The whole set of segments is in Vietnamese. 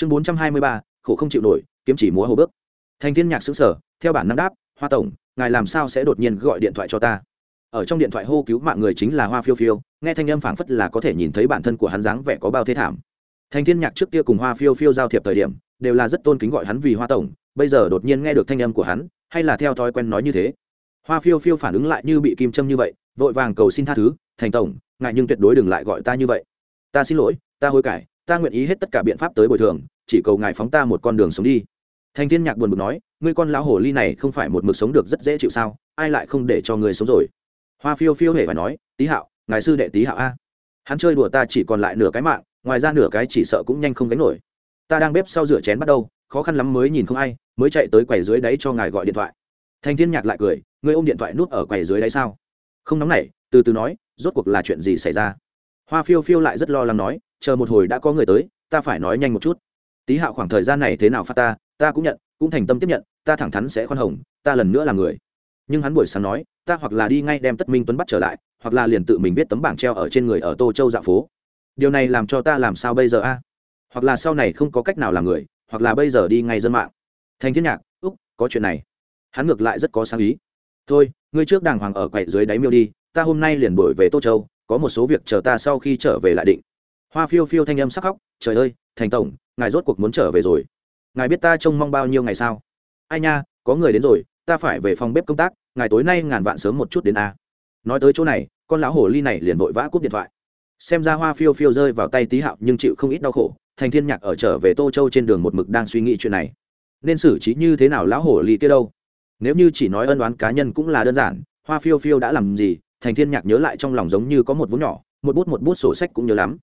chương bốn trăm hai mươi ba, khổ không chịu nổi, kiếm chỉ múa hồ bước. Thành thiên nhạc xứng sở theo bản năng đáp, hoa tổng, ngài làm sao sẽ đột nhiên gọi điện thoại cho ta? Ở trong điện thoại hô cứu mạng người chính là hoa phiêu phiêu, nghe thanh âm phảng phất là có thể nhìn thấy bản thân của hắn dáng vẻ có bao thế thảm. Thành thiên nhạc trước kia cùng hoa phiêu phiêu giao thiệp thời điểm, đều là rất tôn kính gọi hắn vì hoa tổng, bây giờ đột nhiên nghe được thanh âm của hắn, hay là theo thói quen nói như thế. Hoa phiêu phiêu phản ứng lại như bị kim châm như vậy, vội vàng cầu xin tha thứ, thành tổng ngại nhưng tuyệt đối đừng lại gọi ta như vậy. Ta xin lỗi, ta hối cải ta nguyện ý hết tất cả biện pháp tới bồi thường, chỉ cầu ngài phóng ta một con đường sống đi. Thành thiên nhạc buồn bực nói, ngươi con lão hồ ly này không phải một mực sống được rất dễ chịu sao, ai lại không để cho ngươi sống rồi? Hoa phiêu phiêu hề phải nói, tý hạo, ngài sư đệ tý hạo a. Hắn chơi đùa ta chỉ còn lại nửa cái mạng, ngoài ra nửa cái chỉ sợ cũng nhanh không gánh nổi. Ta đang bếp sau rửa chén bắt đầu, khó khăn lắm mới nhìn không ai, mới chạy tới quầy dưới đáy cho ngài gọi điện thoại. Thành thiên nhạc lại cười, ngươi ôm điện thoại nút ở quầy dưới đáy sao? Không nóng nảy, từ từ nói, rốt cuộc là chuyện gì xảy ra? Hoa phiêu phiêu lại rất lo lắng nói chờ một hồi đã có người tới, ta phải nói nhanh một chút. Tý hạo khoảng thời gian này thế nào phát ta ta cũng nhận, cũng thành tâm tiếp nhận, ta thẳng thắn sẽ khoan hồng, ta lần nữa là người. Nhưng hắn buổi sáng nói, ta hoặc là đi ngay đem tất minh tuấn bắt trở lại, hoặc là liền tự mình viết tấm bảng treo ở trên người ở tô châu dạ phố. Điều này làm cho ta làm sao bây giờ a? Hoặc là sau này không có cách nào làm người, hoặc là bây giờ đi ngay dân mạng. Thành thiên nhạc, úc, có chuyện này. Hắn ngược lại rất có sáng ý. Thôi, ngươi trước đàng hoàng ở quậy dưới đáy miêu đi, ta hôm nay liền đổi về tô châu, có một số việc chờ ta sau khi trở về lại định hoa phiêu phiêu thanh âm sắc khóc, trời ơi, thành tổng, ngài rốt cuộc muốn trở về rồi. Ngài biết ta trông mong bao nhiêu ngày sao? Ai nha, có người đến rồi, ta phải về phòng bếp công tác, ngài tối nay ngàn vạn sớm một chút đến a. Nói tới chỗ này, con lão hồ ly này liền vội vã cúp điện thoại. Xem ra hoa phiêu phiêu rơi vào tay tí hạo nhưng chịu không ít đau khổ, thành thiên nhạc ở trở về tô châu trên đường một mực đang suy nghĩ chuyện này. Nên xử trí như thế nào lão hồ ly kia đâu? Nếu như chỉ nói ân đoán cá nhân cũng là đơn giản, hoa phiêu phiêu đã làm gì? Thành thiên nhạc nhớ lại trong lòng giống như có một vốn nhỏ, một bút một bút sổ sách cũng nhớ lắm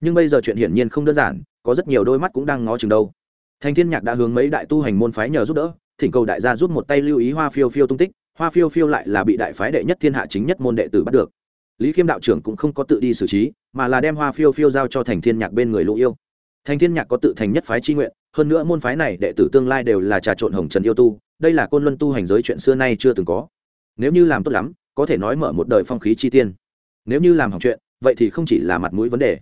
nhưng bây giờ chuyện hiển nhiên không đơn giản, có rất nhiều đôi mắt cũng đang ngó chừng đâu. Thành thiên nhạc đã hướng mấy đại tu hành môn phái nhờ giúp đỡ, thỉnh cầu đại gia giúp một tay lưu ý hoa phiêu phiêu tung tích, hoa phiêu phiêu lại là bị đại phái đệ nhất thiên hạ chính nhất môn đệ tử bắt được. Lý khiêm đạo trưởng cũng không có tự đi xử trí, mà là đem hoa phiêu phiêu giao cho thành thiên nhạc bên người lũ yêu. Thành thiên nhạc có tự thành nhất phái chi nguyện, hơn nữa môn phái này đệ tử tương lai đều là trà trộn hồng trần yêu tu, đây là côn luân tu hành giới chuyện xưa nay chưa từng có. Nếu như làm tốt lắm, có thể nói mở một đời phong khí chi tiên. Nếu như làm hỏng chuyện, vậy thì không chỉ là mặt mũi vấn đề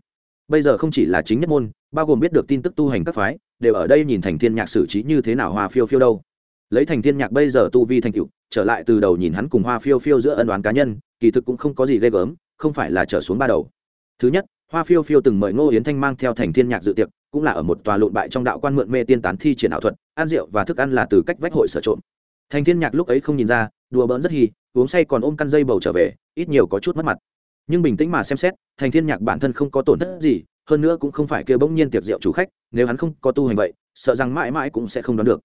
bây giờ không chỉ là chính nhất môn, bao gồm biết được tin tức tu hành các phái, đều ở đây nhìn thành thiên nhạc xử trí như thế nào hoa phiêu phiêu đâu. Lấy thành thiên nhạc bây giờ tu vi thành cựu trở lại từ đầu nhìn hắn cùng hoa phiêu phiêu giữa ân đoán cá nhân, kỳ thực cũng không có gì ghê gớm, không phải là trở xuống ba đầu. Thứ nhất, hoa phiêu phiêu từng mời ngô yến thanh mang theo thành thiên nhạc dự tiệc, cũng là ở một tòa lộn bại trong đạo quan mượn mê tiên tán thi triển ảo thuật, ăn rượu và thức ăn là từ cách vách hội sở trộm. Thành thiên nhạc lúc ấy không nhìn ra, đùa bỡn rất hi uống say còn ôm căn dây bầu trở về, ít nhiều có chút mất mặt nhưng bình tĩnh mà xem xét, thành thiên nhạc bản thân không có tổn thất gì, hơn nữa cũng không phải kêu bỗng nhiên tiệc rượu chủ khách, nếu hắn không có tu hành vậy, sợ rằng mãi mãi cũng sẽ không đoán được.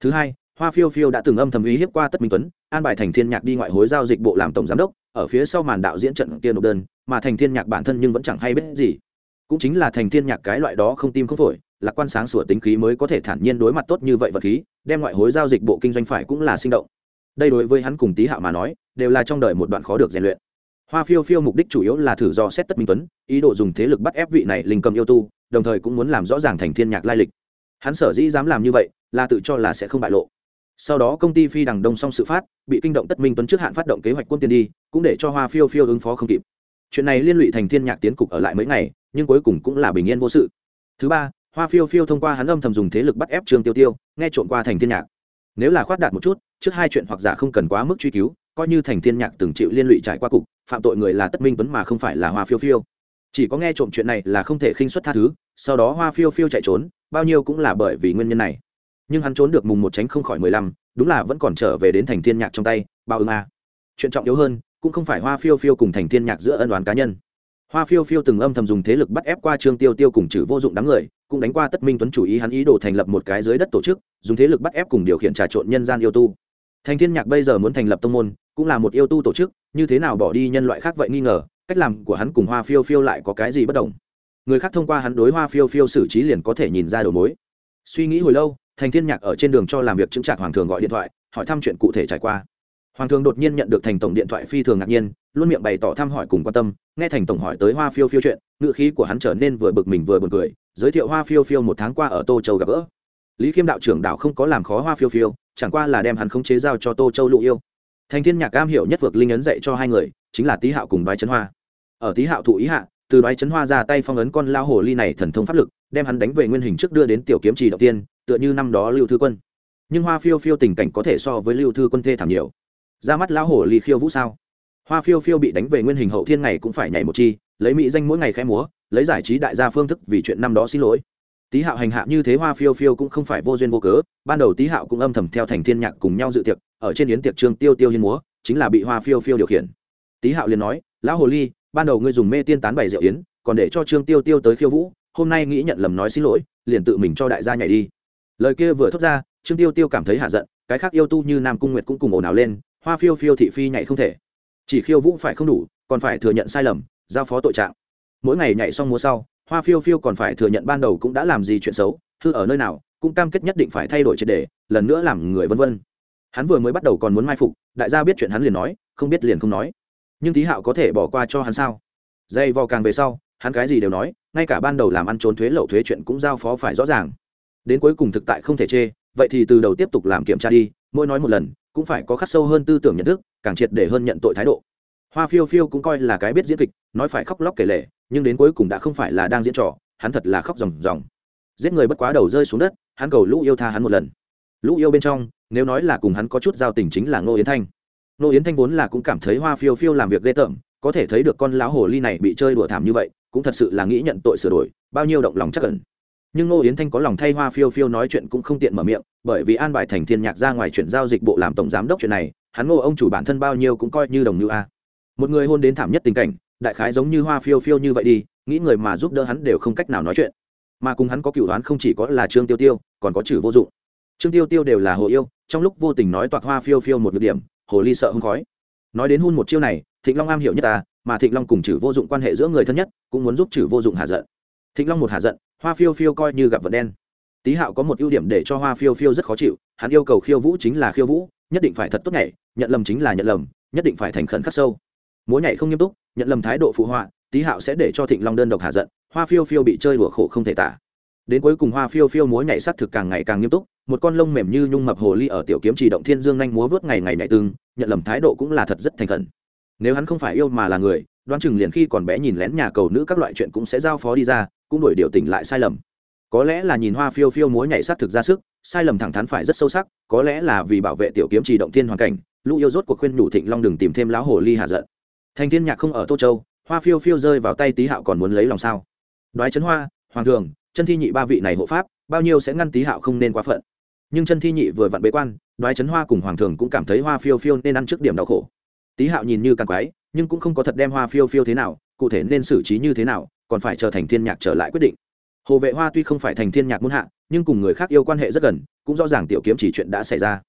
Thứ hai, hoa phiêu phiêu đã từng âm thầm ý hiếp qua tất minh tuấn, an bài thành thiên nhạc đi ngoại hối giao dịch bộ làm tổng giám đốc, ở phía sau màn đạo diễn trận kia nộp đơn, mà thành thiên nhạc bản thân nhưng vẫn chẳng hay biết gì. Cũng chính là thành thiên nhạc cái loại đó không tim không phổi, lạc quan sáng sủa tính khí mới có thể thản nhiên đối mặt tốt như vậy vật khí, đem ngoại hối giao dịch bộ kinh doanh phải cũng là sinh động. Đây đối với hắn cùng tý hạo mà nói, đều là trong đời một đoạn khó được rèn luyện hoa phiêu phiêu mục đích chủ yếu là thử do xét tất minh tuấn, ý đồ dùng thế lực bắt ép vị này linh cầm yêu tu, đồng thời cũng muốn làm rõ ràng thành thiên nhạc lai lịch. Hắn sở dĩ dám làm như vậy, là tự cho là sẽ không bại lộ. Sau đó công ty phi đằng đông xong sự phát, bị kinh động tất minh tuấn trước hạn phát động kế hoạch quân tiền đi, cũng để cho hoa phiêu phiêu ứng phó không kịp. Chuyện này liên lụy thành thiên nhạc tiến cục ở lại mấy ngày, nhưng cuối cùng cũng là bình yên vô sự. Thứ ba, hoa phiêu phiêu thông qua hắn âm thầm dùng thế lực bắt ép trương tiêu tiêu, nghe trộn qua thành thiên nhạc. Nếu là khoát đạt một chút, trước hai chuyện hoặc giả không cần quá mức truy cứu coi như thành thiên nhạc từng chịu liên lụy trải qua cục, phạm tội người là tất minh tuấn mà không phải là hoa phiêu phiêu. Chỉ có nghe trộm chuyện này là không thể khinh xuất tha thứ, sau đó hoa phiêu phiêu chạy trốn, bao nhiêu cũng là bởi vì nguyên nhân này. Nhưng hắn trốn được mùng một tránh không khỏi mười lăm, đúng là vẫn còn trở về đến thành thiên nhạc trong tay, bao ưng a. Chuyện trọng yếu hơn, cũng không phải hoa phiêu phiêu cùng thành thiên nhạc giữa ân đoàn cá nhân. Hoa phiêu phiêu từng âm thầm dùng thế lực bắt ép qua trương tiêu tiêu cùng trừ vô dụng đám người, cũng đánh qua tất minh tuấn chủ ý hắn ý đồ thành lập một cái dưới đất tổ chức, dùng thế lực bắt ép cùng điều khiển trà trộn nhân gian yêu tu. Thành thiên nhạc bây giờ muốn thành lập tông môn cũng là một yêu tu tổ chức, như thế nào bỏ đi nhân loại khác vậy nghi ngờ, cách làm của hắn cùng hoa phiêu phiêu lại có cái gì bất đồng? Người khác thông qua hắn đối hoa phiêu phiêu xử trí liền có thể nhìn ra đầu mối. Suy nghĩ hồi lâu, thành thiên nhạc ở trên đường cho làm việc chứng trạc hoàng thường gọi điện thoại, hỏi thăm chuyện cụ thể trải qua. Hoàng thường đột nhiên nhận được thành tổng điện thoại phi thường ngạc nhiên, luôn miệng bày tỏ thăm hỏi cùng quan tâm, nghe thành tổng hỏi tới hoa phiêu phiêu chuyện ngựa khí của hắn trở nên vừa bực mình vừa buồn cười, giới thiệu hoa phiêu phiêu một tháng qua ở tô châu gặp gỡ. Lý khiêm đạo trưởng đạo không có làm khó hoa phiêu phiêu, chẳng qua là đem hắn khống chế giao cho tô châu lụ yêu thành thiên nhạc cam hiểu nhất vượt linh ấn dạy cho hai người, chính là tý hạo cùng đoái chấn hoa. Ở tý hạo thụ ý hạ, từ đoái chấn hoa ra tay phong ấn con lao hồ ly này thần thông pháp lực, đem hắn đánh về nguyên hình trước đưa đến tiểu kiếm trì đầu tiên, tựa như năm đó lưu thư quân. Nhưng hoa phiêu phiêu tình cảnh có thể so với lưu thư quân thê thảm nhiều. Ra mắt lão hồ ly khiêu vũ sao? Hoa phiêu phiêu bị đánh về nguyên hình hậu thiên ngày cũng phải nhảy một chi, lấy mỹ danh mỗi ngày khẽ múa, lấy giải trí đại gia phương thức vì chuyện năm đó xin lỗi. Tý hạo hành hạ như thế hoa phiêu phiêu cũng không phải vô duyên vô cớ, ban đầu tý hạo cũng âm thầm theo thành thiên nhạc cùng nhau dự tiệc ở trên yến tiệc trương tiêu tiêu hiên múa, chính là bị hoa phiêu phiêu điều khiển. Tý hạo liền nói, lão hồ ly, ban đầu ngươi dùng mê tiên tán bày rượu yến, còn để cho trương tiêu tiêu tới khiêu vũ, hôm nay nghĩ nhận lầm nói xin lỗi, liền tự mình cho đại gia nhảy đi. Lời kia vừa thốt ra, trương tiêu tiêu cảm thấy hạ giận, cái khác yêu tu như nam cung nguyệt cũng cùng ồn ào lên, hoa phiêu phiêu thị phi nhảy không thể. Chỉ khiêu vũ phải không đủ, còn phải thừa nhận sai lầm, giao phó tội trạng. Mỗi ngày nhảy xong múa sau, hoa phiêu phiêu còn phải thừa nhận ban đầu cũng đã làm gì chuyện xấu, hư ở nơi nào, cũng cam kết nhất định phải thay đổi triệt đề lần nữa làm người vân vân hắn vừa mới bắt đầu còn muốn mai phục, đại gia biết chuyện hắn liền nói, không biết liền không nói. Nhưng tý hạo có thể bỏ qua cho hắn sao? Dây vò càng về sau, hắn cái gì đều nói, ngay cả ban đầu làm ăn trốn thuế lậu thuế chuyện cũng giao phó phải rõ ràng. Đến cuối cùng thực tại không thể chê, vậy thì từ đầu tiếp tục làm kiểm tra đi, mỗi nói một lần, cũng phải có khắc sâu hơn tư tưởng nhận thức, càng triệt để hơn nhận tội thái độ. Hoa phiêu phiêu cũng coi là cái biết diễn kịch, nói phải khóc lóc kể lể, nhưng đến cuối cùng đã không phải là đang diễn trò, hắn thật là khóc ròng ròng. Giết người bất quá đầu rơi xuống đất, hắn cầu lũ yêu tha hắn một lần lũ yêu bên trong, nếu nói là cùng hắn có chút giao tình chính là ngô yến thanh. Ngô yến thanh vốn là cũng cảm thấy hoa phiêu phiêu làm việc ghê tởm, có thể thấy được con lão hồ ly này bị chơi đùa thảm như vậy, cũng thật sự là nghĩ nhận tội sửa đổi, bao nhiêu động lòng chắc cần. nhưng ngô yến thanh có lòng thay hoa phiêu phiêu nói chuyện cũng không tiện mở miệng, bởi vì an bài thành thiên nhạc ra ngoài chuyển giao dịch bộ làm tổng giám đốc chuyện này, hắn ngô ông chủ bản thân bao nhiêu cũng coi như đồng như a. Một người hôn đến thảm nhất tình cảnh, đại khái giống như hoa phiêu phiêu như vậy đi, nghĩ người mà giúp đỡ hắn đều không cách nào nói chuyện. Mà cùng hắn có cựu đoán không chỉ có là trương tiêu tiêu, còn có chử vô dụng trương tiêu tiêu đều là hồ yêu, trong lúc vô tình nói toạc hoa phiêu phiêu một nhược điểm, hồ ly sợ hông khói. Nói đến hôn một chiêu này, thịnh long am hiểu nhất ta, mà thịnh long cùng chử vô dụng quan hệ giữa người thân nhất, cũng muốn giúp chử vô dụng hạ giận. Thịnh long một hạ giận, hoa phiêu phiêu coi như gặp vật đen. Tý hạo có một ưu điểm để cho hoa phiêu phiêu rất khó chịu, hắn yêu cầu khiêu vũ chính là khiêu vũ, nhất định phải thật tốt nhảy, nhận lầm chính là nhận lầm, nhất định phải thành khẩn khắc sâu. Múa nhảy không nghiêm túc, nhận lầm thái độ phụ họa, tý hạo sẽ để cho thịnh long đơn độc hạ giận, hoa phiêu phiêu bị chơi đùa khổ không thể tả đến cuối cùng hoa phiêu phiêu múa nhảy s thực càng ngày càng nghiêm túc, một con lông mềm như nhung mập hồ ly ở tiểu kiếm chỉ động thiên dương nhanh múa vớt ngày ngày nhảy tương nhận lầm thái độ cũng là thật rất thành khẩn. Nếu hắn không phải yêu mà là người, đoán chừng liền khi còn bé nhìn lén nhà cầu nữ các loại chuyện cũng sẽ giao phó đi ra, cũng đổi điều tỉnh lại sai lầm. Có lẽ là nhìn hoa phiêu phiêu múa nhảy sát thực ra sức, sai lầm thẳng thắn phải rất sâu sắc, có lẽ là vì bảo vệ tiểu kiếm trì động thiên hoàn cảnh, lũ yêu rốt cuộc khuyên nhủ thịnh long đừng tìm thêm lão hồ ly hạ giận. Thành thiên nhạc không ở tô châu, hoa phiêu phiêu rơi vào tay tý hạo còn muốn lấy lòng sao? Đoái chấn hoa, hoàng thường chân thi nhị ba vị này hộ pháp, bao nhiêu sẽ ngăn tý hạo không nên quá phận. Nhưng chân thi nhị vừa vặn bế quan, đoái chấn hoa cùng hoàng thường cũng cảm thấy hoa phiêu phiêu nên ăn trước điểm đau khổ. Tý hạo nhìn như càng quái, nhưng cũng không có thật đem hoa phiêu phiêu thế nào, cụ thể nên xử trí như thế nào, còn phải chờ thành thiên nhạc trở lại quyết định. Hồ vệ hoa tuy không phải thành thiên nhạc muôn hạ, nhưng cùng người khác yêu quan hệ rất gần, cũng rõ ràng tiểu kiếm chỉ chuyện đã xảy ra.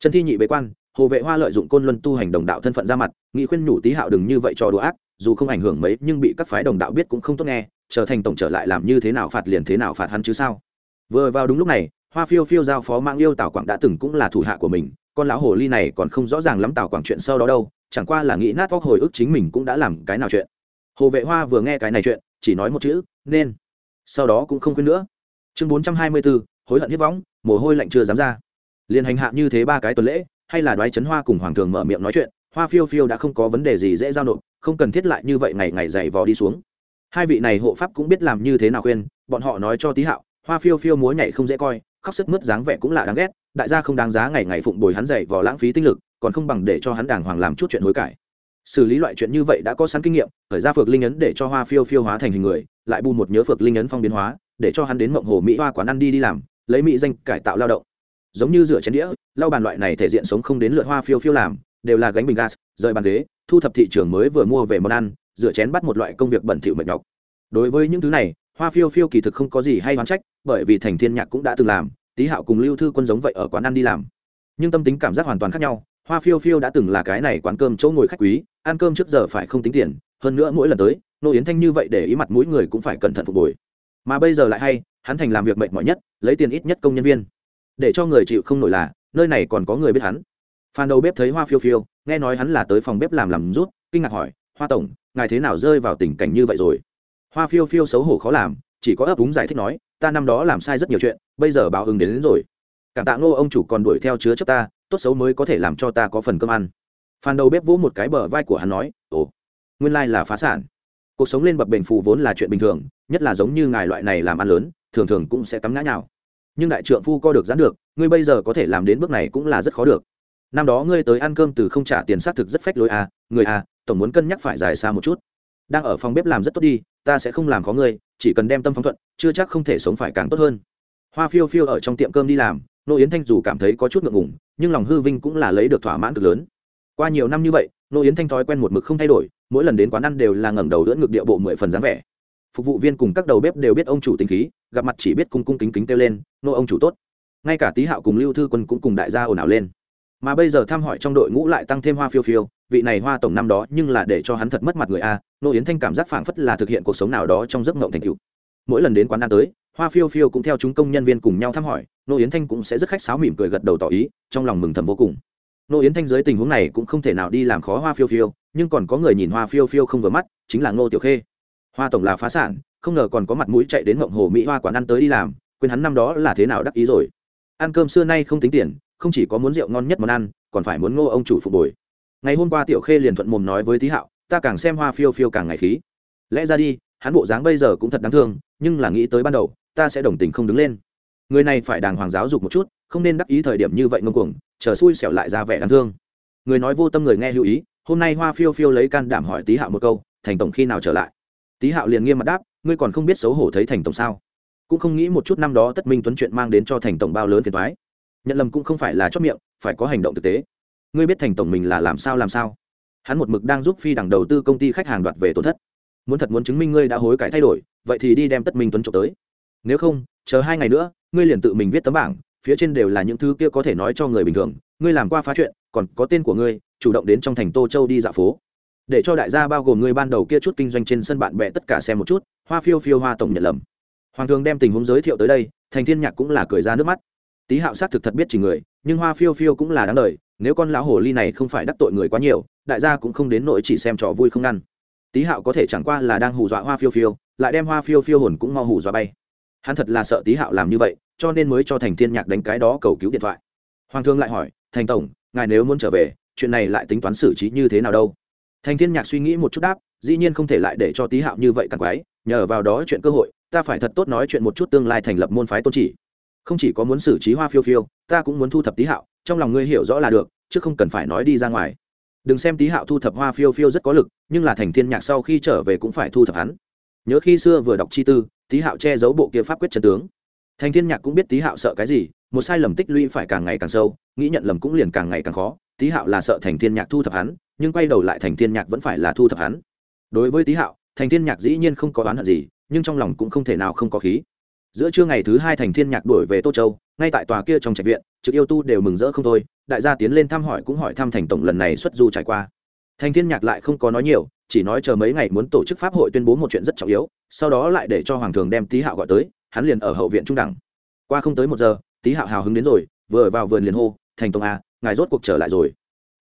Trần thi nhị bế quan, hồ vệ hoa lợi dụng côn luân tu hành đồng đạo thân phận ra mặt nghị khuyên nhủ tý hạo đừng như vậy cho đùa ác, dù không ảnh hưởng mấy, nhưng bị các phái đồng đạo biết cũng không tốt nghe trở thành tổng trở lại làm như thế nào phạt liền thế nào phạt hắn chứ sao? Vừa vào đúng lúc này, hoa phiêu phiêu giao phó mạng yêu tào quảng đã từng cũng là thủ hạ của mình, con lão hồ ly này còn không rõ ràng lắm tào quảng chuyện sau đó đâu, chẳng qua là nghĩ nát vóc hồi ức chính mình cũng đã làm cái nào chuyện. Hồ vệ hoa vừa nghe cái này chuyện, chỉ nói một chữ, nên. Sau đó cũng không khuyên nữa. Chương bốn trăm hai mươi bốn hối hận hiếp võng, mồ hôi lạnh chưa dám ra. Liền hành hạ như thế ba cái tuần lễ, hay là đoái chấn hoa cùng hoàng thường mở miệng nói chuyện, hoa phiêu phiêu đã không có vấn đề gì dễ giao nộp, không cần thiết lại như vậy ngày ngày dày vò đi xuống hai vị này hộ pháp cũng biết làm như thế nào khuyên, bọn họ nói cho tý hạo, hoa phiêu phiêu múa nhảy không dễ coi, khóc sức mướt dáng vẻ cũng là đáng ghét, đại gia không đáng giá ngày ngày phụng bồi hắn dậy vò lãng phí tinh lực, còn không bằng để cho hắn đàng hoàng làm chút chuyện hối cải. Xử lý loại chuyện như vậy đã có sẵn kinh nghiệm, khởi ra phược linh ấn để cho hoa phiêu phiêu hóa thành hình người, lại bù một nhớ phược linh ấn phong biến hóa, để cho hắn đến mộng hồ mỹ hoa quán ăn đi đi làm, lấy mỹ danh cải tạo lao động. Giống như rửa chén đĩa, lau bàn loại này thể diện sống không đến lượt hoa phiêu phiêu làm, đều là gánh bình gas, rời bàn ghế, thu thập thị trường mới vừa mua về món ăn rửa chén bắt một loại công việc bẩn thỉu mệt nhọc. Đối với những thứ này, hoa phiêu phiêu kỳ thực không có gì hay oán trách, bởi vì thành thiên nhạc cũng đã từng làm, tý hạo cùng lưu thư quân giống vậy ở quán ăn đi làm. Nhưng tâm tính cảm giác hoàn toàn khác nhau, hoa phiêu phiêu đã từng là cái này quán cơm chỗ ngồi khách quý, ăn cơm trước giờ phải không tính tiền, hơn nữa mỗi lần tới, nô yến thanh như vậy để ý mặt mũi người cũng phải cẩn thận phục hồi. Mà bây giờ lại hay, hắn thành làm việc mệt mỏi nhất, lấy tiền ít nhất công nhân viên. Để cho người chịu không nổi là, nơi này còn có người biết hắn. Phan đầu bếp thấy hoa phiêu phiêu, nghe nói hắn là tới phòng bếp làm làm rút, kinh ngạc hỏi, hoa tổng ngài thế nào rơi vào tình cảnh như vậy rồi? Hoa phiêu phiêu xấu hổ khó làm chỉ có ấp úng giải thích nói ta năm đó làm sai rất nhiều chuyện bây giờ báo ứng đến, đến rồi. Cảm tạ ngô ông chủ còn đuổi theo chứa chấp ta tốt xấu mới có thể làm cho ta có phần cơm ăn. Phan đầu bếp vỗ một cái bờ vai của hắn nói ồ nguyên lai là phá sản. Cuộc sống lên bập bềnh phù vốn là chuyện bình thường nhất là giống như ngài loại này làm ăn lớn thường thường cũng sẽ cắm ngã nhào. Nhưng đại trượng phu co được giãn được ngươi bây giờ có thể làm đến bước này cũng là rất khó được. Năm đó ngươi tới ăn cơm từ không trả tiền xác thực rất phách lối à người à tổng muốn cân nhắc phải dài xa một chút. Đang ở phòng bếp làm rất tốt đi, ta sẽ không làm khó ngươi, chỉ cần đem tâm phóng thuận, chưa chắc không thể sống phải càng tốt hơn. Hoa phiêu phiêu ở trong tiệm cơm đi làm, nô yến thanh dù cảm thấy có chút ngượng ngùng, nhưng lòng hư vinh cũng là lấy được thỏa mãn cực lớn. Qua nhiều năm như vậy, nô yến thanh thói quen một mực không thay đổi, mỗi lần đến quán ăn đều là ngẩng đầu đỡ ngực địa bộ mười phần dáng vẻ. Phục vụ viên cùng các đầu bếp đều biết ông chủ tính khí, gặp mặt chỉ biết cung cung kính kính kêu lên, nô ông chủ tốt. Ngay cả tý hạo cùng lưu thư quân cũng cùng đại gia ồn ào lên mà bây giờ thăm hỏi trong đội ngũ lại tăng thêm hoa phiêu phiêu, vị này hoa tổng năm đó nhưng là để cho hắn thật mất mặt người a, nô yến thanh cảm giác phảng phất là thực hiện cuộc sống nào đó trong giấc mộng thành cựu mỗi lần đến quán ăn tới, hoa phiêu phiêu cũng theo chúng công nhân viên cùng nhau thăm hỏi, nô yến thanh cũng sẽ rất khách sáo mỉm cười gật đầu tỏ ý, trong lòng mừng thầm vô cùng. Nô yến thanh dưới tình huống này cũng không thể nào đi làm khó hoa phiêu phiêu, nhưng còn có người nhìn hoa phiêu phiêu không vừa mắt, chính là ngô tiểu khê. Hoa tổng là phá sản, không ngờ còn có mặt mũi chạy đến ngộng hồ mỹ hoa quán ăn tới đi làm, quên hắn năm đó là thế nào đắc ý rồi. Ăn cơm xưa nay không tính tiền không chỉ có muốn rượu ngon nhất món ăn, còn phải muốn ngô ông chủ phục bồi. Ngày hôm qua tiểu khê liền thuận mồm nói với tý hạo, ta càng xem hoa phiêu phiêu càng ngày khí. Lẽ ra đi, hắn bộ dáng bây giờ cũng thật đáng thương, nhưng là nghĩ tới ban đầu, ta sẽ đồng tình không đứng lên. Người này phải đàng hoàng giáo dục một chút, không nên đắc ý thời điểm như vậy ngông cuồng, chờ xui xẻo lại ra vẻ đáng thương. Người nói vô tâm người nghe lưu ý, hôm nay hoa phiêu phiêu lấy can đảm hỏi tý hạo một câu, thành tổng khi nào trở lại? Tý hạo liền nghiêm mặt đáp, ngươi còn không biết xấu hổ thấy thành tổng sao? Cũng không nghĩ một chút năm đó tất minh tuấn chuyện mang đến cho thành tổng bao lớn phiền thoái nhận lầm cũng không phải là chót miệng, phải có hành động thực tế. Ngươi biết thành tổng mình là làm sao làm sao? Hắn một mực đang giúp phi đằng đầu tư công ty khách hàng đoạt về tổn thất. Muốn thật muốn chứng minh ngươi đã hối cải thay đổi, vậy thì đi đem tất minh tuấn trộm tới. Nếu không, chờ hai ngày nữa, ngươi liền tự mình viết tấm bảng, phía trên đều là những thứ kia có thể nói cho người bình thường. Ngươi làm qua phá chuyện, còn có tên của ngươi, chủ động đến trong thành tô châu đi dạo phố. Để cho đại gia bao gồm ngươi ban đầu kia chút kinh doanh trên sân bạn bè tất cả xem một chút, hoa phiêu phiêu hoa tổng nhận lầm. Hoàng thường đem tình huống giới thiệu tới đây, thành thiên nhạc cũng là cười ra nước mắt tý hạo xác thực thật biết chỉ người, nhưng hoa phiêu phiêu cũng là đáng đời, nếu con lão hồ ly này không phải đắc tội người quá nhiều, đại gia cũng không đến nỗi chỉ xem trò vui không ngăn. Tý hạo có thể chẳng qua là đang hù dọa hoa phiêu phiêu, lại đem hoa phiêu phiêu hồn cũng mau hù dọa bay. Hắn thật là sợ tý hạo làm như vậy, cho nên mới cho thành thiên nhạc đánh cái đó cầu cứu điện thoại. Hoàng thương lại hỏi, thành tổng, ngài nếu muốn trở về, chuyện này lại tính toán xử trí như thế nào đâu? Thành thiên nhạc suy nghĩ một chút đáp, dĩ nhiên không thể lại để cho tý hạo như vậy càng quái, nhờ vào đó chuyện cơ hội, ta phải thật tốt nói chuyện một chút tương lai thành lập môn phái tôn chỉ không chỉ có muốn xử trí hoa phiêu phiêu, ta cũng muốn thu thập tý hạo, trong lòng ngươi hiểu rõ là được, chứ không cần phải nói đi ra ngoài. Đừng xem tý hạo thu thập hoa phiêu phiêu rất có lực, nhưng là thành thiên nhạc sau khi trở về cũng phải thu thập hắn. Nhớ khi xưa vừa đọc chi tư, tý hạo che giấu bộ kia pháp quyết chân tướng. Thành thiên nhạc cũng biết tý hạo sợ cái gì, một sai lầm tích lũy phải càng ngày càng sâu, nghĩ nhận lầm cũng liền càng ngày càng khó, tý hạo là sợ thành thiên nhạc thu thập hắn, nhưng quay đầu lại thành thiên nhạc vẫn phải là thu thập hắn. Đối với tý hạo, thành thiên nhạc dĩ nhiên không có oán hận gì, nhưng trong lòng cũng không thể nào không có khí giữa trưa ngày thứ hai thành thiên nhạc đổi về tô châu, ngay tại tòa kia trong trạch viện, trực yêu tu đều mừng rỡ không thôi, đại gia tiến lên thăm hỏi cũng hỏi thăm thành tổng lần này xuất du trải qua. Thành thiên nhạc lại không có nói nhiều, chỉ nói chờ mấy ngày muốn tổ chức pháp hội tuyên bố một chuyện rất trọng yếu, sau đó lại để cho hoàng thường đem tý hạo gọi tới, hắn liền ở hậu viện trung đẳng. Qua không tới một giờ, tý hạo hào hứng đến rồi, vừa vào vườn liền hô, thành tổng a ngài rốt cuộc trở lại rồi.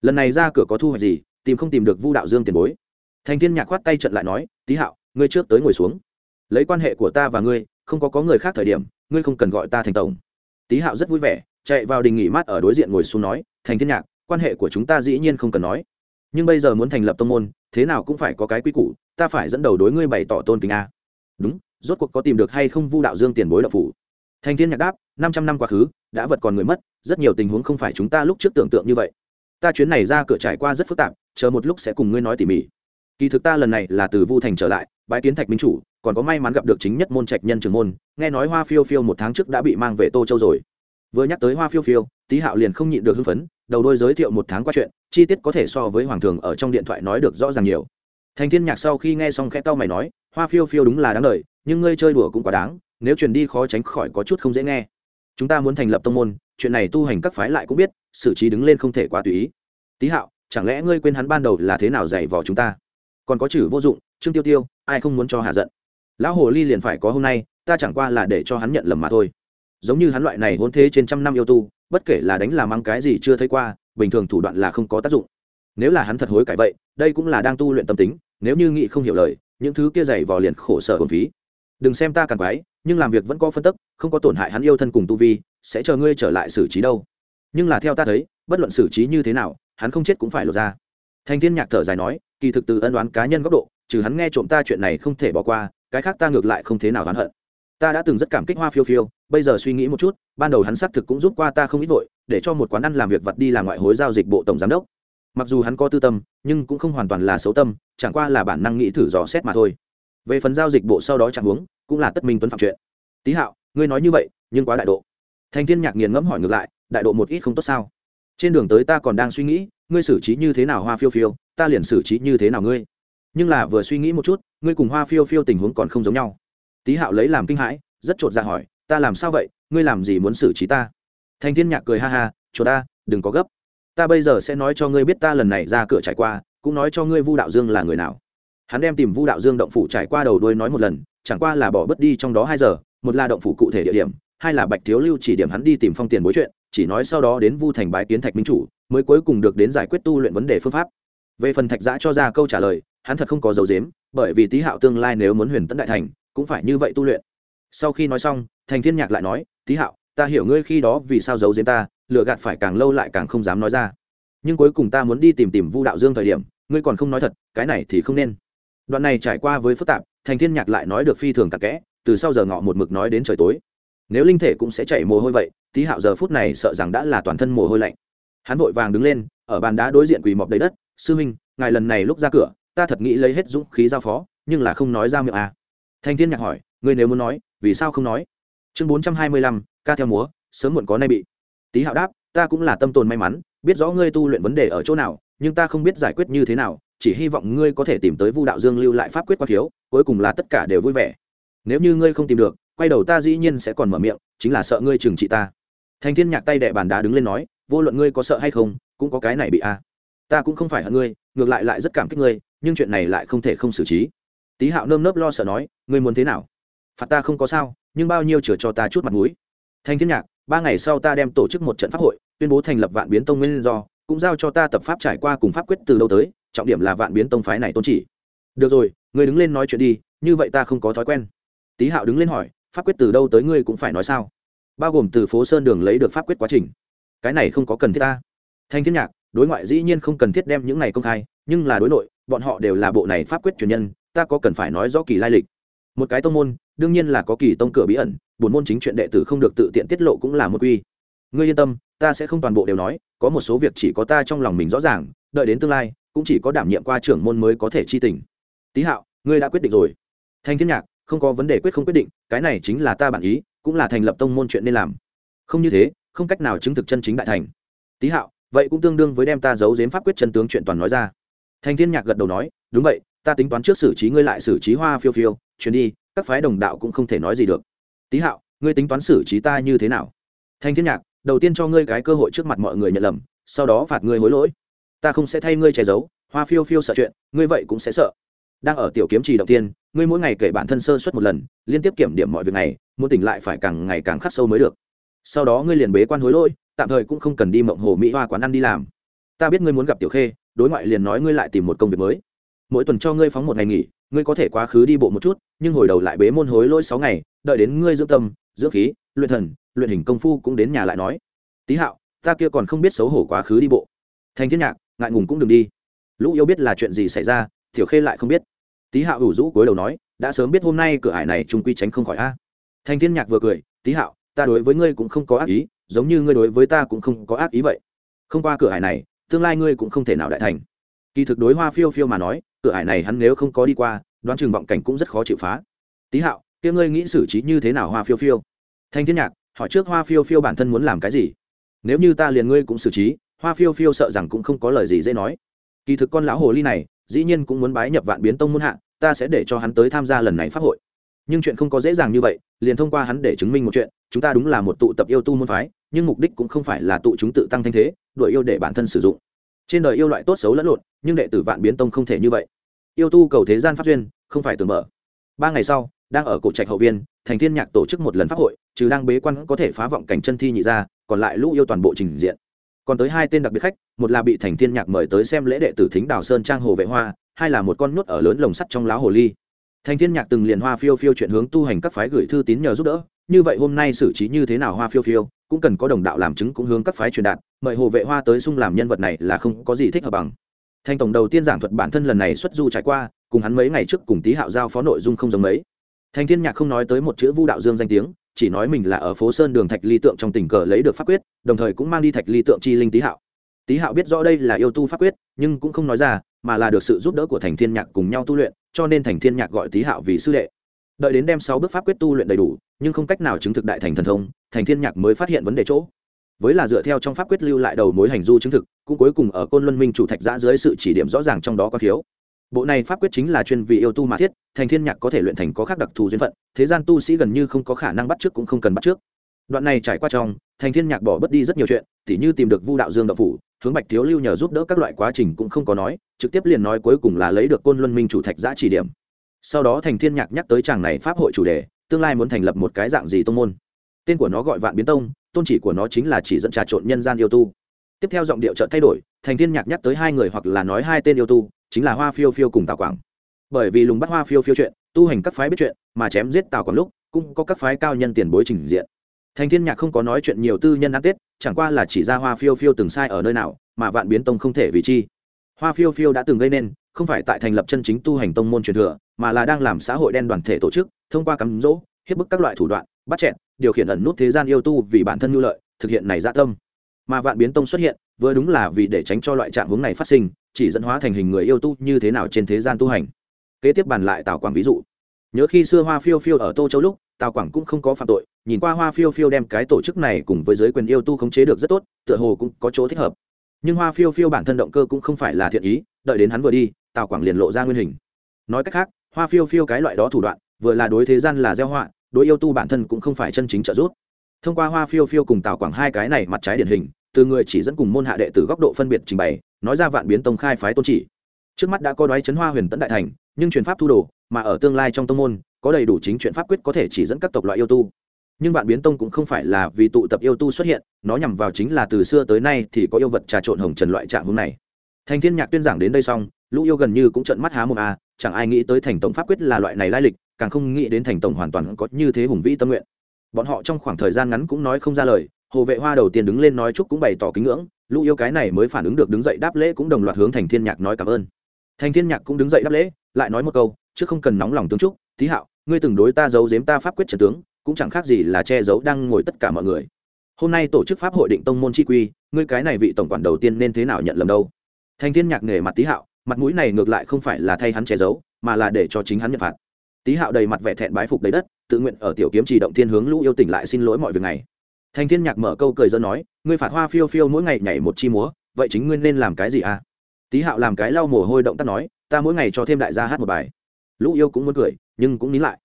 Lần này ra cửa có thu hoạch gì, tìm không tìm được vu đạo dương tiền bối. Thành thiên nhạc khoát tay trận lại nói, tý hạo, ngươi trước tới ngồi xuống. Lấy quan hệ của ta và ngươi không có có người khác thời điểm, ngươi không cần gọi ta thành tổng. Tý hạo rất vui vẻ, chạy vào đình nghỉ mát ở đối diện ngồi xuống nói, thành thiên nhạc, quan hệ của chúng ta dĩ nhiên không cần nói. Nhưng bây giờ muốn thành lập tông môn, thế nào cũng phải có cái quy củ, ta phải dẫn đầu đối ngươi bày tỏ tôn kính a. Đúng, rốt cuộc có tìm được hay không vu đạo dương tiền bối đạo phủ? Thành thiên nhạc đáp, năm trăm năm quá khứ, đã vật còn người mất, rất nhiều tình huống không phải chúng ta lúc trước tưởng tượng như vậy. Ta chuyến này ra cửa trải qua rất phức tạp, chờ một lúc sẽ cùng ngươi nói tỉ mỉ kỳ thực ta lần này là từ vu thành trở lại, bái kiến thạch minh chủ, còn có may mắn gặp được chính nhất môn trạch nhân trường môn, nghe nói hoa phiêu phiêu một tháng trước đã bị mang về tô châu rồi. Vừa nhắc tới hoa phiêu phiêu, tý hạo liền không nhịn được hưng phấn, đầu đôi giới thiệu một tháng qua chuyện, chi tiết có thể so với hoàng thường ở trong điện thoại nói được rõ ràng nhiều. Thành thiên nhạc sau khi nghe xong khẽ tao mày nói, hoa phiêu phiêu đúng là đáng lời, nhưng ngươi chơi đùa cũng quá đáng, nếu truyền đi khó tránh khỏi có chút không dễ nghe. Chúng ta muốn thành lập tông môn, chuyện này tu hành các phái lại cũng biết, xử trí đứng lên không thể quá tùy ý. Tý hạo, chẳng lẽ ngươi quên hắn ban đầu là thế nào dạy vò chúng ta? Còn có chử vô dụng, trương tiêu tiêu, ai không muốn cho hạ giận? Lão hồ ly liền phải có hôm nay, ta chẳng qua là để cho hắn nhận lầm mà thôi. Giống như hắn loại này hôn thế trên trăm năm yêu tu, bất kể là đánh làm mang cái gì chưa thấy qua, bình thường thủ đoạn là không có tác dụng. Nếu là hắn thật hối cải vậy, đây cũng là đang tu luyện tâm tính, nếu như nghị không hiểu lời, những thứ kia dày vò liền khổ sở hồn phí. Đừng xem ta càng quái, nhưng làm việc vẫn có phân tức, không có tổn hại hắn yêu thân cùng tu vi, sẽ chờ ngươi trở lại xử trí đâu. Nhưng là theo ta thấy, bất luận xử trí như thế nào, hắn không chết cũng phải lột ra. Thành thiên nhạc thở dài nói kỳ thực từ ân đoán cá nhân góc độ, trừ hắn nghe trộm ta chuyện này không thể bỏ qua, cái khác ta ngược lại không thế nào hắn hận. Ta đã từng rất cảm kích hoa phiêu phiêu, bây giờ suy nghĩ một chút, ban đầu hắn xác thực cũng giúp qua ta không ít vội, để cho một quán ăn làm việc vật đi làm ngoại hối giao dịch bộ tổng giám đốc. Mặc dù hắn có tư tâm, nhưng cũng không hoàn toàn là xấu tâm, chẳng qua là bản năng nghĩ thử dò xét mà thôi. Về phần giao dịch bộ sau đó chẳng huống, cũng là tất minh tuấn phạm chuyện. Tý hạo, ngươi nói như vậy, nhưng quá đại độ. Thành thiên nhạc nghiền ngẫm hỏi ngược lại, đại độ một ít không tốt sao? Trên đường tới ta còn đang suy nghĩ ngươi xử trí như thế nào hoa phiêu phiêu, ta liền xử trí như thế nào ngươi. Nhưng là vừa suy nghĩ một chút, ngươi cùng hoa phiêu phiêu tình huống còn không giống nhau. Tý hạo lấy làm kinh hãi, rất chột ra hỏi, ta làm sao vậy, ngươi làm gì muốn xử trí ta? Thành thiên nhạc cười ha ha, chột ta, đừng có gấp. Ta bây giờ sẽ nói cho ngươi biết ta lần này ra cửa trải qua, cũng nói cho ngươi vu đạo dương là người nào. Hắn đem tìm vu đạo dương động phủ trải qua đầu đuôi nói một lần, chẳng qua là bỏ bớt đi trong đó hai giờ, một là động phủ cụ thể địa điểm, hai là bạch thiếu lưu chỉ điểm hắn đi tìm phong tiền bối chuyện, chỉ nói sau đó đến vu thành bái kiến thạch minh chủ mới cuối cùng được đến giải quyết tu luyện vấn đề phương pháp. Về phần thạch giã cho ra câu trả lời, hắn thật không có dấu dếm bởi vì tý hạo tương lai nếu muốn huyền tấn đại thành, cũng phải như vậy tu luyện. Sau khi nói xong, thành thiên nhạc lại nói, tý hạo, ta hiểu ngươi khi đó vì sao giấu giếm ta lựa gạt phải càng lâu lại càng không dám nói ra. Nhưng cuối cùng ta muốn đi tìm tìm vu đạo dương thời điểm, ngươi còn không nói thật, cái này thì không nên. Đoạn này trải qua với phức tạp, thành thiên nhạc lại nói được phi thường cặn kẽ, từ sau giờ ngọ một mực nói đến trời tối. Nếu linh thể cũng sẽ chảy mồ hôi vậy, tý hạo giờ phút này sợ rằng đã là toàn thân mồ hôi lạnh hắn vội vàng đứng lên, ở bàn đá đối diện quỳ mọc đầy đất, sư huynh, ngài lần này lúc ra cửa, ta thật nghĩ lấy hết dũng khí giao phó, nhưng là không nói ra miệng à. thanh thiên nhạc hỏi, ngươi nếu muốn nói, vì sao không nói? Chương bốn trăm hai mươi lăm, ca theo múa, sớm muộn có nay bị. Tý hạo đáp, ta cũng là tâm tồn may mắn, biết rõ ngươi tu luyện vấn đề ở chỗ nào, nhưng ta không biết giải quyết như thế nào, chỉ hy vọng ngươi có thể tìm tới vu đạo dương lưu lại pháp quyết qua thiếu cuối cùng là tất cả đều vui vẻ. Nếu như ngươi không tìm được, quay đầu ta dĩ nhiên sẽ còn mở miệng, chính là sợ ngươi trừng trị ta. Thành thiên nhạc tay đệ bàn đá đứng lên nói vô luận ngươi có sợ hay không, cũng có cái này bị a. Ta cũng không phải hận ngươi, ngược lại lại rất cảm kích ngươi, nhưng chuyện này lại không thể không xử trí. Tý hạo nơm nớp lo sợ nói, ngươi muốn thế nào? Phạt ta không có sao, nhưng bao nhiêu chừa cho ta chút mặt mũi. Thanh thiên nhạc, ba ngày sau ta đem tổ chức một trận pháp hội, tuyên bố thành lập vạn biến tông nguyên do, cũng giao cho ta tập pháp trải qua cùng pháp quyết từ đâu tới, trọng điểm là vạn biến tông phái này tôn chỉ. Được rồi, ngươi đứng lên nói chuyện đi, như vậy ta không có thói quen. Tý hạo đứng lên hỏi, pháp quyết từ đâu tới ngươi cũng phải nói sao? Bao gồm từ phố sơn đường lấy được pháp quyết quá trình cái này không có cần thiết ta. Thanh thiên nhạc, đối ngoại dĩ nhiên không cần thiết đem những này công khai, nhưng là đối nội, bọn họ đều là bộ này pháp quyết truyền nhân, ta có cần phải nói rõ kỳ lai lịch. Một cái tông môn, đương nhiên là có kỳ tông cửa bí ẩn buồn môn chính chuyện đệ tử không được tự tiện tiết lộ cũng là một quy. Ngươi yên tâm, ta sẽ không toàn bộ đều nói, có một số việc chỉ có ta trong lòng mình rõ ràng, đợi đến tương lai, cũng chỉ có đảm nhiệm qua trưởng môn mới có thể chi tình. Tý hạo, ngươi đã quyết định rồi. Thanh thiên nhạc, không có vấn đề quyết không quyết định, cái này chính là ta bản ý, cũng là thành lập tông môn chuyện nên làm. Không như thế không cách nào chứng thực chân chính đại thành. Tý hạo, vậy cũng tương đương với đem ta giấu giếm pháp quyết chân tướng chuyện toàn nói ra. Thành thiên nhạc gật đầu nói, đúng vậy, ta tính toán trước xử trí ngươi lại xử trí hoa phiêu phiêu chuyến đi, các phái đồng đạo cũng không thể nói gì được. Tý hạo, ngươi tính toán xử trí ta như thế nào? Thành thiên nhạc, đầu tiên cho ngươi cái cơ hội trước mặt mọi người nhận lầm, sau đó phạt ngươi hối lỗi. Ta không sẽ thay ngươi che giấu, hoa phiêu phiêu sợ chuyện, ngươi vậy cũng sẽ sợ. Đang ở tiểu kiếm trì đầu tiên, ngươi mỗi ngày kể bản thân sơ suất một lần, liên tiếp kiểm điểm mọi việc này, muốn tỉnh lại phải càng ngày càng khắc sâu mới được sau đó ngươi liền bế quan hối lỗi, tạm thời cũng không cần đi mộng hồ mỹ hoa quán ăn đi làm. Ta biết ngươi muốn gặp tiểu khê, đối ngoại liền nói ngươi lại tìm một công việc mới. Mỗi tuần cho ngươi phóng một ngày nghỉ, ngươi có thể quá khứ đi bộ một chút, nhưng hồi đầu lại bế môn hối lỗi sáu ngày, đợi đến ngươi dưỡng tâm, dưỡng khí, luyện thần, luyện hình công phu cũng đến nhà lại nói. Tý hạo, ta kia còn không biết xấu hổ quá khứ đi bộ. Thành thiên nhạc, ngại ngùng cũng đừng đi. Lũ yêu biết là chuyện gì xảy ra, tiểu khê lại không biết. Tý hạo ủ rũ cúi đầu nói, đã sớm biết hôm nay cửa hải này trung quy tránh không khỏi a. Thành thiên nhạc vừa cười tý hạo ta đối với ngươi cũng không có ác ý, giống như ngươi đối với ta cũng không có ác ý vậy. Không qua cửa hải này, tương lai ngươi cũng không thể nào đại thành. Kỳ thực đối hoa phiêu phiêu mà nói, cửa hải này hắn nếu không có đi qua, đoán chừng vọng cảnh cũng rất khó chịu phá. Tý hạo, kia ngươi nghĩ xử trí như thế nào hoa phiêu phiêu? Thanh thiên nhạc, hỏi trước hoa phiêu phiêu bản thân muốn làm cái gì. Nếu như ta liền ngươi cũng xử trí, hoa phiêu phiêu sợ rằng cũng không có lời gì dễ nói. Kỳ thực con lão hồ ly này, dĩ nhiên cũng muốn bái nhập vạn biến tông muôn hạ, ta sẽ để cho hắn tới tham gia lần này pháp hội. Nhưng chuyện không có dễ dàng như vậy, liền thông qua hắn để chứng minh một chuyện chúng ta đúng là một tụ tập yêu tu môn phái, nhưng mục đích cũng không phải là tụ chúng tự tăng thanh thế đội yêu để bản thân sử dụng. Trên đời yêu loại tốt xấu lẫn lộn, nhưng đệ tử vạn biến tông không thể như vậy. Yêu tu cầu thế gian pháp duyên, không phải tưởng mở. Ba ngày sau, đang ở cổ trạch hậu viên, thành thiên nhạc tổ chức một lần pháp hội, trừ đang bế quan có thể phá vọng cảnh chân thi nhị ra, còn lại lũ yêu toàn bộ trình diện. Còn tới hai tên đặc biệt khách, một là bị thành thiên nhạc mời tới xem lễ đệ tử thính đào sơn trang hồ vệ hoa, hai là một con nhốt ở lớn lồng sắt trong lá hồ ly thành thiên nhạc từng liền hoa phiêu phiêu chuyện hướng tu hành các phái gửi thư tín nhờ giúp đỡ, như vậy hôm nay xử trí như thế nào hoa phiêu phiêu, cũng cần có đồng đạo làm chứng cũng hướng các phái truyền đạt, mời hồ vệ hoa tới sung làm nhân vật này là không có gì thích hợp bằng. Thành tổng đầu tiên giảng thuật bản thân lần này xuất du trải qua, cùng hắn mấy ngày trước cùng tý hạo giao phó nội dung không giống mấy. Thành thiên nhạc không nói tới một chữ vu đạo dương danh tiếng, chỉ nói mình là ở phố sơn đường thạch ly tượng trong tình cờ lấy được pháp quyết, đồng thời cũng mang đi thạch ly tượng chi linh tý hạo. Tý hạo biết rõ đây là yêu tu pháp quyết, nhưng cũng không nói ra mà là được sự giúp đỡ của thành thiên nhạc cùng nhau tu luyện, cho nên thành thiên nhạc gọi tý hạo vì sư đệ. Đợi đến đem sáu bước pháp quyết tu luyện đầy đủ, nhưng không cách nào chứng thực đại thành thần thông, thành thiên nhạc mới phát hiện vấn đề chỗ. Với là dựa theo trong pháp quyết lưu lại đầu mối hành du chứng thực, cũng cuối cùng ở côn luân minh chủ thạch giã dưới sự chỉ điểm rõ ràng trong đó có thiếu. Bộ này pháp quyết chính là chuyên vị yêu tu mà thiết, thành thiên nhạc có thể luyện thành có khác đặc thù duyên phận, thế gian tu sĩ gần như không có khả năng bắt trước cũng không cần bắt trước. Đoạn này trải qua trong, thành thiên nhạc bỏ bớt đi rất nhiều chuyện, tỉ như tìm được vu đạo dương đạo phủ hướng bạch thiếu lưu nhờ giúp đỡ các loại quá trình cũng không có nói, trực tiếp liền nói cuối cùng là lấy được côn luân minh chủ thạch giã chỉ điểm. Sau đó thành thiên nhạc nhắc tới chàng này pháp hội chủ đề, tương lai muốn thành lập một cái dạng gì tông môn. Tên của nó gọi vạn biến tông, tôn chỉ của nó chính là chỉ dẫn trà trộn nhân gian yêu tu. Tiếp theo giọng điệu trợ thay đổi, thành thiên nhạc nhắc tới hai người hoặc là nói hai tên yêu tu, chính là hoa phiêu phiêu cùng tào quảng. Bởi vì lùng bắt hoa phiêu phiêu chuyện, tu hành các phái biết chuyện, mà chém giết tào quảng lúc, cũng có các phái cao nhân tiền bối trình diện. Thành thiên nhạc không có nói chuyện nhiều tư nhân ăn tết chẳng qua là chỉ ra hoa phiêu phiêu từng sai ở nơi nào mà vạn biến tông không thể vì chi. Hoa phiêu phiêu đã từng gây nên không phải tại thành lập chân chính tu hành tông môn truyền thừa mà là đang làm xã hội đen đoàn thể tổ chức thông qua cắm rỗ, hiếp bức các loại thủ đoạn bắt chẹn điều khiển ẩn nút thế gian yêu tu vì bản thân nhu lợi thực hiện này dạ tâm. Mà vạn biến tông xuất hiện vừa đúng là vì để tránh cho loại trạng hướng này phát sinh chỉ dẫn hóa thành hình người yêu tu như thế nào trên thế gian tu hành. Kế tiếp bàn lại tào quang ví dụ. Nhớ khi xưa hoa phiêu phiêu ở tô châu lúc tào quảng cũng không có phạm tội, nhìn qua hoa phiêu phiêu đem cái tổ chức này cùng với giới quyền yêu tu khống chế được rất tốt, tựa hồ cũng có chỗ thích hợp. Nhưng hoa phiêu phiêu bản thân động cơ cũng không phải là thiện ý, đợi đến hắn vừa đi, tào quảng liền lộ ra nguyên hình. Nói cách khác, hoa phiêu phiêu cái loại đó thủ đoạn, vừa là đối thế gian là gieo họa, đối yêu tu bản thân cũng không phải chân chính trợ giúp. Thông qua hoa phiêu phiêu cùng tào quảng hai cái này mặt trái điển hình, từ người chỉ dẫn cùng môn hạ đệ từ góc độ phân biệt trình bày, nói ra vạn biến tông khai phái tôn chỉ. Trước mắt đã có đoái chấn hoa huyền tấn đại thành, nhưng truyền pháp thu đồ, mà ở tương lai trong tông môn có đầy đủ chính chuyện pháp quyết có thể chỉ dẫn các tộc loại yêu tu. Nhưng vạn biến tông cũng không phải là vì tụ tập yêu tu xuất hiện, nó nhằm vào chính là từ xưa tới nay thì có yêu vật trà trộn hồng trần loại trạng hướng này. Thành thiên nhạc tuyên giảng đến đây xong, lũ yêu gần như cũng trận mắt há một a à, chẳng ai nghĩ tới thành tổng pháp quyết là loại này lai lịch, càng không nghĩ đến thành tổng hoàn toàn có như thế hùng vĩ tâm nguyện. Bọn họ trong khoảng thời gian ngắn cũng nói không ra lời, hồ vệ hoa đầu tiên đứng lên nói chúc cũng bày tỏ kính ngưỡng, lũ yêu cái này mới phản ứng được đứng dậy đáp lễ cũng đồng loạt hướng thành thiên nhạc nói cảm ơn. Thành thiên nhạc cũng đứng dậy đáp lễ, lại nói một câu chứ không cần nóng lòng tướng trúc thí hạo ngươi từng đối ta giấu giếm ta pháp quyết trần tướng, cũng chẳng khác gì là che giấu đang ngồi tất cả mọi người. Hôm nay tổ chức pháp hội định tông môn chi quy, ngươi cái này vị tổng quản đầu tiên nên thế nào nhận lầm đâu? Thanh thiên nhạc nghề mặt tý hạo, mặt mũi này ngược lại không phải là thay hắn che giấu, mà là để cho chính hắn nhận phạt. Tý hạo đầy mặt vẻ thẹn bái phục đầy đất, tự nguyện ở tiểu kiếm chỉ động thiên hướng lũ yêu tỉnh lại xin lỗi mọi việc này. Thanh thiên nhạc mở câu cười dân nói, ngươi phạt hoa phiêu phiêu mỗi ngày nhảy một chi múa, vậy chính ngươi nên làm cái gì à? Tý hạo làm cái lau mồ hôi động tác nói, ta mỗi ngày cho thêm đại gia hát một bài. Lũ yêu cũng muốn cười nhưng cũng nín lại.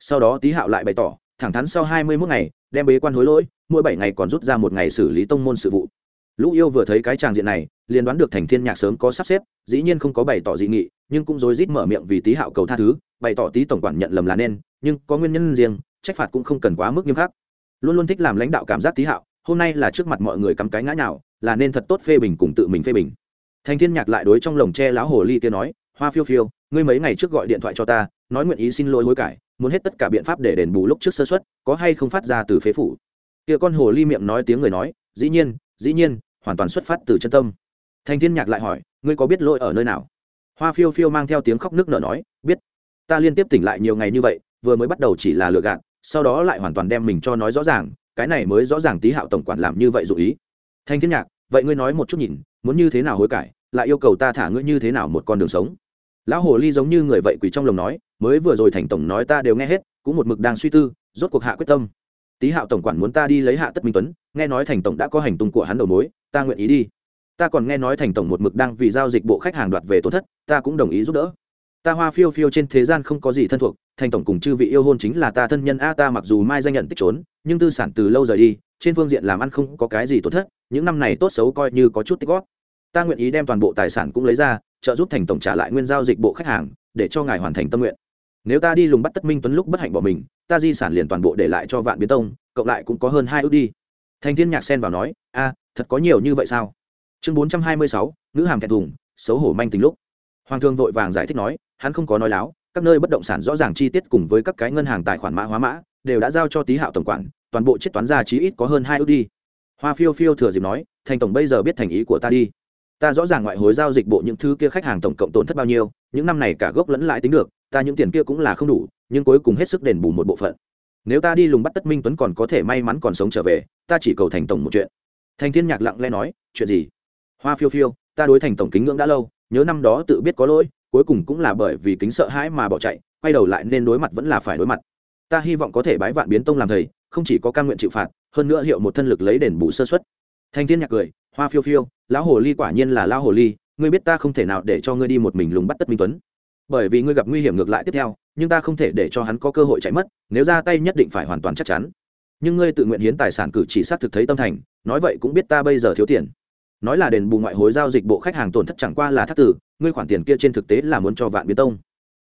Sau đó tý hạo lại bày tỏ, thẳng thắn sau hai mươi mốt ngày, đem bế quan hối lỗi, mỗi bảy ngày còn rút ra một ngày xử lý tông môn sự vụ. Lũ yêu vừa thấy cái tràng diện này, liền đoán được thành thiên nhạc sớm có sắp xếp, dĩ nhiên không có bày tỏ dị nghị, nhưng cũng rối rít mở miệng vì tý hạo cầu tha thứ, bày tỏ Tý tổng quản nhận lầm là nên, nhưng có nguyên nhân riêng, trách phạt cũng không cần quá mức nghiêm khắc. Luôn luôn thích làm lãnh đạo cảm giác tý hạo, hôm nay là trước mặt mọi người cắm cái ngã nào là nên thật tốt phê bình cùng tự mình phê bình. Thành thiên nhạc lại đối trong lồng tre lão hồ ly kia nói, hoa phiêu phiêu ngươi mấy ngày trước gọi điện thoại cho ta, nói nguyện ý xin lỗi hối cải, muốn hết tất cả biện pháp để đền bù lúc trước sơ xuất có hay không phát ra từ phế phủ? Kia con hồ ly miệng nói tiếng người nói, dĩ nhiên dĩ nhiên, hoàn toàn xuất phát từ chân tâm. Thành thiên nhạc lại hỏi, ngươi có biết lỗi ở nơi nào? Hoa phiêu phiêu mang theo tiếng khóc nước nở nói, biết. Ta liên tiếp tỉnh lại nhiều ngày như vậy, vừa mới bắt đầu chỉ là lừa gạt, sau đó lại hoàn toàn đem mình cho nói rõ ràng, cái này mới rõ ràng tí hạo tổng quản làm như vậy dụ ý. Thanh thiên nhạc, vậy ngươi nói một chút nhìn, muốn như thế nào hối cải, lại yêu cầu ta thả ngươi như thế nào một con đường sống? Lão hồ ly giống như người vậy quỳ trong lòng nói, mới vừa rồi thành tổng nói ta đều nghe hết, cũng một mực đang suy tư, rốt cuộc hạ quyết tâm. Tý hạo tổng quản muốn ta đi lấy hạ tất minh tuấn, nghe nói thành tổng đã có hành tung của hắn đầu mối, ta nguyện ý đi. Ta còn nghe nói thành tổng một mực đang vì giao dịch bộ khách hàng đoạt về tổn thất, ta cũng đồng ý giúp đỡ. Ta hoa phiêu phiêu trên thế gian không có gì thân thuộc, thành tổng cùng chư vị yêu hôn chính là ta thân nhân, a ta mặc dù mai danh nhận tích trốn, nhưng tư sản từ lâu rời đi, trên phương diện làm ăn không có cái gì tổn thất, những năm này tốt xấu coi như có chút tích góp. Ta nguyện ý đem toàn bộ tài sản cũng lấy ra trợ giúp thành tổng trả lại nguyên giao dịch bộ khách hàng, để cho ngài hoàn thành tâm nguyện. Nếu ta đi lùng bắt tất minh tuấn lúc bất hạnh bỏ mình, ta di sản liền toàn bộ để lại cho vạn biến tông, cộng lại cũng có hơn hai ước đi. Thành thiên nhạc xen vào nói, a, thật có nhiều như vậy sao? Chương bốn trăm hai mươi sáu nữ hàm thẹn thùng, xấu hổ manh tình lúc. Hoàng thương vội vàng giải thích nói, hắn không có nói láo, các nơi bất động sản rõ ràng chi tiết cùng với các cái ngân hàng tài khoản mã hóa mã, đều đã giao cho tý hạo tổng quản, toàn bộ chiết toán ra chí ít có hơn hai ước đi. Hoa phiêu phiêu thừa dịp nói, thành tổng bây giờ biết thành ý của ta đi ta rõ ràng ngoại hối giao dịch bộ những thứ kia khách hàng tổng cộng tổn thất bao nhiêu, những năm này cả gốc lẫn lãi tính được, ta những tiền kia cũng là không đủ, nhưng cuối cùng hết sức đền bù một bộ phận. Nếu ta đi lùng bắt tất minh tuấn còn có thể may mắn còn sống trở về, ta chỉ cầu thành tổng một chuyện. Thành thiên nhạc lặng lẽ nói, chuyện gì? Hoa phiêu phiêu, ta đối thành tổng kính ngưỡng đã lâu, nhớ năm đó tự biết có lỗi, cuối cùng cũng là bởi vì kính sợ hãi mà bỏ chạy, quay đầu lại nên đối mặt vẫn là phải đối mặt. Ta hy vọng có thể bái vạn biến tông làm thầy, không chỉ có căn nguyện chịu phạt, hơn nữa hiệu một thân lực lấy đền bù sơ xuất thanh thiên nhạc cười hoa phiêu phiêu, lão hồ ly quả nhiên là lão hồ ly, ngươi biết ta không thể nào để cho ngươi đi một mình lùng bắt tất minh tuấn. Bởi vì ngươi gặp nguy hiểm ngược lại tiếp theo, nhưng ta không thể để cho hắn có cơ hội chạy mất, nếu ra tay nhất định phải hoàn toàn chắc chắn. Nhưng ngươi tự nguyện hiến tài sản cử chỉ sát thực thấy tâm thành, nói vậy cũng biết ta bây giờ thiếu tiền. Nói là đền bù ngoại hối giao dịch bộ khách hàng tổn thất chẳng qua là thất tử, ngươi khoản tiền kia trên thực tế là muốn cho vạn biến tông.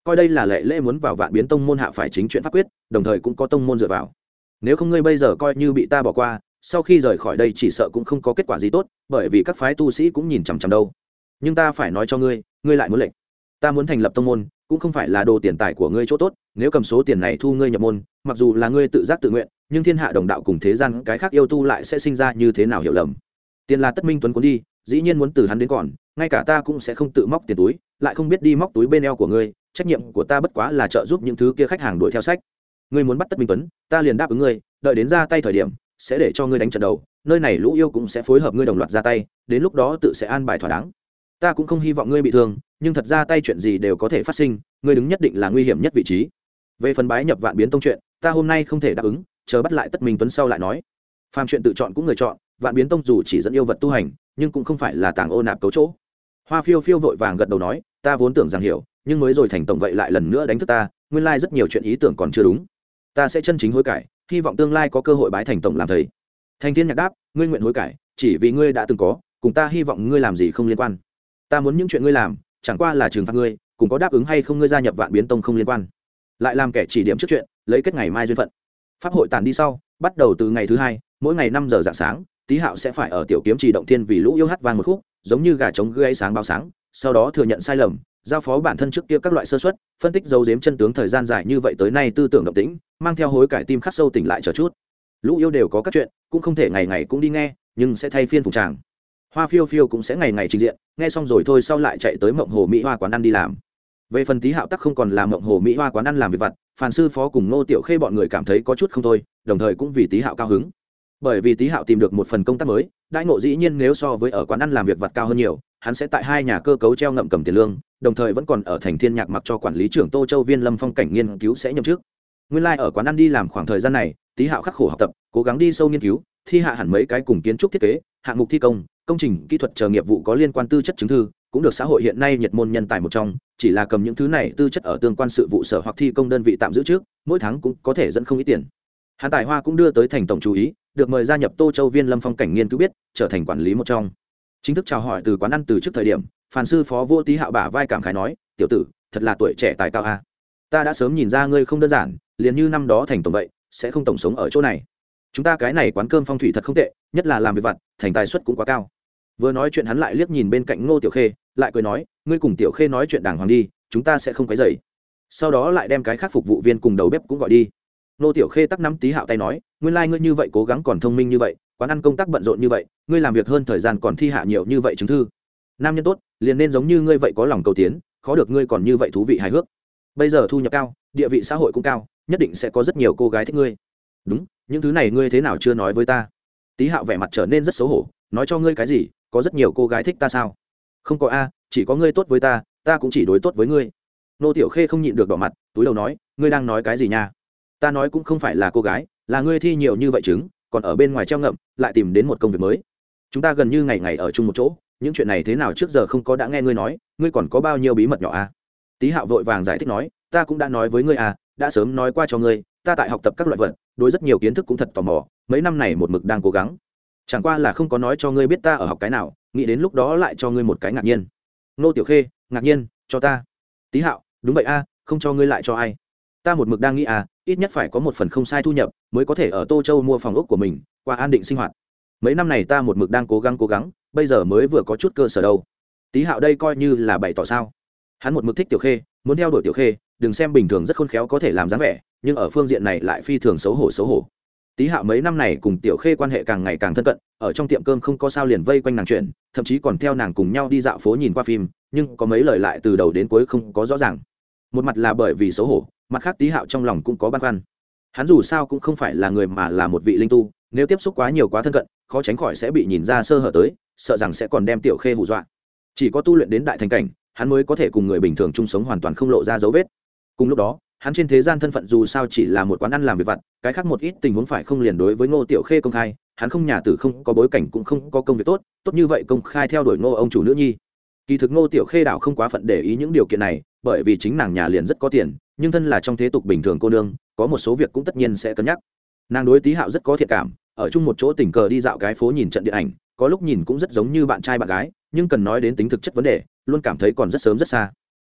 Coi đây là lệ lễ muốn vào vạn biến tông môn hạ phải chính chuyện pháp quyết, đồng thời cũng có tông môn dựa vào. Nếu không ngươi bây giờ coi như bị ta bỏ qua sau khi rời khỏi đây chỉ sợ cũng không có kết quả gì tốt, bởi vì các phái tu sĩ cũng nhìn chằm chằm đâu. Nhưng ta phải nói cho ngươi ngươi lại muốn lệnh. Ta muốn thành lập tông môn, cũng không phải là đồ tiền tài của ngươi chỗ tốt, nếu cầm số tiền này thu ngươi nhập môn, mặc dù là ngươi tự giác tự nguyện, nhưng thiên hạ đồng đạo cùng thế gian cái khác yêu tu lại sẽ sinh ra như thế nào hiểu lầm. Tiền là tất minh tuấn cuốn đi, dĩ nhiên muốn từ hắn đến còn, ngay cả ta cũng sẽ không tự móc tiền túi, lại không biết đi móc túi bên eo của ngươi, trách nhiệm của ta bất quá là trợ giúp những thứ kia khách hàng đuổi theo sách. Ngươi muốn bắt tất minh tuấn, ta liền đáp ứng ngươi, đợi đến ra tay thời điểm sẽ để cho ngươi đánh trận đầu, nơi này lũ yêu cũng sẽ phối hợp ngươi đồng loạt ra tay, đến lúc đó tự sẽ an bài thỏa đáng. Ta cũng không hy vọng ngươi bị thương, nhưng thật ra tay chuyện gì đều có thể phát sinh, ngươi đứng nhất định là nguy hiểm nhất vị trí. Về phần bái nhập vạn biến tông chuyện, ta hôm nay không thể đáp ứng, chờ bắt lại tất minh tuấn sau lại nói. Phàm chuyện tự chọn cũng người chọn, vạn biến tông dù chỉ dẫn yêu vật tu hành, nhưng cũng không phải là tàng ô nạp cấu chỗ. Hoa phiêu phiêu vội vàng gật đầu nói, ta vốn tưởng rằng hiểu, nhưng mới rồi thành tổng vậy lại lần nữa đánh thức ta, nguyên lai rất nhiều chuyện ý tưởng còn chưa đúng ta sẽ chân chính hối cải, hy vọng tương lai có cơ hội bái thành tổng làm thầy. Thành thiên nhạc đáp, ngươi nguyện hối cải, chỉ vì ngươi đã từng có, cùng ta hy vọng ngươi làm gì không liên quan. Ta muốn những chuyện ngươi làm, chẳng qua là trừng phạt ngươi, cùng có đáp ứng hay không ngươi gia nhập vạn biến tông không liên quan. Lại làm kẻ chỉ điểm trước chuyện, lấy kết ngày mai duyên phận. Pháp hội tàn đi sau, bắt đầu từ ngày thứ hai, mỗi ngày năm giờ dạng sáng, tý hạo sẽ phải ở tiểu kiếm trì động thiên vì lũ yêu hát vang một khúc, giống như gà trống gây sáng bao sáng, sau đó thừa nhận sai lầm giao phó bản thân trước kia các loại sơ xuất phân tích dấu dếm chân tướng thời gian dài như vậy tới nay tư tưởng động tĩnh, mang theo hối cải tim khắc sâu tỉnh lại chờ chút. Lũ yêu đều có các chuyện, cũng không thể ngày ngày cũng đi nghe, nhưng sẽ thay phiên phục tràng. Hoa phiêu phiêu cũng sẽ ngày ngày trình diện, nghe xong rồi thôi sau lại chạy tới mộng hồ mỹ hoa quán ăn đi làm. Về phần tí hạo tắc không còn làm mộng hồ mỹ hoa quán ăn làm việc vặt, phàn sư phó cùng ngô tiểu khê bọn người cảm thấy có chút không thôi, đồng thời cũng vì tí hạo cao hứng. Bởi vì tí hạo tìm được một phần công tác mới đại ngộ dĩ nhiên nếu so với ở quán ăn làm việc vặt cao hơn nhiều hắn sẽ tại hai nhà cơ cấu treo ngậm cầm tiền lương, đồng thời vẫn còn ở thành thiên nhạc mặc cho quản lý trưởng tô châu viên lâm phong cảnh nghiên cứu sẽ nhậm chức. Nguyên lai、like、ở quán ăn đi làm khoảng thời gian này, tý hạo khắc khổ học tập, cố gắng đi sâu nghiên cứu, thi hạ hẳn mấy cái cùng kiến trúc thiết kế, hạng mục thi công công trình, kỹ thuật chờ nghiệp vụ có liên quan tư chất chứng thư, cũng được xã hội hiện nay nhiệt môn nhân tài một trong, chỉ là cầm những thứ này tư chất ở tương quan sự vụ sở hoặc thi công đơn vị tạm giữ trước, mỗi tháng cũng có thể dẫn không ít tiền. Hàn tài hoa cũng đưa tới thành tổng chú ý, được mời gia nhập tô châu viên lâm phong cảnh nghiên cứu biết, trở thành quản lý một trong chính thức chào hỏi từ quán ăn từ trước thời điểm phản sư phó vô tý hạo bả vai cảm khái nói, tiểu tử, thật là tuổi trẻ tài cao a. Ta đã sớm nhìn ra ngươi không đơn giản, liền như năm đó thành tổng vậy, sẽ không tổng sống ở chỗ này. Chúng ta cái này quán cơm phong thủy thật không tệ, nhất là làm việc vặt, thành tài suất cũng quá cao. Vừa nói chuyện hắn lại liếc nhìn bên cạnh ngô tiểu khê, lại cười nói, ngươi cùng tiểu khê nói chuyện đàng hoàng đi, chúng ta sẽ không quấy dày sau đó lại đem cái khác phục vụ viên cùng đầu bếp cũng gọi đi. Ngô tiểu khê tắc nắm tí hạo tay nói, nguyên lai、like、ngươi như vậy cố gắng còn thông minh như vậy quán ăn công tác bận rộn như vậy, ngươi làm việc hơn thời gian còn thi hạ nhiều như vậy chứng thư. Nam nhân tốt, liền nên giống như ngươi vậy có lòng cầu tiến, khó được ngươi còn như vậy thú vị hài hước. Bây giờ thu nhập cao, địa vị xã hội cũng cao, nhất định sẽ có rất nhiều cô gái thích ngươi. Đúng, những thứ này ngươi thế nào chưa nói với ta? Tý hạo vẻ mặt trở nên rất xấu hổ, nói cho ngươi cái gì, có rất nhiều cô gái thích ta sao? Không có a, chỉ có ngươi tốt với ta ta cũng chỉ đối tốt với ngươi. Nô tiểu khê không nhịn được đỏ mặt, túi đầu nói, ngươi đang nói cái gì nha? Ta nói cũng không phải là cô gái, là ngươi thi nhiều như vậy chứng còn ở bên ngoài treo ngậm, lại tìm đến một công việc mới. Chúng ta gần như ngày ngày ở chung một chỗ, những chuyện này thế nào trước giờ không có đã nghe ngươi nói, ngươi còn có bao nhiêu bí mật nhỏ à? tý hạo vội vàng giải thích nói, ta cũng đã nói với ngươi à đã sớm nói qua cho ngươi, ta tại học tập các loại vật, đối rất nhiều kiến thức cũng thật tò mò, mấy năm này một mực đang cố gắng. Chẳng qua là không có nói cho ngươi biết ta ở học cái nào, nghĩ đến lúc đó lại cho ngươi một cái ngạc nhiên. Nô tiểu khê, ngạc nhiên, cho ta. Tý hạo, đúng vậy a không cho ngươi lại cho ai? Ta một mực đang nghĩ à ít nhất phải có một phần không sai thu nhập mới có thể ở tô châu mua phòng ốc của mình, qua an định sinh hoạt. Mấy năm này ta một mực đang cố gắng cố gắng, bây giờ mới vừa có chút cơ sở đâu. Tý hạo đây coi như là bày tỏ sao? Hắn một mực thích tiểu khê, muốn theo đuổi tiểu khê, đừng xem bình thường rất khôn khéo có thể làm dáng vẻ, nhưng ở phương diện này lại phi thường xấu hổ xấu hổ. Tý hạo mấy năm này cùng tiểu khê quan hệ càng ngày càng thân cận, ở trong tiệm cơm không có sao liền vây quanh nàng chuyện, thậm chí còn theo nàng cùng nhau đi dạo phố nhìn qua phim, nhưng có mấy lời lại từ đầu đến cuối không có rõ ràng một mặt là bởi vì xấu hổ, mặt khác tý hạo trong lòng cũng có băn khoăn. Hắn dù sao cũng không phải là người mà là một vị linh tu, nếu tiếp xúc quá nhiều quá thân cận, khó tránh khỏi sẽ bị nhìn ra sơ hở tới, sợ rằng sẽ còn đem tiểu khê hù dọa. Chỉ có tu luyện đến đại thành cảnh, hắn mới có thể cùng người bình thường chung sống hoàn toàn không lộ ra dấu vết. Cùng lúc đó, hắn trên thế gian thân phận dù sao chỉ là một quán ăn làm việc vặt, cái khác một ít tình huống phải không liền đối với ngô tiểu khê công khai, hắn không nhà tử không có bối cảnh cũng không có công việc tốt tốt như vậy công khai theo đuổi ngô ông chủ nữ nhi kỳ thực ngô tiểu khê đảo không quá phận để ý những điều kiện này, bởi vì chính nàng nhà liền rất có tiền, nhưng thân là trong thế tục bình thường cô nương, có một số việc cũng tất nhiên sẽ cân nhắc. Nàng đối tý hạo rất có thiện cảm, ở chung một chỗ tình cờ đi dạo cái phố nhìn trận điện ảnh, có lúc nhìn cũng rất giống như bạn trai bạn gái, nhưng cần nói đến tính thực chất vấn đề, luôn cảm thấy còn rất sớm rất xa.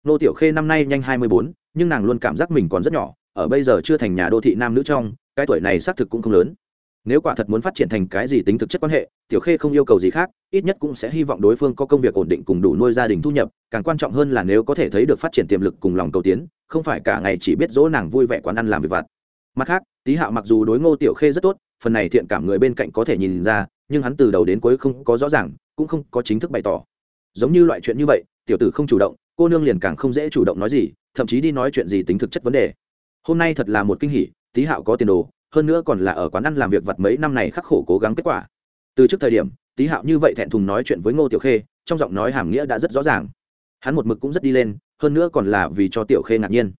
Nô tiểu khê năm nay nhanh hai mươi bốn, nhưng nàng luôn cảm giác mình còn rất nhỏ, ở bây giờ chưa thành nhà đô thị nam nữ trong, cái tuổi này xác thực cũng không lớn nếu quả thật muốn phát triển thành cái gì tính thực chất quan hệ, tiểu khê không yêu cầu gì khác, ít nhất cũng sẽ hy vọng đối phương có công việc ổn định cùng đủ nuôi gia đình thu nhập, càng quan trọng hơn là nếu có thể thấy được phát triển tiềm lực cùng lòng cầu tiến, không phải cả ngày chỉ biết dỗ nàng vui vẻ quán ăn làm việc vặt. Mặt khác, tý hạo mặc dù đối ngô tiểu khê rất tốt, phần này thiện cảm người bên cạnh có thể nhìn ra, nhưng hắn từ đầu đến cuối không có rõ ràng, cũng không có chính thức bày tỏ. Giống như loại chuyện như vậy, tiểu tử không chủ động, cô nương liền càng không dễ chủ động nói gì, thậm chí đi nói chuyện gì tính thực chất vấn đề. Hôm nay thật là một kinh hỉ, tý hạo có tiền đồ hơn nữa còn là ở quán ăn làm việc vặt mấy năm này khắc khổ cố gắng kết quả. Từ trước thời điểm, tý hạo như vậy thẹn thùng nói chuyện với ngô tiểu khê, trong giọng nói hàm nghĩa đã rất rõ ràng. Hắn một mực cũng rất đi lên, hơn nữa còn là vì cho tiểu khê ngạc nhiên.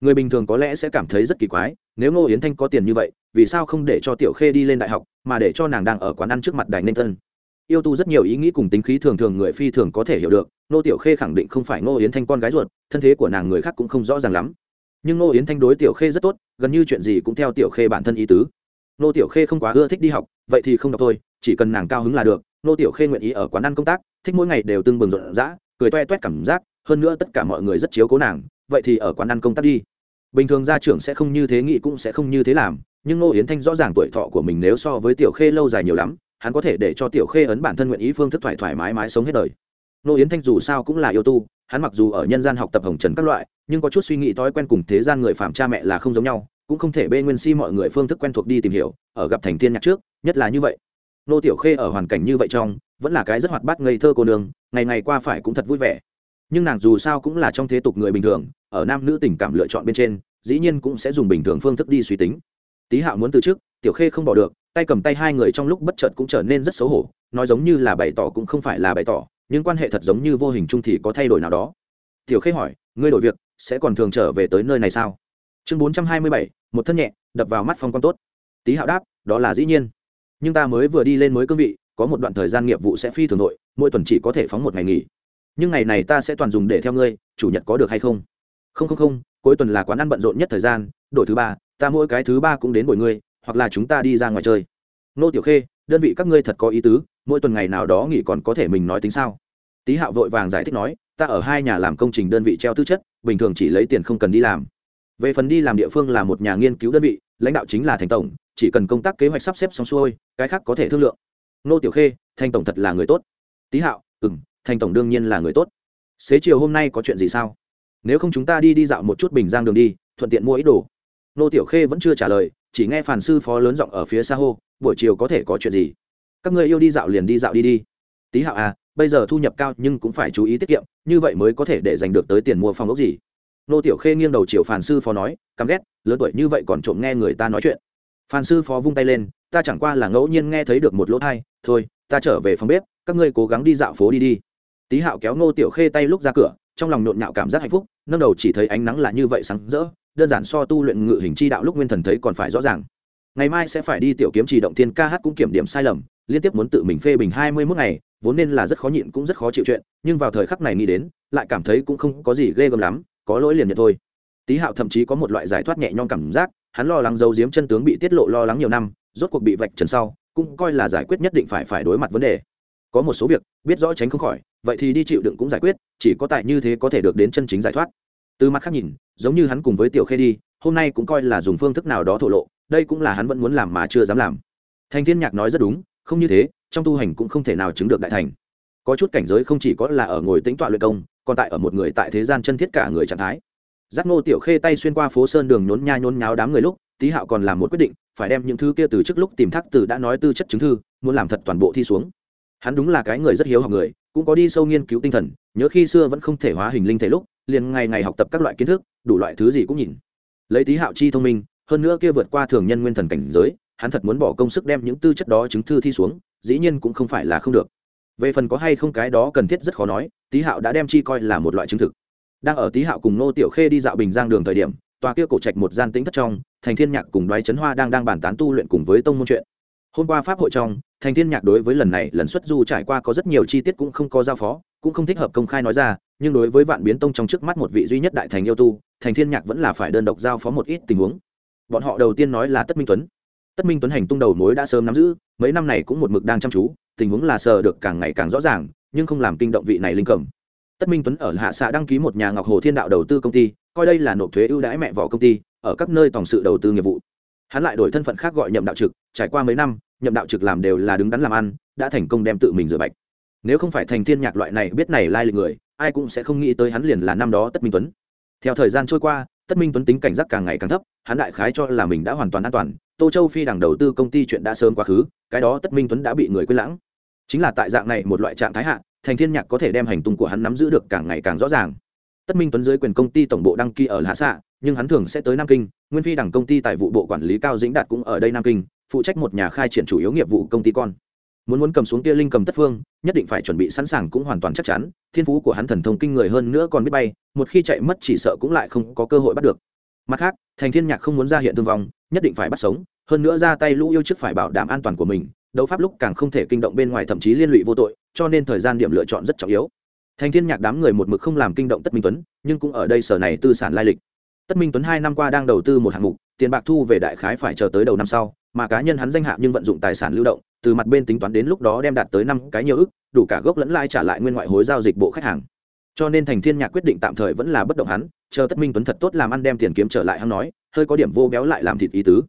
Người bình thường có lẽ sẽ cảm thấy rất kỳ quái, nếu ngô yến thanh có tiền như vậy, vì sao không để cho tiểu khê đi lên đại học, mà để cho nàng đang ở quán ăn trước mặt đài nên thân? Yêu tu rất nhiều ý nghĩ cùng tính khí thường thường người phi thường có thể hiểu được nô tiểu khê khẳng định không phải ngô yến thanh con gái ruột, thân thế của nàng người khác cũng không rõ ràng lắm nhưng ngô yến thanh đối tiểu khê rất tốt, gần như chuyện gì cũng theo tiểu khê bản thân ý tứ. Nô tiểu khê không quá ưa thích đi học, vậy thì không đọc thôi, chỉ cần nàng cao hứng là được. Nô tiểu khê nguyện ý ở quán ăn công tác, thích mỗi ngày đều tưng bừng rộn rã, cười toe toét cảm giác, hơn nữa tất cả mọi người rất chiếu cố nàng, vậy thì ở quán ăn công tác đi. Bình thường gia trưởng sẽ không như thế nghĩ cũng sẽ không như thế làm, nhưng ngô yến thanh rõ ràng tuổi thọ của mình nếu so với tiểu khê lâu dài nhiều lắm, hắn có thể để cho tiểu khê ấn bản thân nguyện ý phương thức thoải thoải mái mái sống hết đời. Nô yến thanh dù sao cũng là yêu tu, hắn mặc dù ở nhân gian học tập hồng trần các loại, nhưng có chút suy nghĩ thói quen cùng thế gian người phạm cha mẹ là không giống nhau, cũng không thể bê nguyên si mọi người phương thức quen thuộc đi tìm hiểu, ở gặp thành thiên nhạc trước, nhất là như vậy. Nô tiểu khê ở hoàn cảnh như vậy trong, vẫn là cái rất hoạt bát ngây thơ cô nương, ngày ngày qua phải cũng thật vui vẻ. Nhưng nàng dù sao cũng là trong thế tục người bình thường, ở nam nữ tình cảm lựa chọn bên trên, dĩ nhiên cũng sẽ dùng bình thường phương thức đi suy tính. Tý hạo muốn từ trước, tiểu khê không bỏ được, tay cầm tay hai người trong lúc bất chợt cũng trở nên rất xấu hổ, nói giống như là bày tỏ cũng không phải là bày tỏ nhưng quan hệ thật giống như vô hình chung thì có thay đổi nào đó. Tiểu khê hỏi, ngươi đổi việc, sẽ còn thường trở về tới nơi này sao? Chương bốn trăm hai mươi bảy, một thân nhẹ, đập vào mắt phong quan tốt. Tý hạo đáp, đó là dĩ nhiên. Nhưng ta mới vừa đi lên mới cương vị, có một đoạn thời gian nghiệp vụ sẽ phi thường nội, mỗi tuần chỉ có thể phóng một ngày nghỉ. Nhưng ngày này ta sẽ toàn dùng để theo ngươi, chủ nhật có được hay không? Không không không, cuối tuần là quán ăn bận rộn nhất thời gian, đổi thứ ba, ta mỗi cái thứ ba cũng đến bồi ngươi, hoặc là chúng ta đi ra ngoài chơi. Nô tiểu khê, đơn vị các ngươi thật có ý tứ mỗi tuần ngày nào đó nghỉ còn có thể mình nói tính sao? Tý hạo vội vàng giải thích nói, ta ở hai nhà làm công trình đơn vị treo tư chất, bình thường chỉ lấy tiền không cần đi làm. Về phần đi làm địa phương là một nhà nghiên cứu đơn vị, lãnh đạo chính là thành tổng, chỉ cần công tác kế hoạch sắp xếp xong xuôi, cái khác có thể thương lượng. Nô tiểu khê, thành tổng thật là người tốt. Tý hạo ừ m thành tổng đương nhiên là người tốt. Xế chiều hôm nay có chuyện gì sao? Nếu không chúng ta đi đi dạo một chút bình giang đường đi, thuận tiện mua ít đồ. Nô tiểu khê vẫn chưa trả lời, chỉ nghe phản sư phó lớn giọng ở phía xa hô, buổi chiều có thể có chuyện gì? Các người yêu đi dạo liền đi dạo đi đi. Tí hạo à bây giờ thu nhập cao nhưng cũng phải chú ý tiết kiệm, như vậy mới có thể để giành được tới tiền mua phòng ốc gì. Nô tiểu khê nghiêng đầu chiều phản sư phó nói, căm ghét, lớn tuổi như vậy còn trộm nghe người ta nói chuyện. Phản sư phó vung tay lên, ta chẳng qua là ngẫu nhiên nghe thấy được một lỗ thai, thôi, ta trở về phòng bếp, các ngươi cố gắng đi dạo phố đi đi. Tí hạo kéo nô tiểu khê tay lúc ra cửa, trong lòng nhộn nhạo cảm giác hạnh phúc, nâng đầu chỉ thấy ánh nắng là như vậy sáng rỡ, đơn giản so tu luyện ngự hình chi đạo lúc nguyên thần thấy còn phải rõ ràng. Ngày mai sẽ phải đi tiểu kiếm chỉ động thiên ca hát cũng kiểm điểm sai lầm liên tiếp muốn tự mình phê bình hai mươi mốt ngày, vốn nên là rất khó nhịn cũng rất khó chịu chuyện, nhưng vào thời khắc này nghĩ đến, lại cảm thấy cũng không có gì ghê gớm lắm, có lỗi liền nhận thôi. Tý hạo thậm chí có một loại giải thoát nhẹ nhõm cảm giác, hắn lo lắng giấu giếm chân tướng bị tiết lộ lo lắng nhiều năm, rốt cuộc bị vạch trần sau, cũng coi là giải quyết nhất định phải phải đối mặt vấn đề. Có một số việc, biết rõ tránh không khỏi, vậy thì đi chịu đựng cũng giải quyết, chỉ có tại như thế có thể được đến chân chính giải thoát. Từ mặt khác nhìn, giống như hắn cùng với tiểu khê đi, hôm nay cũng coi là dùng phương thức nào đó thổ lộ, đây cũng là hắn vẫn muốn làm mà chưa dám làm. Thanh thiên nhạc nói rất đúng không như thế, trong tu hành cũng không thể nào chứng được đại thành. Có chút cảnh giới không chỉ có là ở ngồi tĩnh tọa luyện công, còn tại ở một người tại thế gian chân thiết cả người trạng thái. Giác ngô tiểu khê tay xuyên qua phố sơn đường nhốn nha nhốn nháo đám người lúc, tý hạo còn làm một quyết định, phải đem những thứ kia từ trước lúc tìm thắc từ đã nói tư chất chứng thư, muốn làm thật toàn bộ thi xuống. Hắn đúng là cái người rất hiếu học người, cũng có đi sâu nghiên cứu tinh thần, nhớ khi xưa vẫn không thể hóa hình linh thể lúc, liền ngày ngày học tập các loại kiến thức, đủ loại thứ gì cũng nhìn. Lấy tý hạo chi thông minh, hơn nữa kia vượt qua thường nhân nguyên thần cảnh giới hắn thật muốn bỏ công sức đem những tư chất đó chứng thư thi xuống, dĩ nhiên cũng không phải là không được. Về phần có hay không cái đó cần thiết rất khó nói, tý hạo đã đem chi coi là một loại chứng thực. Đang ở tý hạo cùng nô tiểu khê đi dạo bình giang đường thời điểm, tòa kia cổ trạch một gian tĩnh thất trong, thành thiên nhạc cùng đoái trấn hoa đang đang bàn tán tu luyện cùng với tông môn chuyện. Hôm qua pháp hội trong, thành thiên nhạc đối với lần này lần xuất du trải qua có rất nhiều chi tiết cũng không có giao phó, cũng không thích hợp công khai nói ra, nhưng đối với vạn biến tông trong trước mắt một vị duy nhất đại thành yêu tu, thành thiên nhạc vẫn là phải đơn độc giao phó một ít tình huống. Bọn họ đầu tiên nói là tất minh tuấn tất minh tuấn hành tung đầu mối đã sớm nắm giữ, mấy năm này cũng một mực đang chăm chú, tình huống là sờ được càng ngày càng rõ ràng, nhưng không làm kinh động vị này linh cầm. Tất minh tuấn ở hạ xã đăng ký một nhà ngọc hồ thiên đạo đầu tư công ty, coi đây là nộp thuế ưu đãi mẹ vỏ công ty, ở các nơi tổng sự đầu tư nghiệp vụ. Hắn lại đổi thân phận khác gọi nhậm đạo trực, trải qua mấy năm, nhậm đạo trực làm đều là đứng đắn làm ăn, đã thành công đem tự mình rửa bạch. Nếu không phải thành thiên nhạc loại này biết này lai lịch người, ai cũng sẽ không nghĩ tới hắn liền là năm đó tất minh tuấn. Theo thời gian trôi qua, tất minh tuấn tính cảnh giác càng ngày càng thấp, hắn đại khái cho là mình đã hoàn toàn an toàn tô châu phi đằng đầu tư công ty chuyện đã sớm quá khứ, cái đó tất minh tuấn đã bị người quên lãng. Chính là tại dạng này một loại trạng thái hạ, thành thiên nhạc có thể đem hành tung của hắn nắm giữ được càng ngày càng rõ ràng. Tất minh tuấn dưới quyền công ty tổng bộ đăng ký ở hạ xạ nhưng hắn thường sẽ tới nam kinh, nguyên phi đẳng công ty tại vụ bộ quản lý cao dĩnh đạt cũng ở đây nam kinh, phụ trách một nhà khai triển chủ yếu nghiệp vụ công ty con. Muốn muốn cầm xuống kia linh cầm tất phương, nhất định phải chuẩn bị sẵn sàng cũng hoàn toàn chắc chắn, thiên phú của hắn thần thông kinh người hơn nữa còn biết bay, một khi chạy mất chỉ sợ cũng lại không có cơ hội bắt được mặt khác, thành thiên nhạc không muốn ra hiện thương vong, nhất định phải bắt sống, hơn nữa ra tay lũ yêu trước phải bảo đảm an toàn của mình, đấu pháp lúc càng không thể kinh động bên ngoài thậm chí liên lụy vô tội, cho nên thời gian điểm lựa chọn rất trọng yếu. Thành thiên nhạc đám người một mực không làm kinh động tất minh tuấn, nhưng cũng ở đây sở này tư sản lai lịch. Tất minh tuấn hai năm qua đang đầu tư một hạng mục, tiền bạc thu về đại khái phải chờ tới đầu năm sau, mà cá nhân hắn danh hạ nhưng vận dụng tài sản lưu động, từ mặt bên tính toán đến lúc đó đem đạt tới năm cái nhiều ức, đủ cả gốc lẫn lãi trả lại nguyên ngoại hối giao dịch bộ khách hàng cho nên thành thiên nhạc quyết định tạm thời vẫn là bất động hắn, chờ tất minh tuấn thật tốt làm ăn đem tiền kiếm trở lại, hắn nói, hơi có điểm vô béo lại làm thịt ý tứ.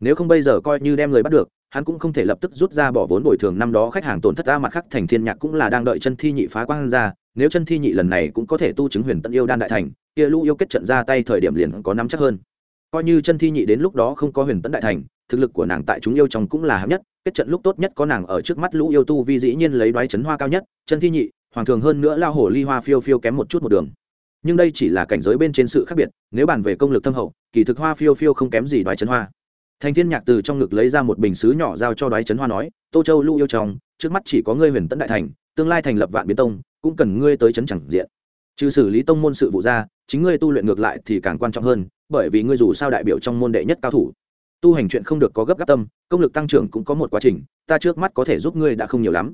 Nếu không bây giờ coi như đem người bắt được, hắn cũng không thể lập tức rút ra bỏ vốn bồi thường năm đó khách hàng tổn thất ra mặt khác, thành thiên nhạc cũng là đang đợi chân thi nhị phá quang ra, nếu chân thi nhị lần này cũng có thể tu chứng huyền tận yêu đan đại thành, kia lũ yêu kết trận ra tay thời điểm liền có nắm chắc hơn. Coi như chân thi nhị đến lúc đó không có huyền tận đại thành, thực lực của nàng tại chúng yêu trong cũng là hạng nhất, kết trận lúc tốt nhất có nàng ở trước mắt lũ yêu tu vi dĩ nhiên lấy đoái chấn hoa cao nhất, chân thi nhị hoàng thường hơn nữa lao hổ ly hoa phiêu phiêu kém một chút một đường. Nhưng đây chỉ là cảnh giới bên trên sự khác biệt, nếu bàn về công lực thâm hậu, kỳ thực hoa phiêu phiêu không kém gì đoái chấn hoa. Thành thiên nhạc từ trong ngực lấy ra một bình xứ nhỏ giao cho đoái chấn hoa nói, tô châu lũ yêu chồng, trước mắt chỉ có ngươi huyền tấn đại thành, tương lai thành lập vạn biến tông, cũng cần ngươi tới chấn chẳng diện. Trừ xử lý tông môn sự vụ ra, chính ngươi tu luyện ngược lại thì càng quan trọng hơn, bởi vì ngươi dù sao đại biểu trong môn đệ nhất cao thủ. Tu hành chuyện không được có gấp gáp tâm, công lực tăng trưởng cũng có một quá trình, ta trước mắt có thể giúp ngươi đã không nhiều lắm.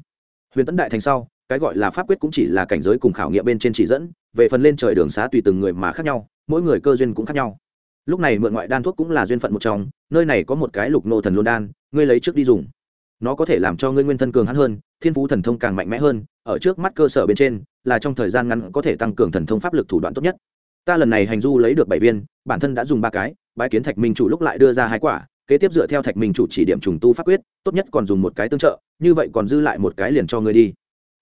Huyền tấn đại thành sau cái gọi là pháp quyết cũng chỉ là cảnh giới cùng khảo nghiệm bên trên chỉ dẫn, về phần lên trời đường xá tùy từng người mà khác nhau, mỗi người cơ duyên cũng khác nhau. Lúc này mượn ngoại đan thuốc cũng là duyên phận một trong, nơi này có một cái lục nô thần luôn đan, ngươi lấy trước đi dùng. Nó có thể làm cho ngươi nguyên thân cường hắn hơn, thiên phú thần thông càng mạnh mẽ hơn, ở trước mắt cơ sở bên trên, là trong thời gian ngắn có thể tăng cường thần thông pháp lực thủ đoạn tốt nhất. Ta lần này hành du lấy được bảy viên, bản thân đã dùng ba cái bãi kiến thạch minh chủ lúc lại đưa ra hai quả, kế tiếp dựa theo thạch minh chủ chỉ điểm trùng tu pháp quyết, tốt nhất còn dùng một cái tương trợ, như vậy còn dư lại một cái liền cho ngươi đi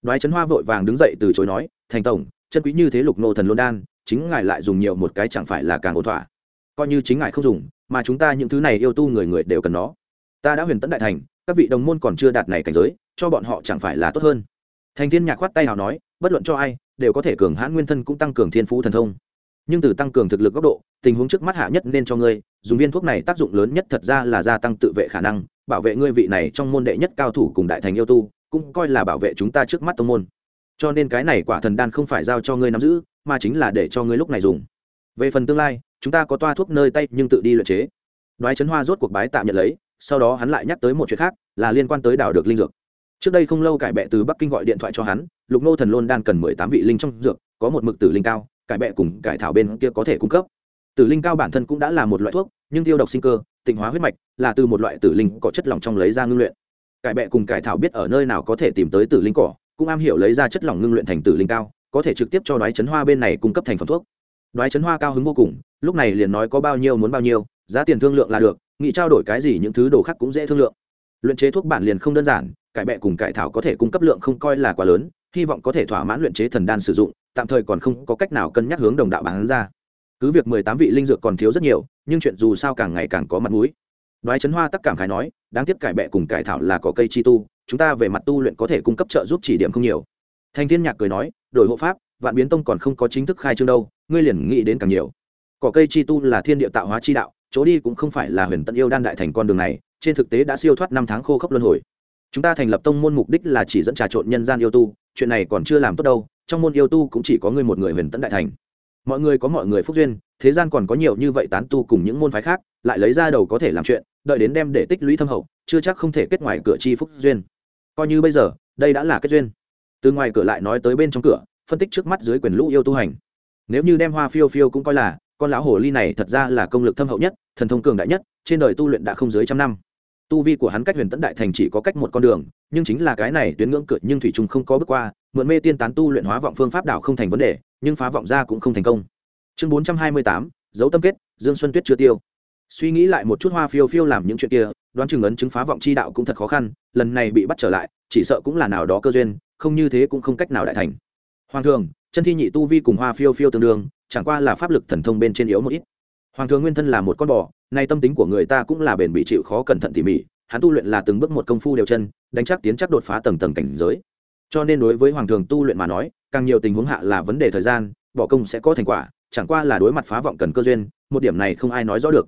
đoái trấn hoa vội vàng đứng dậy từ chối nói, thành tổng, chân quý như thế lục nô thần lôn đan, chính ngài lại dùng nhiều một cái chẳng phải là càng ổn thỏa. Coi như chính ngài không dùng, mà chúng ta những thứ này yêu tu người người đều cần nó. Ta đã huyền tấn đại thành, các vị đồng môn còn chưa đạt này cảnh giới, cho bọn họ chẳng phải là tốt hơn. Thành thiên nhạc khoát tay nào nói, bất luận cho ai, đều có thể cường hãn nguyên thân cũng tăng cường thiên phú thần thông. Nhưng từ tăng cường thực lực góc độ, tình huống trước mắt hạ nhất nên cho ngươi, dùng viên thuốc này tác dụng lớn nhất thật ra là gia tăng tự vệ khả năng, bảo vệ ngươi vị này trong môn đệ nhất cao thủ cùng đại thành yêu tu cũng coi là bảo vệ chúng ta trước mắt tông môn. Cho nên cái này quả thần đan không phải giao cho ngươi nắm giữ, mà chính là để cho ngươi lúc này dùng. Về phần tương lai, chúng ta có toa thuốc nơi tay nhưng tự đi luyện chế. Đoái chấn hoa rốt cuộc bái tạm nhận lấy, sau đó hắn lại nhắc tới một chuyện khác, là liên quan tới đảo được linh dược. Trước đây không lâu cải bệ từ bắc kinh gọi điện thoại cho hắn, lục nô thần lôn đan cần mười tám vị linh trong dược, có một mực tử linh cao, cải bệ cùng cải thảo bên kia có thể cung cấp. Tử linh cao bản thân cũng đã là một loại thuốc, nhưng tiêu độc sinh cơ, tịnh hóa huyết mạch, là từ một loại tử linh có chất lỏng trong lấy ra ngưng luyện cải bẹ cùng cải thảo biết ở nơi nào có thể tìm tới tử linh cỏ, cũng am hiểu lấy ra chất lỏng ngưng luyện thành tử linh cao, có thể trực tiếp cho đoái chấn hoa bên này cung cấp thành phẩm thuốc. Đoái chấn hoa cao hứng vô cùng, lúc này liền nói có bao nhiêu muốn bao nhiêu, giá tiền thương lượng là được nghị trao đổi cái gì những thứ đồ khác cũng dễ thương lượng. Luyện chế thuốc bản liền không đơn giản, cải bẹ cùng cải thảo có thể cung cấp lượng không coi là quá lớn, hy vọng có thể thỏa mãn luyện chế thần đan sử dụng, tạm thời còn không có cách nào cân nhắc hướng đồng đạo bán ra. Cứ việc mười tám vị linh dược còn thiếu rất nhiều, nhưng chuyện dù sao càng ngày càng có mặt mũi. Đoái chấn hoa tắc cảm khái nói, đáng tiếc cải bẹ cùng cải thảo là có cây chi tu, chúng ta về mặt tu luyện có thể cung cấp trợ giúp chỉ điểm không nhiều. Thành thiên nhạc cười nói, đổi hộ pháp, vạn biến tông còn không có chính thức khai trương đâu, ngươi liền nghĩ đến càng nhiều. Cỏ cây chi tu là thiên địa tạo hóa chi đạo, chỗ đi cũng không phải là huyền tận yêu đan đại thành con đường này, trên thực tế đã siêu thoát năm tháng khô khốc luân hồi. Chúng ta thành lập tông môn mục đích là chỉ dẫn trà trộn nhân gian yêu tu, chuyện này còn chưa làm tốt đâu, trong môn yêu tu cũng chỉ có ngươi một người huyền tận đại thành. Mọi người có mọi người phúc duyên, thế gian còn có nhiều như vậy tán tu cùng những môn phái khác, lại lấy ra đầu có thể làm chuyện đợi đến đem để tích lũy thâm hậu, chưa chắc không thể kết ngoài cửa chi phúc duyên. Coi như bây giờ, đây đã là kết duyên. Từ ngoài cửa lại nói tới bên trong cửa, phân tích trước mắt dưới quyền lũ yêu tu hành. Nếu như đem hoa phiêu phiêu cũng coi là, con lão hồ ly này thật ra là công lực thâm hậu nhất, thần thông cường đại nhất, trên đời tu luyện đã không dưới trăm năm. Tu vi của hắn cách huyền tấn đại thành chỉ có cách một con đường, nhưng chính là cái này tuyến ngưỡng cửa nhưng thủy trung không có bước qua, mượn mê tiên tán tu luyện hóa vọng phương pháp đảo không thành vấn đề, nhưng phá vọng ra cũng không thành công. Chương bốn trăm hai mươi tám, dấu tâm kết, dương xuân tuyết chưa tiêu suy nghĩ lại một chút hoa phiêu phiêu làm những chuyện kia, đoán chừng ấn chứng phá vọng chi đạo cũng thật khó khăn, lần này bị bắt trở lại, chỉ sợ cũng là nào đó cơ duyên, không như thế cũng không cách nào đại thành. Hoàng thường, chân thi nhị tu vi cùng hoa phiêu phiêu tương đương, chẳng qua là pháp lực thần thông bên trên yếu một ít. Hoàng thường nguyên thân là một con bò, nay tâm tính của người ta cũng là bền bị chịu khó cẩn thận tỉ mỉ, hắn tu luyện là từng bước một công phu đều chân, đánh chắc tiến chắc đột phá tầng tầng cảnh giới. Cho nên đối với hoàng thường tu luyện mà nói, càng nhiều tình huống hạ là vấn đề thời gian, bỏ công sẽ có thành quả, chẳng qua là đối mặt phá vọng cần cơ duyên, một điểm này không ai nói rõ được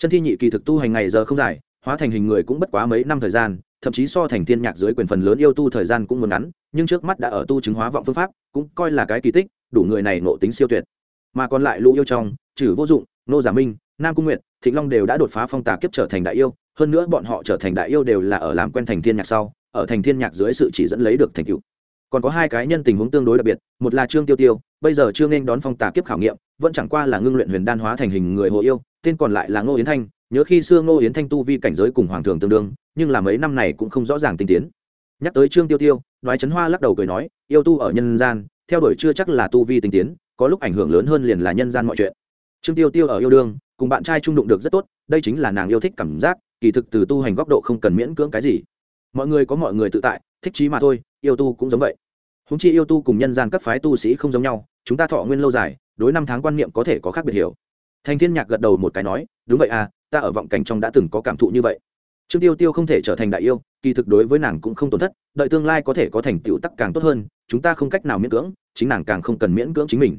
chân thi nhị kỳ thực tu hành ngày giờ không dài hóa thành hình người cũng bất quá mấy năm thời gian thậm chí so thành thiên nhạc dưới quyền phần lớn yêu tu thời gian cũng muốn ngắn nhưng trước mắt đã ở tu chứng hóa vọng phương pháp cũng coi là cái kỳ tích đủ người này nộ tính siêu tuyệt. Mà còn lại lũ yêu trong trừ vô dụng nô giả minh nam cung nguyện, thịnh long đều đã đột phá phong tà kiếp trở thành đại yêu hơn nữa bọn họ trở thành đại yêu đều là ở làm quen thành thiên nhạc sau ở thành thiên nhạc dưới sự chỉ dẫn lấy được thành tựu. Còn có hai cái nhân tình huống tương đối đặc biệt một là trương tiêu tiêu bây giờ trương nên đón phong tà kiếp khảo nghiệm vẫn chẳng qua là ngưng luyện huyền đan hóa thành hình người hồ yêu tên còn lại là ngô yến thanh, nhớ khi xưa ngô yến thanh tu vi cảnh giới cùng hoàng thường tương đương, nhưng là mấy năm này cũng không rõ ràng tinh tiến. Nhắc tới trương tiêu tiêu, đoái trấn hoa lắc đầu cười nói, yêu tu ở nhân gian, theo đuổi chưa chắc là tu vi tinh tiến, có lúc ảnh hưởng lớn hơn liền là nhân gian mọi chuyện. Trương tiêu tiêu ở yêu đương, cùng bạn trai trung đụng được rất tốt, đây chính là nàng yêu thích cảm giác, kỳ thực từ tu hành góc độ không cần miễn cưỡng cái gì. Mọi người có mọi người tự tại, thích trí mà thôi, yêu tu cũng giống vậy. Húng chi yêu tu cùng nhân gian các phái tu sĩ không giống nhau, chúng ta thọ nguyên lâu dài, đối năm tháng quan niệm có thể có khác biệt hiểu thành thiên nhạc gật đầu một cái nói, đúng vậy à ta ở vọng cảnh trong đã từng có cảm thụ như vậy. Trương tiêu tiêu không thể trở thành đại yêu, kỳ thực đối với nàng cũng không tổn thất, đợi tương lai có thể có thành tựu tắc càng tốt hơn, chúng ta không cách nào miễn cưỡng, chính nàng càng không cần miễn cưỡng chính mình.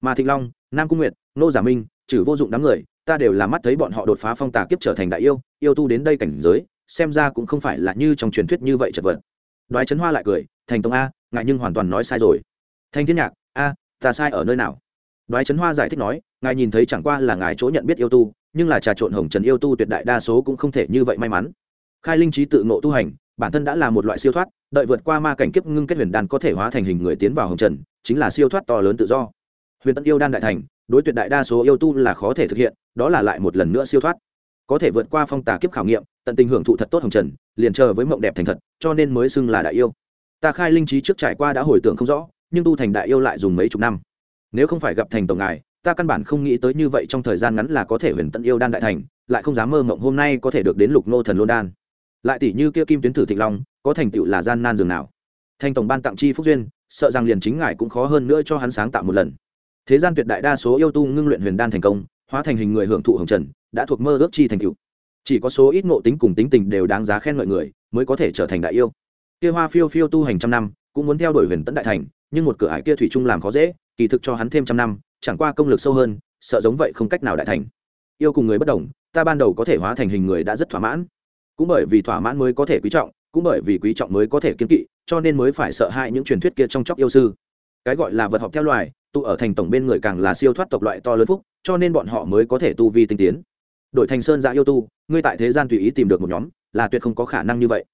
Mà thịnh long, nam cung nguyệt, nô giả minh, trừ vô dụng đám người, ta đều là mắt thấy bọn họ đột phá phong tà kiếp trở thành đại yêu yêu tu đến đây cảnh giới, xem ra cũng không phải là như trong truyền thuyết như vậy chật vật. Đoái trấn hoa lại cười, thành tông a, ngại nhưng hoàn toàn nói sai rồi. Thanh thiên nhạc, a, ta sai ở nơi nào? Đoái trấn hoa giải thích nói ngài nhìn thấy chẳng qua là ngài chỗ nhận biết yêu tu, nhưng là trà trộn hồng trần yêu tu tuyệt đại đa số cũng không thể như vậy may mắn. Khai linh trí tự ngộ tu hành, bản thân đã là một loại siêu thoát, đợi vượt qua ma cảnh kiếp ngưng kết huyền đan có thể hóa thành hình người tiến vào hồng trần, chính là siêu thoát to lớn tự do. Huyền tân yêu đan đại thành, đối tuyệt đại đa số yêu tu là khó thể thực hiện, đó là lại một lần nữa siêu thoát. Có thể vượt qua phong tà kiếp khảo nghiệm, tận tình hưởng thụ thật tốt hồng trần, liền chờ với mộng đẹp thành thật, cho nên mới xưng là đại yêu. Ta khai linh trí trước trải qua đã hồi tưởng không rõ, nhưng tu thành đại yêu lại dùng mấy chục năm. Nếu không phải gặp thành tổng ngài ta căn bản không nghĩ tới như vậy trong thời gian ngắn là có thể huyền tận yêu đan đại thành, lại không dám mơ mộng hôm nay có thể được đến lục nô thần lôn đan. Lại tỷ như kia kim tuyến thử thịnh long, có thành tựu là gian nan dường nào. Thành tổng ban tặng chi phúc duyên, sợ rằng liền chính ngài cũng khó hơn nữa cho hắn sáng tạo một lần. Thế gian tuyệt đại đa số yêu tu ngưng luyện huyền đan thành công, hóa thành hình người hưởng thụ hồng trần, đã thuộc mơ ước chi thành tựu. Chỉ có số ít ngộ tính cùng tính tình đều đáng giá khen ngợi người, mới có thể trở thành đại yêu. Kia hoa phiêu phiêu tu hành trăm năm, cũng muốn theo đuổi huyền tận đại thành, nhưng một cửa ải kia thủy chung làm khó dễ, kỳ thực cho hắn thêm trăm năm chẳng qua công lực sâu hơn, sợ giống vậy không cách nào đại thành. Yêu cùng người bất đồng, ta ban đầu có thể hóa thành hình người đã rất thỏa mãn. Cũng bởi vì thỏa mãn mới có thể quý trọng, cũng bởi vì quý trọng mới có thể kiên kỵ, cho nên mới phải sợ hãi những truyền thuyết kia trong chóc yêu sư. Cái gọi là vật học theo loài, tụ ở thành tổng bên người càng là siêu thoát tộc loại to lớn phúc, cho nên bọn họ mới có thể tu vi tinh tiến. Đội thành sơn giã yêu tu, ngươi tại thế gian tùy ý tìm được một nhóm, là tuyệt không có khả năng như vậy.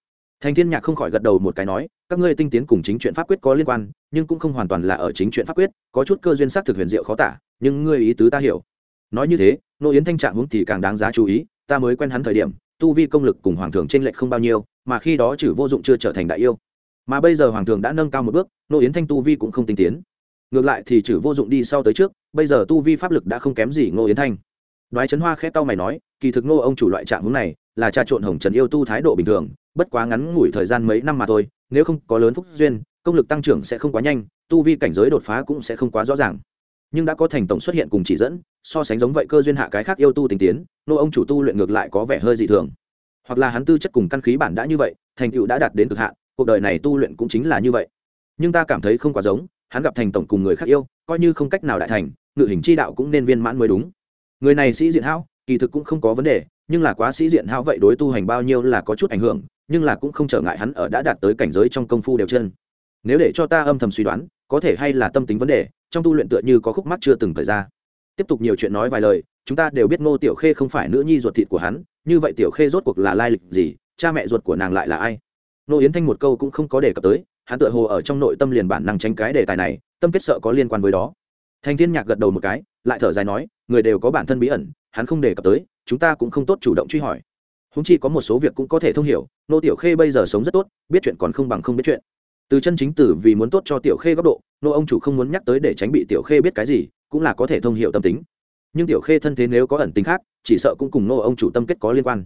Thành thiên nhạc không khỏi gật đầu một cái nói các ngươi tinh tiến cùng chính chuyện pháp quyết có liên quan, nhưng cũng không hoàn toàn là ở chính chuyện pháp quyết, có chút cơ duyên xác thực huyền diệu khó tả, nhưng ngươi ý tứ ta hiểu. Nói như thế nô yến thanh trạng huống thì càng đáng giá chú ý, ta mới quen hắn thời điểm, tu vi công lực cùng hoàng thượng trên lệch không bao nhiêu, mà khi đó chử vô dụng chưa trở thành đại yêu. Mà bây giờ hoàng thượng đã nâng cao một bước nô yến thanh tu vi cũng không tinh tiến. Ngược lại thì chử vô dụng đi sau tới trước, bây giờ tu vi pháp lực đã không kém gì ngô yến thanh. Đoái trấn hoa khẽ tao mày nói, kỳ thực ngô ông chủ loại trạng hướng này là trà trộn hồng trần yêu tu thái độ bình thường, bất quá ngắn ngủi thời gian mấy năm mà thôi, nếu không có lớn phúc duyên, công lực tăng trưởng sẽ không quá nhanh, tu vi cảnh giới đột phá cũng sẽ không quá rõ ràng. Nhưng đã có thành tổng xuất hiện cùng chỉ dẫn, so sánh giống vậy cơ duyên hạ cái khác yêu tu tình tiến, nô ông chủ tu luyện ngược lại có vẻ hơi dị thường. Hoặc là hắn tư chất cùng căn khí bản đã như vậy, thành tựu đã đạt đến cực hạn, cuộc đời này tu luyện cũng chính là như vậy. Nhưng ta cảm thấy không quá giống, hắn gặp thành tổng cùng người khác yêu, coi như không cách nào đại thành, ngự hình chi đạo cũng nên viên mãn mới đúng. Người này sĩ diện hão, kỳ thực cũng không có vấn đề nhưng là quá sĩ diện hao vậy đối tu hành bao nhiêu là có chút ảnh hưởng, nhưng là cũng không trở ngại hắn ở đã đạt tới cảnh giới trong công phu đều chân. Nếu để cho ta âm thầm suy đoán, có thể hay là tâm tính vấn đề, trong tu luyện tựa như có khúc mắc chưa từng thời ra. Tiếp tục nhiều chuyện nói vài lời, chúng ta đều biết ngô tiểu khê không phải nữ nhi ruột thịt của hắn, như vậy tiểu khê rốt cuộc là lai lịch gì, cha mẹ ruột của nàng lại là ai? Nô yến thanh một câu cũng không có đề cập tới, hắn tựa hồ ở trong nội tâm liền bản năng tránh cái đề tài này, tâm kết sợ có liên quan với đó. Thanh thiên nhạc gật đầu một cái, lại thở dài nói, người đều có bản thân bí ẩn, hắn không đề cập tới chúng ta cũng không tốt chủ động truy hỏi. Húng chi có một số việc cũng có thể thông hiểu, nô tiểu khê bây giờ sống rất tốt, biết chuyện còn không bằng không biết chuyện. Từ chân chính tử vì muốn tốt cho tiểu khê góc độ, nô ông chủ không muốn nhắc tới để tránh bị tiểu khê biết cái gì, cũng là có thể thông hiểu tâm tính. Nhưng tiểu khê thân thế nếu có ẩn tính khác, chỉ sợ cũng cùng nô ông chủ tâm kết có liên quan.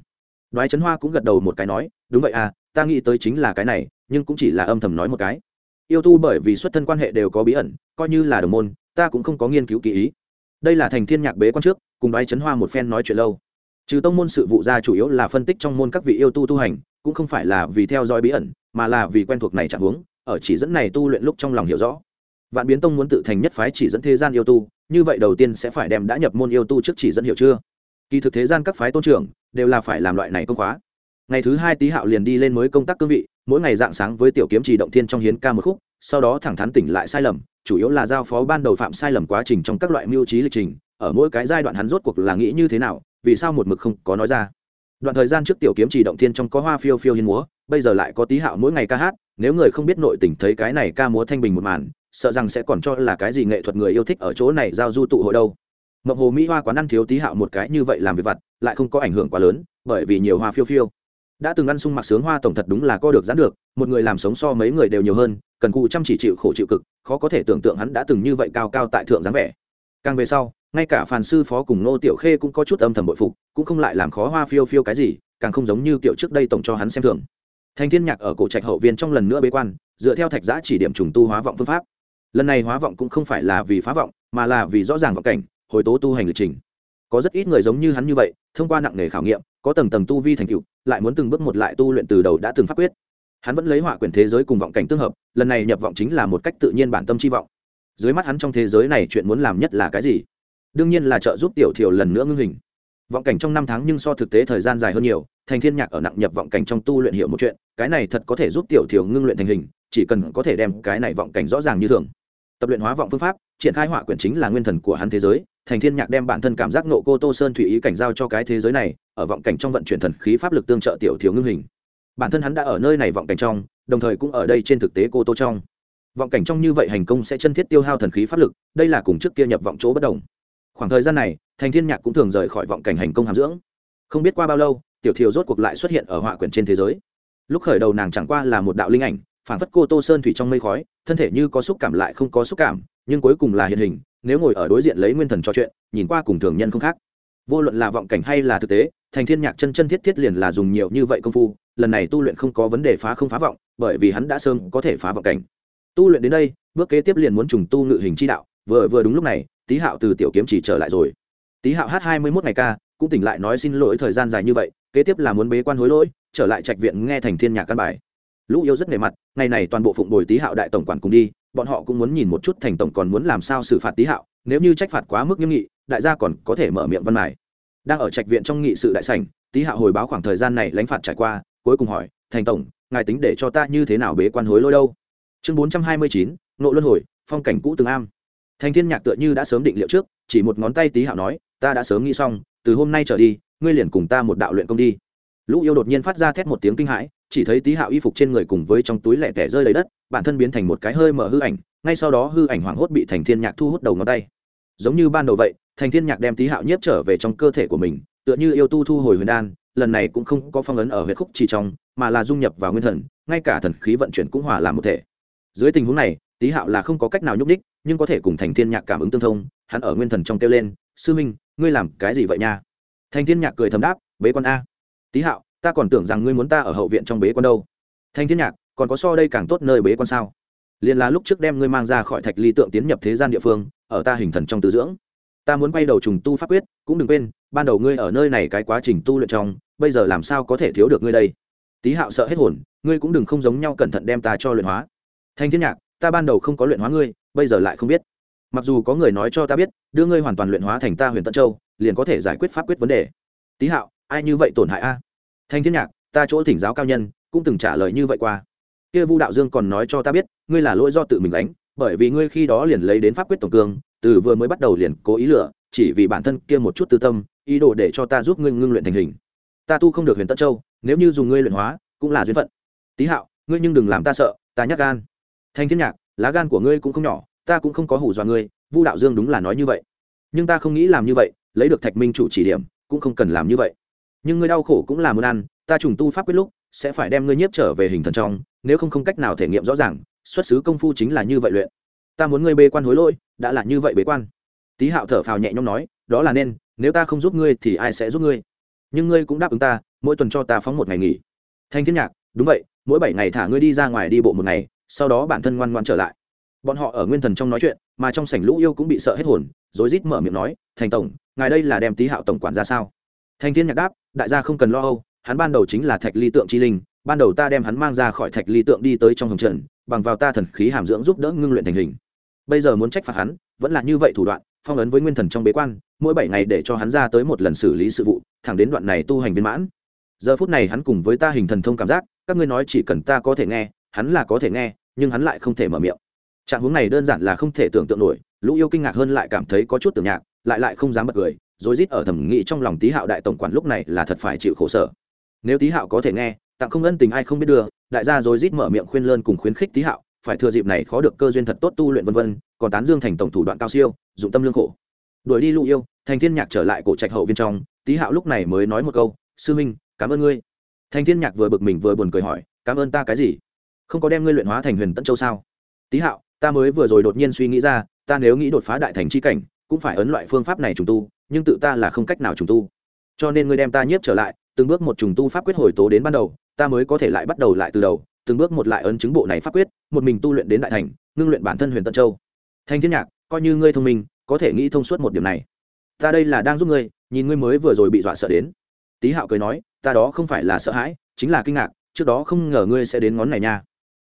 Đoái trấn hoa cũng gật đầu một cái nói, đúng vậy à ta nghĩ tới chính là cái này, nhưng cũng chỉ là âm thầm nói một cái. Yêu tu bởi vì xuất thân quan hệ đều có bí ẩn, coi như là đồng môn, ta cũng không có nghiên cứu kỹ ý. Đây là thành thiên nhạc bế quan trước, cùng đoái trấn hoa một phen nói chuyện lâu trừ tông môn sự vụ ra chủ yếu là phân tích trong môn các vị yêu tu tu hành, cũng không phải là vì theo dõi bí ẩn, mà là vì quen thuộc này chẳng huống ở chỉ dẫn này tu luyện lúc trong lòng hiểu rõ. Vạn biến tông muốn tự thành nhất phái chỉ dẫn thế gian yêu tu, như vậy đầu tiên sẽ phải đem đã nhập môn yêu tu trước chỉ dẫn hiểu chưa? Kỳ thực thế gian các phái tôn trưởng đều là phải làm loại này công khóa. Ngày thứ hai tý hạo liền đi lên mới công tác cương vị, mỗi ngày dạng sáng với tiểu kiếm trì động thiên trong hiến ca một khúc, sau đó thẳng thắn tỉnh lại sai lầm, chủ yếu là giao phó ban đầu phạm sai lầm quá trình trong các loại mưu trí lịch trình, ở mỗi cái giai đoạn hắn rốt cuộc là nghĩ như thế nào vì sao một mực không có nói ra? Đoạn thời gian trước tiểu kiếm trì động thiên trong có hoa phiêu phiêu hiên múa, bây giờ lại có tý hạo mỗi ngày ca hát, nếu người không biết nội tình thấy cái này ca múa thanh bình một màn, sợ rằng sẽ còn cho là cái gì nghệ thuật người yêu thích ở chỗ này giao du tụ hội đâu. Mộng hồ mỹ hoa quán ăn thiếu tí hạo một cái như vậy làm việc vặt, lại không có ảnh hưởng quá lớn, bởi vì nhiều hoa phiêu phiêu. Đã từng ăn sung mặc sướng hoa tổng thật đúng là co được giãn được, một người làm sống so mấy người đều nhiều hơn, cần cụ chăm chỉ chịu khổ chịu cực, khó có thể tưởng tượng hắn đã từng như vậy cao cao tại thượng dáng vẻ. Càng về sau ngay cả phàn sư phó cùng nô tiểu khê cũng có chút âm thầm bội phục, cũng không lại làm khó hoa phiêu phiêu cái gì, càng không giống như kiểu trước đây tổng cho hắn xem thường. Thành thiên nhạc ở cổ trạch hậu viên trong lần nữa bế quan, dựa theo thạch giã chỉ điểm trùng tu hóa vọng phương pháp. Lần này hóa vọng cũng không phải là vì phá vọng, mà là vì rõ ràng vọng cảnh, hồi tố tu hành lịch trình. Có rất ít người giống như hắn như vậy, thông qua nặng nề khảo nghiệm, có tầng tầng tu vi thành tựu, lại muốn từng bước một lại tu luyện từ đầu đã từng pháp quyết. Hắn vẫn lấy họa quyền thế giới cùng vọng cảnh tương hợp, lần này nhập vọng chính là một cách tự nhiên bản tâm chi vọng. Dưới mắt hắn trong thế giới này chuyện muốn làm nhất là cái gì? Đương nhiên là trợ giúp tiểu thiểu lần nữa ngưng hình. Vọng cảnh trong năm tháng nhưng so thực tế thời gian dài hơn nhiều, thành thiên nhạc ở nặng nhập vọng cảnh trong tu luyện hiểu một chuyện, cái này thật có thể giúp tiểu thiểu ngưng luyện thành hình, chỉ cần có thể đem cái này vọng cảnh rõ ràng như thường. Tập luyện hóa vọng phương pháp, triển khai họa quyển chính là nguyên thần của hắn thế giới, thành thiên nhạc đem bản thân cảm giác nộ cô tô sơn thủy ý cảnh giao cho cái thế giới này, ở vọng cảnh trong vận chuyển thần khí pháp lực tương trợ tiểu thiếu ngưng hình. Bản thân hắn đã ở nơi này vọng cảnh trong, đồng thời cũng ở đây trên thực tế cô tô trong. Vọng cảnh trong như vậy hành công sẽ chân thiết tiêu hao thần khí pháp lực, đây là cùng trước kia nhập vọng chỗ bất đồng khoảng thời gian này, thành thiên nhạc cũng thường rời khỏi vọng cảnh hành công hàm dưỡng. Không biết qua bao lâu, tiểu thiều rốt cuộc lại xuất hiện ở họa quyển trên thế giới. Lúc khởi đầu nàng chẳng qua là một đạo linh ảnh phản phất cô tô sơn thủy trong mây khói, thân thể như có xúc cảm lại không có xúc cảm, nhưng cuối cùng là hiện hình, nếu ngồi ở đối diện lấy nguyên thần trò chuyện, nhìn qua cùng thường nhân không khác. Vô luận là vọng cảnh hay là thực tế, thành thiên nhạc chân chân thiết thiết liền là dùng nhiều như vậy công phu, lần này tu luyện không có vấn đề phá không phá vọng, bởi vì hắn đã sớm có thể phá vọng cảnh. Tu luyện đến đây, bước kế tiếp liền muốn trùng tu ngự hình chi đạo, vừa vừa đúng lúc này tý hạo từ tiểu kiếm chỉ trở lại rồi. Tý hạo hát hai mươi mốt ngày ca, cũng tỉnh lại nói xin lỗi thời gian dài như vậy, kế tiếp là muốn bế quan hối lỗi, trở lại trạch viện nghe thành thiên nhạc căn bài. Lũ yêu rất nề mặt, ngày này toàn bộ phụng bồi tý hạo đại tổng quản cùng đi, bọn họ cũng muốn nhìn một chút thành tổng còn muốn làm sao xử phạt tý hạo, nếu như trách phạt quá mức nghiêm nghị, đại gia còn có thể mở miệng văn mài đang ở trạch viện trong nghị sự đại sảnh, tý hạo hồi báo khoảng thời gian này lánh phạt trải qua, cuối cùng hỏi, thành tổng, ngài tính để cho ta như thế nào bế quan hối lỗi đâu? Chương bốn trăm hai mươi chín nộ luân hồi, phong cảnh cũ từng am thành thiên nhạc tựa như đã sớm định liệu trước, chỉ một ngón tay tí hạo nói, ta đã sớm nghĩ xong, từ hôm nay trở đi, ngươi liền cùng ta một đạo luyện công đi. Lũ yêu đột nhiên phát ra thét một tiếng kinh hãi, chỉ thấy tí hạo y phục trên người cùng với trong túi lẻ tẻ rơi lấy đất, bản thân biến thành một cái hơi mở hư ảnh, ngay sau đó hư ảnh hoảng hốt bị thành thiên nhạc thu hút đầu ngón tay. Giống như ban đầu vậy, thành thiên nhạc đem tí hạo nhiếp trở về trong cơ thể của mình, tựa như yêu tu thu hồi huyền đan, lần này cũng không có phong ấn ở huyệt khúc chỉ trong, mà là dung nhập vào nguyên thần, ngay cả thần khí vận chuyển cũng hòa làm một thể. Dưới tình huống này, tí hạo là không có cách nào nhúc đích nhưng có thể cùng thành thiên nhạc cảm ứng tương thông, hắn ở nguyên thần trong kêu lên, sư minh, ngươi làm cái gì vậy nha? Thành thiên nhạc cười thầm đáp, bế quan a. Tý hạo, ta còn tưởng rằng ngươi muốn ta ở hậu viện trong bế quan đâu. Thành thiên nhạc, còn có so đây càng tốt nơi bế quan sao? Liền là lúc trước đem ngươi mang ra khỏi thạch ly tượng tiến nhập thế gian địa phương, ở ta hình thần trong tư dưỡng. Ta muốn quay đầu trùng tu pháp quyết, cũng đừng quên, ban đầu ngươi ở nơi này cái quá trình tu luyện trong, bây giờ làm sao có thể thiếu được ngươi đây? Tý hạo sợ hết hồn, ngươi cũng đừng không giống nhau cẩn thận đem ta cho luyện hóa. Thanh thiên nhạc, ta ban đầu không có luyện hóa ngươi bây giờ lại không biết. Mặc dù có người nói cho ta biết, đưa ngươi hoàn toàn luyện hóa thành ta huyền tân châu, liền có thể giải quyết pháp quyết vấn đề. Tý hạo, ai như vậy tổn hại a? À? Thanh thiên nhạc, ta chỗ thỉnh giáo cao nhân, cũng từng trả lời như vậy qua. Kia vu đạo dương còn nói cho ta biết, ngươi là lỗi do tự mình đánh bởi vì ngươi khi đó liền lấy đến pháp quyết tổng cương, từ vừa mới bắt đầu liền cố ý lựa, chỉ vì bản thân kia một chút tư tâm, ý đồ để cho ta giúp ngươi ngưng luyện thành hình. Ta tu không được huyền tân châu, nếu như dùng ngươi luyện hóa, cũng là duyên phận. Tý hạo, ngươi nhưng đừng làm ta sợ, ta nhắc gan. Thanh thiên nhạc lá gan của ngươi cũng không nhỏ, ta cũng không có hủ dọa ngươi, vu đạo dương đúng là nói như vậy. Nhưng ta không nghĩ làm như vậy, lấy được thạch minh chủ chỉ điểm, cũng không cần làm như vậy. Nhưng ngươi đau khổ cũng là muốn ăn, ta trùng tu pháp quyết lúc, sẽ phải đem ngươi nhiếp trở về hình thần trong, nếu không không cách nào thể nghiệm rõ ràng, xuất xứ công phu chính là như vậy luyện. Ta muốn ngươi bê quan hối lỗi, đã là như vậy bế quan. Tý hạo thở phào nhẹ nhõm nói, đó là nên, nếu ta không giúp ngươi thì ai sẽ giúp ngươi? Nhưng ngươi cũng đáp ứng ta, mỗi tuần cho ta phóng một ngày nghỉ. Thanh thiên nhạc, đúng vậy, mỗi bảy ngày thả ngươi đi ra ngoài đi bộ một ngày sau đó bản thân ngoan ngoan trở lại. Bọn họ ở nguyên thần trong nói chuyện, mà trong sảnh lũ yêu cũng bị sợ hết hồn rối rít mở miệng nói, thành tổng, ngài đây là đem tý hạo tổng quản ra sao? Thanh thiên nhạc đáp, đại gia không cần lo âu, hắn ban đầu chính là thạch ly tượng chi linh, ban đầu ta đem hắn mang ra khỏi thạch ly tượng đi tới trong hồng trần bằng vào ta thần khí hàm dưỡng giúp đỡ ngưng luyện thành hình. Bây giờ muốn trách phạt hắn, vẫn là như vậy thủ đoạn, phong ấn với nguyên thần trong bế quan, mỗi bảy ngày để cho hắn ra tới một lần xử lý sự vụ, thẳng đến đoạn này tu hành viên mãn. Giờ phút này hắn cùng với ta hình thần thông cảm giác, các ngươi nói chỉ cần ta có thể nghe, hắn là có thể nghe nhưng hắn lại không thể mở miệng. Trạng hướng này đơn giản là không thể tưởng tượng nổi, lũ yêu kinh ngạc hơn lại cảm thấy có chút tưởng nhạc, lại lại không dám bật cười, rối rít ở thẩm nghĩ trong lòng tý hạo đại tổng quản lúc này là thật phải chịu khổ sở. Nếu tý hạo có thể nghe, tặng không ân tình ai không biết đưa, đại gia rối rít mở miệng khuyên lơn cùng khuyến khích tý hạo, phải thừa dịp này khó được cơ duyên thật tốt tu luyện vân vân, còn tán dương thành tổng thủ đoạn cao siêu, dụng tâm lương khổ. Đuổi đi lũ yêu, thành thiên nhạc trở lại cổ trạch hậu viên trong, tý hạo lúc này mới nói một câu, sư minh, cảm ơn ngươi. Thành thiên nhạc vừa bực mình vừa buồn cười hỏi, cảm ơn ta cái gì? Không có đem ngươi luyện hóa thành huyền tân châu sao? Tý hạo, ta mới vừa rồi đột nhiên suy nghĩ ra, ta nếu nghĩ đột phá đại thành chi cảnh, cũng phải ấn loại phương pháp này trùng tu, nhưng tự ta là không cách nào trùng tu. Cho nên ngươi đem ta nhiếp trở lại, từng bước một trùng tu pháp quyết hồi tố đến ban đầu, ta mới có thể lại bắt đầu lại từ đầu, từng bước một lại ấn chứng bộ này pháp quyết, một mình tu luyện đến đại thành, ngưng luyện bản thân huyền tân châu. Thanh thiên nhạc, coi như ngươi thông minh, có thể nghĩ thông suốt một điểm này. Ta đây là đang giúp ngươi, nhìn ngươi mới vừa rồi bị dọa sợ đến. Tý hạo cười nói, ta đó không phải là sợ hãi, chính là kinh ngạc, trước đó không ngờ ngươi sẽ đến ngón này nha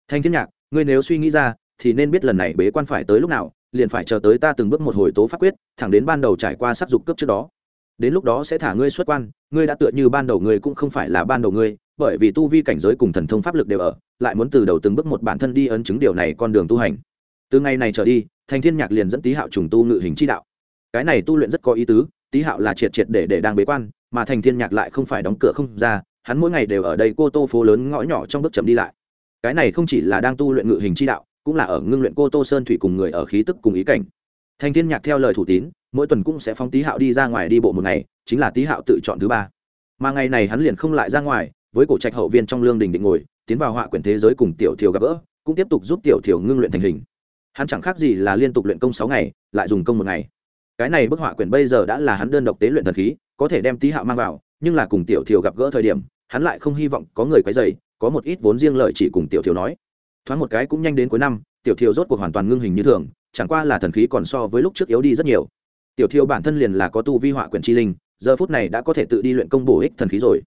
thanh thiên nhạc, ngươi nếu suy nghĩ ra, thì nên biết lần này bế quan phải tới lúc nào, liền phải chờ tới ta từng bước một hồi tố pháp quyết, thẳng đến ban đầu trải qua sắc dục cướp trước đó. Đến lúc đó sẽ thả ngươi xuất quan, ngươi đã tựa như ban đầu ngươi cũng không phải là ban đầu ngươi, bởi vì tu vi cảnh giới cùng thần thông pháp lực đều ở, lại muốn từ đầu từng bước một bản thân đi ấn chứng điều này con đường tu hành. Từ ngày này trở đi thành thiên nhạc liền dẫn tý hạo trùng tu ngự hình chi đạo. Cái này tu luyện rất có ý tứ, tý hạo là triệt triệt để để đang bế quan, mà thành thiên nhạc lại không phải đóng cửa không ra, hắn mỗi ngày đều ở đây cô tô phố lớn ngõ nhỏ trong bước chậm đi lại cái này không chỉ là đang tu luyện ngự hình chi đạo, cũng là ở ngưng luyện cô tô sơn thủy cùng người ở khí tức cùng ý cảnh. Thành thiên nhạc theo lời thủ tín, mỗi tuần cũng sẽ phóng tý hạo đi ra ngoài đi bộ một ngày, chính là tý hạo tự chọn thứ ba. Mà ngày này hắn liền không lại ra ngoài, với cổ trạch hậu viên trong lương đình định ngồi, tiến vào họa quyển thế giới cùng tiểu thiều gặp gỡ, cũng tiếp tục giúp tiểu thiều ngưng luyện thành hình. Hắn chẳng khác gì là liên tục luyện công sáu ngày, lại dùng công một ngày. Cái này bức họa quyển bây giờ đã là hắn đơn độc tế luyện thần khí, có thể đem tý hạo mang vào, nhưng là cùng tiểu thiều gặp gỡ thời điểm, hắn lại không hy vọng có người quấy dày có một ít vốn riêng lợi chỉ cùng tiểu thiếu nói. Thoáng một cái cũng nhanh đến cuối năm, tiểu thiếu rốt cuộc hoàn toàn ngưng hình như thường, chẳng qua là thần khí còn so với lúc trước yếu đi rất nhiều. Tiểu thiếu bản thân liền là có tu vi họa quyển chi linh, giờ phút này đã có thể tự đi luyện công bổ ích thần khí rồi.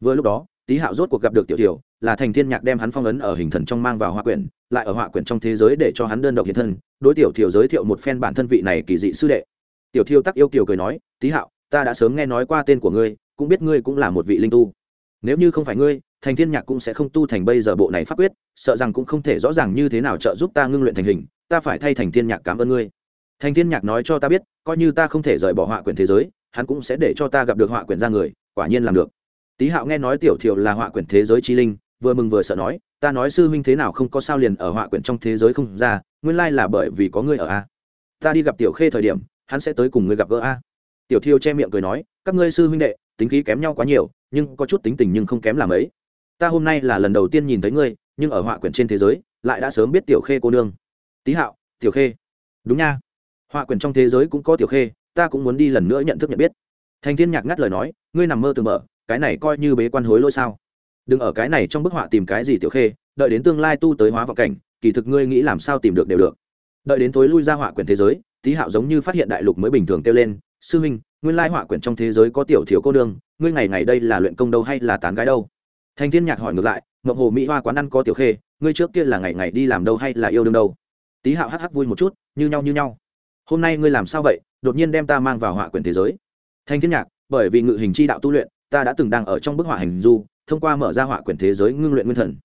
Vừa lúc đó, tý hạo rốt cuộc gặp được tiểu thiếu là thành thiên nhạc đem hắn phong ấn ở hình thần trong mang vào họa quyển, lại ở họa quyển trong thế giới để cho hắn đơn độc hiện thân, đối tiểu thiều giới thiệu một phen bản thân vị này kỳ dị sư đệ. Tiểu thiêu tắc yêu kiều cười nói, tý hạo, ta đã sớm nghe nói qua tên của ngươi, cũng biết ngươi cũng là một vị linh tu. Nếu như không phải ngươi thành thiên nhạc cũng sẽ không tu thành bây giờ bộ này pháp quyết, sợ rằng cũng không thể rõ ràng như thế nào trợ giúp ta ngưng luyện thành hình, ta phải thay thành thiên nhạc cảm ơn ngươi. Thành thiên nhạc nói cho ta biết, coi như ta không thể rời bỏ họa quyển thế giới, hắn cũng sẽ để cho ta gặp được họa quyển ra người, quả nhiên làm được. Tý hạo nghe nói tiểu thiệu là họa quyển thế giới chi linh, vừa mừng vừa sợ nói, ta nói sư huynh thế nào không có sao liền ở họa quyển trong thế giới không ra, nguyên lai là bởi vì có ngươi ở a. Ta đi gặp tiểu khê thời điểm, hắn sẽ tới cùng ngươi gặp gỡ a. Tiểu thiêu che miệng cười nói, các ngươi sư huynh đệ, tính khí kém nhau quá nhiều, nhưng có chút tính tình nhưng không kém làm ấy ta hôm nay là lần đầu tiên nhìn thấy ngươi, nhưng ở họa quyển trên thế giới, lại đã sớm biết tiểu khê cô nương. Tý hạo, tiểu khê. Đúng nha. Họa quyển trong thế giới cũng có tiểu khê, ta cũng muốn đi lần nữa nhận thức nhận biết. Thành thiên nhạc ngắt lời nói, ngươi nằm mơ từ mở, cái này coi như bế quan hối lỗi sao? Đừng ở cái này trong bức họa tìm cái gì tiểu khê, đợi đến tương lai tu tới hóa vọng cảnh, kỳ thực ngươi nghĩ làm sao tìm được đều được. Đợi đến tối lui ra họa quyển thế giới tý hạo giống như phát hiện đại lục mới bình thường kêu lên, sư huynh, nguyên lai họa quyển trong thế giới có tiểu thiếu cô nương, ngươi ngày ngày đây là luyện công đâu hay là tán gái đâu? Thành thiên nhạc hỏi ngược lại ngọc hồ mỹ hoa quán ăn có tiểu khê, ngươi trước kia là ngày ngày đi làm đâu hay là yêu đương đâu? Tý hạo hắc hắc vui một chút, như nhau như nhau. Hôm nay ngươi làm sao vậy? Đột nhiên đem ta mang vào họa quyển thế giới. Thành thiên nhạc, bởi vì ngự hình chi đạo tu luyện, ta đã từng đang ở trong bức họa hành du, thông qua mở ra họa quyển thế giới ngưng luyện nguyên thần.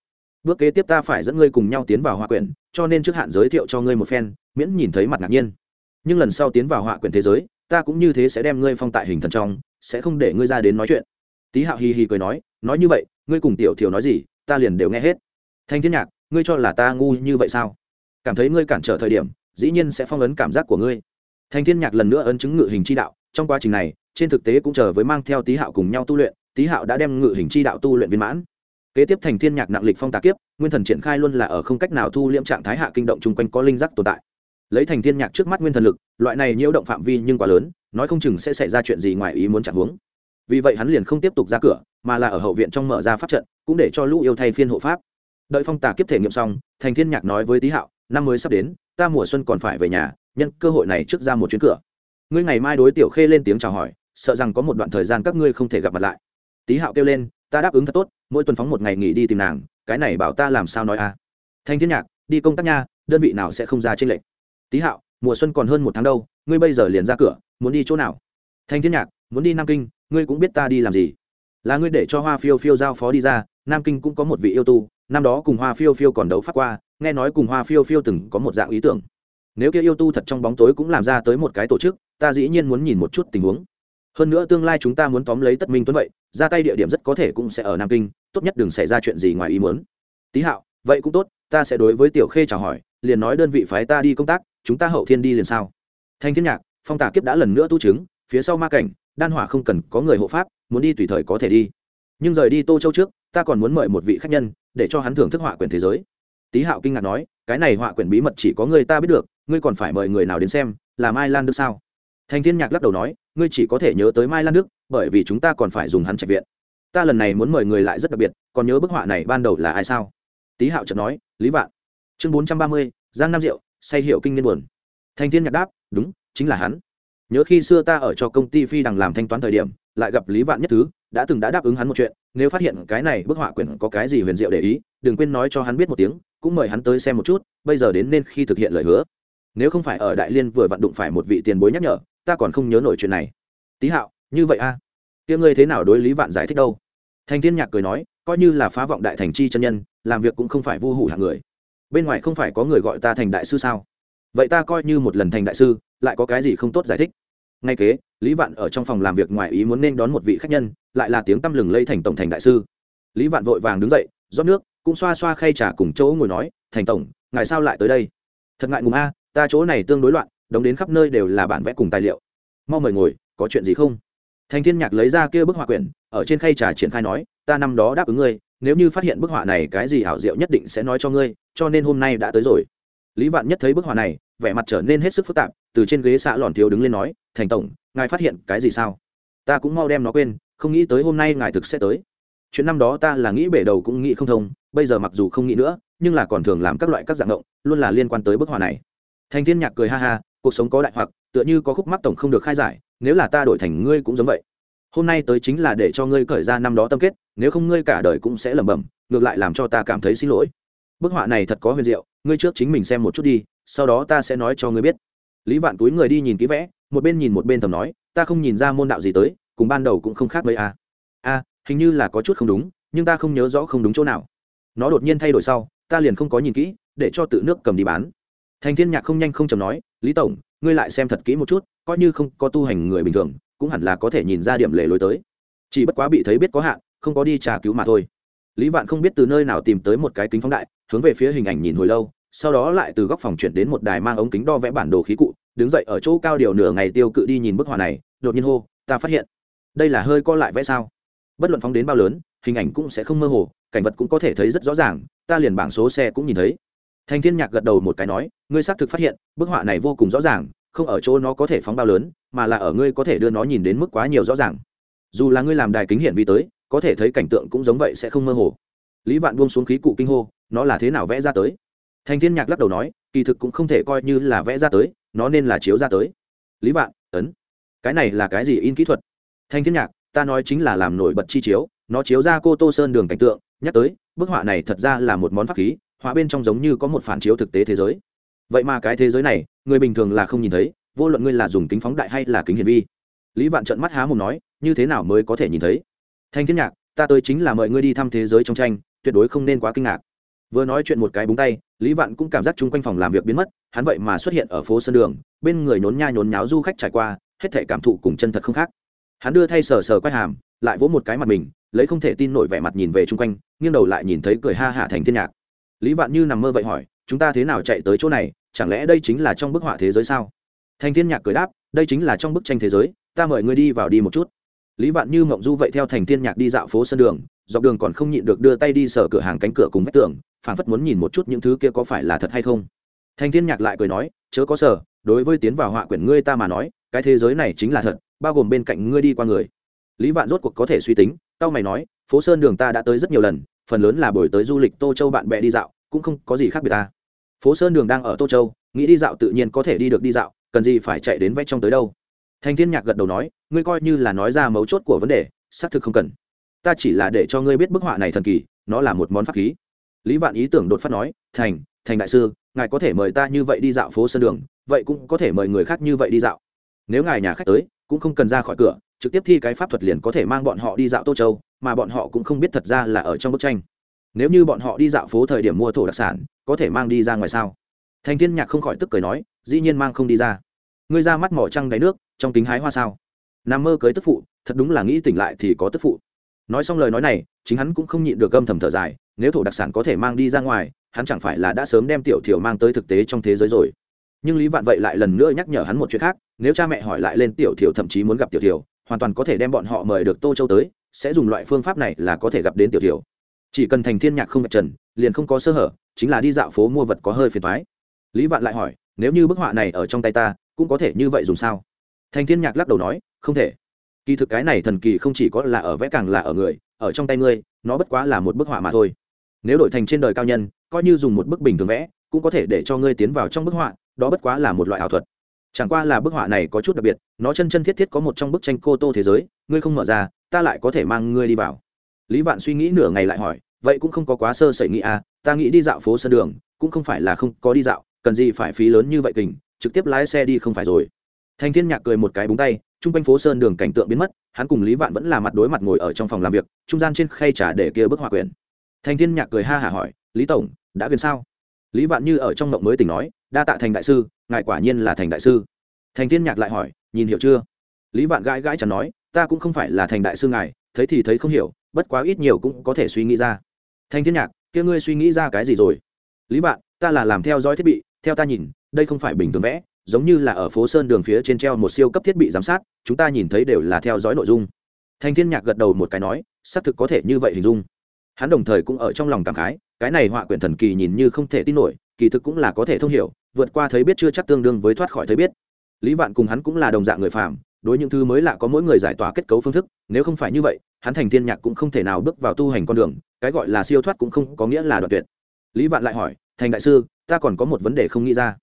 Bước kế tiếp ta phải dẫn ngươi cùng nhau tiến vào họa quyển, cho nên trước hạn giới thiệu cho ngươi một phen, miễn nhìn thấy mặt ngạc nhiên. Nhưng lần sau tiến vào họa quyển thế giới, ta cũng như thế sẽ đem ngươi phong tại hình thần trong, sẽ không để ngươi ra đến nói chuyện. Tý hạo hì hì cười nói nói như vậy ngươi cùng tiểu thiểu nói gì, ta liền đều nghe hết. Thanh thiên nhạc, ngươi cho là ta ngu như vậy sao? Cảm thấy ngươi cản trở thời điểm, dĩ nhiên sẽ phong ấn cảm giác của ngươi. Thanh thiên nhạc lần nữa ấn chứng ngự hình chi đạo, trong quá trình này, trên thực tế cũng chờ với mang theo tý hạo cùng nhau tu luyện, tý hạo đã đem ngự hình chi đạo tu luyện viên mãn. Kế tiếp thành thiên nhạc nặng lịch phong tà kiếp, nguyên thần triển khai luôn là ở không cách nào thu liễm trạng thái hạ kinh động chung quanh có linh giác tồn tại. Lấy thành thiên nhạc trước mắt nguyên thần lực, loại này nhiễu động phạm vi nhưng quá lớn, nói không chừng sẽ xảy ra chuyện gì ngoài ý muốn chẳng huống vì vậy hắn liền không tiếp tục ra cửa, mà là ở hậu viện trong mở ra pháp trận, cũng để cho lũ yêu thay phiên hộ pháp. Đợi phong tà kiếp thể nghiệm xong, thành thiên nhạc nói với tý hạo, năm mới sắp đến, ta mùa xuân còn phải về nhà, nhân cơ hội này trước ra một chuyến cửa. Ngươi ngày mai đối tiểu khê lên tiếng chào hỏi, sợ rằng có một đoạn thời gian các ngươi không thể gặp mặt lại. Tý hạo kêu lên, ta đáp ứng thật tốt, mỗi tuần phóng một ngày nghỉ đi tìm nàng, cái này bảo ta làm sao nói à? Thanh thiên nhạc, đi công tác nha, đơn vị nào sẽ không ra trên lệnh tý hạo, mùa xuân còn hơn một tháng đâu, ngươi bây giờ liền ra cửa, muốn đi chỗ nào? Thanh thiên nhạc muốn đi nam kinh, ngươi cũng biết ta đi làm gì. Là ngươi để cho hoa phiêu phiêu giao phó đi ra, nam kinh cũng có một vị yêu tu, năm đó cùng hoa phiêu phiêu còn đấu phát qua, nghe nói cùng hoa phiêu phiêu từng có một dạng ý tưởng. Nếu kia yêu tu thật trong bóng tối cũng làm ra tới một cái tổ chức, ta dĩ nhiên muốn nhìn một chút tình huống. Hơn nữa tương lai chúng ta muốn tóm lấy tất minh tuấn vậy, ra tay địa điểm rất có thể cũng sẽ ở nam kinh, tốt nhất đừng xảy ra chuyện gì ngoài ý muốn. Tý hạo, vậy cũng tốt, ta sẽ đối với tiểu khê chào hỏi, liền nói đơn vị phái ta đi công tác, chúng ta hậu thiên đi liền sao? Thanh thiên nhạc, phong tả kiếp đã lần nữa tu chứng, phía sau ma cảnh đan hỏa không cần có người hộ pháp, muốn đi tùy thời có thể đi. Nhưng rời đi tô châu trước, ta còn muốn mời một vị khách nhân, để cho hắn thưởng thức họa quyển thế giới. Tý hạo kinh ngạc nói, cái này họa quyển bí mật chỉ có người ta biết được, ngươi còn phải mời người nào đến xem, là mai lan đức sao? Thành thiên nhạc lắc đầu nói, ngươi chỉ có thể nhớ tới mai lan đức, bởi vì chúng ta còn phải dùng hắn trạch viện. Ta lần này muốn mời người lại rất đặc biệt, còn nhớ bức họa này ban đầu là ai sao? Tý hạo chợt nói, lý vạn. Chương bốn trăm ba mươi, giang nam diệu, say hiệu kinh niên buồn. Thành thiên nhạc đáp, đúng, chính là hắn nhớ khi xưa ta ở cho công ty phi đằng làm thanh toán thời điểm, lại gặp lý vạn nhất thứ, đã từng đã đáp ứng hắn một chuyện, nếu phát hiện cái này bức họa quyển có cái gì huyền diệu để ý, đừng quên nói cho hắn biết một tiếng, cũng mời hắn tới xem một chút, bây giờ đến nên khi thực hiện lời hứa. Nếu không phải ở đại liên vừa vặn đụng phải một vị tiền bối nhắc nhở, ta còn không nhớ nổi chuyện này. Tý hạo, như vậy a? À? tiếng ngươi thế nào đối lý vạn giải thích đâu? Thành thiên nhạc cười nói, coi như là phá vọng đại thành chi chân nhân, làm việc cũng không phải vu hủ hạng người. Bên ngoài không phải có người gọi ta thành đại sư sao? Vậy ta coi như một lần thành đại sư, lại có cái gì không tốt giải thích? Ngay kế, lý vạn ở trong phòng làm việc ngoài ý muốn nên đón một vị khách nhân, lại là tiếng tăm lừng lây thành tổng thành đại sư. Lý vạn vội vàng đứng dậy, rót nước, cũng xoa xoa khay trà cùng chỗ ngồi nói, thành tổng, ngài sao lại tới đây? Thật ngại ngùng a, ta chỗ này tương đối loạn, đóng đến khắp nơi đều là bản vẽ cùng tài liệu. Mau mời ngồi, có chuyện gì không? Thành thiên nhạc lấy ra kia bức họa quyển, ở trên khay trà triển khai nói, ta năm đó đáp ứng ngươi, nếu như phát hiện bức họa này cái gì hảo diệu nhất định sẽ nói cho ngươi, cho nên hôm nay đã tới rồi. Lý vạn nhất thấy bức họa này vẻ mặt trở nên hết sức phức tạp, từ trên ghế xạ lòn thiếu đứng lên nói, thành tổng, ngài phát hiện cái gì sao? Ta cũng mau đem nó quên, không nghĩ tới hôm nay ngài thực sẽ tới. Chuyện năm đó ta là nghĩ bể đầu cũng nghĩ không thông, bây giờ mặc dù không nghĩ nữa, nhưng là còn thường làm các loại các dạng động luôn là liên quan tới bức họa này. Thành thiên nhạc cười ha ha, cuộc sống có đại hoặc, tựa như có khúc mắc tổng không được khai giải, nếu là ta đổi thành ngươi cũng giống vậy. Hôm nay tới chính là để cho ngươi cởi ra năm đó tâm kết, nếu không ngươi cả đời cũng sẽ lẩm bẩm, ngược lại làm cho ta cảm thấy xin lỗi. Bức họa này thật có huyền diệu, ngươi trước chính mình xem một chút đi sau đó ta sẽ nói cho ngươi biết. Lý vạn túi người đi nhìn kỹ vẽ, một bên nhìn một bên thầm nói, ta không nhìn ra môn đạo gì tới, cùng ban đầu cũng không khác mấy a a hình như là có chút không đúng, nhưng ta không nhớ rõ không đúng chỗ nào. Nó đột nhiên thay đổi sau, ta liền không có nhìn kỹ, để cho tự nước cầm đi bán. Thành thiên nhạc không nhanh không chầm nói, lý tổng, ngươi lại xem thật kỹ một chút, coi như không có tu hành người bình thường, cũng hẳn là có thể nhìn ra điểm lề lối tới. Chỉ bất quá bị thấy biết có hạn, không có đi trà cứu mà thôi. Lý vạn không biết từ nơi nào tìm tới một cái kính phóng đại, hướng về phía hình ảnh nhìn hồi lâu sau đó lại từ góc phòng chuyển đến một đài mang ống kính đo vẽ bản đồ khí cụ, đứng dậy ở chỗ cao điều nửa ngày tiêu cự đi nhìn bức họa này, đột nhiên hô, ta phát hiện, đây là hơi co lại vẽ sao? Bất luận phóng đến bao lớn, hình ảnh cũng sẽ không mơ hồ, cảnh vật cũng có thể thấy rất rõ ràng, ta liền bảng số xe cũng nhìn thấy. Thành thiên nhạc gật đầu một cái nói, ngươi xác thực phát hiện, bức họa này vô cùng rõ ràng, không ở chỗ nó có thể phóng bao lớn, mà là ở ngươi có thể đưa nó nhìn đến mức quá nhiều rõ ràng. Dù là ngươi làm đài kính hiển vi tới, có thể thấy cảnh tượng cũng giống vậy sẽ không mơ hồ. Lý vạn buông xuống khí cụ kinh hô, nó là thế nào vẽ ra tới? Thành thiên nhạc lắc đầu nói, kỳ thực cũng không thể coi như là vẽ ra tới, nó nên là chiếu ra tới. Lý vạn, ấn. Cái này là cái gì in kỹ thuật? Thanh thiên nhạc, ta nói chính là làm nổi bật chi chiếu, nó chiếu ra cô tô sơn đường cảnh tượng, nhắc tới, bức họa này thật ra là một món pháp khí, họa bên trong giống như có một phản chiếu thực tế thế giới. Vậy mà cái thế giới này, người bình thường là không nhìn thấy, vô luận ngươi là dùng kính phóng đại hay là kính hiển vi. Lý vạn trận mắt há mồm nói, như thế nào mới có thể nhìn thấy? Thanh thiên nhạc, ta tới chính là mời ngươi đi thăm thế giới trong tranh, tuyệt đối không nên quá kinh ngạc vừa nói chuyện một cái búng tay, lý vạn cũng cảm giác chung quanh phòng làm việc biến mất, hắn vậy mà xuất hiện ở phố sân đường, bên người nhốn nha nhốn nháo du khách trải qua, hết thể cảm thụ cùng chân thật không khác. Hắn đưa thay sờ sờ quay hàm, lại vỗ một cái mặt mình, lấy không thể tin nổi vẻ mặt nhìn về chung quanh, nghiêng đầu lại nhìn thấy cười ha hạ thành thiên nhạc. Lý vạn như nằm mơ vậy hỏi, chúng ta thế nào chạy tới chỗ này? Chẳng lẽ đây chính là trong bức họa thế giới sao? Thành thiên nhạc cười đáp, đây chính là trong bức tranh thế giới, ta mời ngươi đi vào đi một chút. Lý vạn như mộng du vậy theo thành thiên nhạc đi dạo phố sân đường, dọc đường còn không nhịn được đưa tay đi sờ cửa hàng cánh cửa cùng vách tường phản phất muốn nhìn một chút những thứ kia có phải là thật hay không. Thành thiên nhạc lại cười nói, chớ có sở. đối với tiến vào họa quyển ngươi ta mà nói, cái thế giới này chính là thật, bao gồm bên cạnh ngươi đi qua người. Lý vạn rốt cuộc có thể suy tính, tao mày nói, phố sơn đường ta đã tới rất nhiều lần, phần lớn là buổi tới du lịch tô châu bạn bè đi dạo, cũng không có gì khác biệt ta. Phố sơn đường đang ở tô châu, nghĩ đi dạo tự nhiên có thể đi được đi dạo, cần gì phải chạy đến vách trong tới đâu. Thành thiên nhạc gật đầu nói, ngươi coi như là nói ra mấu chốt của vấn đề, xác thực không cần. Ta chỉ là để cho ngươi biết bức họa này thần kỳ, nó là một món pháp khí lý vạn ý tưởng đột phát nói, thành thành đại sư, ngài có thể mời ta như vậy đi dạo phố sân đường, vậy cũng có thể mời người khác như vậy đi dạo. Nếu ngài nhà khách tới, cũng không cần ra khỏi cửa, trực tiếp thi cái pháp thuật liền có thể mang bọn họ đi dạo tô châu, mà bọn họ cũng không biết thật ra là ở trong bức tranh. Nếu như bọn họ đi dạo phố thời điểm mua thổ đặc sản, có thể mang đi ra ngoài sao? Thành thiên nhạc không khỏi tức cười nói, dĩ nhiên mang không đi ra. Ngươi ra mắt mỏ trăng đáy nước, trong kính hái hoa sao? Nằm mơ cưới tức phụ, thật đúng là nghĩ tỉnh lại thì có tức phụ nói xong lời nói này, chính hắn cũng không nhịn được gâm thầm thở dài, nếu thổ đặc sản có thể mang đi ra ngoài, hắn chẳng phải là đã sớm đem tiểu thiểu mang tới thực tế trong thế giới rồi. Nhưng lý vạn vậy lại lần nữa nhắc nhở hắn một chuyện khác, nếu cha mẹ hỏi lại lên tiểu thiểu thậm chí muốn gặp tiểu thiểu, hoàn toàn có thể đem bọn họ mời được tô châu tới, sẽ dùng loại phương pháp này là có thể gặp đến tiểu thiểu. Chỉ cần thành thiên nhạc không vạch trần, liền không có sơ hở, chính là đi dạo phố mua vật có hơi phiền thoái lý vạn lại hỏi, nếu như bức họa này ở trong tay ta, cũng có thể như vậy dùng sao? Thành thiên nhạc lắc đầu nói, không thể kỳ thực cái này thần kỳ không chỉ có là ở vẽ càng là ở người, ở trong tay ngươi, nó bất quá là một bức họa mà thôi. Nếu đổi thành trên đời cao nhân, coi như dùng một bức bình thường vẽ, cũng có thể để cho ngươi tiến vào trong bức họa, đó bất quá là một loại ảo thuật. Chẳng qua là bức họa này có chút đặc biệt, nó chân chân thiết thiết có một trong bức tranh cô tô thế giới, ngươi không mở ra, ta lại có thể mang ngươi đi vào. Lý vạn suy nghĩ nửa ngày lại hỏi, vậy cũng không có quá sơ sẩy nghĩ à ta nghĩ đi dạo phố sân đường, cũng không phải là không có đi dạo, cần gì phải phí lớn như vậy kình, trực tiếp lái xe đi không phải rồi. Thành thiên nhạc cười một cái búng tay chung quanh phố sơn đường cảnh tượng biến mất, hắn cùng lý vạn vẫn là mặt đối mặt ngồi ở trong phòng làm việc, trung gian trên khay trà để kia bức họa quyển. Thành thiên nhạc cười ha hả hỏi, lý tổng, đã quyền sao? Lý vạn như ở trong mộng mới tỉnh nói, đa tạ thành đại sư, ngài quả nhiên là thành đại sư. Thành thiên nhạc lại hỏi, nhìn hiểu chưa? Lý vạn gãi gãi chẳng nói, ta cũng không phải là thành đại sư ngài, thấy thì thấy không hiểu, bất quá ít nhiều cũng có thể suy nghĩ ra. Thành thiên nhạc, kia ngươi suy nghĩ ra cái gì rồi? Lý vạn, ta là làm theo dõi thiết bị, theo ta nhìn, đây không phải bình thường vẽ giống như là ở phố sơn đường phía trên treo một siêu cấp thiết bị giám sát, chúng ta nhìn thấy đều là theo dõi nội dung. Thanh thiên nhạc gật đầu một cái nói, xác thực có thể như vậy hình dung. Hắn đồng thời cũng ở trong lòng cảm khái, cái này họa quyển thần kỳ nhìn như không thể tin nổi, kỳ thực cũng là có thể thông hiểu, vượt qua thấy biết chưa chắc tương đương với thoát khỏi thấy biết. Lý vạn cùng hắn cũng là đồng dạng người phạm đối những thứ mới lạ có mỗi người giải tỏa kết cấu phương thức, nếu không phải như vậy, hắn thành thiên nhạc cũng không thể nào bước vào tu hành con đường, cái gọi là siêu thoát cũng không có nghĩa là đoạn tuyệt. Lý vạn lại hỏi, thành đại sư, ta còn có một vấn đề không nghĩ ra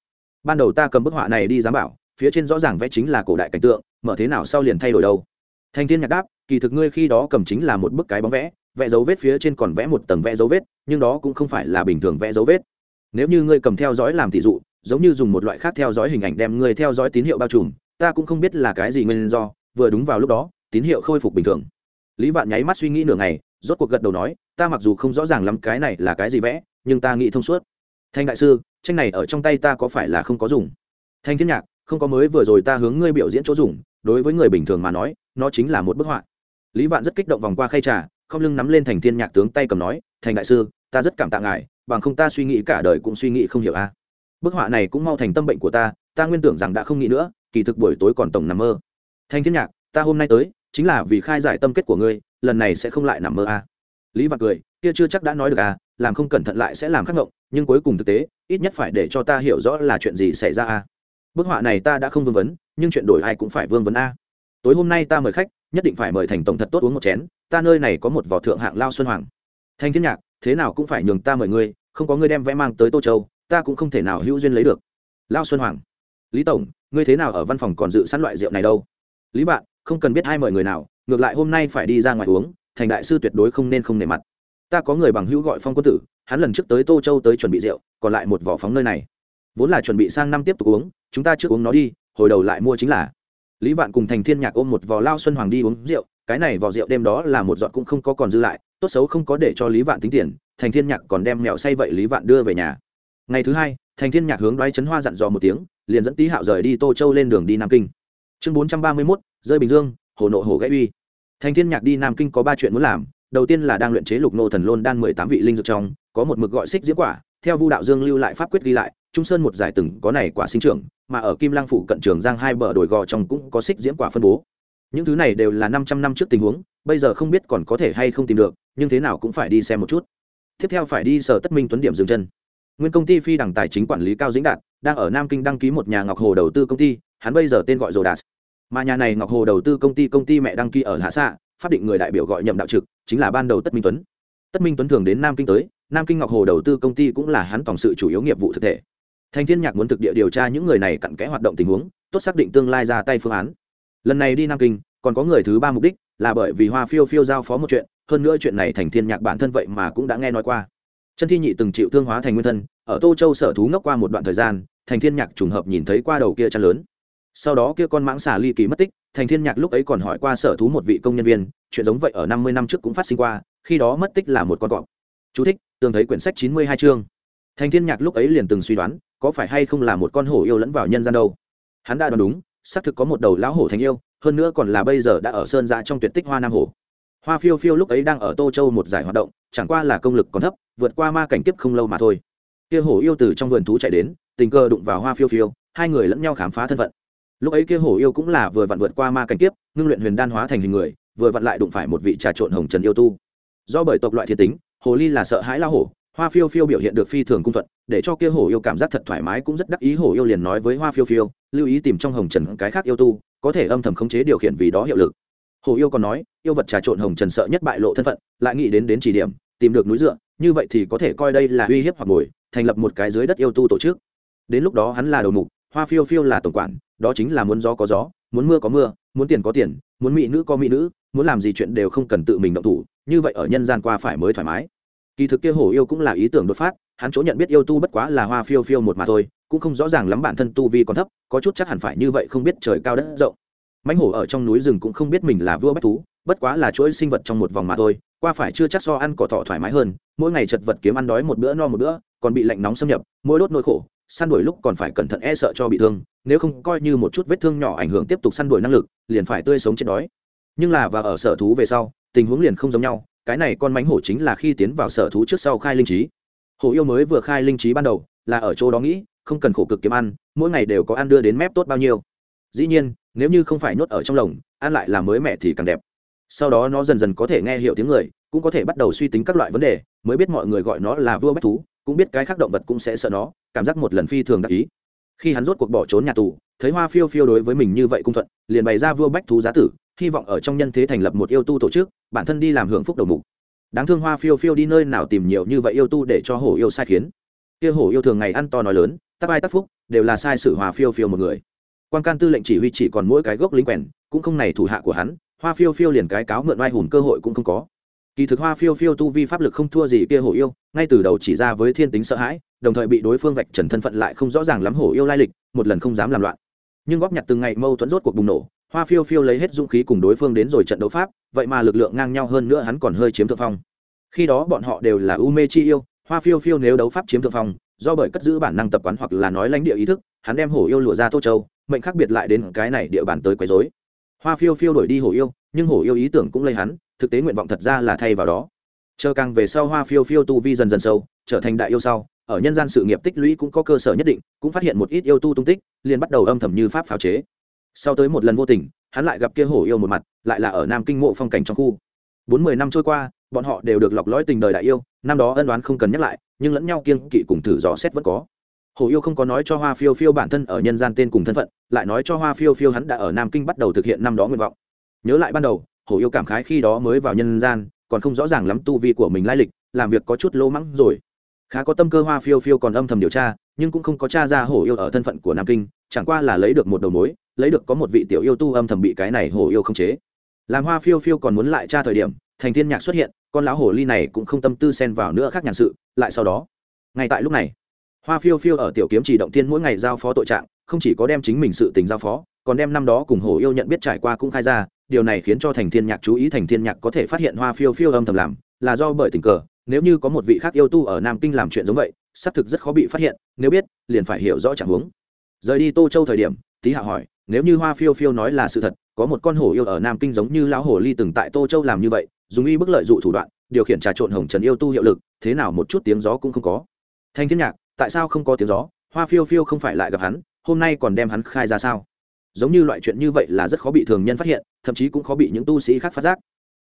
ban đầu ta cầm bức họa này đi giám bảo, phía trên rõ ràng vẽ chính là cổ đại cảnh tượng, mở thế nào sau liền thay đổi đâu. Thành thiên nhạc đáp, kỳ thực ngươi khi đó cầm chính là một bức cái bóng vẽ vẽ dấu vết phía trên còn vẽ một tầng vẽ dấu vết, nhưng đó cũng không phải là bình thường vẽ dấu vết. Nếu như ngươi cầm theo dõi làm tỷ dụ, giống như dùng một loại khác theo dõi hình ảnh đem ngươi theo dõi tín hiệu bao trùm, ta cũng không biết là cái gì nguyên do, vừa đúng vào lúc đó, tín hiệu khôi phục bình thường. Lý vạn nháy mắt suy nghĩ nửa ngày, rốt cuộc gật đầu nói, ta mặc dù không rõ ràng lắm cái này là cái gì vẽ, nhưng ta nghĩ thông suốt. Thanh đại sư tranh này ở trong tay ta có phải là không có dùng? Thanh thiên nhạc, không có mới vừa rồi ta hướng ngươi biểu diễn chỗ dùng, đối với người bình thường mà nói, nó chính là một bức họa. Lý vạn rất kích động vòng qua khay trà, không lưng nắm lên thành thiên nhạc tướng tay cầm nói, thành đại sư, ta rất cảm tạ ngài, bằng không ta suy nghĩ cả đời cũng suy nghĩ không hiểu a. Bức họa này cũng mau thành tâm bệnh của ta ta nguyên tưởng rằng đã không nghĩ nữa, kỳ thực buổi tối còn tổng nằm mơ. Thanh thiên nhạc, ta hôm nay tới, chính là vì khai giải tâm kết của ngươi, lần này sẽ không lại nằm mơ a. Lý vạn cười, kia chưa chắc đã nói được à làm không cẩn thận lại sẽ làm khắc ngộng nhưng cuối cùng thực tế ít nhất phải để cho ta hiểu rõ là chuyện gì xảy ra a. Bức họa này ta đã không vương vấn nhưng chuyện đổi ai cũng phải vương vấn a. Tối hôm nay ta mời khách nhất định phải mời thành tổng thật tốt uống một chén ta nơi này có một vỏ thượng hạng lao xuân hoàng. Thanh thiên nhạc thế nào cũng phải nhường ta mời ngươi không có ngươi đem vẽ mang tới tô châu ta cũng không thể nào hữu duyên lấy được. Lao xuân hoàng. Lý tổng ngươi thế nào ở văn phòng còn dự sẵn loại rượu này đâu? Lý bạn, không cần biết ai mời người nào ngược lại hôm nay phải đi ra ngoài uống thành đại sư tuyệt đối không nên không nể mặt. Ta có người bằng hữu gọi phong quân tử hắn lần trước tới tô châu tới chuẩn bị rượu còn lại một vỏ phóng nơi này. Vốn là chuẩn bị sang năm tiếp tục uống chúng ta trước uống nó đi hồi đầu lại mua chính là. Lý vạn cùng thành thiên nhạc ôm một vò lao xuân hoàng đi uống rượu cái này vò rượu đêm đó là một giọt cũng không có còn dư lại tốt xấu không có để cho lý vạn tính tiền thành thiên nhạc còn đem mẹo say vậy lý vạn đưa về nhà. Ngày thứ hai thành thiên nhạc hướng đoái chấn hoa dặn dò một tiếng liền dẫn tý hạo rời đi tô châu lên đường đi nam kinh. Chương bốn trăm ba mươi 431, rơi bình dương hồ nộ hồ gãy uy. Thành thiên nhạc đi nam kinh có ba chuyện muốn làm đầu tiên là đang luyện chế lục nô thần lôn đan mười tám vị linh dược trong, có một mực gọi xích diễm quả, theo vu đạo dương lưu lại pháp quyết ghi lại, trung sơn một giải từng có này quả sinh trưởng, mà ở kim lang phủ cận trường giang hai bờ đồi gò trong cũng có xích diễm quả phân bố. Những thứ này đều là năm trăm năm trước tình huống, bây giờ không biết còn có thể hay không tìm được, nhưng thế nào cũng phải đi xem một chút. Tiếp theo phải đi sở tất minh tuấn điểm dừng chân. Nguyên công ty phi đẳng tài chính quản lý cao dĩnh đạt, đang ở nam kinh đăng ký một nhà ngọc hồ đầu tư công ty, hắn bây giờ tên gọi rồ đạt. Mà nhà này ngọc hồ đầu tư công ty công ty mẹ đăng ký ở hạ xạ pháp định người đại biểu gọi nhậm đạo trực chính là ban đầu tất minh tuấn. Tất minh tuấn thường đến nam kinh tới, nam kinh ngọc hồ đầu tư công ty cũng là hắn tổng sự chủ yếu nghiệp vụ thực thể. Thành thiên nhạc muốn thực địa điều tra những người này cặn kẽ hoạt động tình huống, tốt xác định tương lai ra tay phương án. Lần này đi nam kinh, còn có người thứ ba mục đích là bởi vì hoa phiêu phiêu giao phó một chuyện, hơn nữa chuyện này thành thiên nhạc bản thân vậy mà cũng đã nghe nói qua. Chân thi nhị từng chịu thương hóa thành nguyên thân, ở tô châu sở thú ngốc qua một đoạn thời gian, thành thiên nhạc trùng hợp nhìn thấy qua đầu kia chăn lớn sau đó kia con mãng xà ly kỳ mất tích, thành thiên nhạc lúc ấy còn hỏi qua sở thú một vị công nhân viên, chuyện giống vậy ở năm mươi năm trước cũng phát sinh qua, khi đó mất tích là một con cọp. Chú thích, tường thấy quyển sách chín mươi hai chương. Thành thiên nhạc lúc ấy liền từng suy đoán, có phải hay không là một con hổ yêu lẫn vào nhân gian đâu. Hắn đã đoán đúng, xác thực có một đầu lão hổ thành yêu, hơn nữa còn là bây giờ đã ở sơn giã trong tuyệt tích hoa nam hổ. Hoa phiêu phiêu lúc ấy đang ở tô châu một giải hoạt động, chẳng qua là công lực còn thấp, vượt qua ma cảnh kiếp không lâu mà thôi. Kia hổ yêu từ trong vườn thú chạy đến, tình cờ đụng vào hoa phiêu phiêu, hai người lẫn nhau khám phá thân phận lúc ấy kia hổ yêu cũng là vừa vặn vượt qua ma cảnh kiếp, ngưng luyện huyền đan hóa thành hình người, vừa vặn lại đụng phải một vị trà trộn hồng trần yêu tu. Do bởi tộc loại thiên tính, hồ ly là sợ hãi la hổ, hoa phiêu phiêu biểu hiện được phi thường cung thuận, để cho kia hổ yêu cảm giác thật thoải mái cũng rất đắc ý, hổ yêu liền nói với hoa phiêu phiêu, lưu ý tìm trong hồng trần cái khác yêu tu, có thể âm thầm khống chế điều khiển vì đó hiệu lực. Hổ yêu còn nói, yêu vật trà trộn hồng trần sợ nhất bại lộ thân phận, lại nghĩ đến đến chỉ điểm, tìm được núi dựa, như vậy thì có thể coi đây là uy hiếp hoặc ngồi, thành lập một cái dưới đất yêu tu tổ chức. Đến lúc đó hắn là đầu mục hoa phiêu phiêu là tổng quản, đó chính là muốn gió có gió, muốn mưa có mưa, muốn tiền có tiền, muốn mỹ nữ có mỹ nữ, muốn làm gì chuyện đều không cần tự mình động thủ, như vậy ở nhân gian qua phải mới thoải mái. Kỳ thực kia hổ yêu cũng là ý tưởng đột phát, hắn chỗ nhận biết yêu tu bất quá là hoa phiêu phiêu một mà thôi, cũng không rõ ràng lắm bản thân tu vi còn thấp, có chút chắc hẳn phải như vậy không biết trời cao đất rộng. Mãnh hổ ở trong núi rừng cũng không biết mình là vua bách thú, bất quá là chuỗi sinh vật trong một vòng mà thôi, qua phải chưa chắc so ăn cỏ thọ thoải mái hơn, mỗi ngày chật vật kiếm ăn đói một bữa no một bữa, còn bị lạnh nóng xâm nhập, mỗi đốt nỗi khổ săn đuổi lúc còn phải cẩn thận e sợ cho bị thương, nếu không coi như một chút vết thương nhỏ ảnh hưởng tiếp tục săn đuổi năng lực, liền phải tươi sống chết đói. Nhưng là và ở sở thú về sau, tình huống liền không giống nhau, cái này con mánh hổ chính là khi tiến vào sở thú trước sau khai linh trí. Hổ yêu mới vừa khai linh trí ban đầu, là ở chỗ đó nghĩ, không cần khổ cực kiếm ăn, mỗi ngày đều có ăn đưa đến mép tốt bao nhiêu. Dĩ nhiên, nếu như không phải nhốt ở trong lồng, ăn lại là mới mẹ thì càng đẹp. Sau đó nó dần dần có thể nghe hiểu tiếng người, cũng có thể bắt đầu suy tính các loại vấn đề, mới biết mọi người gọi nó là vua bách thú cũng biết cái khác động vật cũng sẽ sợ nó, cảm giác một lần phi thường đặc ý. Khi hắn rốt cuộc bỏ trốn nhà tù, thấy hoa phiêu phiêu đối với mình như vậy cung thuận, liền bày ra vua bách thú giá tử, hy vọng ở trong nhân thế thành lập một yêu tu tổ chức, bản thân đi làm hưởng phúc đầu mục. Đáng thương hoa phiêu phiêu đi nơi nào tìm nhiều như vậy yêu tu để cho hổ yêu sai khiến. Kia hổ yêu thường ngày ăn to nói lớn, tắc ai tắc phúc, đều là sai sự hoa phiêu phiêu một người. Quan can tư lệnh chỉ huy chỉ còn mỗi cái gốc lính quèn, cũng không này thủ hạ của hắn, hoa phiêu phiêu liền cái cáo mượn oai hùn cơ hội cũng không có kỳ thực hoa phiêu phiêu tu vi pháp lực không thua gì kia hổ yêu, ngay từ đầu chỉ ra với thiên tính sợ hãi, đồng thời bị đối phương vạch trần thân phận lại không rõ ràng lắm hổ yêu lai lịch, một lần không dám làm loạn. Nhưng góp nhặt từng ngày mâu thuẫn rốt cuộc bùng nổ, hoa phiêu phiêu lấy hết dũng khí cùng đối phương đến rồi trận đấu pháp, vậy mà lực lượng ngang nhau hơn nữa hắn còn hơi chiếm thượng phong. Khi đó bọn họ đều là u mê chi yêu, hoa phiêu phiêu nếu đấu pháp chiếm thượng phong, do bởi cất giữ bản năng tập quán hoặc là nói lãnh địa ý thức, hắn đem hổ yêu lụa ra tô châu, mệnh khác biệt lại đến cái này địa bàn tới quấy dối hoa phiêu phiêu đổi đi hổ yêu, nhưng hổ yêu ý tưởng cũng lây hắn thực tế nguyện vọng thật ra là thay vào đó. Chờ càng về sau hoa phiêu phiêu tu vi dần dần sâu, trở thành đại yêu sau, ở nhân gian sự nghiệp tích lũy cũng có cơ sở nhất định, cũng phát hiện một ít yêu tu tung tích, liền bắt đầu âm thầm như pháp pháo chế. Sau tới một lần vô tình, hắn lại gặp kia hổ yêu một mặt, lại là ở nam kinh mộ phong cảnh trong khu. Bốn mươi năm trôi qua, bọn họ đều được lọc lõi tình đời đại yêu, năm đó ân đoán không cần nhắc lại, nhưng lẫn nhau kiêng kỵ cùng thử dò xét vẫn có. Hổ yêu không có nói cho hoa phiêu phiêu bản thân ở nhân gian tên cùng thân phận, lại nói cho hoa phiêu phiêu hắn đã ở nam kinh bắt đầu thực hiện năm đó nguyện vọng. Nhớ lại ban đầu hổ yêu cảm khái khi đó mới vào nhân gian, còn không rõ ràng lắm tu vi của mình lai lịch, làm việc có chút lỗ mắng rồi. Khá có tâm cơ hoa phiêu phiêu còn âm thầm điều tra, nhưng cũng không có t r a ra hổ yêu ở thân phận của nam kinh, chẳng qua là lấy được một đầu mối, lấy được có một vị tiểu yêu tu âm thầm bị cái này hổ yêu không chế. Làm hoa phiêu phiêu còn muốn lại tra thời điểm, thành thiên nhạc xuất hiện, con lão Hổ ly này cũng không tâm tư xen vào nữa khác nhàn sự, lại sau đó. Ngay tại lúc này, hoa phiêu phiêu ở tiểu kiếm chỉ động tiên mỗi ngày giao phó tội trạng, không chỉ có đem chính mình sự tình giao phó, còn đem năm đó cùng Hổ yêu nhận biết trải qua cũng khai ra điều này khiến cho thành thiên nhạc chú ý thành thiên nhạc có thể phát hiện hoa phiêu phiêu âm thầm làm, là do bởi tình cờ, nếu như có một vị khác yêu tu ở nam kinh làm chuyện giống vậy, xác thực rất khó bị phát hiện, nếu biết, liền phải hiểu rõ trạng huống. Rời đi tô châu thời điểm, tý hạ hỏi, nếu như hoa phiêu phiêu nói là sự thật, có một con hổ yêu ở nam kinh giống như lão hổ ly từng tại tô châu làm như vậy, dùng y bức lợi dụ thủ đoạn, điều khiển trà trộn hồng trần yêu tu hiệu lực, thế nào một chút tiếng gió cũng không có. Thanh thiên nhạc, tại sao không có tiếng gió? Hoa phiêu phiêu không phải lại gặp hắn, hôm nay còn đem hắn khai ra sao? Giống như loại chuyện như vậy là rất khó bị thường nhân phát hiện, thậm chí cũng khó bị những tu sĩ khác phát giác.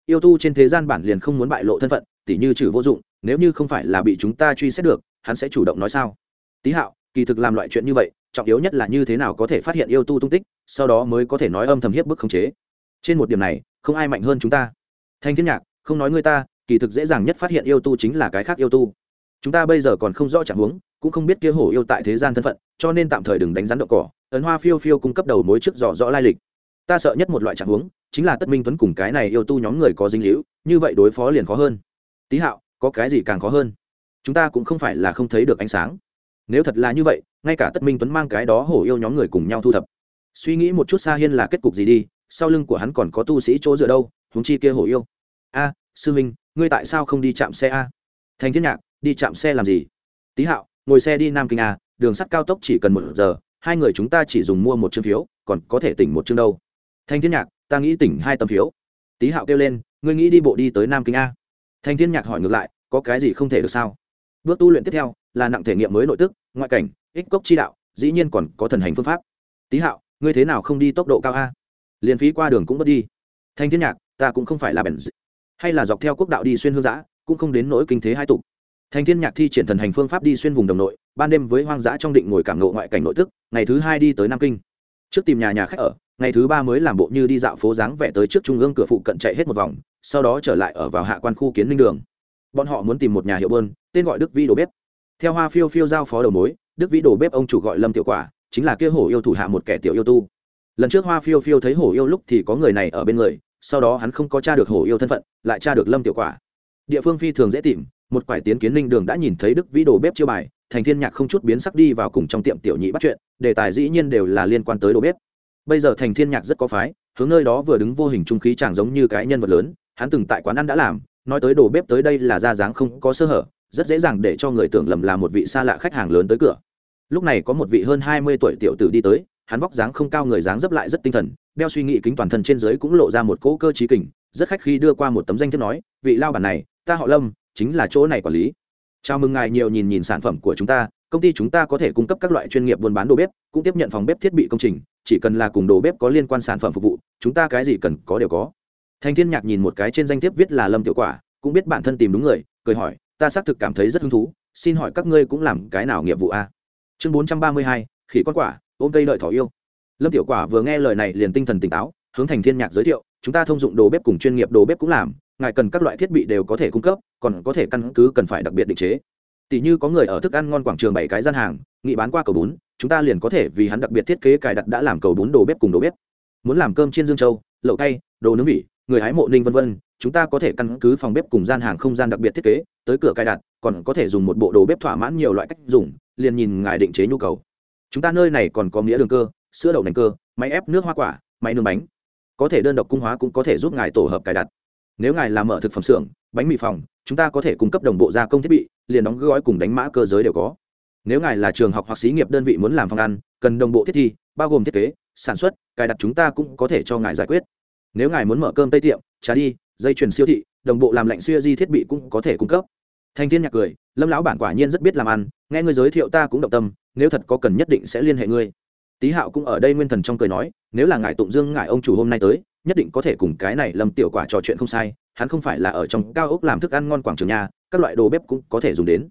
Yêu tu trên thế gian bản liền không muốn bại lộ thân phận, tỉ như trừ vô dụng, nếu như không phải là bị chúng ta truy xét được, hắn sẽ chủ động nói sao? Tý hạo, kỳ thực làm loại chuyện như vậy, trọng yếu nhất là như thế nào có thể phát hiện yêu tu tung tích, sau đó mới có thể nói âm thầm hiếp bức khống chế. Trên một điểm này, không ai mạnh hơn chúng ta. Thanh thiên nhạc, không nói người ta, kỳ thực dễ dàng nhất phát hiện yêu tu chính là cái khác yêu tu. Chúng ta bây giờ còn không rõ trạng huống, cũng không biết kia hổ yêu tại thế gian thân phận cho nên tạm thời đừng đánh rắn đậu cỏ, ấn hoa phiêu phiêu cung cấp đầu mối trước rõ rõ lai lịch. Ta sợ nhất một loại trạng huống, chính là tất minh tuấn cùng cái này yêu tu nhóm người có dính hữu như vậy đối phó liền khó hơn. Tý hạo, có cái gì càng khó hơn? Chúng ta cũng không phải là không thấy được ánh sáng. Nếu thật là như vậy, ngay cả tất minh tuấn mang cái đó hổ yêu nhóm người cùng nhau thu thập. Suy nghĩ một chút xa hiên là kết cục gì đi, sau lưng của hắn còn có tu sĩ chỗ dựa đâu, huống chi kia hổ yêu. A, sư minh ngươi tại sao không đi chạm xe a? Thành thiên nhạc, đi chạm xe làm gì? Tý hạo, ngồi xe đi nam kinh a đường sắt cao tốc chỉ cần một giờ, hai người chúng ta chỉ dùng mua một chương phiếu, còn có thể tỉnh một chương đâu. Thanh thiên nhạc, ta nghĩ tỉnh hai tấm phiếu. Tý hạo kêu lên, ngươi nghĩ đi bộ đi tới nam kinh a. Thanh thiên nhạc hỏi ngược lại, có cái gì không thể được sao? Bước tu luyện tiếp theo, là nặng thể nghiệm mới nội tức, ngoại cảnh, ích cốc chi đạo, dĩ nhiên còn có thần hành phương pháp. Tý hạo, ngươi thế nào không đi tốc độ cao a? Liền phí qua đường cũng mất đi. Thanh thiên nhạc, ta cũng không phải là bèn hay là dọc theo quốc đạo đi xuyên hương giã cũng không đến nỗi kinh thế hai tục thanh thiên nhạc thi triển thần hành phương pháp đi xuyên vùng đồng nội, ban đêm với hoang dã trong định ngồi cảm nộ ngoại cảnh nội tức, ngày thứ hai đi tới nam kinh. Trước tìm nhà nhà khách ở, ngày thứ ba mới làm bộ như đi dạo phố dáng vẻ tới trước trung ương cửa phụ cận chạy hết một vòng, sau đó trở lại ở vào hạ quan khu kiến ninh đường. Bọn họ muốn tìm một nhà hiệu bơn, tên gọi đức vi đồ bếp. Theo hoa phiêu phiêu giao phó đầu mối, đức Vi đồ bếp ông chủ gọi lâm tiểu quả, chính là kia hổ yêu thủ hạ một kẻ tiểu yêu tu. Lần trước hoa phiêu phiêu thấy hổ yêu lúc thì có người này ở bên người, sau đó hắn không có t r a được hổ yêu thân phận, lại t r a được lâm tiểu quả. Địa phương phi thường dễ tìm một quải tiến kiến ninh đường đã nhìn thấy đức vĩ đồ bếp chiêu bài, thành thiên nhạc không chút biến sắc đi vào cùng trong tiệm tiểu nhị bắt chuyện, đề tài dĩ nhiên đều là liên quan tới đồ bếp. Bây giờ thành thiên nhạc rất có phái, hướng nơi đó vừa đứng vô hình trung khí chẳng giống như cái nhân vật lớn, hắn từng tại quán ăn đã làm, nói tới đồ bếp tới đây là ra dáng không có sơ hở, rất dễ dàng để cho người tưởng lầm là một vị xa lạ khách hàng lớn tới cửa. Lúc này có một vị hơn hai mươi tuổi tiểu tử đi tới, hắn vóc dáng không cao người dáng dấp lại rất tinh thần, đeo suy nghĩ kính toàn thân trên dưới cũng lộ ra một cỗ cơ trí kình, rất khách khi đưa qua một tấm danh thiếp nói, vị lao bản này, ta họ lâm chính là chỗ này quản lý. Chào mừng ngài nhiều nhìn nhìn sản phẩm của chúng ta, công ty chúng ta có thể cung cấp các loại chuyên nghiệp buôn bán đồ bếp, cũng tiếp nhận phòng bếp thiết bị công trình, chỉ cần là cùng đồ bếp có liên quan sản phẩm phục vụ, chúng ta cái gì cần có đều có. Thành thiên nhạc nhìn một cái trên danh thiếp viết là lâm tiểu quả, cũng biết bản thân tìm đúng người, cười hỏi, ta xác thực cảm thấy rất hứng thú, xin hỏi các ngươi cũng làm cái nào nghiệp vụ a? Chương bốn trăm ba mươi hai, khỉ con quả, ôm cây đợi thỏ yêu. Lâm tiểu quả vừa nghe lời này liền tinh thần tỉnh táo, hướng thành thiên nhạc giới thiệu, chúng ta thông dụng đồ bếp cùng chuyên nghiệp đồ bếp cũng làm, ngài cần các loại thiết bị đều có thể cung cấp còn có thể căn cứ cần phải đặc biệt định chế. Tỷ như có người ở thức ăn ngon quảng trường bảy cái gian hàng nghị bán qua cầu bún chúng ta liền có thể vì hắn đặc biệt thiết kế cài đặt đã làm cầu bún đồ bếp cùng đồ bếp. Muốn làm cơm trên dương châu lậu tay đồ nướng vị, người hái mộ ninh vân vân chúng ta có thể căn cứ phòng bếp cùng gian hàng không gian đặc biệt thiết kế tới cửa cài đặt còn có thể dùng một bộ đồ bếp thỏa mãn nhiều loại cách dùng liền nhìn ngài định chế nhu cầu. Chúng ta nơi này còn có nghĩa đường cơ sữa đậu nành cơ máy ép nước hoa quả máy nướng bánh. Có thể đơn độc cung hóa cũng có thể giúp ngài tổ hợp cài đặt. Nếu ngài làm mở thực phẩm xưởng bánh mì phòng chúng ta có thể cung cấp đồng bộ gia công thiết bị, liền đóng gói cùng đánh mã cơ giới đều có. Nếu ngài là trường học hoặc xí nghiệp đơn vị muốn làm phòng ăn, cần đồng bộ thiết thi, bao gồm thiết kế, sản xuất, cài đặt chúng ta cũng có thể cho ngài giải quyết. Nếu ngài muốn mở cơm tây tiệm, trà đi, dây chuyền siêu thị, đồng bộ làm lạnh siêu di thiết bị cũng có thể cung cấp. Thanh thiên nhạc cười, lâm lão bản quả nhiên rất biết làm ăn, nghe ngươi giới thiệu ta cũng động tâm, nếu thật có cần nhất định sẽ liên hệ ngươi. Tý hạo cũng ở đây nguyên thần trong cười nói, nếu là ngài tụng dương ngài ông chủ hôm nay tới, nhất định có thể cùng cái này lâm tiểu quả trò chuyện không sai hắn không phải là ở trong cao ốc làm thức ăn ngon quảng trường nhà, các loại đồ bếp cũng có thể dùng đến.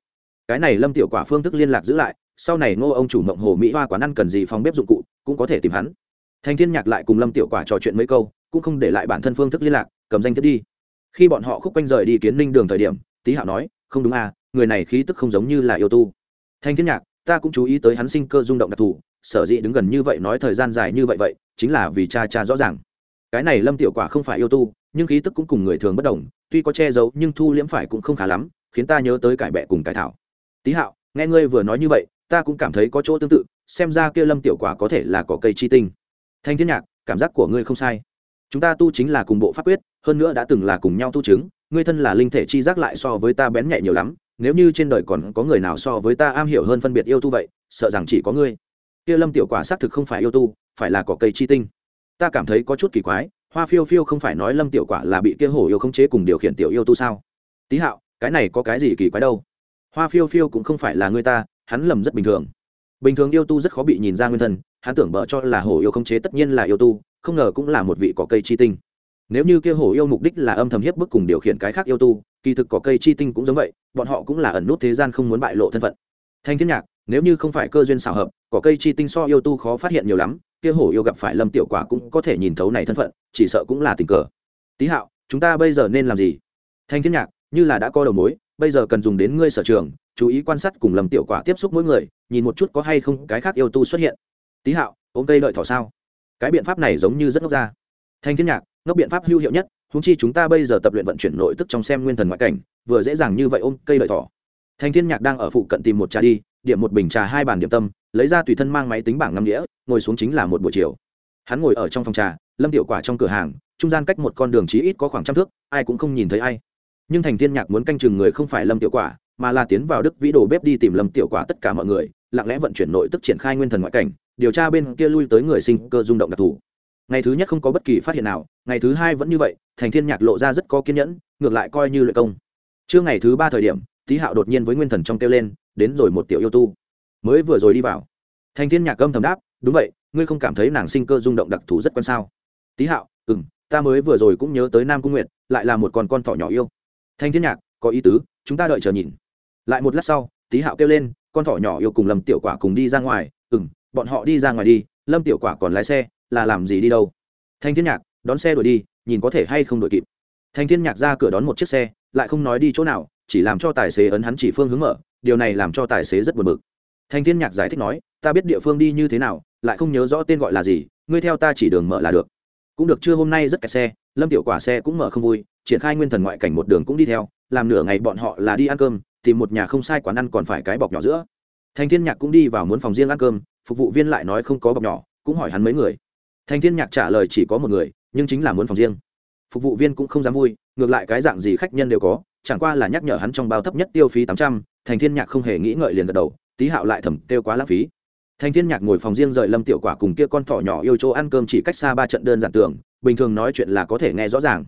Cái này lâm tiểu quả phương thức liên lạc giữ lại, sau này ngô ông chủ mộng hồ mỹ hoa quán ăn cần gì phòng bếp dụng cụ, cũng có thể tìm hắn. Thanh thiên nhạc lại cùng lâm tiểu quả trò chuyện mấy câu, cũng không để lại bản thân phương thức liên lạc, cầm danh thiếp đi. Khi bọn họ khúc quanh rời đi kiến ninh đường thời điểm, tý hạo nói, không đúng à người này khí tức không giống như là yêu tu. Thanh thiên nhạc, ta cũng chú ý tới hắn sinh cơ rung động đặc thù, sở dĩ đứng gần như vậy nói thời gian dài như vậy vậy, chính là vì cha cha rõ ràng. Cái này lâm tiểu quả không phải yêu tu nhưng khí tức cũng cùng người thường bất đồng, tuy có che giấu nhưng thu liễm phải cũng không khá lắm, khiến ta nhớ tới cải bẹ cùng cải thảo. Tý hạo, nghe ngươi vừa nói như vậy, ta cũng cảm thấy có chỗ tương tự, xem ra kia lâm tiểu quả có thể là có cây chi tinh. Thanh thiên nhạc, cảm giác của ngươi không sai. Chúng ta tu chính là cùng bộ pháp quyết, hơn nữa đã từng là cùng nhau tu chứng, ngươi thân là linh thể chi giác lại so với ta bén nhạy nhiều lắm, nếu như trên đời còn có người nào so với ta am hiểu hơn phân biệt yêu tu vậy, sợ rằng chỉ có ngươi. Kia lâm tiểu quả xác thực không phải yêu tu, phải là cỏ cây chi tinh. Ta cảm thấy có chút kỳ quái hoa phiêu phiêu không phải nói lâm tiểu quả là bị kia hổ yêu không chế cùng điều khiển tiểu yêu tu sao? Tý hạo, cái này có cái gì kỳ quái đâu? Hoa phiêu phiêu cũng không phải là người ta, hắn lầm rất bình thường. Bình thường yêu tu rất khó bị nhìn ra nguyên thân hắn tưởng bợ cho là hổ yêu không chế tất nhiên là yêu tu, không ngờ cũng là một vị cỏ cây chi tinh. Nếu như kia hổ yêu mục đích là âm thầm hiếp bức cùng điều khiển cái khác yêu tu, kỳ thực cỏ cây chi tinh cũng giống vậy, bọn họ cũng là ẩn nút thế gian không muốn bại lộ thân phận. Thanh thiên nhạc, nếu như không phải cơ duyên xảo hợp cỏ cây chi tinh so yêu tu khó phát hiện nhiều lắm kia hổ yêu gặp phải lâm tiểu quả cũng có thể nhìn thấu này thân phận, chỉ sợ cũng là tình cờ. Tý hạo, chúng ta bây giờ nên làm gì? Thanh thiên nhạc, như là đã có đầu mối, bây giờ cần dùng đến ngươi sở trường, chú ý quan sát cùng lâm tiểu quả tiếp xúc mỗi người, nhìn một chút có hay không cái khác yêu tu xuất hiện. Tý hạo, ôm cây lợi thỏ sao? Cái biện pháp này giống như rất ngốc ra. Thanh thiên nhạc, ngốc biện pháp hữu hiệu nhất húng chi chúng ta bây giờ tập luyện vận chuyển nội tức trong xem nguyên thần ngoại cảnh, vừa dễ dàng như vậy ôm cây lợi thỏ. Thanh thiên nhạc đang ở phụ cận tìm một trà đi điểm một bình trà hai bàn điểm tâm, lấy ra tùy thân mang máy tính bảng ngâm đĩa ngồi xuống chính là một buổi chiều. Hắn ngồi ở trong phòng trà, lâm tiểu quả trong cửa hàng, trung gian cách một con đường chí ít có khoảng trăm thước, ai cũng không nhìn thấy ai. Nhưng thành thiên nhạc muốn canh chừng người không phải lâm tiểu quả, mà là tiến vào đức vĩ đồ bếp đi tìm lâm tiểu quả tất cả mọi người, lặng lẽ vận chuyển nội tức triển khai nguyên thần ngoại cảnh, điều tra bên kia lui tới người sinh cơ rung động đặc thù. Ngày thứ nhất không có bất kỳ phát hiện nào, ngày thứ hai vẫn như vậy, thành thiên nhạc lộ ra rất có kiên nhẫn, ngược lại coi như luyện công. Trưa ngày thứ ba thời điểm tý hạo đột nhiên với nguyên thần trong kêu lên đến rồi một tiểu yêu tu. Mới vừa rồi đi vào. Thành thiên nhạc âm thầm đáp, đúng vậy, ngươi không cảm thấy nàng sinh cơ rung động đặc thù rất quan sao? Tý hạo ừ m ta mới vừa rồi cũng nhớ tới nam cung nguyệt, lại là một con con thỏ nhỏ yêu. Thanh thiên nhạc, có ý tứ, chúng ta đợi chờ nhìn. Lại một lát sau tý hạo kêu lên, con thỏ nhỏ yêu cùng lâm tiểu quả cùng đi ra ngoài. Ừ m bọn họ đi ra ngoài đi, lâm tiểu quả còn lái xe, là làm gì đi đâu? Thanh thiên nhạc, đón xe đuổi đi, nhìn có thể hay không đuổi kịp. Thanh thiên nhạc ra cửa đón một chiếc xe, lại không nói đi chỗ nào, chỉ làm cho tài xế ấn hắn chỉ phương hướng mở điều này làm cho tài xế rất buồn bực. Thanh thiên nhạc giải thích nói, ta biết địa phương đi như thế nào, lại không nhớ rõ tên gọi là gì, ngươi theo ta chỉ đường mở là được. Cũng được chưa hôm nay rất kẹt xe, lâm tiểu quả xe cũng mở không vui, triển khai nguyên thần ngoại cảnh một đường cũng đi theo, làm nửa ngày bọn họ là đi ăn cơm, tìm một nhà không sai quán ăn còn phải cái bọc nhỏ giữa. Thanh thiên nhạc cũng đi vào muốn phòng riêng ăn cơm, phục vụ viên lại nói không có bọc nhỏ, cũng hỏi hắn mấy người. Thanh thiên nhạc trả lời chỉ có một người, nhưng chính là muốn phòng riêng. Phục vụ viên cũng không dám vui, ngược lại cái dạng gì khách nhân đều có chẳng qua là nhắc nhở hắn trong bao thấp nhất tiêu phí tám trăm, thành thiên nhạc không hề nghĩ ngợi liền gật đầu, tí hạo lại thầm kêu quá lãng phí. Thành thiên nhạc ngồi phòng riêng rời lâm tiểu quả cùng kia con thỏ nhỏ yêu chỗ ăn cơm chỉ cách xa ba trận đơn giản tưởng, bình thường nói chuyện là có thể nghe rõ ràng.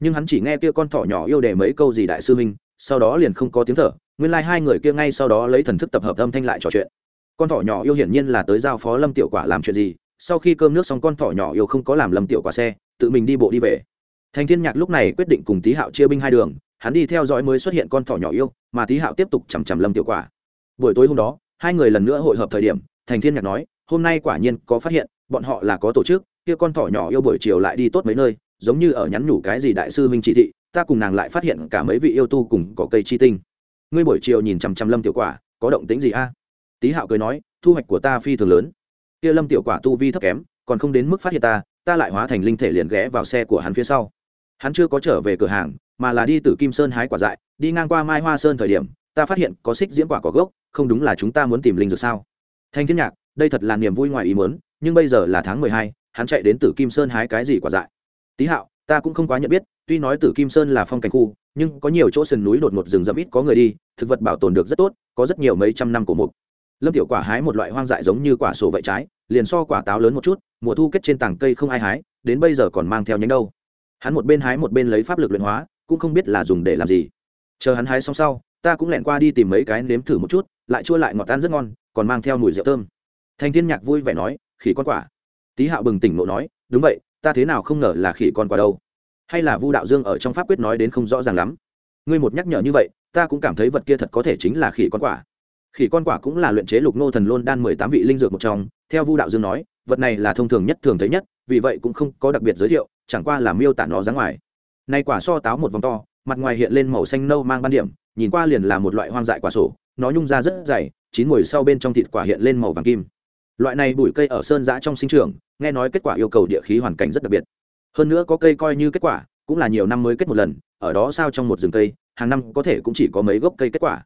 Nhưng hắn chỉ nghe kia con thỏ nhỏ yêu đề mấy câu gì đại sư minh sau đó liền không có tiếng thở, nguyên lai like hai người kia ngay sau đó lấy thần thức tập hợp âm thanh lại trò chuyện. Con thỏ nhỏ yêu hiển nhiên là tới giao phó lâm tiểu quả làm chuyện gì, sau khi cơm nước xong con thỏ nhỏ yêu không có làm lâm tiểu quả xe, tự mình đi bộ đi về. Thành thiên nhạc lúc này quyết định cùng tý hạo chia binh hai đường hắn đi theo dõi mới xuất hiện con thỏ nhỏ yêu, mà tý hạo tiếp tục chằm chằm lâm tiểu quả. Buổi tối hôm đó, hai người lần nữa hội hợp thời điểm, thành thiên nhạc nói, hôm nay quả nhiên có phát hiện, bọn họ là có tổ chức, kia con thỏ nhỏ yêu buổi chiều lại đi tốt mấy nơi, giống như ở nhắn nhủ cái gì đại sư minh chỉ thị, ta cùng nàng lại phát hiện cả mấy vị yêu tu cùng có cây chi tinh. Ngươi buổi chiều nhìn chằm chằm lâm tiểu quả, có động tính gì a? Tý hạo cười nói, thu hoạch của ta phi thường lớn. Kia lâm tiểu quả tu vi thấp kém, còn không đến mức phát hiện ta ta lại hóa thành linh thể liền ghé vào xe của hắn phía sau. Hắn chưa có trở về cửa hàng mà là đi từ kim sơn hái quả dại, đi ngang qua mai hoa sơn thời điểm, ta phát hiện có xích diễm quả có gốc, không đúng là chúng ta muốn tìm linh dược sao? Thanh thiên nhạc, đây thật là niềm vui ngoài ý muốn, nhưng bây giờ là tháng mười hai, hắn chạy đến tử kim sơn hái cái gì quả dại? Tý hạo, ta cũng không quá nhận biết, tuy nói tử kim sơn là phong cảnh khu, nhưng có nhiều chỗ sườn núi đột ngột rừng rậm ít có người đi, thực vật bảo tồn được rất tốt, có rất nhiều mấy trăm năm cổ mục. Lâm tiểu quả hái một loại hoang dại giống như quả sổ vậy trái, liền so quả táo lớn một chút, mùa thu kết trên tảng cây không ai hái, đến bây giờ còn mang theo nhánh đâu. Hắn một bên hái một bên lấy pháp lực luyện hóa cũng không biết là dùng để làm gì. Chờ hắn hái xong sau, ta cũng lẹn qua đi tìm mấy cái nếm thử một chút, lại chua lại ngọt tan rất ngon, còn mang theo mùi rượu thơm. Thành thiên nhạc vui vẻ nói, khỉ con quả. Tý hạo bừng tỉnh nộ nói, đúng vậy, ta thế nào không ngờ là khỉ con quả đâu. Hay là vu đạo dương ở trong pháp quyết nói đến không rõ ràng lắm. Ngươi một nhắc nhở như vậy, ta cũng cảm thấy vật kia thật có thể chính là khỉ con quả. Khỉ con quả cũng là luyện chế lục nô thần lôn đan mười tám vị linh dược một trong, theo vu đạo dương nói, vật này là thông thường nhất thường thấy nhất, vì vậy cũng không có đặc biệt giới thiệu, chẳng qua là miêu tả nó dáng ngoài. Này quả so táo một vòng to mặt ngoài hiện lên màu xanh nâu mang ban điểm nhìn qua liền là một loại hoang dại quả sổ nó nhung ra rất dày chín mùi sau bên trong thịt quả hiện lên màu vàng kim. Loại này bụi cây ở sơn giã trong sinh trưởng, nghe nói kết quả yêu cầu địa khí hoàn cảnh rất đặc biệt. Hơn nữa có cây coi như kết quả cũng là nhiều năm mới kết một lần ở đó sao trong một rừng cây hàng năm có thể cũng chỉ có mấy gốc cây kết quả.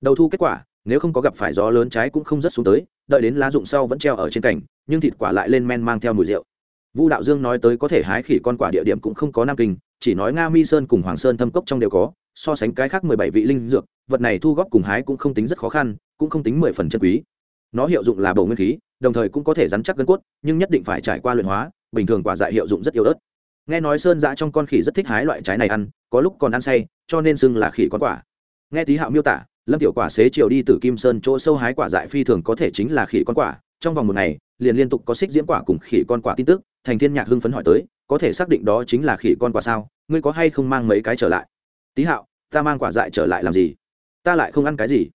Đầu thu kết quả nếu không có gặp phải gió lớn trái cũng không rất xuống tới đợi đến lá rụng sau vẫn treo ở trên cành nhưng thịt quả lại lên men mang theo mùi rượu vu đạo dương nói tới có thể hái khỉ con quả địa điểm cũng không có nam kinh, chỉ nói nga mi sơn cùng hoàng sơn thâm cốc trong đều có, so sánh cái khác mười bảy vị linh dược, vật này thu góp cùng hái cũng không tính rất khó khăn, cũng không tính mười phần chân quý. Nó hiệu dụng là bổ nguyên khí, đồng thời cũng có thể rắn chắc gân cốt, nhưng nhất định phải trải qua luyện hóa, bình thường quả dại hiệu dụng rất yếu ớt. Nghe nói sơn dã trong con khỉ rất thích hái loại trái này ăn, có lúc còn ăn say, cho nên xưng là khỉ con quả. Nghe tí hạo miêu tả, lâm tiểu quả xế chiều đi từ kim sơn chỗ sâu hái quả dại phi thường có thể chính là khỉ con quả, trong vòng một ngày liền liên tục có xích diễm quả cùng khỉ con quả tin tức, thành thiên nhạc hưng phấn hỏi tới, có thể xác định đó chính là khỉ con quả sao? Ngươi có hay không mang mấy cái trở lại? Tí hạo, ta mang quả dại trở lại làm gì? Ta lại không ăn cái gì.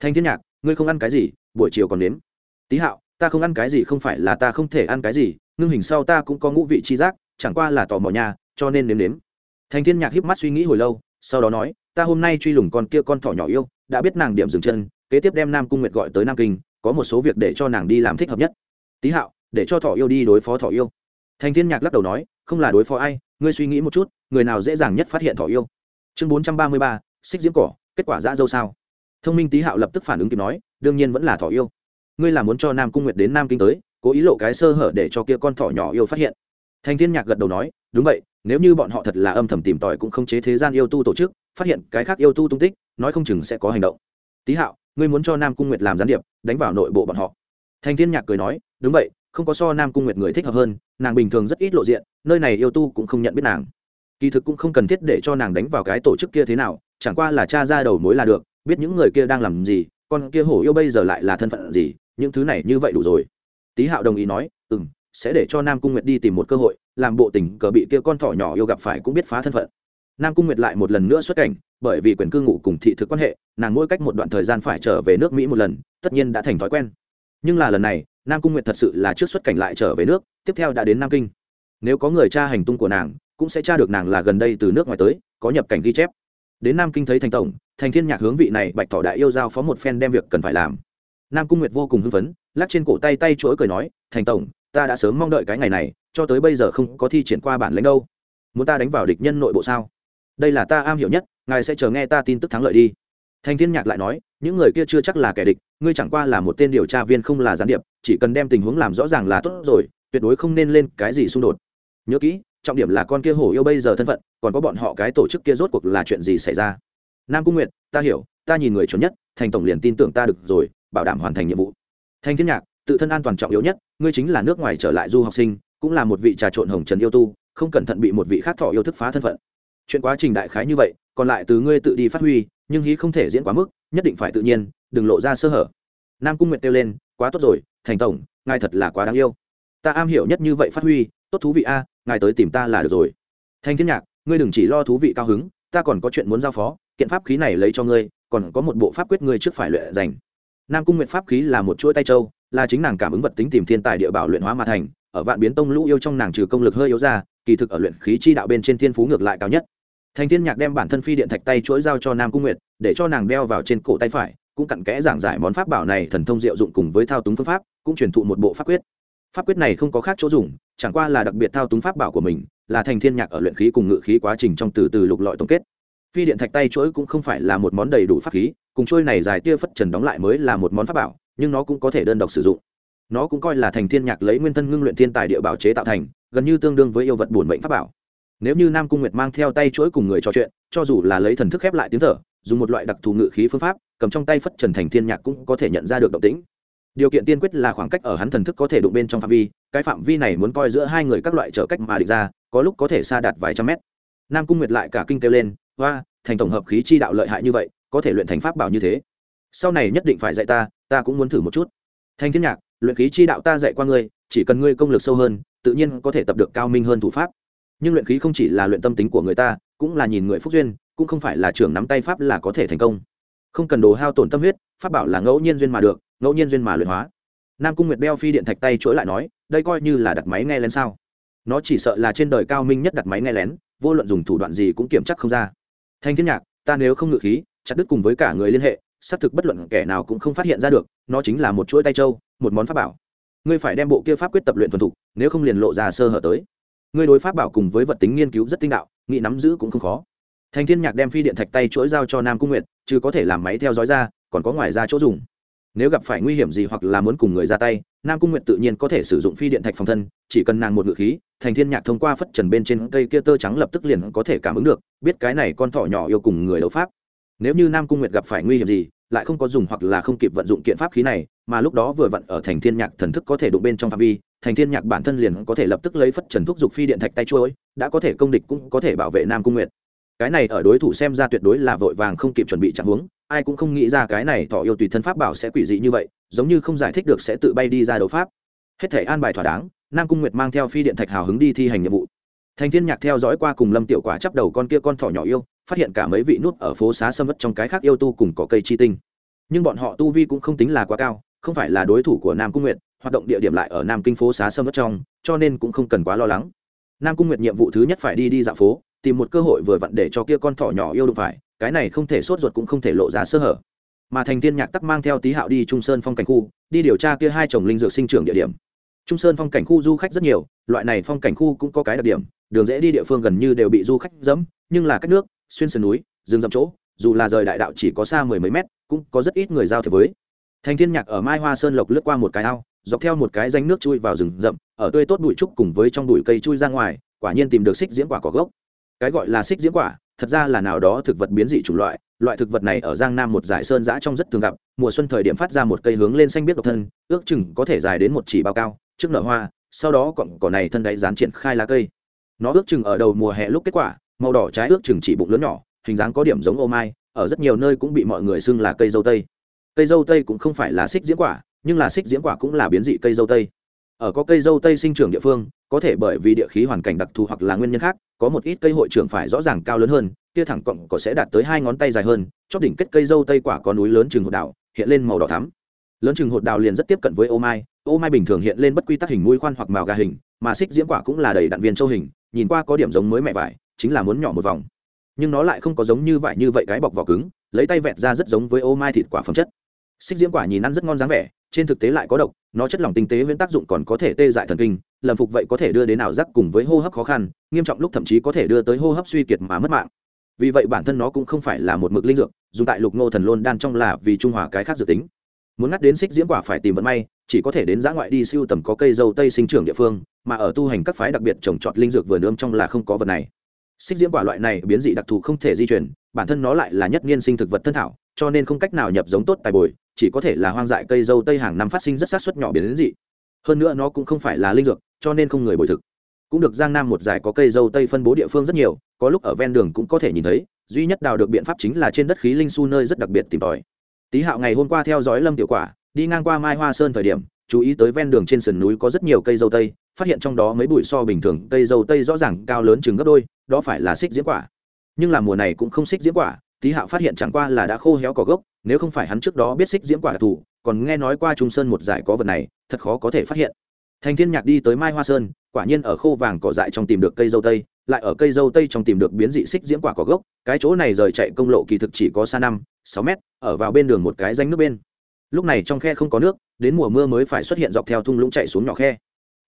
Thành thiên nhạc, ngươi không ăn cái gì, buổi chiều còn nếm. Tí hạo, ta không ăn cái gì không phải là ta không thể ăn cái gì, ngưng hình sau ta cũng có ngũ vị chi giác, chẳng qua là tò mò nhà cho nên nếm nếm. Thành thiên nhạc híp mắt suy nghĩ hồi lâu, sau đó nói, ta hôm nay truy lùng con kia con thỏ nhỏ yêu, đã biết nàng điểm dừng chân, kế tiếp đem nam cung nguyệt gọi tới nam kinh, có một số việc để cho nàng đi làm thích hợp nhất tý hạo, để cho thỏ yêu đi đối phó thỏ yêu. Thành thiên nhạc lắc đầu nói, không là đối phó ai, ngươi suy nghĩ một chút, người nào dễ dàng nhất phát hiện thỏ yêu. Chương bốn trăm ba mươi ba, xích diễm cỏ, kết quả dã dâu sao? Thông minh tý hạo lập tức phản ứng kịp nói, đương nhiên vẫn là thỏ yêu. Ngươi là muốn cho nam cung nguyệt đến nam kinh tới, cố ý lộ cái sơ hở để cho kia con thỏ nhỏ yêu phát hiện. Thành thiên nhạc gật đầu nói, đúng vậy, nếu như bọn họ thật là âm thầm tìm tòi cũng không chế thế gian yêu tu tổ chức, phát hiện cái khác yêu tu tung tích, nói không chừng sẽ có hành động. Tý hạo, ngươi muốn cho nam cung nguyệt làm gián điệp, đánh vào nội bộ bọn họ thành thiên nhạc cười nói, đúng vậy, không có so nam cung nguyệt người thích hợp hơn, nàng bình thường rất ít lộ diện, nơi này yêu tu cũng không nhận biết nàng. Kỳ thực cũng không cần thiết để cho nàng đánh vào cái tổ chức kia thế nào, chẳng qua là cha ra đầu mối là được, biết những người kia đang làm gì, con kia hổ yêu bây giờ lại là thân phận gì, những thứ này như vậy đủ rồi. Tý hạo đồng ý nói ừ m sẽ để cho nam cung nguyệt đi tìm một cơ hội, làm bộ tình cờ bị kia con thỏ nhỏ yêu gặp phải cũng biết phá thân phận. Nam cung nguyệt lại một lần nữa xuất cảnh, bởi vì quyền cư ngụ cùng thị thực quan hệ, nàng mỗi cách một đoạn thời gian phải trở về nước mỹ một lần, tất nhiên đã thành thói quen nhưng là lần này, nam cung nguyệt thật sự là trước xuất cảnh lại trở về nước, tiếp theo đã đến nam kinh. Nếu có người tra hành tung của nàng, cũng sẽ tra được nàng là gần đây từ nước ngoài tới, có nhập cảnh ghi chép. Đến nam kinh thấy thành tổng, thành thiên nhạc hướng vị này bạch thọ đại yêu giao phó một phen đem việc cần phải làm. Nam cung nguyệt vô cùng hưng phấn, lắc trên cổ tay tay chuỗi cười nói, thành tổng, ta đã sớm mong đợi cái ngày này, cho tới bây giờ không có thi triển qua bản lãnh đâu. Muốn ta đánh vào địch nhân nội bộ sao? Đây là ta am hiểu nhất, ngài sẽ chờ nghe ta tin tức thắng lợi đi. Thành thiên nhạc lại nói những người kia chưa chắc là kẻ địch, ngươi chẳng qua là một tên điều tra viên không là gián điệp, chỉ cần đem tình huống làm rõ ràng là tốt rồi, tuyệt đối không nên lên cái gì xung đột. Nhớ kỹ, trọng điểm là con kia hổ yêu bây giờ thân phận, còn có bọn họ cái tổ chức kia rốt cuộc là chuyện gì xảy ra? Nam cung nguyệt, ta hiểu, ta nhìn người chuẩn nhất, thành tổng liền tin tưởng ta được rồi, bảo đảm hoàn thành nhiệm vụ. Thanh thiên nhạc, tự thân an toàn trọng yếu nhất, ngươi chính là nước ngoài trở lại du học sinh, cũng là một vị trà trộn hồng trần yêu tu, không cẩn thận bị một vị khác thọ yêu thức phá thân phận. Chuyện quá trình đại khái như vậy, còn lại từ ngươi tự đi phát huy, nhưng hí không thể diễn quá mức nhất định phải tự nhiên, đừng lộ ra sơ hở. Nam cung nguyệt kêu lên, quá tốt rồi, thành tổng, ngài thật là quá đáng yêu. Ta am hiểu nhất như vậy phát huy, tốt thú vị a, ngài tới tìm ta là được rồi. Thanh thiên nhạc, ngươi đừng chỉ lo thú vị cao hứng, ta còn có chuyện muốn giao phó, kiện pháp khí này lấy cho ngươi, còn có một bộ pháp quyết ngươi trước phải luyện dành nam cung nguyện pháp khí là một chuỗi tay châu, là chính nàng cảm ứng vật tính tìm thiên tài địa bảo luyện hóa mà thành, ở vạn biến tông lũ yêu trong nàng trừ công lực hơi yếu ra, kỳ thực ở luyện khí chi đạo bên trên thiên phú ngược lại cao nhất thành thiên nhạc đem bản thân phi điện thạch tay chuỗi giao cho nam cung nguyệt, để cho nàng đeo vào trên cổ tay phải, cũng cặn kẽ giảng giải món pháp bảo này thần thông diệu dụng cùng với thao túng phương pháp, cũng truyền thụ một bộ pháp quyết. Pháp quyết này không có khác chỗ dùng, chẳng qua là đặc biệt thao túng pháp bảo của mình, là thành thiên nhạc ở luyện khí cùng ngự khí quá trình trong từ từ lục lọi tổng kết. Phi điện thạch tay chuỗi cũng không phải là một món đầy đủ pháp khí, cùng chuôi này dài tia phất trần đóng lại mới là một món pháp bảo, nhưng nó cũng có thể đơn độc sử dụng. Nó cũng coi là thành thiên nhạc lấy nguyên thân ngưng luyện thiên tài địa bảo chế tạo thành, gần như tương đương với yêu vật bổn mệnh pháp bảo nếu như nam cung nguyệt mang theo tay chuỗi cùng người trò chuyện, cho dù là lấy thần thức khép lại tiếng thở, dùng một loại đặc thù ngự khí phương pháp, cầm trong tay phất trần thành thiên nhạc cũng có thể nhận ra được động tĩnh. Điều kiện tiên quyết là khoảng cách ở hắn thần thức có thể đụng bên trong phạm vi, cái phạm vi này muốn coi giữa hai người các loại trở cách mà định ra, có lúc có thể xa đạt vài trăm mét. Nam cung nguyệt lại cả kinh kêu lên hoa thành tổng hợp khí chi đạo lợi hại như vậy, có thể luyện thành pháp bảo như thế. Sau này nhất định phải dạy ta ta cũng muốn thử một chút. Thanh thiên nhạc, luyện khí chi đạo ta dạy qua ngươi, chỉ cần ngươi công lực sâu hơn, tự nhiên có thể tập được cao minh hơn thủ pháp nhưng luyện khí không chỉ là luyện tâm tính của người ta, cũng là nhìn người phúc duyên, cũng không phải là trưởng nắm tay pháp là có thể thành công. Không cần đồ hao tổn tâm huyết, pháp bảo là ngẫu nhiên duyên mà được, ngẫu nhiên duyên mà luyện hóa. Nam cung nguyệt đeo phi điện thạch tay chuỗi lại nói, đây coi như là đặt máy nghe lén sao? Nó chỉ sợ là trên đời cao minh nhất đặt máy nghe lén, vô luận dùng thủ đoạn gì cũng kiểm chắc không ra. Thanh thiên nhạc, ta nếu không ngự khí, chặt đứt cùng với cả người liên hệ, xác thực bất luận kẻ nào cũng không phát hiện ra được, nó chính là một chuỗi tay trâu, một món pháp bảo. Ngươi phải đem bộ kia pháp quyết tập luyện thuần thục, nếu không liền lộ ra sơ hở tới ngươi đối pháp bảo cùng với vật tính nghiên cứu rất tinh đạo nghị nắm giữ cũng không khó. Thành thiên nhạc đem phi điện thạch tay chuỗi giao cho nam cung nguyệt chứ có thể làm máy theo dõi ra, còn có ngoài ra chỗ dùng. Nếu gặp phải nguy hiểm gì hoặc là muốn cùng người ra tay, nam cung nguyệt tự nhiên có thể sử dụng phi điện thạch phòng thân, chỉ cần nàng một ngự khí, thành thiên nhạc thông qua phất trần bên trên cây kia tơ trắng lập tức liền có thể cảm ứng được, biết cái này con thỏ nhỏ yêu cùng người đấu pháp. Nếu như nam cung nguyệt gặp phải nguy hiểm gì lại không có dùng hoặc là không kịp vận dụng kiện pháp khí này, mà lúc đó vừa vận ở thành thiên nhạc thần thức có thể đụng bên trong phạm vi, thành thiên nhạc bản thân liền có thể lập tức lấy phất trần thúc dục phi điện thạch tay chuối, đã có thể công địch cũng có thể bảo vệ nam cung nguyệt. Cái này ở đối thủ xem ra tuyệt đối là vội vàng không kịp chuẩn bị trạng huống, ai cũng không nghĩ ra cái này thọ yêu tùy thân pháp bảo sẽ quỷ dị như vậy, giống như không giải thích được sẽ tự bay đi ra đấu pháp. Hết thể an bài thỏa đáng, nam cung nguyệt mang theo phi điện thạch hào hứng đi thi hành nhiệm vụ. Thành thiên nhạc theo dõi qua cùng lâm tiểu quả chắp đầu con kia con thỏ nhỏ yêu phát hiện cả mấy vị nút ở phố xá sâm vất trong cái khác yêu tu cùng có cây chi tinh. Nhưng bọn họ tu vi cũng không tính là quá cao, không phải là đối thủ của nam cung nguyệt, hoạt động địa điểm lại ở nam kinh phố xá sâm vất trong, cho nên cũng không cần quá lo lắng. Nam cung nguyệt nhiệm vụ thứ nhất phải đi đi dạo phố, tìm một cơ hội vừa vặn để cho kia con thỏ nhỏ yêu đụng phải, cái này không thể sốt ruột cũng không thể lộ ra sơ hở. Mà thành tiên nhạc tắc mang theo tý hạo đi trung sơn phong cảnh khu, đi điều tra kia hai chồng linh dược sinh trưởng địa điểm. Trung sơn phong cảnh khu du khách rất nhiều, loại này phong cảnh khu cũng có cái đặc điểm, đường dễ đi địa phương gần như đều bị du khách dẫm, nhưng là cách nước xuyên sườn núi, rừng rậm chỗ, dù là rời đại đạo chỉ có xa mười mấy mét, cũng có rất ít người giao thiệp với. Thành thiên nhạc ở mai hoa sơn lộc lướt qua một cái ao, dọc theo một cái danh nước chui vào rừng rậm, ở tươi tốt bụi trúc cùng với trong bụi cây chui ra ngoài, quả nhiên tìm được xích diễm quả có gốc. Cái gọi là xích diễm quả, thật ra là nào đó thực vật biến dị chủng loại loại thực vật này ở giang nam một dải sơn giã trong rất thường gặp, mùa xuân thời điểm phát ra một cây hướng lên xanh biết độc thân, ước chừng có thể dài đến một chỉ bao cao, trước nở hoa, sau đó cọng cỏ này thân đáy dán triển khai lá cây. Nó ước chừng ở đầu mùa hè lúc kết quả màu đỏ trái ước chừng chỉ bụng lớn nhỏ, hình dáng có điểm giống ô mai, ở rất nhiều nơi cũng bị mọi người xưng là cây dâu tây. Cây dâu tây cũng không phải là xích diễm quả, nhưng là xích diễm quả cũng là biến dị cây dâu tây. Ở có cây dâu tây sinh trưởng địa phương, có thể bởi vì địa khí hoàn cảnh đặc thù hoặc là nguyên nhân khác, có một ít cây hội trưởng phải rõ ràng cao lớn hơn tia thẳng cọng có sẽ đạt tới hai ngón tay dài hơn chóp đỉnh kết cây dâu tây quả có núi lớn chừng hột đào, hiện lên màu đỏ thắm. Lớn chừng hột đào liền rất tiếp cận với ô mai ô mai bình thường hiện lên bất quy tắc hình mũi khoan hoặc màu gà hình, mà xích diễm quả cũng là đầy đạn viên châu hình, nhìn qua có điểm giống mới mẹ vải chính là muốn nhỏ một vòng. Nhưng nó lại không có giống như vải như vậy cái bọc vỏ cứng, lấy tay vẹt ra rất giống với ô mai thịt quả phẩm chất. Xích diễm quả nhìn ăn rất ngon dáng vẻ, trên thực tế lại có độc, nó chất lỏng tinh tế viễn tác dụng còn có thể tê dại thần kinh, lầm phục vậy có thể đưa đến ảo giác cùng với hô hấp khó khăn, nghiêm trọng lúc thậm chí có thể đưa tới hô hấp suy kiệt mà mất mạng. Vì vậy bản thân nó cũng không phải là một mực linh dược, dùng tại lục ngô thần lôn đan trong là vì trung hòa cái khác dự tính. Muốn ngắt đến xích diễm quả phải tìm vận may, chỉ có thể đến giã ngoại đi siêu tầm có cây dâu tây sinh trưởng địa phương, mà ở tu hành các phái đặc biệt trồng trọt linh dược vừa nương trong là không có vật này xích diễm quả loại này biến dị đặc thù không thể di chuyển, bản thân nó lại là nhất niên sinh thực vật thân thảo, cho nên không cách nào nhập giống tốt tài bồi, chỉ có thể là hoang dại cây dâu tây hàng năm phát sinh rất sát xuất nhỏ biến dị. Hơn nữa nó cũng không phải là linh dược, cho nên không người bồi thực. Cũng được giang nam một giải có cây dâu tây phân bố địa phương rất nhiều, có lúc ở ven đường cũng có thể nhìn thấy, duy nhất đào được biện pháp chính là trên đất khí linh su nơi rất đặc biệt tìm tòi. Tý hạo ngày hôm qua theo dõi lâm tiểu quả, đi ngang qua mai hoa sơn thời điểm, chú ý tới ven đường trên sườn núi có rất nhiều cây dâu tây phát hiện trong đó mấy bụi so bình thường, cây dâu tây rõ ràng cao lớn chừng gấp đôi, đó phải là xích diễm quả. Nhưng là mùa này cũng không xích diễm quả, tý hạo phát hiện chẳng qua là đã khô héo cỏ gốc, nếu không phải hắn trước đó biết xích diễm quả đặc thù còn nghe nói qua trung sơn một giải có vật này, thật khó có thể phát hiện. Thành thiên nhạc đi tới mai hoa sơn, quả nhiên ở khô vàng cỏ dại trong tìm được cây dâu tây, lại ở cây dâu tây trong tìm được biến dị xích diễm quả cỏ gốc, cái chỗ này rời chạy công lộ kỳ thực chỉ có xa năm, sáu mét, ở vào bên đường một cái danh nước bên. Lúc này trong khe không có nước, đến mùa mưa mới phải xuất hiện dọc theo thung lũng chạy xuống nhỏ khe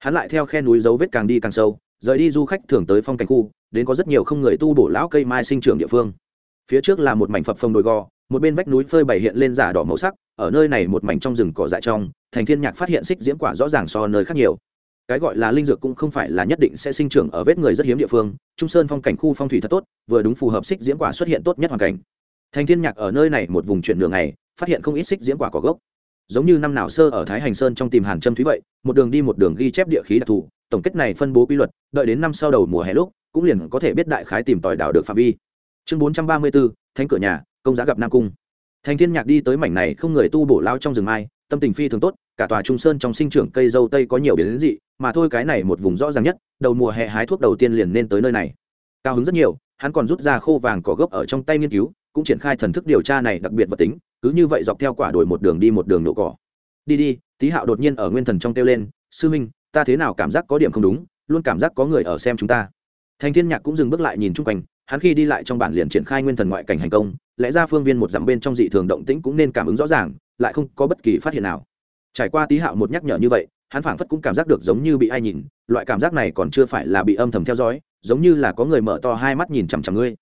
hắn lại theo khe núi dấu vết càng đi càng sâu, rời đi du khách thường tới phong cảnh khu, đến có rất nhiều không người tu bổ lão cây mai sinh trưởng địa phương. Phía trước là một mảnh phập phồng đồi gò, một bên vách núi phơi bày hiện lên giả đỏ màu sắc, ở nơi này một mảnh trong rừng cỏ dại trong, thành thiên nhạc phát hiện xích diễm quả rõ ràng so nơi khác nhiều. Cái gọi là linh dược cũng không phải là nhất định sẽ sinh trưởng ở vết người rất hiếm địa phương, trung sơn phong cảnh khu phong thủy thật tốt, vừa đúng phù hợp xích diễm quả xuất hiện tốt nhất hoàn cảnh. Thành thiên nhạc ở nơi này một vùng chuyển đường này phát hiện không ít xích diễm quả có gốc giống như năm nào sơ ở thái hành sơn trong tìm hàn châm thúy vậy một đường đi một đường ghi chép địa khí đặc thù tổng kết này phân bố quy luật đợi đến năm sau đầu mùa hè lúc cũng liền có thể biết đại khái tìm tòi đảo được phạm vi. Chương bốn trăm ba mươi 434, thánh cửa nhà công giá gặp nam cung. Thành thiên nhạc đi tới mảnh này không người tu bổ lao trong rừng mai tâm tình phi thường tốt cả tòa trung sơn trong sinh trưởng cây dâu tây có nhiều biến dị mà thôi cái này một vùng rõ ràng nhất đầu mùa hè hái thuốc đầu tiên liền nên tới nơi này. Cao hứng rất nhiều hắn còn rút ra khô vàng cỏ gốc ở trong tay nghiên cứu cũng triển khai thần thức điều tra này đặc biệt vật tính, cứ như vậy dọc theo quả đổi một đường đi một đường nổ cỏ. Đi đi, tý hạo đột nhiên ở nguyên thần trong kêu lên, sư minh, ta thế nào cảm giác có điểm không đúng, luôn cảm giác có người ở xem chúng ta. Thành thiên nhạc cũng dừng bước lại nhìn chung quanh, hắn khi đi lại trong bản liền triển khai nguyên thần ngoại cảnh hành công, lẽ ra phương viên một dặm bên trong dị thường động tĩnh cũng nên cảm ứng rõ ràng, lại không có bất kỳ phát hiện nào. Trải qua tí hạo một nhắc nhở như vậy, hắn phảng phất cũng cảm giác được giống như bị ai nhìn, loại cảm giác này còn chưa phải là bị âm thầm theo dõi, giống như là có người mở to hai mắt nhìn chằm chằm ngươi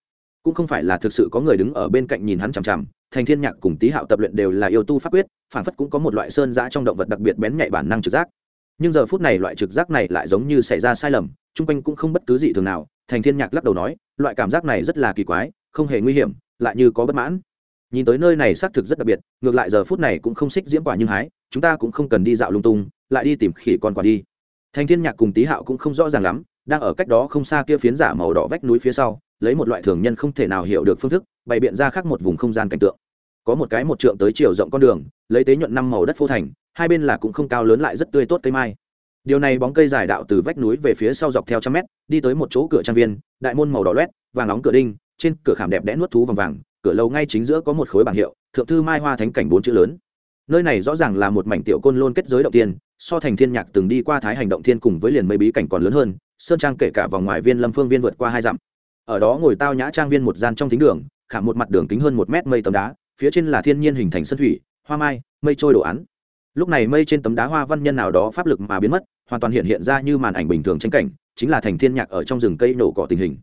cũng không phải là thực sự có người đứng ở bên cạnh nhìn hắn chằm chằm, thành thiên nhạc cùng tý hạo tập luyện đều là yêu tu pháp quyết, phản phất cũng có một loại sơn giã trong động vật đặc biệt bén nhạy bản năng trực giác. Nhưng giờ phút này loại trực giác này lại giống như xảy ra sai lầm, chung quanh cũng không bất cứ gì thường nào, thành thiên nhạc lắc đầu nói, loại cảm giác này rất là kỳ quái, không hề nguy hiểm, lại như có bất mãn. Nhìn tới nơi này xác thực rất đặc biệt, ngược lại giờ phút này cũng không xích diễm quả nhưng hái, chúng ta cũng không cần đi dạo lung tung, lại đi tìm khỉ con quả đi. Thành thiên nhạc cùng tý hạo cũng không rõ ràng lắm, đang ở cách đó không xa kia phiến giả màu đỏ vách núi phía sau lấy một loại thường nhân không thể nào hiểu được phương thức, bày biện ra khác một vùng không gian cảnh tượng. Có một cái một trượng tới chiều rộng con đường, lấy tế nhuận năm màu đất phô thành, hai bên là cũng không cao lớn lại rất tươi tốt cây mai. Điều này bóng cây dài đạo từ vách núi về phía sau dọc theo trăm mét, đi tới một chỗ cửa trang viên, đại môn màu đỏ loét, vàng nóng cửa đinh, trên cửa khảm đẹp đẽ nuốt thú vàng vàng, cửa lâu ngay chính giữa có một khối bảng hiệu, thượng thư mai hoa thánh cảnh bốn chữ lớn. Nơi này rõ ràng là một mảnh tiểu côn lôn kết giới động tiên, so thành thiên nhạc từng đi qua thái hành động thiên cùng với liền mây bí cảnh còn lớn hơn, sơn trang kể cả vòng ngoài viên lâm phương viên vượt qua hai dặm ở đó ngồi tao nhã trang viên một gian trong thính đường khảm một mặt đường kính hơn một mét mây tấm đá, phía trên là thiên nhiên hình thành sân thủy, hoa mai, mây trôi đồ án. Lúc này mây trên tấm đá hoa văn nhân nào đó pháp lực mà biến mất, hoàn toàn hiện hiện ra như màn ảnh bình thường tranh cảnh, chính là thành thiên nhạc ở trong rừng cây nổ cỏ tình hình.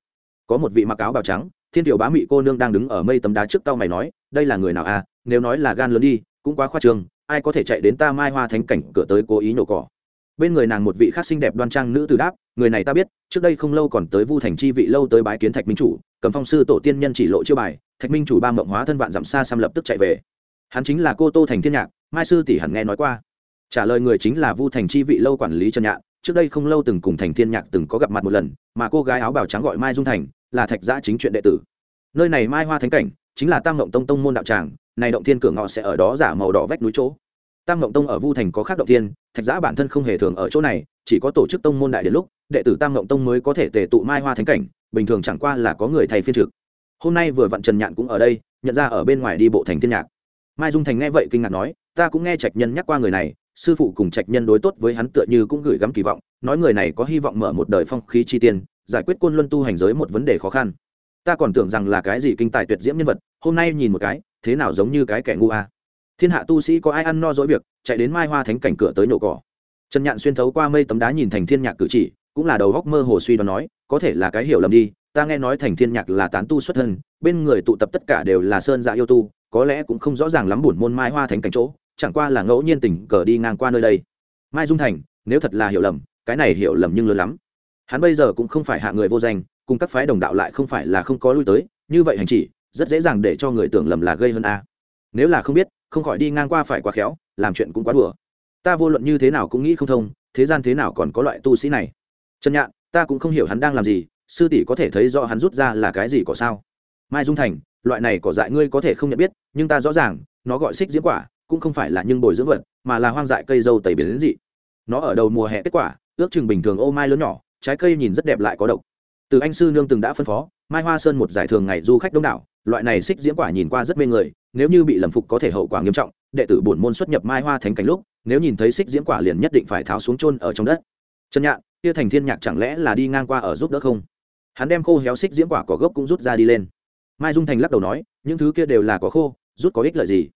Có một vị mặc áo bào trắng, thiên tiểu bá mị cô nương đang đứng ở mây tấm đá trước tao mày nói, đây là người nào à? Nếu nói là gan lớn đi, cũng quá khoa trương, ai có thể chạy đến ta mai hoa thánh cảnh cửa tới cố ý nổ cỏ? Bên người nàng một vị khác xinh đẹp đoan trang nữ tử đáp, người này ta biết, trước đây không lâu còn tới vu thành chi vị lâu tới bái kiến thạch minh chủ, cầm phong sư tổ tiên nhân chỉ lộ chiêu bài, thạch minh chủ ba mộng hóa thân vạn dặm xa xăm lập tức chạy về. Hắn chính là cô tô thành thiên nhạc, mai sư tỷ hẳn nghe nói qua. Trả lời người chính là vu thành chi vị lâu quản lý trần nhạc trước đây không lâu từng cùng thành thiên nhạc từng có gặp mặt một lần, mà cô gái áo bào trắng gọi mai dung thành, là thạch giã chính chuyện đệ tử. Nơi này mai hoa thánh cảnh, chính là tam mộng tông tông môn đạo tràng, này động thiên cửa ngọ sẽ ở đó giả màu đỏ vách núi chỗ tam mộng tông ở vu thành có khác động thiên, thạch giã bản thân không hề thường ở chỗ này, chỉ có tổ chức tông môn đại đến lúc, đệ tử tam mộng tông mới có thể tề tụ mai hoa thánh cảnh, bình thường chẳng qua là có người thầy phiên trực. Hôm nay vừa vặn trần nhạn cũng ở đây, nhận ra ở bên ngoài đi bộ thành thiên nhạc. Mai dung thành nghe vậy kinh ngạc nói, ta cũng nghe trạch nhân nhắc qua người này, sư phụ cùng trạch nhân đối tốt với hắn tựa như cũng gửi gắm kỳ vọng, nói người này có hy vọng mở một đời phong khí chi tiên, giải quyết côn luân tu hành giới một vấn đề khó khăn. Ta còn tưởng rằng là cái gì kinh tài tuyệt diễm nhân vật, hôm nay nhìn một cái, thế nào giống như cái kẻ ngu a? Thiên hạ tu sĩ có ai ăn no dỗi việc, chạy đến mai hoa thánh cảnh cửa tới nổ cỏ. Trần nhạn xuyên thấu qua mây tấm đá nhìn thành thiên nhạc cử chỉ, cũng là đầu góc mơ hồ suy đoán nói, có thể là cái hiểu lầm đi, ta nghe nói thành thiên nhạc là tán tu xuất thân, bên người tụ tập tất cả đều là sơn dạ yêu tu, có lẽ cũng không rõ ràng lắm buồn môn mai hoa thánh cảnh chỗ, chẳng qua là ngẫu nhiên tình cờ đi ngang qua nơi đây. Mai dung thành, nếu thật là hiểu lầm, cái này hiểu lầm nhưng lớn lắm. Hắn bây giờ cũng không phải hạ người vô danh, cùng các phái đồng đạo lại không phải là không có lui tới, như vậy hành chỉ, rất dễ dàng để cho người tưởng lầm là gây hơn a. Nếu là không biết không khỏi đi ngang qua phải quá khéo, làm chuyện cũng quá đùa. Ta vô luận như thế nào cũng nghĩ không thông, thế gian thế nào còn có loại tu sĩ này? Trần nhạn, ta cũng không hiểu hắn đang làm gì, sư tỷ có thể thấy rõ hắn rút ra là cái gì có sao? Mai dung thành, loại này cỏ dại ngươi có thể không nhận biết, nhưng ta rõ ràng, nó gọi xích diễm quả, cũng không phải là nhưng bồi dưỡng vật, mà là hoang dại cây dâu tẩy biến đến dị. Nó ở đầu mùa hè kết quả, ước chừng bình thường ô mai lớn nhỏ, trái cây nhìn rất đẹp lại có độc. Từ anh sư nương từng đã phân phó mai hoa sơn một giải thường ngày du khách đông đảo, loại này xích diễm quả nhìn qua rất mê người, nếu như bị lầm phục có thể hậu quả nghiêm trọng, đệ tử bổn môn xuất nhập mai hoa thánh cảnh lúc, nếu nhìn thấy xích diễm quả liền nhất định phải tháo xuống chôn ở trong đất. Trần nhạn, kia thành thiên nhạc chẳng lẽ là đi ngang qua ở giúp đỡ không? Hắn đem khô héo xích diễm quả có gốc cũng rút ra đi lên. Mai dung thành lắc đầu nói, những thứ kia đều là có khô, rút có ích lợi gì?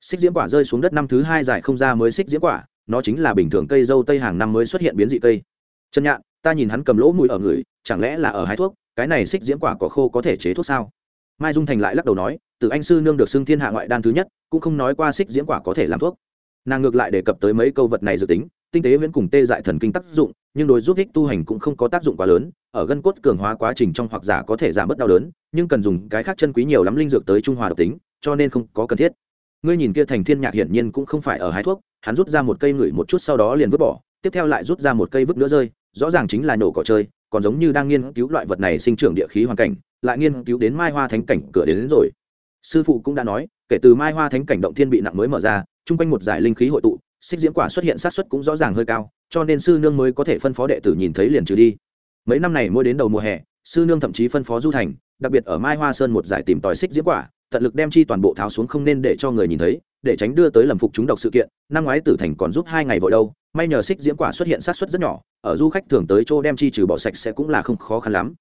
Xích diễm quả rơi xuống đất năm thứ hai giải không ra mới xích diễm quả, nó chính là bình thường cây dâu tây hàng năm mới xuất hiện biến dị cây. Trần nhạn, ta nhìn hắn cầm lỗ mũi ở người, chẳng lẽ là ở hái thuốc? Cái này xích diễm quả cỏ khô có thể chế thuốc sao? Mai dung thành lại lắc đầu nói, từ anh sư nương được xưng thiên hạ ngoại đan thứ nhất, cũng không nói qua xích diễm quả có thể làm thuốc. Nàng ngược lại đề cập tới mấy câu vật này dự tính, tinh tế viễn cùng tê dại thần kinh tác dụng, nhưng đối giúp ích tu hành cũng không có tác dụng quá lớn, ở gân cốt cường hóa quá trình trong hoặc giả có thể giảm bớt đau đớn, nhưng cần dùng cái khác chân quý nhiều lắm linh dược tới trung hòa độc tính, cho nên không có cần thiết. Ngươi nhìn kia thành thiên nhạc hiển nhiên cũng không phải ở hái thuốc, hắn rút ra một cây ngửi một chút sau đó liền vứt bỏ, tiếp theo lại rút ra một cây vứt nữa rơi, rõ ràng chính là nổ cỏ chơi còn giống như đang nghiên cứu loại vật này sinh trưởng địa khí hoàn cảnh lại nghiên cứu đến mai hoa thánh cảnh cửa đến, đến rồi. Sư phụ cũng đã nói kể từ mai hoa thánh cảnh động thiên bị nặng mới mở ra chung quanh một giải linh khí hội tụ xích diễm quả xuất hiện sát xuất cũng rõ ràng hơi cao cho nên sư nương mới có thể phân phó đệ tử nhìn thấy liền trừ đi. Mấy năm này mỗi đến đầu mùa hè sư nương thậm chí phân phó du thành đặc biệt ở mai hoa sơn một giải tìm tòi xích diễm quả tận lực đem chi toàn bộ tháo xuống không nên để cho người nhìn thấy để tránh đưa tới lầm phục chúng độc sự kiện năm ngoái tử thành còn giúp hai ngày vội đâu may nhờ xích diễm quả xuất hiện sát xuất rất nhỏ, ở du khách thường tới chỗ đem chi trừ bỏ sạch sẽ cũng là không khó khăn lắm.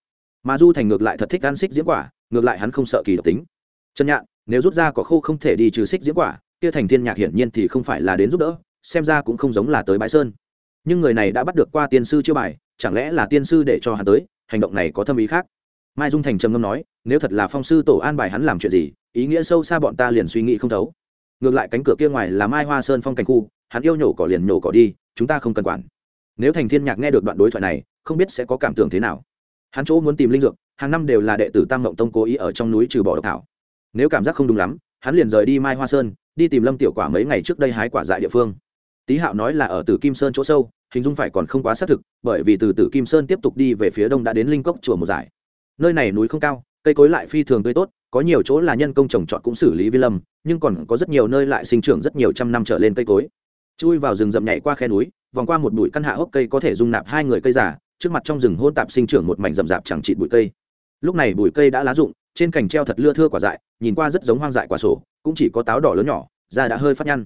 Mà du thành ngược lại thật thích ăn xích diễm quả, ngược lại hắn không sợ kỳ độc tính. Chân nhạn, nếu rút ra có khô không thể đi trừ xích diễm quả, kia thành thiên nhạc hiển nhiên thì không phải là đến giúp đỡ, xem ra cũng không giống là tới bãi sơn. Nhưng người này đã bắt được qua tiên sư chưa bài, chẳng lẽ là tiên sư để cho hắn tới, hành động này có thâm ý khác? Mai dung thành trầm ngâm nói, nếu thật là phong sư tổ an bài hắn làm chuyện gì, ý nghĩa sâu xa bọn ta liền suy nghĩ không thấu. Ngược lại cánh cửa kia ngoài là mai hoa sơn phong cảnh khu hắn yêu nhổ cỏ liền nhổ cỏ đi, chúng ta không cần quản. Nếu thành thiên nhạc nghe được đoạn đối thoại này, không biết sẽ có cảm tưởng thế nào. Hắn chỗ muốn tìm linh dược, hàng năm đều là đệ tử tam mộng tông cố ý ở trong núi trừ bỏ độc thảo. Nếu cảm giác không đúng lắm, hắn liền rời đi mai hoa sơn, đi tìm lâm tiểu quả mấy ngày trước đây hái quả dại địa phương. Tý hạo nói là ở tử kim sơn chỗ sâu, hình dung phải còn không quá xác thực, bởi vì từ tử kim sơn tiếp tục đi về phía đông đã đến linh cốc chùa một giải nơi này núi không cao, cây cối lại phi thường tươi tốt, có nhiều chỗ là nhân công trồng trọt cũng xử lý vi lâm, nhưng còn có rất nhiều nơi lại sinh trưởng rất nhiều trăm năm trở lên cây cối chui vào rừng rậm nhảy qua khe núi, vòng qua một bụi căn hạ hốc cây có thể dung nạp hai người cây giả trước mặt trong rừng hôn tạp sinh trưởng một mảnh rậm rạp chẳng trị bụi cây. Lúc này bụi cây đã lá rụng, trên cành treo thật lưa thưa quả dại, nhìn qua rất giống hoang dại quả sổ, cũng chỉ có táo đỏ lớn nhỏ, da đã hơi phát nhăn.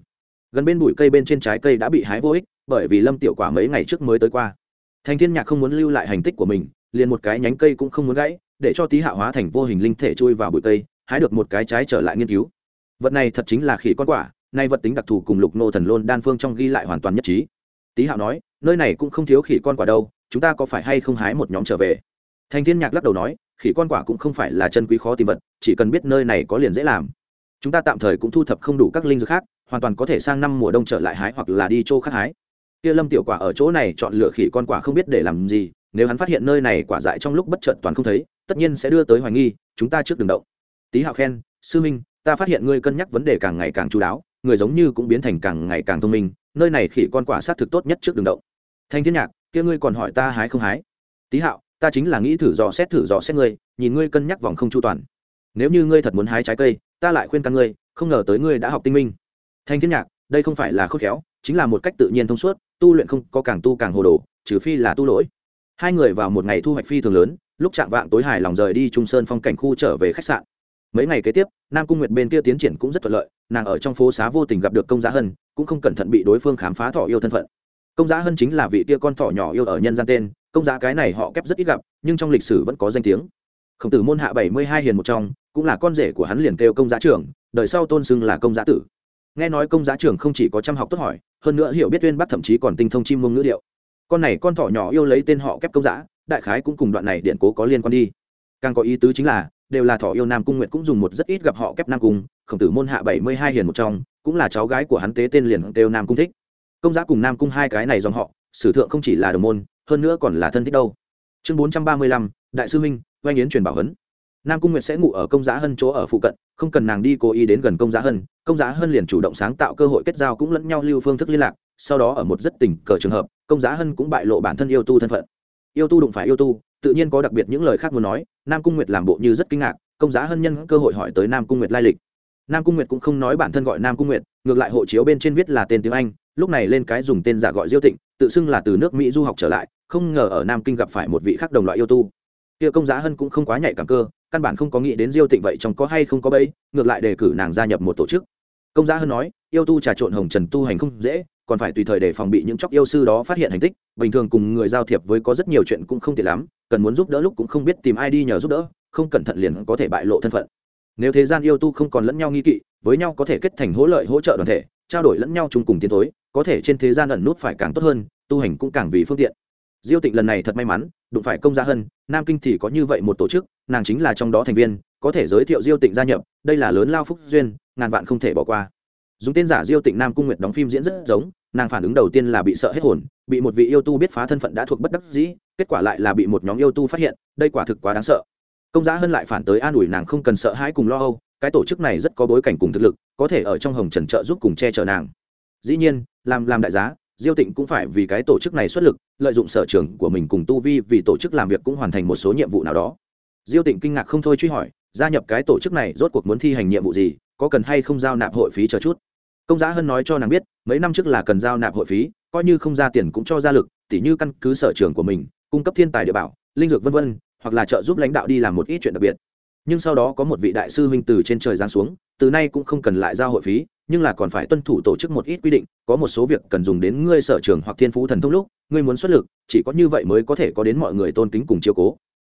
Gần bên bụi cây bên trên trái cây đã bị hái vô ích, bởi vì lâm tiểu quả mấy ngày trước mới tới qua. Thành thiên nhạc không muốn lưu lại hành tích của mình, liền một cái nhánh cây cũng không muốn gãy, để cho tí hạ hóa thành vô hình linh thể chui vào bụi cây, hái được một cái trái trở lại nghiên cứu. Vật này thật chính là khỉ con quả nay vật tính đặc thù cùng lục nô thần lôn đan phương trong ghi lại hoàn toàn nhất trí. Tý hạo nói, nơi này cũng không thiếu khỉ con quả đâu, chúng ta có phải hay không hái một nhóm trở về? Thành thiên nhạc lắc đầu nói, khỉ con quả cũng không phải là chân quý khó tìm vật, chỉ cần biết nơi này có liền dễ làm. Chúng ta tạm thời cũng thu thập không đủ các linh dược khác, hoàn toàn có thể sang năm mùa đông trở lại hái hoặc là đi chỗ khác hái. Kia lâm tiểu quả ở chỗ này chọn lựa khỉ con quả không biết để làm gì, nếu hắn phát hiện nơi này quả dại trong lúc bất chợt toàn không thấy, tất nhiên sẽ đưa tới hoài nghi, chúng ta trước đường động. Tý hạo khen, sư minh, ta phát hiện ngươi cân nhắc vấn đề càng ngày càng chú đáo người giống như cũng biến thành càng ngày càng thông minh, nơi này khỉ con quả sát thực tốt nhất trước đường động. Thanh thiên nhạc, kia ngươi còn hỏi ta hái không hái? Tý hạo, ta chính là nghĩ thử dò xét thử dò xét ngươi, nhìn ngươi cân nhắc vòng không chu toàn. Nếu như ngươi thật muốn hái trái cây, ta lại khuyên căn ngươi, không ngờ tới ngươi đã học tinh minh. Thanh thiên nhạc, đây không phải là khốc khéo, chính là một cách tự nhiên thông suốt, tu luyện không có càng tu càng hồ đồ, trừ phi là tu lỗi. Hai người vào một ngày thu hoạch phi thường lớn, lúc chạm vạng tối hài lòng rời đi trung sơn phong cảnh khu trở về khách sạn. Mấy ngày kế tiếp nam cung nguyệt bên kia tiến triển cũng rất thuận lợi, nàng ở trong phố xá vô tình gặp được công giá hân, cũng không cẩn thận bị đối phương khám phá thỏ yêu thân phận. Công giá hân chính là vị kia con thỏ nhỏ yêu ở nhân gian tên, công giá cái này họ kép rất ít gặp, nhưng trong lịch sử vẫn có danh tiếng. Khổng tử môn hạ bảy mươi hai hiền một trong, cũng là con rể của hắn liền kêu công giá trưởng, đời sau tôn xưng là công giá tử. Nghe nói công giá trưởng không chỉ có chăm học tốt hỏi, hơn nữa hiểu biết uyên bắc thậm chí còn tinh thông chim mông ngữ điệu. Con này con thỏ nhỏ yêu lấy tên họ kép công giá, đại khái cũng cùng đoạn này điện cố có liên quan đi. Càng có ý tứ chính là đều là thỏ yêu nam cung nguyệt cũng dùng một rất ít gặp họ kép nam cung, khổng tử môn hạ bảy mươi hai hiền một trong, cũng là cháu gái của hắn tế tên liền đều nam cung thích. Công giá cùng nam cung hai cái này dòng họ, sử thượng không chỉ là đồng môn, hơn nữa còn là thân thích đâu. Chương bốn trăm ba mươi lăm, đại sư minh, oanh yến truyền bảo huấn. Nam cung nguyệt sẽ ngủ ở công giá hân chỗ ở phụ cận, không cần nàng đi cố ý đến gần công giá hân, công giá hân liền chủ động sáng tạo cơ hội kết giao cũng lẫn nhau lưu phương thức liên lạc, sau đó ở một rất tình cờ trường hợp, công giá hân cũng bại lộ bản thân yêu tu thân phận. Yêu tu đụng phải yêu tu tự nhiên có đặc biệt những lời khác muốn nói, nam cung nguyệt làm bộ như rất kinh ngạc, công giá hân nhân cơ hội hỏi tới nam cung nguyệt lai lịch. Nam cung nguyệt cũng không nói bản thân gọi nam cung nguyệt, ngược lại hộ chiếu bên trên viết là tên tiếng anh, lúc này lên cái dùng tên giả gọi diêu tịnh, tự xưng là từ nước mỹ du học trở lại, không ngờ ở nam kinh gặp phải một vị khác đồng loại yêu tu. Kia công giá hân cũng không quá nhạy cảm cơ, căn bản không có nghĩ đến diêu tịnh vậy trong có hay không có bẫy, ngược lại đề cử nàng gia nhập một tổ chức. Công giá hân nói, yêu tu trà trộn hồng trần tu hành không dễ còn phải tùy thời để phòng bị những chóc yêu sư đó phát hiện hành tích, bình thường cùng người giao thiệp với có rất nhiều chuyện cũng không tiện lắm, cần muốn giúp đỡ lúc cũng không biết tìm ai đi nhờ giúp đỡ, không cẩn thận liền có thể bại lộ thân phận. Nếu thế gian yêu tu không còn lẫn nhau nghi kỵ, với nhau có thể kết thành hỗ lợi hỗ trợ đoàn thể, trao đổi lẫn nhau chung cùng tiến thối, có thể trên thế gian ẩn nút phải càng tốt hơn, tu hành cũng càng vì phương tiện. Diêu tịnh lần này thật may mắn, đụng phải công gia hân, nam kinh thì có như vậy một tổ chức, nàng chính là trong đó thành viên, có thể giới thiệu diêu tịnh gia nhập, đây là lớn lao phúc duyên, ngàn vạn không thể bỏ qua. Dùng tên giả diêu tịnh nam cung nguyệt đóng phim diễn rất giống nàng phản ứng đầu tiên là bị sợ hết hồn, bị một vị yêu tu biết phá thân phận đã thuộc bất đắc dĩ, kết quả lại là bị một nhóm yêu tu phát hiện, đây quả thực quá đáng sợ. Công giá hơn lại phản tới an ủi nàng không cần sợ hãi cùng lo âu, cái tổ chức này rất có bối cảnh cùng thực lực, có thể ở trong hồng trần trợ giúp cùng che chở nàng. Dĩ nhiên, làm làm đại giá, diêu tịnh cũng phải vì cái tổ chức này xuất lực, lợi dụng sở trường của mình cùng tu vi vì tổ chức làm việc cũng hoàn thành một số nhiệm vụ nào đó. Diêu tịnh kinh ngạc không thôi truy hỏi, gia nhập cái tổ chức này rốt cuộc muốn thi hành nhiệm vụ gì, có cần hay không giao nạp hội phí chờ chút? Công giá Hân nói cho nàng biết, mấy năm trước là cần giao nạp hội phí, coi như không ra tiền cũng cho ra lực, tỉ như căn cứ sở trường của mình, cung cấp thiên tài địa bảo, linh dược vân vân, hoặc là trợ giúp lãnh đạo đi làm một ít chuyện đặc biệt. Nhưng sau đó có một vị đại sư huynh từ trên trời giáng xuống, từ nay cũng không cần lại giao hội phí, nhưng là còn phải tuân thủ tổ chức một ít quy định, có một số việc cần dùng đến ngươi sở trường hoặc thiên phú thần thông lúc, ngươi muốn xuất lực, chỉ có như vậy mới có thể có đến mọi người tôn kính cùng chiều cố.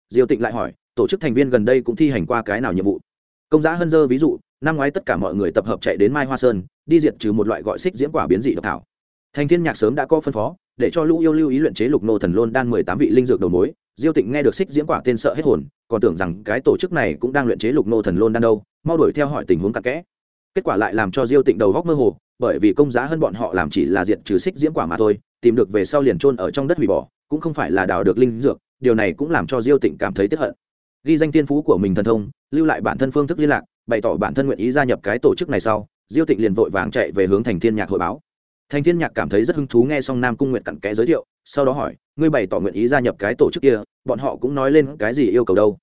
Diêu tịnh lại hỏi, tổ chức thành viên gần đây cũng thi hành qua cái nào nhiệm vụ? Công giá hân dơ ví dụ năm ngoái tất cả mọi người tập hợp chạy đến mai hoa sơn, đi diệt trừ một loại gọi xích diễm quả biến dị độc thảo. Thành thiên nhạc sớm đã có phân phó, để cho lũ yêu lưu ý luyện chế lục nô thần lôn đan mười tám vị linh dược đầu mối. Diêu tịnh nghe được xích diễm quả tên sợ hết hồn, còn tưởng rằng cái tổ chức này cũng đang luyện chế lục nô thần lôn đan đâu, mau đuổi theo hỏi tình huống cặn kẽ. Kết quả lại làm cho diêu tịnh đầu góc mơ hồ, bởi vì công giá hơn bọn họ làm chỉ là diệt trừ xích diễm quả mà thôi, tìm được về sau liền trôn ở trong đất hủy bỏ, cũng không phải là đào được linh dược, điều này cũng làm cho diêu tịnh cảm thấy tiếc hận. Ghi danh tiên phú của mình thần thông, lưu lại bản thân phương thức liên lạc bày tỏ bản thân nguyện ý gia nhập cái tổ chức này sau, diêu tịnh liền vội vàng chạy về hướng thành thiên nhạc hội báo. Thành thiên nhạc cảm thấy rất hứng thú nghe xong nam cung nguyện cặn kẽ giới thiệu, sau đó hỏi, ngươi bày tỏ nguyện ý gia nhập cái tổ chức kia, bọn họ cũng nói lên cái gì yêu cầu đâu?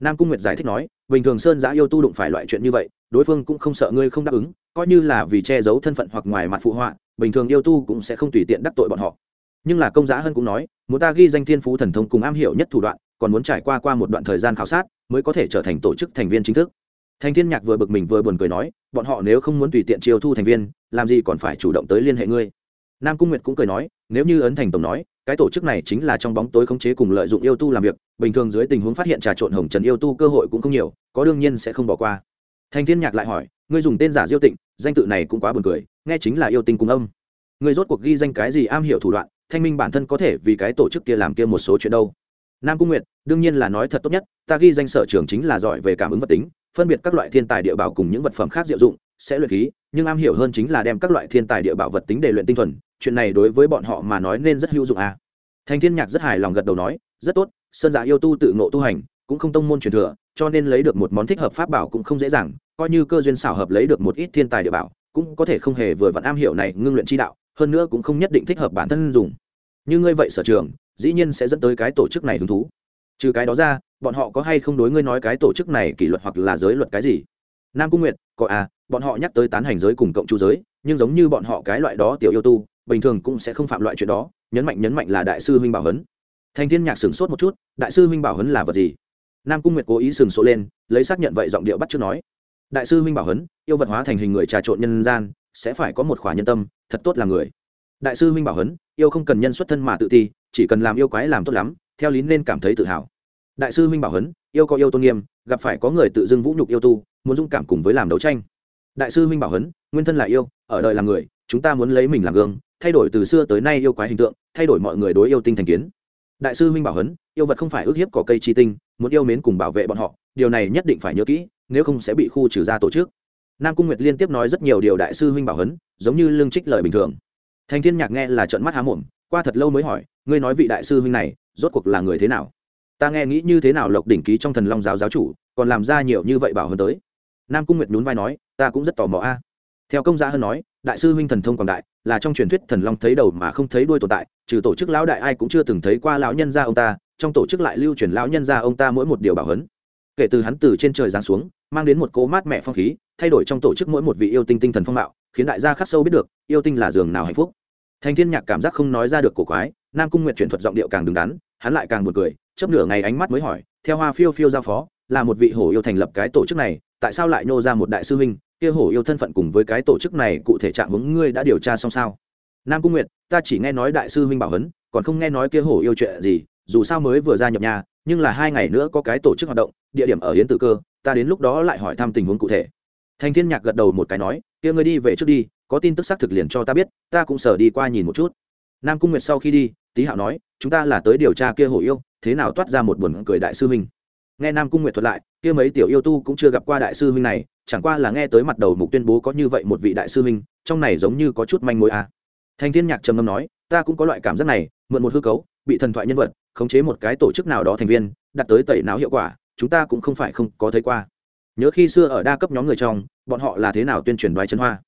Nam cung nguyệt giải thích nói, bình thường sơn giã yêu tu đụng phải loại chuyện như vậy, đối phương cũng không sợ ngươi không đáp ứng, coi như là vì che giấu thân phận hoặc ngoài mặt phụ họa, bình thường yêu tu cũng sẽ không tùy tiện đắc tội bọn họ. Nhưng là công giá hơn cũng nói, muốn ta ghi danh thiên phú thần thông cùng am hiểu nhất thủ đoạn, còn muốn trải qua qua một đoạn thời gian khảo sát, mới có thể trở thành tổ chức thành viên chính thức thành thiên nhạc vừa bực mình vừa buồn cười nói, bọn họ nếu không muốn tùy tiện chiêu thu thành viên, làm gì còn phải chủ động tới liên hệ ngươi? Nam cung nguyệt cũng cười nói, nếu như ấn thành tổng nói, cái tổ chức này chính là trong bóng tối khống chế cùng lợi dụng yêu tu làm việc, bình thường dưới tình huống phát hiện trà trộn hồng trần yêu tu cơ hội cũng không nhiều, có đương nhiên sẽ không bỏ qua. Thành thiên nhạc lại hỏi, ngươi dùng tên giả diêu tịnh, danh tự này cũng quá buồn cười, nghe chính là yêu tinh cùng âm. Ngươi rốt cuộc ghi danh cái gì am hiểu thủ đoạn, thanh minh bản thân có thể vì cái tổ chức kia làm kia một số chuyện đâu? Nam cung nguyệt, đương nhiên là nói thật tốt nhất, ta ghi danh sở trường chính là giỏi về cảm ứng vật tính phân biệt các loại thiên tài địa bảo cùng những vật phẩm khác diệu dụng, sẽ luyện khí, nhưng am hiểu hơn chính là đem các loại thiên tài địa bảo vật tính để luyện tinh thuần, chuyện này đối với bọn họ mà nói nên rất hữu dụng à. thành thiên nhạc rất hài lòng gật đầu nói, rất tốt, sơn giả yêu tu tự ngộ tu hành, cũng không tông môn truyền thừa, cho nên lấy được một món thích hợp pháp bảo cũng không dễ dàng, coi như cơ duyên xảo hợp lấy được một ít thiên tài địa bảo, cũng có thể không hề vừa vặn am hiểu này ngưng luyện chi đạo, hơn nữa cũng không nhất định thích hợp bản thân dùng như ngươi vậy sở trường, dĩ nhiên sẽ dẫn tới cái tổ chức này hứng thú trừ cái đó ra bọn họ có hay không đối ngươi nói cái tổ chức này kỷ luật hoặc là giới luật cái gì? Nam cung nguyệt có à bọn họ nhắc tới tán hành giới cùng cộng chu giới nhưng giống như bọn họ cái loại đó tiểu yêu tu bình thường cũng sẽ không phạm loại chuyện đó nhấn mạnh nhấn mạnh là đại sư huynh bảo Hấn. thành thiên nhạc sửng sốt một chút đại sư huynh bảo Hấn là vật gì? Nam cung nguyệt cố ý sừng sộ lên lấy xác nhận vậy giọng điệu bắt chước nói. Đại sư huynh bảo Hấn, yêu vật hóa thành hình người trà trộn nhân gian sẽ phải có một khỏa nhân tâm thật tốt là người. Đại sư huynh bảo Hấn, yêu không cần nhân xuất thân mà tự ti chỉ cần làm yêu quái làm tốt lắm theo lý nên cảm thấy tự hào. Đại sư huynh bảo huấn yêu có yêu tôn nghiêm, gặp phải có người tự dưng vũ nhục yêu tu, muốn dũng cảm cùng với làm đấu tranh. Đại sư huynh bảo huấn nguyên thân là yêu, ở đời là người, chúng ta muốn lấy mình làm gương, thay đổi từ xưa tới nay yêu quái hình tượng, thay đổi mọi người đối yêu tinh thành kiến. Đại sư huynh bảo huấn yêu vật không phải ước hiếp cỏ cây chi tinh, muốn yêu mến cùng bảo vệ bọn họ, điều này nhất định phải nhớ kỹ, nếu không sẽ bị khu trừ ra tổ chức. Nam cung nguyệt liên tiếp nói rất nhiều điều đại sư huynh bảo huấn giống như lương trích lời bình thường. Thành thiên nhạc nghe là trận mắt há mồm, qua thật lâu mới hỏi, ngươi nói vị đại sư huynh này rốt cuộc là người thế nào? Ta nghe nghĩ như thế nào lộc đỉnh ký trong thần long giáo giáo chủ, còn làm ra nhiều như vậy bảo hơn tới. Nam cung nguyệt nhún vai nói, ta cũng rất tò mò a. Theo công gia hơn nói, đại sư huynh thần thông quảng đại, là trong truyền thuyết thần long thấy đầu mà không thấy đuôi tồn tại, trừ tổ chức lão đại ai cũng chưa từng thấy qua lão nhân gia ông ta, trong tổ chức lại lưu truyền lão nhân gia ông ta mỗi một điều bảo huấn. Kể từ hắn từ trên trời giáng xuống, mang đến một cỗ mát mẹ phong khí, thay đổi trong tổ chức mỗi một vị yêu tinh tinh thần phong mạo, khiến đại gia khắc sâu biết được, yêu tinh là giường nào hạnh phúc. Thành thiên nhạc cảm giác không nói ra được cổ quái, nam cung nguyện chuyển thuật giọng điệu càng đứng đắn hắn lại càng buồn cười chấp nửa ngày ánh mắt mới hỏi theo hoa phiêu phiêu giao phó là một vị hổ yêu thành lập cái tổ chức này tại sao lại nô ra một đại sư huynh kia hổ yêu thân phận cùng với cái tổ chức này cụ thể trạng hướng ngươi đã điều tra xong sao? Nam cung nguyệt ta chỉ nghe nói đại sư huynh bảo hấn, còn không nghe nói kia hổ yêu chuyện gì dù sao mới vừa ra nhập nhà nhưng là hai ngày nữa có cái tổ chức hoạt động địa điểm ở hiến tử cơ ta đến lúc đó lại hỏi thăm tình huống cụ thể. Thành thiên nhạc gật đầu một cái nói kia ngươi đi về trước đi có tin tức xác thực liền cho ta biết ta cũng sở đi qua nhìn một chút. Nam cung nguyệt sau khi đi tý hạo nói, chúng ta là tới điều tra kia hổ yêu, thế nào toát ra một buồn cười đại sư huynh? Nghe nam cung nguyệt thuật lại, kia mấy tiểu yêu tu cũng chưa gặp qua đại sư huynh này, chẳng qua là nghe tới mặt đầu mục tuyên bố có như vậy một vị đại sư huynh, trong này giống như có chút manh mối à. thanh thiên nhạc trầm ngâm nói, ta cũng có loại cảm giác này, mượn một hư cấu, bị thần thoại nhân vật, khống chế một cái tổ chức nào đó thành viên đặt tới tẩy não hiệu quả, chúng ta cũng không phải không có thấy qua. Nhớ khi xưa ở đa cấp nhóm người trong, bọn họ là thế nào tuyên truyền đoái chân hoa?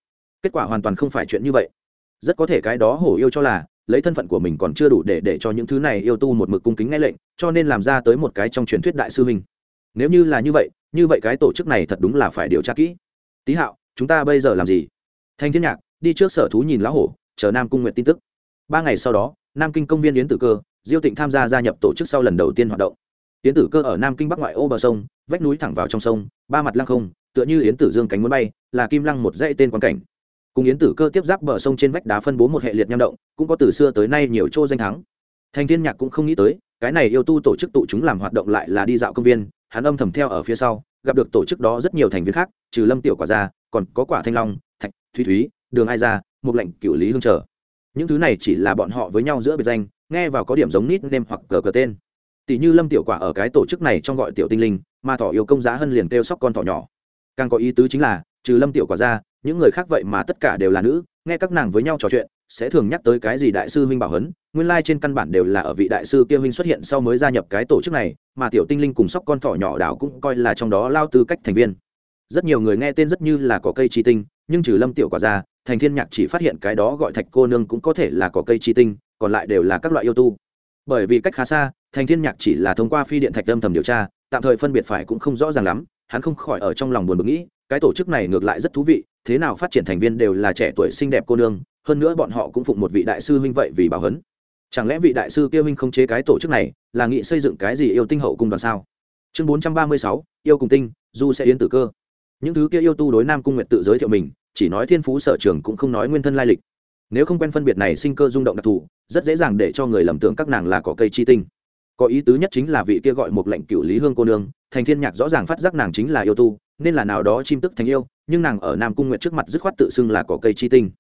Kết quả hoàn toàn không phải chuyện như vậy. Rất có thể cái đó hổ yêu cho là lấy thân phận của mình còn chưa đủ để để cho những thứ này yêu tu một mực cung kính nghe lệnh, cho nên làm ra tới một cái trong truyền thuyết đại sư huynh. Nếu như là như vậy như vậy cái tổ chức này thật đúng là phải điều tra kỹ. Tý hạo, chúng ta bây giờ làm gì? Thanh thiên nhạc, đi trước sở thú nhìn lão hổ, chờ nam cung nguyện tin tức. Ba ngày sau đó, nam kinh công viên yến tử cơ, diêu tịnh tham gia gia nhập tổ chức sau lần đầu tiên hoạt động. Yến tử cơ ở nam kinh bắc ngoại ô bờ sông, vách núi thẳng vào trong sông, ba mặt lăng không, tựa như yến tử dương cánh muốn bay, là kim lăng một dãy tên quan cảnh cùng yến tử cơ tiếp giáp bờ sông trên vách đá phân bố một hệ liệt nham động, cũng có từ xưa tới nay nhiều chỗ danh thắng. Thành thiên nhạc cũng không nghĩ tới, cái này yêu tu tổ chức tụ chúng làm hoạt động lại là đi dạo công viên, hắn âm thầm theo ở phía sau, gặp được tổ chức đó rất nhiều thành viên khác, trừ lâm tiểu quả ra, còn có quả thanh long, thạch, thúy thúy, đường ai ra một lệnh cựu lý hương trở. Những thứ này chỉ là bọn họ với nhau giữa biệt danh, nghe vào có điểm giống nít nêm hoặc cờ cờ tên. Tỷ như lâm tiểu quả ở cái tổ chức này trong gọi tiểu tinh linh, mà thỏ yêu công giá hơn liền kêu sóc con thỏ nhỏ. Càng có ý tứ chính là, trừ lâm tiểu quả ra những người khác vậy mà tất cả đều là nữ, nghe các nàng với nhau trò chuyện, sẽ thường nhắc tới cái gì đại sư huynh bảo hấn. nguyên lai、like、trên căn bản đều là ở vị đại sư kia huynh xuất hiện sau mới gia nhập cái tổ chức này, mà tiểu tinh linh cùng sóc con thỏ nhỏ đảo cũng coi là trong đó lao tư cách thành viên rất nhiều người nghe tên rất như là có cây chi tinh, nhưng trừ lâm tiểu quả ra, thành thiên nhạc chỉ phát hiện cái đó gọi thạch cô nương cũng có thể là có cây chi tinh, còn lại đều là các loại yêu tu bởi vì cách khá xa, thành thiên nhạc chỉ là thông qua phi điện thạch âm thầm điều tra, tạm thời phân biệt phải cũng không rõ ràng lắm, hắn không khỏi ở trong lòng buồn bực nghĩ, cái tổ chức này ngược lại rất thú vị thế nào phát triển thành viên đều là trẻ tuổi xinh đẹp cô nương, hơn nữa bọn họ cũng phụng một vị đại sư huynh vậy vì bảo hấn. Chẳng lẽ vị đại sư kia huynh không chế cái tổ chức này, là nghị xây dựng cái gì yêu tinh hậu cung đoàn sao? Chương bốn trăm ba mươi sáu, yêu cùng tinh, du sẽ yến tử cơ. Những thứ kia yêu tu đối nam cung nguyện tự giới thiệu mình, chỉ nói thiên phú sở trường cũng không nói nguyên thân lai lịch. Nếu không quen phân biệt này sinh cơ rung động đặc thù, rất dễ dàng để cho người lầm tưởng các nàng là cỏ cây chi tinh có ý tứ nhất chính là vị kia gọi một lệnh cựu lý hương cô nương, thành thiên nhạc rõ ràng phát giác nàng chính là yêu tu, nên là nào đó chim tức thành yêu, nhưng nàng ở nam cung nguyện trước mặt dứt khoát tự xưng là có cây chi tinh.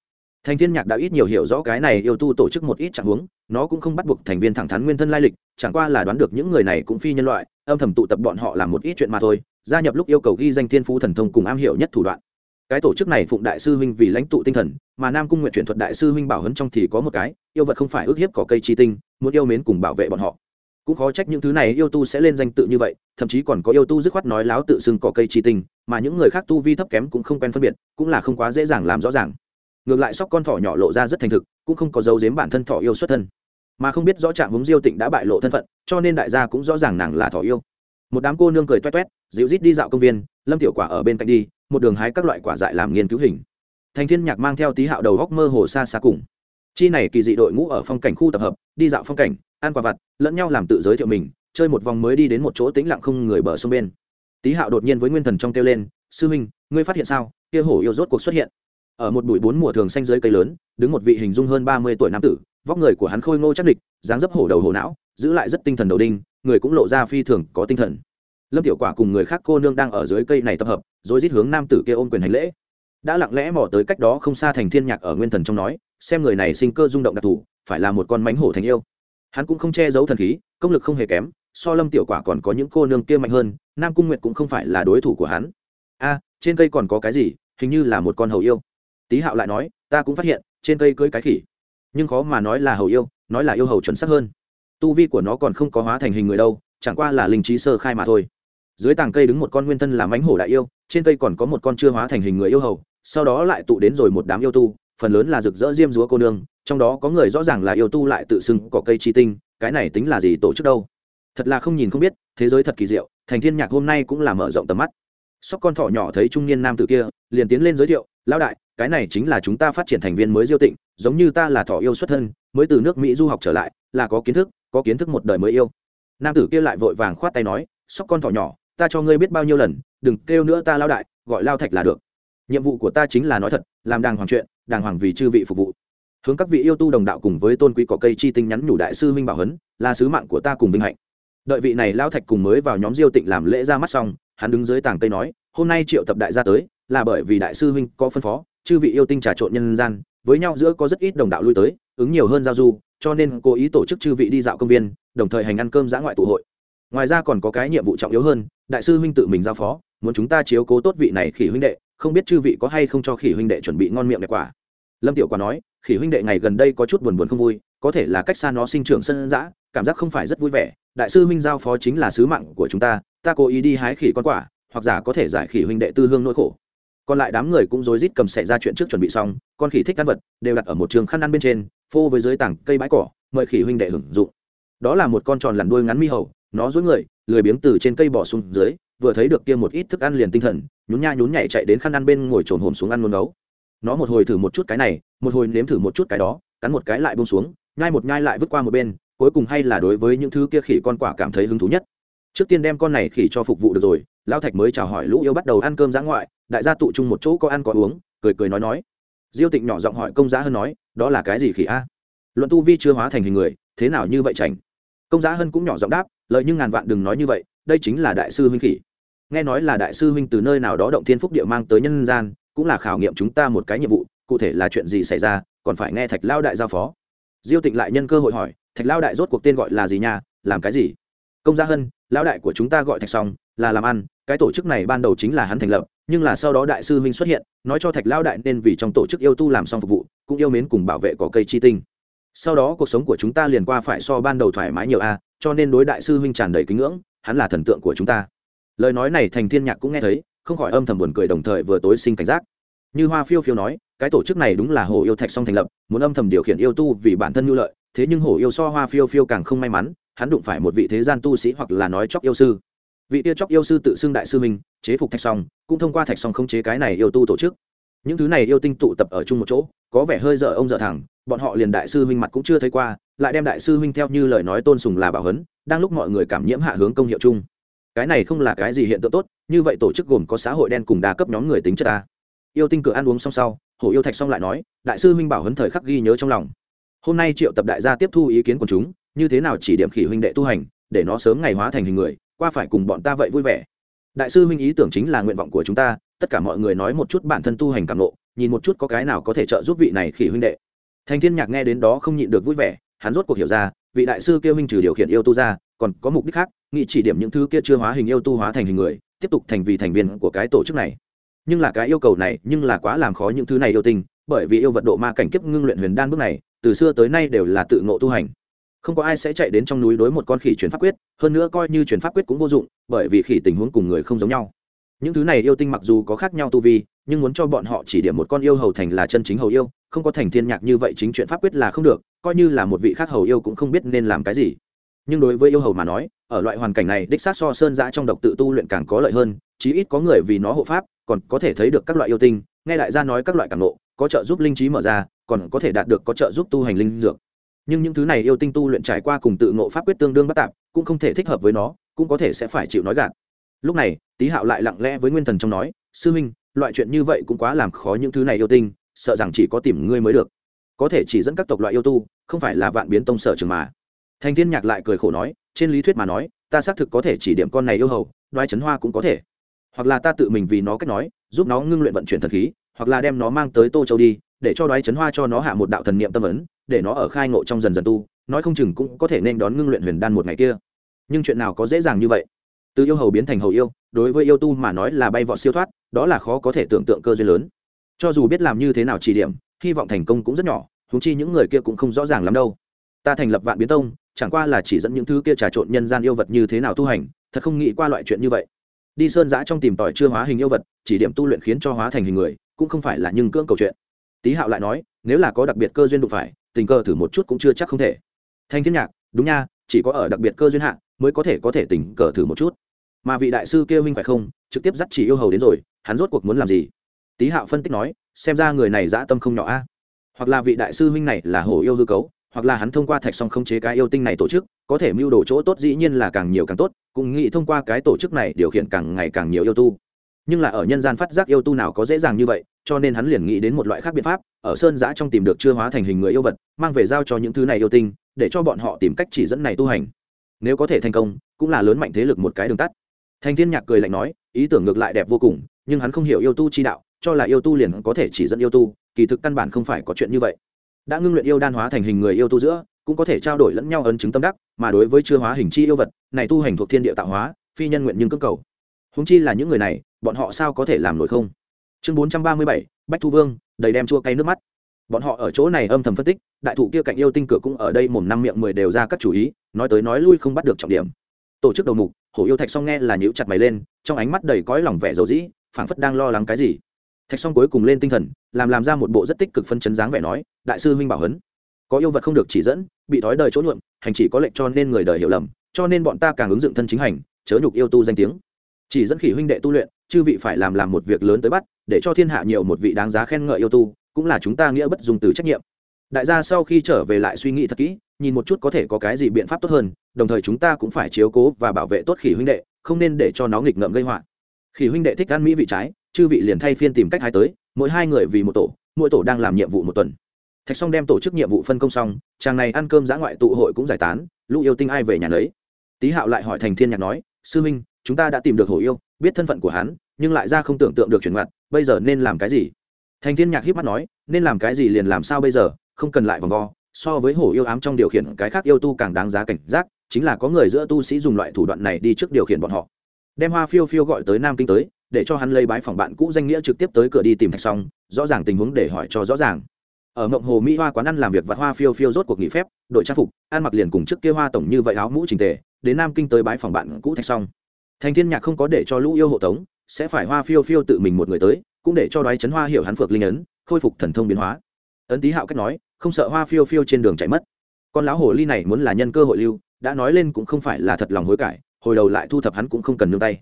Thành thiên nhạc đã ít nhiều hiểu rõ cái này yêu tu tổ chức một ít trạng huống, nó cũng không bắt buộc thành viên thẳng thắn nguyên thân lai lịch, chẳng qua là đoán được những người này cũng phi nhân loại, âm thầm tụ tập bọn họ làm một ít chuyện mà thôi, gia nhập lúc yêu cầu ghi danh thiên phú thần thông cùng am hiểu nhất thủ đoạn. Cái tổ chức này phụng đại sư huynh vì lãnh tụ tinh thần, mà nam cung nguyện chuyển thuật đại sư huynh bảo hấn trong thì có một cái, yêu vật không phải ước hiếp cỏ cây chi tinh, muốn yêu mến cùng bảo vệ bọn họ cũng khó trách những thứ này yêu tu sẽ lên danh tự như vậy, thậm chí còn có yêu tu dứt khoát nói láo tự xưng cỏ cây chi tinh, mà những người khác tu vi thấp kém cũng không quen phân biệt, cũng là không quá dễ dàng làm rõ ràng. Ngược lại sóc con thỏ nhỏ lộ ra rất thành thực, cũng không có dấu giếm bản thân thỏ yêu xuất thân. Mà không biết rõ trạng hướng diêu tịnh đã bại lộ thân phận, cho nên đại gia cũng rõ ràng nàng là thỏ yêu. Một đám cô nương cười toét toét, dịu rít đi dạo công viên, lâm tiểu quả ở bên cạnh đi, một đường hái các loại quả dại làm nghiên cứu hình. Thành thiên nhạc mang theo tí hạo đầu góc mơ hồ xa xa cùng. Chi này kỳ dị đội ngũ ở phong cảnh khu tập hợp, đi dạo phong cảnh ăn quả vặt, lẫn nhau làm tự giới thiệu mình, chơi một vòng mới đi đến một chỗ tĩnh lặng không người bờ sông bên. Tý hạo đột nhiên với nguyên thần trong kêu lên, sư huynh, ngươi phát hiện sao? Kia hổ yêu rốt cuộc xuất hiện. Ở một bụi bốn mùa thường xanh dưới cây lớn, đứng một vị hình dung hơn ba mươi tuổi nam tử, vóc người của hắn khôi ngô chắc địch, dáng dấp hổ đầu hổ não, giữ lại rất tinh thần đầu đinh, người cũng lộ ra phi thường có tinh thần. Lâm tiểu quả cùng người khác cô nương đang ở dưới cây này tập hợp, rồi rít hướng nam tử kia ôm quyền hành lễ. Đã lặng lẽ mò tới cách đó không xa thành thiên nhạc ở nguyên thần trong nói, xem người này sinh cơ rung động đặc thù, phải là một con mánh hổ thành yêu hắn cũng không che giấu thần khí, công lực không hề kém, so lâm tiểu quả còn có những cô nương kia mạnh hơn, nam cung nguyệt cũng không phải là đối thủ của hắn. A, trên cây còn có cái gì? Hình như là một con hầu yêu. Tý hạo lại nói, ta cũng phát hiện, trên cây cưới cái khỉ. Nhưng khó mà nói là hầu yêu, nói là yêu hầu chuẩn xác hơn. Tu vi của nó còn không có hóa thành hình người đâu, chẳng qua là linh trí sơ khai mà thôi. Dưới tàng cây đứng một con nguyên thân là mánh hổ đại yêu, trên cây còn có một con chưa hóa thành hình người yêu hầu, sau đó lại tụ đến rồi một đám yêu tu phần lớn là rực rỡ diêm dúa cô nương, trong đó có người rõ ràng là yêu tu lại tự xưng cỏ cây chi tinh, cái này tính là gì tổ chức đâu? Thật là không nhìn không biết, thế giới thật kỳ diệu, thành thiên nhạc hôm nay cũng là mở rộng tầm mắt. Sóc con thỏ nhỏ thấy trung niên nam tử kia, liền tiến lên giới thiệu, lão đại, cái này chính là chúng ta phát triển thành viên mới diêu tịnh, giống như ta là thỏ yêu xuất thân, mới từ nước mỹ du học trở lại, là có kiến thức, có kiến thức một đời mới yêu. Nam tử kia lại vội vàng khoát tay nói, sóc con thỏ nhỏ, ta cho ngươi biết bao nhiêu lần, đừng kêu nữa ta lao đại, gọi lao thạch là được. Nhiệm vụ của ta chính là nói thật, làm đàng hoàng chuyện đàng hoàng vì chư vị phục vụ. Hướng các vị yêu tu đồng đạo cùng với tôn quý cỏ cây chi tinh nhắn nhủ đại sư minh bảo huấn, là sứ mạng của ta cùng vinh hạnh. Đợi vị này lao thạch cùng mới vào nhóm diêu tịnh làm lễ ra mắt xong, hắn đứng dưới tàng cây nói, hôm nay triệu tập đại gia tới, là bởi vì đại sư huynh có phân phó, chư vị yêu tinh trà trộn nhân gian, với nhau giữa có rất ít đồng đạo lui tới, ứng nhiều hơn giao du, cho nên cố ý tổ chức chư vị đi dạo công viên, đồng thời hành ăn cơm giã ngoại tụ hội. Ngoài ra còn có cái nhiệm vụ trọng yếu hơn, đại sư huynh tự mình giao phó, muốn chúng ta chiếu cố tốt vị này khỉ huynh đệ, không biết chư vị có hay không cho khỉ huynh đệ chuẩn bị ngon miệng đẹp quả lâm tiểu quả nói, khỉ huynh đệ ngày gần đây có chút buồn buồn không vui, có thể là cách xa nó sinh trưởng sân dã, cảm giác không phải rất vui vẻ. Đại sư huynh giao phó chính là sứ mạng của chúng ta ta cố ý đi hái khỉ con quả, hoặc giả có thể giải khỉ huynh đệ tư hương nỗi khổ. Còn lại đám người cũng rối rít cầm xẻ ra chuyện trước chuẩn bị xong, con khỉ thích ăn vật, đều đặt ở một trường khăn ăn bên trên, phô với dưới tảng cây bãi cỏ, mời khỉ huynh đệ hưởng dụng. Đó là một con tròn lằn đuôi ngắn mi hầu, nó dối người, lười biếng từ trên cây bỏ xuống dưới, vừa thấy được kia một ít thức ăn liền tinh thần, nhún nha nhún nhảy chạy đến khăn ăn bên ngồi trồn hồn xuống ăn nôn nấu nó một hồi thử một chút cái này, một hồi nếm thử một chút cái đó, cắn một cái lại bông xuống, nhai một nhai lại vứt qua một bên, cuối cùng hay là đối với những thứ kia khỉ con quả cảm thấy hứng thú nhất. Trước tiên đem con này khỉ cho phục vụ được rồi, lão thạch mới chào hỏi lũ yêu bắt đầu ăn cơm giã ngoại, đại gia tụ chung một chỗ có ăn có uống, cười cười nói nói. Diêu tịnh nhỏ giọng hỏi công giá hơn nói, đó là cái gì khỉ a? Luận tu vi chưa hóa thành hình người, thế nào như vậy chảnh? Công giá hơn cũng nhỏ giọng đáp lợi nhưng ngàn vạn đừng nói như vậy, đây chính là đại sư huynh khỉ. Nghe nói là đại sư huynh từ nơi nào đó động thiên phúc địa mang tới nhân gian cũng là khảo nghiệm chúng ta một cái nhiệm vụ, cụ thể là chuyện gì xảy ra, còn phải nghe thạch lao đại giao phó. Diêu tịnh lại nhân cơ hội hỏi, thạch lao đại rốt cuộc tên gọi là gì nha, làm cái gì? Công gia hân lão đại của chúng ta gọi thạch xong là làm ăn, cái tổ chức này ban đầu chính là hắn thành lập, nhưng là sau đó đại sư huynh xuất hiện, nói cho thạch lao đại nên vì trong tổ chức yêu tu làm xong phục vụ, cũng yêu mến cùng bảo vệ cỏ cây chi tinh. Sau đó cuộc sống của chúng ta liền qua phải so ban đầu thoải mái nhiều a, cho nên đối đại sư huynh tràn đầy kính ngưỡng, hắn là thần tượng của chúng ta. Lời nói này thành thiên nhạc cũng nghe thấy không khỏi âm thầm buồn cười đồng thời vừa tối sinh cảnh giác. Như hoa phiêu phiêu nói, cái tổ chức này đúng là hồ yêu thạch song thành lập, muốn âm thầm điều khiển yêu tu vì bản thân nhu lợi, thế nhưng hồ yêu so hoa phiêu phiêu càng không may mắn, hắn đụng phải một vị thế gian tu sĩ hoặc là nói chóc yêu sư. Vị tia chóc yêu sư tự xưng đại sư minh chế phục thạch song, cũng thông qua thạch song không chế cái này yêu tu tổ chức. Những thứ này yêu tinh tụ tập ở chung một chỗ, có vẻ hơi dở ông dở thẳng bọn họ liền đại sư huynh mặt cũng chưa thấy qua, lại đem đại sư huynh theo như lời nói tôn sùng là bảo hấn đang lúc mọi người cảm nhiễm hạ hướng công hiệu chung. Cái này không là cái gì hiện tượng tốt như vậy tổ chức gồm có xã hội đen cùng đa cấp nhóm người tính chất ta yêu tinh cửa ăn uống xong sau hổ yêu thạch xong lại nói, đại sư huynh bảo hấn thời khắc ghi nhớ trong lòng. Hôm nay triệu tập đại gia tiếp thu ý kiến của chúng, như thế nào chỉ điểm khỉ huynh đệ tu hành, để nó sớm ngày hóa thành hình người, qua phải cùng bọn ta vậy vui vẻ. Đại sư huynh ý tưởng chính là nguyện vọng của chúng ta, tất cả mọi người nói một chút bản thân tu hành cảm lộ nhìn một chút có cái nào có thể trợ giúp vị này khỉ huynh đệ. Thành thiên nhạc nghe đến đó không nhịn được vui vẻ, hắn rốt cuộc hiểu ra, vị đại sư kêu huynh trừ điều khiển yêu tu ra, còn có mục đích khác nghị chỉ điểm những thứ kia chưa hóa hình yêu tu hóa thành hình người tiếp tục thành vì thành viên của cái tổ chức này. Nhưng là cái yêu cầu này nhưng là quá làm khó những thứ này yêu tinh, bởi vì yêu vật độ ma cảnh kiếp ngưng luyện huyền đan bước này, từ xưa tới nay đều là tự ngộ tu hành. Không có ai sẽ chạy đến trong núi đối một con khỉ chuyển pháp quyết, hơn nữa coi như chuyển pháp quyết cũng vô dụng, bởi vì khỉ tình huống cùng người không giống nhau. Những thứ này yêu tinh mặc dù có khác nhau tu vi, nhưng muốn cho bọn họ chỉ điểm một con yêu hầu thành là chân chính hầu yêu, không có thành thiên nhạc như vậy chính chuyện pháp quyết là không được, coi như là một vị khác hầu yêu cũng không biết nên làm cái gì nhưng đối với yêu hầu mà nói, ở loại hoàn cảnh này, đích xác so sơn giã trong độc tự tu luyện càng có lợi hơn, chí ít có người vì nó hộ pháp, còn có thể thấy được các loại yêu tinh, nghe đại gia nói các loại càng nộ có trợ giúp linh trí mở ra, còn có thể đạt được có trợ giúp tu hành linh dược. Nhưng những thứ này yêu tinh tu luyện trải qua cùng tự ngộ pháp quyết tương đương bất tạp, cũng không thể thích hợp với nó, cũng có thể sẽ phải chịu nói gạt. Lúc này, tý hạo lại lặng lẽ với nguyên thần trong nói, sư minh loại chuyện như vậy cũng quá làm khó những thứ này yêu tinh, sợ rằng chỉ có tìm ngươi mới được. Có thể chỉ dẫn các tộc loại yêu tu, không phải là vạn biến tông sở trường mà thành thiên nhạc lại cười khổ nói, trên lý thuyết mà nói, ta xác thực có thể chỉ điểm con này yêu hầu, đoái chấn hoa cũng có thể. Hoặc là ta tự mình vì nó cách nói, giúp nó ngưng luyện vận chuyển thần khí, hoặc là đem nó mang tới tô châu đi, để cho đoái chấn hoa cho nó hạ một đạo thần niệm tâm ấn, để nó ở khai ngộ trong dần dần tu, nói không chừng cũng có thể nên đón ngưng luyện huyền đan một ngày kia. Nhưng chuyện nào có dễ dàng như vậy? Từ yêu hầu biến thành hầu yêu, đối với yêu tu mà nói là bay vọt siêu thoát, đó là khó có thể tưởng tượng cơ duyên lớn. Cho dù biết làm như thế nào chỉ điểm, hy vọng thành công cũng rất nhỏ húng chi những người kia cũng không rõ ràng lắm đâu. Ta thành lập vạn biến tông chẳng qua là chỉ dẫn những thứ kia trà trộn nhân gian yêu vật như thế nào tu hành, thật không nghĩ qua loại chuyện như vậy. Đi sơn giã trong tìm tòi chưa hóa hình yêu vật, chỉ điểm tu luyện khiến cho hóa thành hình người, cũng không phải là nhưng cưỡng cầu chuyện. Tý hạo lại nói, nếu là có đặc biệt cơ duyên đụng phải, tình cờ thử một chút cũng chưa chắc không thể. Thanh thiên nhạc, đúng nha, chỉ có ở đặc biệt cơ duyên hạ, mới có thể có thể tình cờ thử một chút. Mà vị đại sư kia huynh phải không, trực tiếp dắt chỉ yêu hầu đến rồi, hắn rốt cuộc muốn làm gì? Tý hạo phân tích nói, xem ra người này dã tâm không nhỏ a. Hoặc là vị đại sư huynh này là hổ yêu hư cấu hoặc là hắn thông qua thạch song không chế cái yêu tinh này tổ chức, có thể mưu đồ chỗ tốt dĩ nhiên là càng nhiều càng tốt, cũng nghĩ thông qua cái tổ chức này điều khiển càng ngày càng nhiều yêu tu. Nhưng là ở nhân gian phát giác yêu tu nào có dễ dàng như vậy, cho nên hắn liền nghĩ đến một loại khác biện pháp, ở sơn giã trong tìm được chưa hóa thành hình người yêu vật, mang về giao cho những thứ này yêu tinh, để cho bọn họ tìm cách chỉ dẫn này tu hành. Nếu có thể thành công, cũng là lớn mạnh thế lực một cái đường tắt. Thành thiên nhạc cười lạnh nói, ý tưởng ngược lại đẹp vô cùng, nhưng hắn không hiểu yêu tu chi đạo, cho là yêu tu liền có thể chỉ dẫn yêu tu, kỳ thực căn bản không phải có chuyện như vậy đã ngưng luyện yêu đan hóa thành hình người yêu tu giữa, cũng có thể trao đổi lẫn nhau ấn chứng tâm đắc, mà đối với chưa hóa hình chi yêu vật, này tu hành thuộc thiên địa tạo hóa, phi nhân nguyện nhưng cơ cầu. Húng chi là những người này, bọn họ sao có thể làm nổi không? Chương bốn trăm ba mươi bảy, bách thu vương, đầy đem chua cay nước mắt. Bọn họ ở chỗ này âm thầm phân tích, đại thụ kia cạnh yêu tinh cửa cũng ở đây mồm năm miệng mười đều ra các chủ ý, nói tới nói lui không bắt được trọng điểm. Tổ chức đầu mục, hổ yêu thạch xong nghe là nhíu chặt mày lên, trong ánh mắt đầy cõi lòng vẻ dầu dĩ, phảng phất đang lo lắng cái gì thạch song cuối cùng lên tinh thần, làm làm ra một bộ rất tích cực phân chấn dáng vẻ nói, đại sư huynh bảo huấn có yêu vật không được chỉ dẫn, bị thói đời chỗ nhuộm, hành chỉ có lệnh cho nên người đời hiểu lầm, cho nên bọn ta càng ứng dụng thân chính hành, chớ nhục yêu tu danh tiếng. Chỉ dẫn khỉ huynh đệ tu luyện, chư vị phải làm làm một việc lớn tới bắt, để cho thiên hạ nhiều một vị đáng giá khen ngợi yêu tu, cũng là chúng ta nghĩa bất dùng từ trách nhiệm. Đại gia sau khi trở về lại suy nghĩ thật kỹ, nhìn một chút có thể có cái gì biện pháp tốt hơn, đồng thời chúng ta cũng phải chiếu cố và bảo vệ tốt khỉ huynh đệ, không nên để cho nó nghịch ngợm gây họa. Khỉ huynh đệ thích ăn mỹ vị trái chư vị liền thay phiên tìm cách hai tới, mỗi hai người vì một tổ, mỗi tổ đang làm nhiệm vụ một tuần. Thạch xong đem tổ chức nhiệm vụ phân công xong, chàng này ăn cơm giã ngoại tụ hội cũng giải tán, lũ yêu tinh ai về nhà lấy tý hạo lại hỏi thành thiên nhạc nói, sư minh chúng ta đã tìm được hổ yêu, biết thân phận của hắn, nhưng lại ra không tưởng tượng được chuyển mặt, bây giờ nên làm cái gì? Thành thiên nhạc híp mắt nói, nên làm cái gì liền làm sao bây giờ, không cần lại vòng vo, so với hổ yêu ám trong điều khiển, cái khác yêu tu càng đáng giá cảnh giác, chính là có người giữa tu sĩ dùng loại thủ đoạn này đi trước điều khiển bọn họ. Đem hoa phiêu phiêu gọi tới nam kinh tới để cho hắn lấy bái phòng bạn cũ danh nghĩa trực tiếp tới cửa đi tìm thạch xong rõ ràng tình huống để hỏi cho rõ ràng. Ở mộng hồ mỹ hoa quán ăn làm việc vặt hoa phiêu phiêu rốt cuộc nghỉ phép, đội trang phục, ăn mặc liền cùng trước kia hoa tổng như vậy áo mũ trình tề, đến nam kinh tới bái phòng bạn cũ thạch xong thành thiên nhạc không có để cho lũ yêu hộ tống, sẽ phải hoa phiêu phiêu tự mình một người tới, cũng để cho đoái chấn hoa hiểu hắn phược linh ấn, khôi phục thần thông biến hóa. Ấn tý hạo cách nói, không sợ hoa phiêu phiêu trên đường chạy mất. Con lão hồ ly này muốn là nhân cơ hội lưu, đã nói lên cũng không phải là thật lòng hối cải, hồi đầu lại thu thập hắn cũng không cần nương tay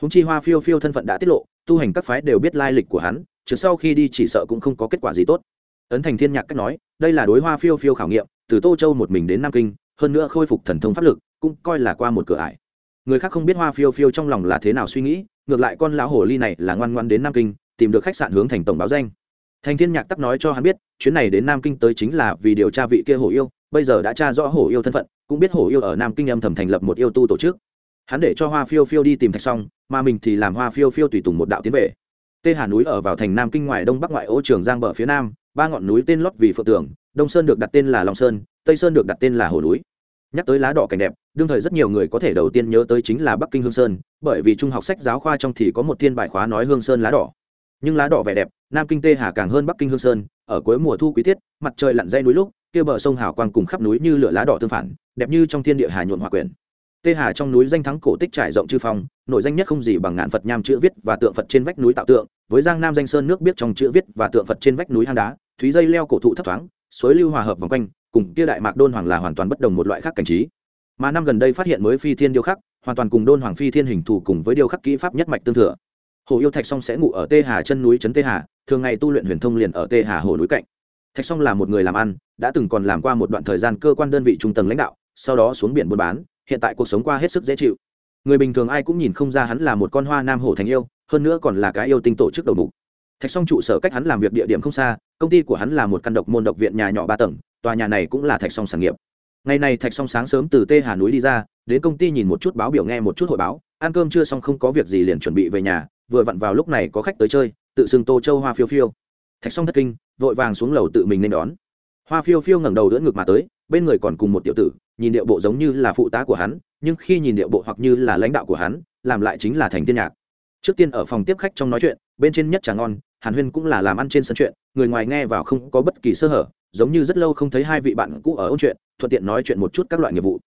húng chi hoa phiêu phiêu thân phận đã tiết lộ, tu hành các phái đều biết lai lịch của hắn trừ sau khi đi chỉ sợ cũng không có kết quả gì tốt. Ấn thành thiên nhạc cách nói, đây là đối hoa phiêu phiêu khảo nghiệm, từ tô châu một mình đến nam kinh, hơn nữa khôi phục thần thông pháp lực, cũng coi là qua một cửa ải. Người khác không biết hoa phiêu phiêu trong lòng là thế nào suy nghĩ, ngược lại con lão hồ ly này là ngoan ngoan đến nam kinh, tìm được khách sạn hướng thành tổng báo danh. Thành thiên nhạc tắc nói cho hắn biết, chuyến này đến nam kinh tới chính là vì điều tra vị kia hổ yêu, bây giờ đã tra rõ hổ yêu thân phận, cũng biết hổ yêu ở nam kinh âm thầm thành lập một yêu tu tổ chức hắn để cho hoa phiêu phiêu đi tìm thạch xong mà mình thì làm hoa phiêu phiêu tùy tùng một đạo tiến về. Tê hà núi ở vào thành nam kinh ngoài đông bắc ngoại ô trường giang bờ phía nam ba ngọn núi tên lót vì phượng tường, đông sơn được đặt tên là long sơn tây sơn được đặt tên là hồ núi. Nhắc tới lá đỏ cảnh đẹp đương thời rất nhiều người có thể đầu tiên nhớ tới chính là bắc kinh hương sơn bởi vì trung học sách giáo khoa trong thì có một thiên bài khóa nói hương sơn lá đỏ. Nhưng lá đỏ vẻ đẹp nam kinh tê hà càng hơn bắc kinh hương sơn ở cuối mùa thu quý tiết mặt trời lặn dây núi lúc kia bờ sông hào quang cùng khắp núi như lửa lá đỏ tương phản đẹp như trong thiên địa hà nhuộn hòa quyển tê hà trong núi danh thắng cổ tích trải rộng chư phong nội danh nhất không gì bằng ngạn phật nham chữ viết và tượng phật trên vách núi tạo tượng, với giang nam danh sơn nước biết trong chữ viết và tượng phật trên vách núi hang đá, thúy dây leo cổ thụ thấp thoáng, suối lưu hòa hợp vòng quanh, cùng kia đại mạc đôn hoàng là hoàn toàn bất đồng một loại khác cảnh trí. Mà năm gần đây phát hiện mới phi thiên điêu khắc, hoàn toàn cùng đôn hoàng phi thiên hình thù cùng với điêu khắc kỹ pháp nhất mạch tương thừa. Hồ yêu thạch song sẽ ngủ ở tê hà chân núi trấn tê hà, thường ngày tu luyện huyền thông liền ở tê hà hồ núi cạnh. Thạch song là một người làm ăn, đã từng còn làm qua một đoạn thời gian cơ quan đơn vị trung tầng lãnh đạo, sau đó xuống biển buôn bán hiện tại cuộc sống qua hết sức dễ chịu. Người bình thường ai cũng nhìn không ra hắn là một con hoa nam hổ thành yêu, hơn nữa còn là cái yêu tinh tổ chức đầu mục. Thạch song trụ sở cách hắn làm việc địa điểm không xa, công ty của hắn là một căn độc môn độc viện nhà nhỏ ba tầng, tòa nhà này cũng là thạch song sản nghiệp. Ngày này thạch song sáng sớm từ tê hà núi đi ra, đến công ty nhìn một chút báo biểu nghe một chút hội báo, ăn cơm chưa xong không có việc gì liền chuẩn bị về nhà, vừa vặn vào lúc này có khách tới chơi, tự xưng tô châu hoa phiêu phiêu. Thạch song thất kinh, vội vàng xuống lầu tự mình nên đón. Hoa phiêu phiêu ngẩng đầu đỡ ngực mà tới, bên người còn cùng một tiểu tử nhìn điệu bộ giống như là phụ tá của hắn, nhưng khi nhìn điệu bộ hoặc như là lãnh đạo của hắn, làm lại chính là thành tiên nhạc. Trước tiên ở phòng tiếp khách trong nói chuyện, bên trên nhất trà ngon, hàn huyên cũng là làm ăn trên sân chuyện, người ngoài nghe vào không có bất kỳ sơ hở, giống như rất lâu không thấy hai vị bạn cũ ở ôn chuyện, thuận tiện nói chuyện một chút các loại nghiệp vụ.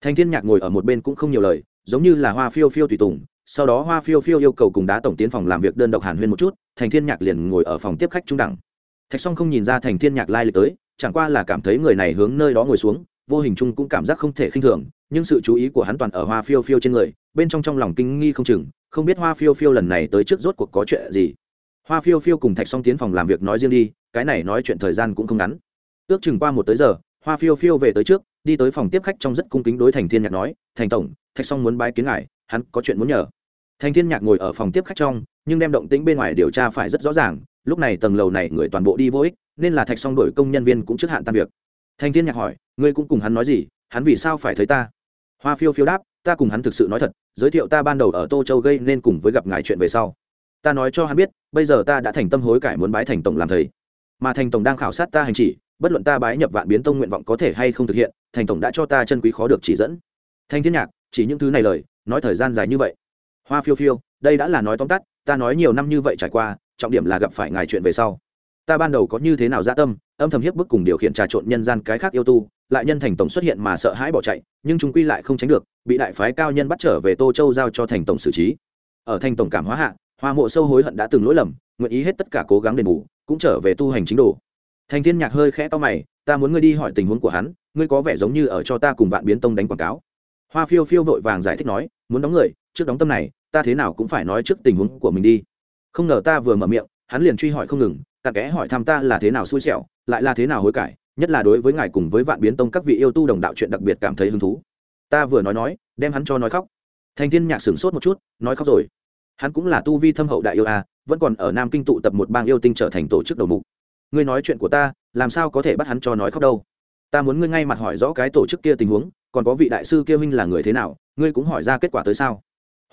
Thành thiên nhạc ngồi ở một bên cũng không nhiều lời, giống như là hoa phiêu phiêu tùy tùng, sau đó hoa phiêu phiêu yêu cầu cùng đá tổng tiến phòng làm việc đơn độc hàn huyên một chút, thành thiên nhạc liền ngồi ở phòng tiếp khách trung đẳng. Thạch song không nhìn ra thành thiên nhạc lai lịch tới, chẳng qua là cảm thấy người này hướng nơi đó ngồi xuống vô hình chung cũng cảm giác không thể khinh thường, nhưng sự chú ý của hắn toàn ở hoa phiêu phiêu trên người, bên trong trong lòng kinh nghi không chừng, không biết hoa phiêu phiêu lần này tới trước rốt cuộc có chuyện gì. Hoa phiêu phiêu cùng thạch song tiến phòng làm việc nói riêng đi, cái này nói chuyện thời gian cũng không ngắn. Ước chừng qua một tới giờ, hoa phiêu phiêu về tới trước, đi tới phòng tiếp khách trong rất cung kính đối thành thiên nhạc nói, thành tổng, thạch song muốn bái kiến ngài, hắn có chuyện muốn nhờ. Thành thiên nhạc ngồi ở phòng tiếp khách trong, nhưng đem động tĩnh bên ngoài điều tra phải rất rõ ràng, lúc này tầng lầu này người toàn bộ đi vô ích, nên là thạch song đổi công nhân viên cũng trước hạn tan việc. Thanh thiên nhạc hỏi, ngươi cũng cùng hắn nói gì? Hắn vì sao phải thấy ta? Hoa phiêu phiêu đáp, ta cùng hắn thực sự nói thật, giới thiệu ta ban đầu ở tô châu gây nên cùng với gặp ngài chuyện về sau. Ta nói cho hắn biết, bây giờ ta đã thành tâm hối cải muốn bái thành tổng làm thầy. Mà thành tổng đang khảo sát ta hành chỉ, bất luận ta bái nhập vạn biến tông nguyện vọng có thể hay không thực hiện, thành tổng đã cho ta chân quý khó được chỉ dẫn. Thanh thiên nhạc, chỉ những thứ này lời, nói thời gian dài như vậy. Hoa phiêu phiêu, đây đã là nói tóm tắt, ta nói nhiều năm như vậy trải qua, trọng điểm là gặp phải ngài chuyện về sau ta ban đầu có như thế nào dạ tâm, âm thầm hiếp bức cùng điều khiển trà trộn nhân gian cái khác yêu tu, lại nhân thành tổng xuất hiện mà sợ hãi bỏ chạy, nhưng chúng quy lại không tránh được, bị đại phái cao nhân bắt trở về tô châu giao cho thành tổng xử trí. Ở thành tổng cảm hóa hạ, hoa mộ sâu hối hận đã từng lỗi lầm, nguyện ý hết tất cả cố gắng đền bù, cũng trở về tu hành chính đồ. Thành thiên nhạc hơi khẽ to mày, ta muốn ngươi đi hỏi tình huống của hắn, ngươi có vẻ giống như ở cho ta cùng vạn biến tông đánh quảng cáo. Hoa phiêu phiêu vội vàng giải thích nói, muốn đóng người, trước đóng tâm này, ta thế nào cũng phải nói trước tình huống của mình đi. Không ngờ ta vừa mở miệng, hắn liền truy hỏi không ngừng cặn kẽ hỏi thăm ta là thế nào xui xẻo, lại là thế nào hối cải, nhất là đối với ngài cùng với vạn biến tông các vị yêu tu đồng đạo chuyện đặc biệt cảm thấy hứng thú. Ta vừa nói nói, đem hắn cho nói khóc. Thành thiên nhạc sửng sốt một chút, nói khóc rồi. Hắn cũng là tu vi thâm hậu đại yêu a, vẫn còn ở nam kinh tụ tập một bang yêu tinh trở thành tổ chức đầu mục. Ngươi nói chuyện của ta, làm sao có thể bắt hắn cho nói khóc đâu? Ta muốn ngươi ngay mặt hỏi rõ cái tổ chức kia tình huống, còn có vị đại sư kia minh là người thế nào, ngươi cũng hỏi ra kết quả tới sao?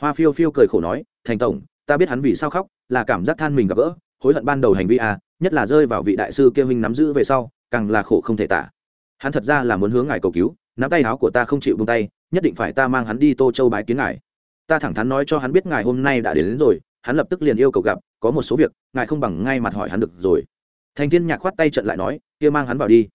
Hoa phiêu phiêu cười khổ nói, thành tổng, ta biết hắn vì sao khóc, là cảm giác than mình gặp gỡ, hối hận ban đầu hành vi à nhất là rơi vào vị đại sư kia huynh nắm giữ về sau càng là khổ không thể tả. Hắn thật ra là muốn hướng ngài cầu cứu nắm tay áo của ta không chịu buông tay nhất định phải ta mang hắn đi tô châu bái kiến ngài. Ta thẳng thắn nói cho hắn biết ngài hôm nay đã đến, đến rồi hắn lập tức liền yêu cầu gặp có một số việc ngài không bằng ngay mặt hỏi hắn được rồi. Thành thiên nhạc khoát tay trận lại nói kia mang hắn vào đi.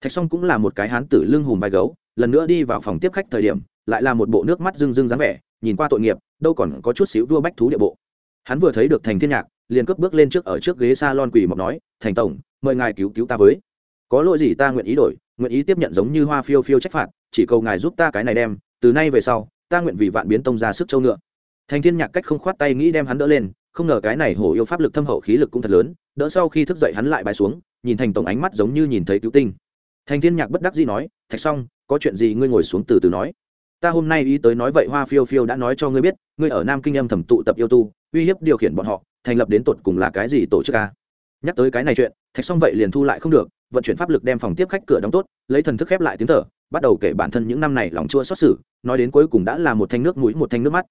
Thạch song cũng là một cái hán tử lưng hùm vai gấu lần nữa đi vào phòng tiếp khách thời điểm lại là một bộ nước mắt rưng rưng dáng vẻ nhìn qua tội nghiệp đâu còn có chút xíu vua bách thú địa bộ. Hắn vừa thấy được thành thiên nhạc liền cướp bước lên trước ở trước ghế salon quỳ mọc nói, thành tổng, mời ngài cứu cứu ta với. Có lỗi gì ta nguyện ý đổi, nguyện ý tiếp nhận giống như hoa phiêu phiêu trách phạt, chỉ cầu ngài giúp ta cái này đem, từ nay về sau, ta nguyện vì vạn biến tông ra sức châu ngựa. Thành thiên nhạc cách không khoát tay nghĩ đem hắn đỡ lên, không ngờ cái này hổ yêu pháp lực thâm hậu khí lực cũng thật lớn, đỡ sau khi thức dậy hắn lại bài xuống, nhìn thành tổng ánh mắt giống như nhìn thấy cứu tinh. Thành thiên nhạc bất đắc dĩ nói, thạch xong có chuyện gì ngươi ngồi xuống từ từ nói ta hôm nay ý tới nói vậy, hoa phiêu phiêu đã nói cho ngươi biết, ngươi ở nam kinh âm thẩm tụ tập yêu tu, uy hiếp điều khiển bọn họ, thành lập đến tột cùng là cái gì tổ chức a? Nhắc tới cái này chuyện, thạch xong vậy liền thu lại không được, vận chuyển pháp lực đem phòng tiếp khách cửa đóng tốt, lấy thần thức khép lại tiếng thở, bắt đầu kể bản thân những năm này lòng chua xót xử nói đến cuối cùng đã là một thanh nước mũi, một thanh nước mắt.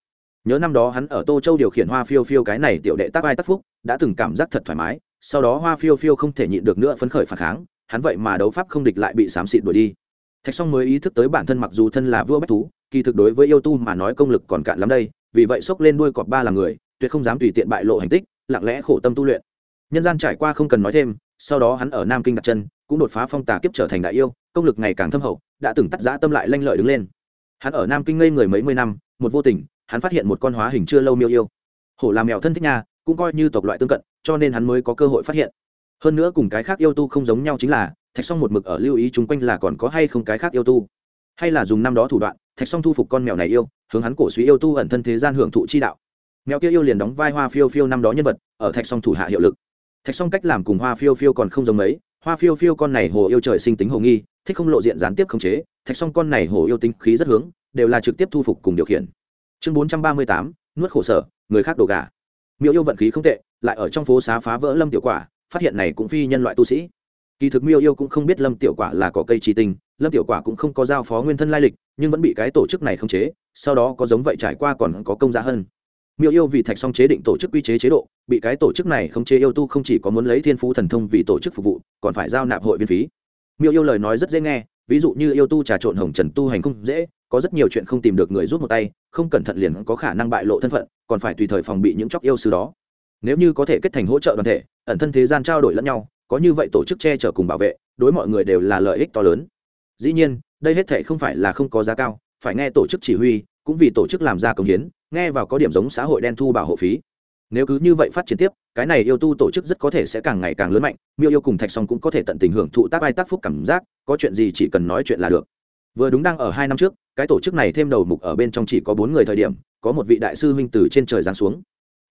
Nhớ năm đó hắn ở tô châu điều khiển hoa phiêu phiêu cái này tiểu đệ tác ai tác phúc, đã từng cảm giác thật thoải mái, sau đó hoa phiêu phiêu không thể nhịn được nữa phấn khởi phản kháng, hắn vậy mà đấu pháp không địch lại bị xám xịt đuổi đi thạch xong mới ý thức tới bản thân mặc dù thân là vua bách thú, kỳ thực đối với yêu tu mà nói công lực còn cạn lắm đây, vì vậy xốc lên đuôi cọp ba là người, tuyệt không dám tùy tiện bại lộ hành tích, lặng lẽ khổ tâm tu luyện. Nhân gian trải qua không cần nói thêm, sau đó hắn ở nam kinh đặt chân, cũng đột phá phong tà kiếp trở thành đại yêu, công lực ngày càng thâm hậu, đã từng tắt giã tâm lại lanh lợi đứng lên. Hắn ở nam kinh ngây người mấy mươi năm, một vô tình, hắn phát hiện một con hóa hình chưa lâu miêu yêu. Hổ làm mèo thân thích nhà cũng coi như tộc loại tương cận, cho nên hắn mới có cơ hội phát hiện. Hơn nữa cùng cái khác yêu tu không giống nhau chính là thạch song một mực ở lưu ý chung quanh là còn có hay không cái khác yêu tu. Hay là dùng năm đó thủ đoạn, thạch song thu phục con mèo này yêu, hướng hắn cổ suý yêu tu ẩn thân thế gian hưởng thụ chi đạo. Mèo kia yêu liền đóng vai hoa phiêu phiêu năm đó nhân vật, ở thạch song thủ hạ hiệu lực. Thạch song cách làm cùng hoa phiêu phiêu còn không giống mấy, hoa phiêu phiêu con này hồ yêu trời sinh tính hồ nghi, thích không lộ diện gián tiếp khống chế, thạch song con này hồ yêu tính khí rất hướng, đều là trực tiếp thu phục cùng điều khiển. Chương bốn trăm ba mươi tám, nuốt khổ sở, người khác đổ gà. Miêu yêu vận khí không tệ, lại ở trong phố xá phá vỡ lâm tiểu quả, phát hiện này cũng phi nhân loại tu sĩ kỳ thực miêu yêu cũng không biết lâm tiểu quả là có cây trí tinh, lâm tiểu quả cũng không có giao phó nguyên thân lai lịch, nhưng vẫn bị cái tổ chức này khống chế, sau đó có giống vậy trải qua còn có công giá hơn. Miêu yêu vì thạch song chế định tổ chức quy chế chế độ, bị cái tổ chức này khống chế yêu tu không chỉ có muốn lấy thiên phú thần thông vì tổ chức phục vụ, còn phải giao nạp hội viên phí. Miêu yêu lời nói rất dễ nghe, ví dụ như yêu tu trà trộn hồng trần tu hành không dễ, có rất nhiều chuyện không tìm được người rút một tay, không cẩn thận liền có khả năng bại lộ thân phận, còn phải tùy thời phòng bị những chóc yêu sư đó. Nếu như có thể kết thành hỗ trợ đoàn thể, ẩn thân thế gian trao đổi lẫn nhau có như vậy tổ chức che chở cùng bảo vệ, đối mọi người đều là lợi ích to lớn. Dĩ nhiên, đây hết thể không phải là không có giá cao, phải nghe tổ chức chỉ huy, cũng vì tổ chức làm ra công hiến, nghe vào có điểm giống xã hội đen thu bảo hộ phí. Nếu cứ như vậy phát triển tiếp, cái này yêu tu tổ chức rất có thể sẽ càng ngày càng lớn mạnh, miêu yêu cùng thạch song cũng có thể tận tình hưởng thụ tác ai tác phúc cảm giác, có chuyện gì chỉ cần nói chuyện là được. Vừa đúng đang ở hai năm trước, cái tổ chức này thêm đầu mục ở bên trong chỉ có bốn người thời điểm, có một vị đại sư huynh từ trên trời giáng xuống.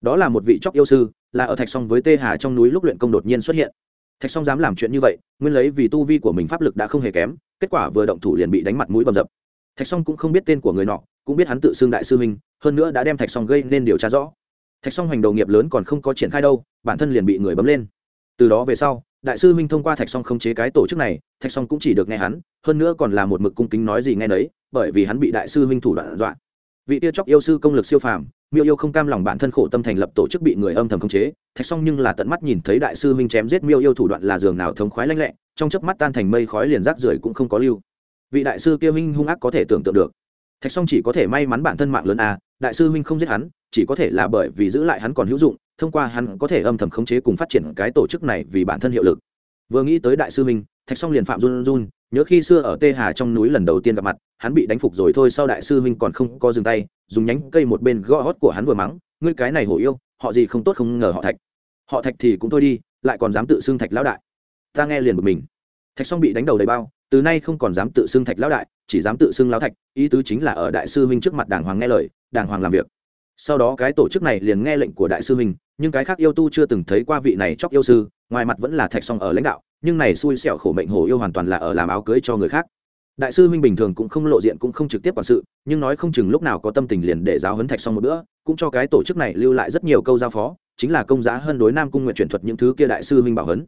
Đó là một vị chóc yêu sư, là ở thạch song với tê hà trong núi lúc luyện công đột nhiên xuất hiện thạch song dám làm chuyện như vậy, nguyên lấy vì tu vi của mình pháp lực đã không hề kém, kết quả vừa động thủ liền bị đánh mặt mũi bầm dập. Thạch song cũng không biết tên của người nọ, cũng biết hắn tự xưng đại sư huynh, hơn nữa đã đem thạch song gây nên điều tra rõ. Thạch song hành đầu nghiệp lớn còn không có triển khai đâu, bản thân liền bị người bấm lên. Từ đó về sau, đại sư huynh thông qua thạch song không chế cái tổ chức này, thạch song cũng chỉ được nghe hắn, hơn nữa còn là một mực cung kính nói gì nghe nấy, bởi vì hắn bị đại sư huynh thủ đoạn dọa vị tia chóc yêu sư công lực siêu phàm, miêu yêu không cam lòng bản thân khổ tâm thành lập tổ chức bị người âm thầm khống chế, thạch song nhưng là tận mắt nhìn thấy đại sư huynh chém giết miêu yêu thủ đoạn là giường nào thống khoái lanh lẹ, trong chớp mắt tan thành mây khói liền rác rưởi cũng không có lưu. Vị đại sư kia huynh hung ác có thể tưởng tượng được. Thạch song chỉ có thể may mắn bản thân mạng lớn a đại sư huynh không giết hắn, chỉ có thể là bởi vì giữ lại hắn còn hữu dụng, thông qua hắn có thể âm thầm khống chế cùng phát triển cái tổ chức này vì bản thân hiệu lực. Vừa nghĩ tới đại sư huynh, thạch song liền phạm run run, nhớ khi xưa ở tê hà trong núi lần đầu tiên gặp mặt hắn bị đánh phục rồi thôi, sau đại sư huynh còn không có dừng tay, dùng nhánh cây một bên gõ hót của hắn vừa mắng, ngươi cái này hổ yêu, họ gì không tốt không ngờ họ thạch. Họ thạch thì cũng thôi đi, lại còn dám tự xưng thạch lão đại. Ta nghe liền một mình. Thạch song bị đánh đầu đầy bao, từ nay không còn dám tự xưng thạch lão đại, chỉ dám tự xưng lão thạch, ý tứ chính là ở đại sư huynh trước mặt đàng hoàng nghe lời, đàng hoàng làm việc. Sau đó cái tổ chức này liền nghe lệnh của đại sư huynh, nhưng cái khác yêu tu chưa từng thấy qua vị này chóc yêu sư, ngoài mặt vẫn là thạch song ở lãnh đạo, nhưng này xui xẻo khổ mệnh hồ yêu hoàn toàn là ở làm áo cưới cho người khác đại sư huynh bình thường cũng không lộ diện cũng không trực tiếp quản sự, nhưng nói không chừng lúc nào có tâm tình liền để giáo huấn thạch xong một bữa, cũng cho cái tổ chức này lưu lại rất nhiều câu giao phó, chính là công giá hơn đối nam cung nguyện chuyển thuật những thứ kia đại sư huynh bảo huấn.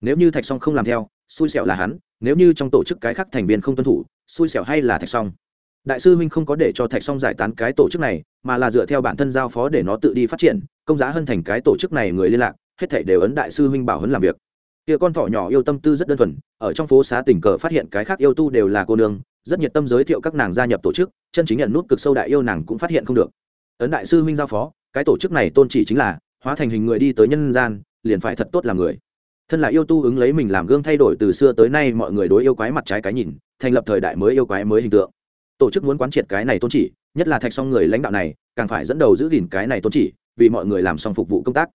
Nếu như thạch song không làm theo, xui xẻo là hắn, nếu như trong tổ chức cái khác thành viên không tuân thủ, xui xẻo hay là thạch song đại sư huynh không có để cho thạch song giải tán cái tổ chức này, mà là dựa theo bản thân giao phó để nó tự đi phát triển, công giá hơn thành cái tổ chức này người liên lạc, hết thảy đều ấn đại sư huynh bảo huấn làm việc kia con thỏ nhỏ yêu tâm tư rất đơn thuần, ở trong phố xá tình cờ phát hiện cái khác yêu tu đều là cô nương, rất nhiệt tâm giới thiệu các nàng gia nhập tổ chức, chân chính nhận nút cực sâu đại yêu nàng cũng phát hiện không được. Ấn đại sư huynh giao phó, cái tổ chức này tôn chỉ chính là, hóa thành hình người đi tới nhân gian, liền phải thật tốt làm người. Thân là yêu tu ứng lấy mình làm gương thay đổi từ xưa tới nay mọi người đối yêu quái mặt trái cái nhìn, thành lập thời đại mới yêu quái mới hình tượng. Tổ chức muốn quán triệt cái này tôn chỉ, nhất là thạch xong người lãnh đạo này, càng phải dẫn đầu giữ gìn cái này tôn chỉ, vì mọi người làm xong phục vụ công tác.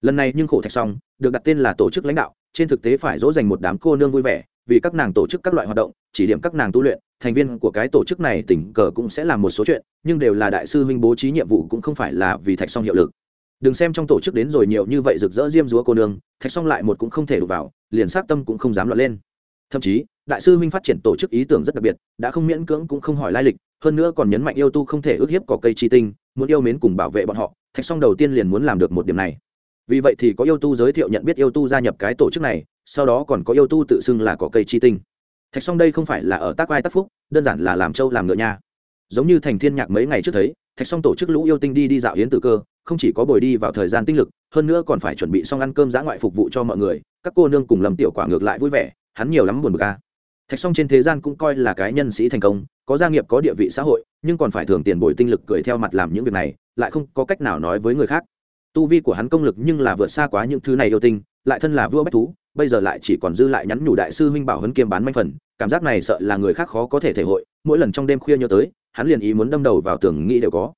Lần này nhưng khổ thạch xong được đặt tên là tổ chức lãnh đạo trên thực tế phải dỗ dành một đám cô nương vui vẻ, vì các nàng tổ chức các loại hoạt động, chỉ điểm các nàng tu luyện, thành viên của cái tổ chức này tình cờ cũng sẽ làm một số chuyện, nhưng đều là đại sư huynh bố trí nhiệm vụ cũng không phải là vì thạch song hiệu lực. Đừng xem trong tổ chức đến rồi nhiều như vậy rực rỡ diêm dúa cô nương, thạch song lại một cũng không thể đụng vào, liền sát tâm cũng không dám lọt lên. Thậm chí, đại sư huynh phát triển tổ chức ý tưởng rất đặc biệt, đã không miễn cưỡng cũng không hỏi lai lịch, hơn nữa còn nhấn mạnh yêu tu không thể ước hiếp có cây chi tinh, muốn yêu mến cùng bảo vệ bọn họ, thạch song đầu tiên liền muốn làm được một điểm này vì vậy thì có yêu tu giới thiệu nhận biết yêu tu gia nhập cái tổ chức này, sau đó còn có yêu tu tự xưng là có cây chi tinh. Thạch song đây không phải là ở tác vai tác phúc, đơn giản là làm trâu làm ngựa nha. Giống như thành thiên nhạc mấy ngày trước thấy, thạch song tổ chức lũ yêu tinh đi đi dạo hiến tử cơ, không chỉ có bồi đi vào thời gian tinh lực, hơn nữa còn phải chuẩn bị xong ăn cơm giã ngoại phục vụ cho mọi người, các cô nương cùng lầm tiểu quả ngược lại vui vẻ, hắn nhiều lắm buồn bực ca thạch song trên thế gian cũng coi là cái nhân sĩ thành công, có gia nghiệp, có địa vị xã hội, nhưng còn phải thường tiền bồi tinh lực cười theo mặt làm những việc này, lại không có cách nào nói với người khác tu vi của hắn công lực nhưng là vượt xa quá những thứ này yêu tinh, lại thân là vua bách thú, bây giờ lại chỉ còn dư lại nhắn nhủ đại sư huynh bảo hấn kiêm bán manh phần, cảm giác này sợ là người khác khó có thể thể hội, mỗi lần trong đêm khuya nhớ tới, hắn liền ý muốn đâm đầu vào tường nghĩ đều có.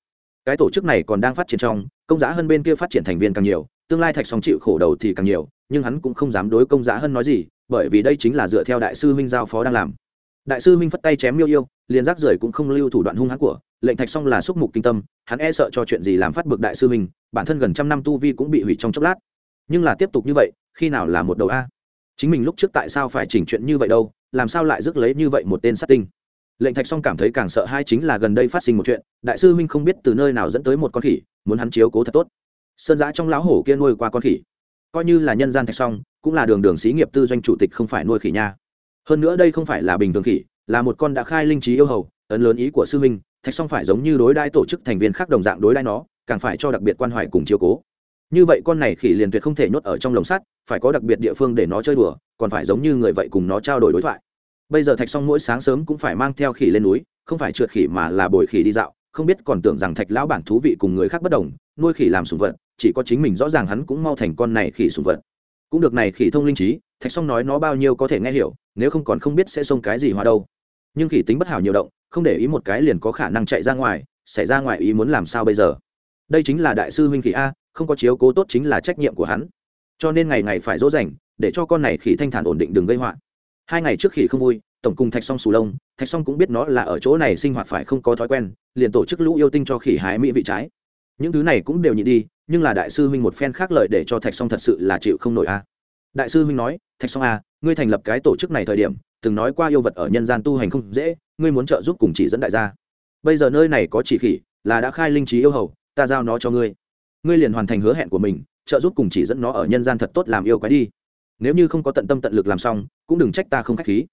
Cái tổ chức này còn đang phát triển trong, công giá hơn bên kia phát triển thành viên càng nhiều, tương lai thạch song chịu khổ đầu thì càng nhiều, nhưng hắn cũng không dám đối công giá hơn nói gì, bởi vì đây chính là dựa theo đại sư huynh giao phó đang làm đại sư huynh phất tay chém miêu yêu, liền rác rưởi cũng không lưu thủ đoạn hung hãn của, lệnh thạch song là xúc mục kinh tâm, hắn e sợ cho chuyện gì làm phát bực đại sư huynh bản thân gần trăm năm tu vi cũng bị hủy trong chốc lát. Nhưng là tiếp tục như vậy, khi nào là một đầu a? Chính mình lúc trước tại sao phải chỉnh chuyện như vậy đâu, làm sao lại rước lấy như vậy một tên sát tinh? Lệnh thạch song cảm thấy càng sợ hai chính là gần đây phát sinh một chuyện, đại sư huynh không biết từ nơi nào dẫn tới một con khỉ, muốn hắn chiếu cố thật tốt. Sơn giã trong lão hổ kia nuôi qua con khỉ. Coi như là nhân gian thạch song cũng là đường đường xí nghiệp tư doanh chủ tịch không phải nuôi khỉ nha hơn nữa đây không phải là bình thường khỉ, là một con đã khai linh trí yêu hầu, ấn lớn ý của sư huynh, thạch song phải giống như đối đãi tổ chức thành viên khác đồng dạng đối đãi nó, càng phải cho đặc biệt quan hoài cùng chiều cố. Như vậy con này khỉ liền tuyệt không thể nhốt ở trong lồng sắt, phải có đặc biệt địa phương để nó chơi đùa, còn phải giống như người vậy cùng nó trao đổi đối thoại. Bây giờ thạch song mỗi sáng sớm cũng phải mang theo khỉ lên núi, không phải trượt khỉ mà là bồi khỉ đi dạo, không biết còn tưởng rằng thạch lão bản thú vị cùng người khác bất đồng, nuôi khỉ làm sùng vật, chỉ có chính mình rõ ràng hắn cũng mau thành con này khỉ sùng vật. Cũng được này khỉ thông linh trí thạch Song nói nó bao nhiêu có thể nghe hiểu, nếu không còn không biết sẽ xông cái gì hoa đâu. Nhưng khỉ tính bất hảo nhiều động, không để ý một cái liền có khả năng chạy ra ngoài, xảy ra ngoài ý muốn làm sao bây giờ? Đây chính là đại sư huynh khỉ a, không có chiếu cố tốt chính là trách nhiệm của hắn. Cho nên ngày ngày phải dỗ dành, để cho con này khỉ thanh thản ổn định đừng gây họa. Hai ngày trước khỉ không vui, tổng cùng thạch song sù lông, thạch song cũng biết nó là ở chỗ này sinh hoạt phải không có thói quen, liền tổ chức lũ yêu tinh cho khỉ hái mỹ vị trái. Những thứ này cũng đều nhịn đi, nhưng là đại sư huynh một phen khác lợi để cho thạch song thật sự là chịu không nổi a. Đại sư huynh nói thạch song a, ngươi thành lập cái tổ chức này thời điểm, từng nói qua yêu vật ở nhân gian tu hành không dễ, ngươi muốn trợ giúp cùng chỉ dẫn đại gia. Bây giờ nơi này có chỉ khỉ, là đã khai linh trí yêu hầu, ta giao nó cho ngươi. Ngươi liền hoàn thành hứa hẹn của mình, trợ giúp cùng chỉ dẫn nó ở nhân gian thật tốt làm yêu quái đi. Nếu như không có tận tâm tận lực làm xong, cũng đừng trách ta không k h á c h khí.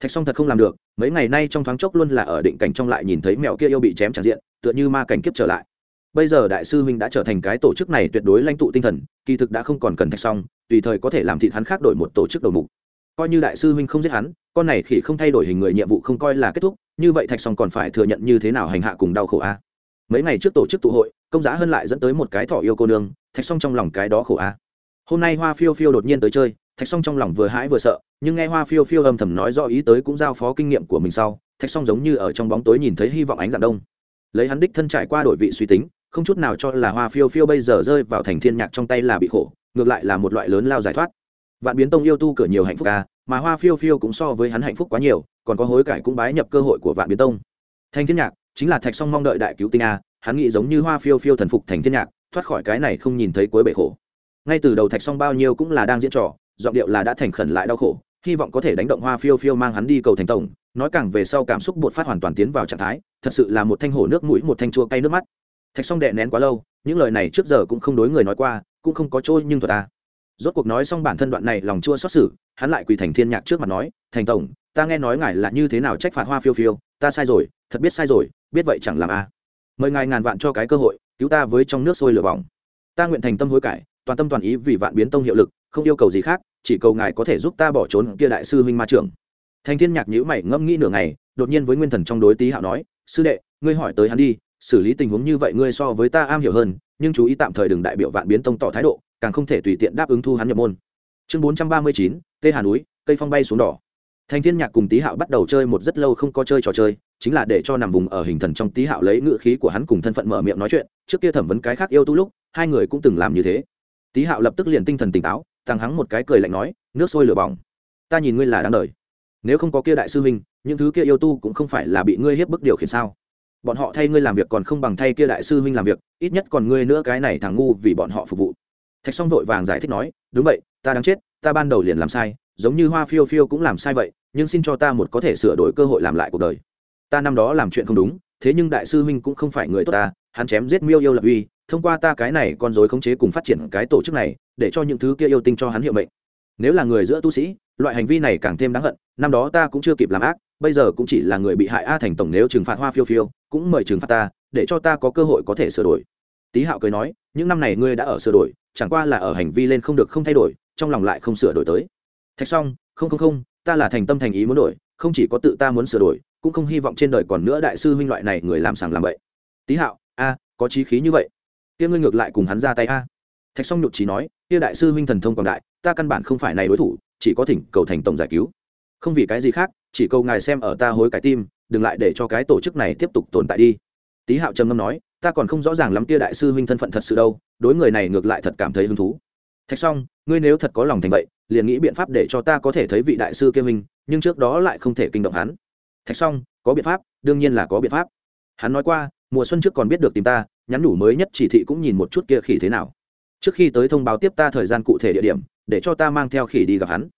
Thạch Song thật không làm được, mấy ngày nay trong thoáng chốc luôn là ở định cảnh trong lại nhìn thấy mẹo kia yêu bị chém tràn diện, tựa như ma cảnh kiếp trở lại. Bây giờ đại sư huynh đã trở thành cái tổ chức này tuyệt đối lãnh tụ tinh thần, kỳ thực đã không còn cần thạch Song tùy thời có thể làm thịt hắn khác đổi một tổ chức đầu mục. Coi như đại sư huynh không giết hắn, con này khỉ không thay đổi hình người nhiệm vụ không coi là kết thúc, như vậy thạch song còn phải thừa nhận như thế nào hành hạ cùng đau khổ a? Mấy ngày trước tổ chức tụ hội, công giá hơn lại dẫn tới một cái thỏ yêu cô nương, thạch song trong lòng cái đó khổ a. Hôm nay hoa phiêu phiêu đột nhiên tới chơi, thạch song trong lòng vừa hãi vừa sợ, nhưng nghe hoa phiêu phiêu âm thầm nói do ý tới cũng giao phó kinh nghiệm của mình sau, thạch song giống như ở trong bóng tối nhìn thấy hy vọng ánh dạng đông. Lấy hắn đích thân trải qua đổi vị suy tính, không chút nào cho là hoa phiêu phiêu bây giờ rơi vào thành thiên nhạc trong tay là bị khổ ngược lại là một loại lớn lao giải thoát. Vạn biến tông yêu tu cửa nhiều hạnh phúc ca mà hoa phiêu phiêu cũng so với hắn hạnh phúc quá nhiều, còn có hối cải cũng bái nhập cơ hội của vạn biến tông. Thanh thiên nhạc, chính là thạch song mong đợi đại cứu tinh a hắn nghĩ giống như hoa phiêu phiêu thần phục thành thiên nhạc, thoát khỏi cái này không nhìn thấy cuối bể khổ. Ngay từ đầu thạch song bao nhiêu cũng là đang diễn trò, giọng điệu là đã thành khẩn lại đau khổ, hy vọng có thể đánh động hoa phiêu phiêu mang hắn đi cầu thành tổng, nói càng về sau cảm xúc bột phát hoàn toàn tiến vào trạng thái, thật sự là một thanh hổ nước mũi, một thanh chua cay nước mắt. Thạch song đệ nén quá lâu, những lời này trước giờ cũng không đối người nói qua cũng không có trôi nhưng thuật ta rốt cuộc nói xong bản thân đoạn này lòng chua xót xử, hắn lại quỳ thành thiên nhạc trước mặt nói, thành tổng, ta nghe nói ngài là như thế nào trách phạt hoa phiêu phiêu, ta sai rồi, thật biết sai rồi, biết vậy chẳng làm a mời ngài ngàn vạn cho cái cơ hội, cứu ta với trong nước sôi lửa bỏng. Ta nguyện thành tâm hối cải, toàn tâm toàn ý vì vạn biến tông hiệu lực, không yêu cầu gì khác, chỉ cầu ngài có thể giúp ta bỏ trốn kia đại sư huynh ma trưởng. Thành thiên nhạc nhữ mày ngẫm nghĩ nửa ngày, đột nhiên với nguyên thần trong đối tý hạo nói, sư đệ, ngươi hỏi tới hắn đi, xử lý tình huống như vậy ngươi so với ta am hiểu hơn nhưng chú ý tạm thời đừng đại biểu vạn biến tông tỏ thái độ, càng không thể tùy tiện đáp ứng thu hắn nhập môn. Chương bốn trăm ba mươi chín, tê hà núi, cây phong bay xuống đỏ. Thành thiên nhạc cùng tý hạo bắt đầu chơi một rất lâu không có chơi trò chơi, chính là để cho nằm vùng ở hình thần trong tý hạo lấy ngựa khí của hắn cùng thân phận mở miệng nói chuyện, trước kia thẩm vấn cái khác yêu tu lúc, hai người cũng từng làm như thế. Tý hạo lập tức liền tinh thần tỉnh táo, thằng hắng một cái cười lạnh nói, nước sôi lửa bỏng, ta nhìn ngươi là đáng đời nếu không có kia đại sư huynh, những thứ kia yêu tu cũng không phải là bị ngươi hiếp bức điều khiển sao? Bọn họ thay ngươi làm việc còn không bằng thay kia đại sư huynh làm việc, ít nhất còn ngươi nữa cái này thằng ngu vì bọn họ phục vụ. Thạch s vội vàng giải thích nói, đúng vậy, ta đang chết, ta ban đầu liền làm sai, giống như hoa phiêu phiêu cũng làm sai vậy, nhưng xin cho ta một có thể sửa đổi cơ hội làm lại cuộc đời. Ta năm đó làm chuyện không đúng, thế nhưng đại sư huynh cũng không phải người tốt ta, hắn chém giết miêu yêu lập uy, thông qua ta cái này con dối khống chế cùng phát triển cái tổ chức này, để cho những thứ kia yêu tinh cho hắn hiệu mệnh. Nếu là người giữa tu sĩ, loại hành vi này càng thêm đáng hận, năm đó ta cũng chưa kịp làm ác bây giờ cũng chỉ là người bị hại a thành tổng nếu trừng phạt hoa phiêu phiêu, cũng mời trừng phạt ta, để cho ta có cơ hội có thể sửa đổi. Tý hạo cười nói, những năm này ngươi đã ở sửa đổi, chẳng qua là ở hành vi lên không được không thay đổi, trong lòng lại không sửa đổi tới. Thạch xong không không không, ta là thành tâm thành ý muốn đổi, không chỉ có tự ta muốn sửa đổi, cũng không hy vọng trên đời còn nữa đại sư huynh loại này người làm sàng làm bậy. Tý hạo, a, có trí khí như vậy. Kia ngươi ngược lại cùng hắn ra tay a. Thạch xong nhụt trí nói, kia đại sư huynh thần thông quảng đại, ta căn bản không phải này đối thủ, chỉ có thỉnh cầu thành tổng giải cứu. Không vì cái gì khác chỉ cầu ngài xem ở ta hối cải tim, đừng lại để cho cái tổ chức này tiếp tục tồn tại đi. Tý hạo trầm ngâm nói, ta còn không rõ ràng lắm kia đại sư huynh thân phận thật sự đâu, đối người này ngược lại thật cảm thấy hứng thú. Thạch xong ngươi nếu thật có lòng thành vậy, liền nghĩ biện pháp để cho ta có thể thấy vị đại sư kia huynh, nhưng trước đó lại không thể kinh động hắn. Thạch xong có biện pháp, đương nhiên là có biện pháp. Hắn nói qua, mùa xuân trước còn biết được tìm ta, nhắn nhủ mới nhất chỉ thị cũng nhìn một chút kia khỉ thế nào. Trước khi tới thông báo tiếp ta thời gian cụ thể địa điểm, để cho ta mang theo khỉ đi gặp hắn.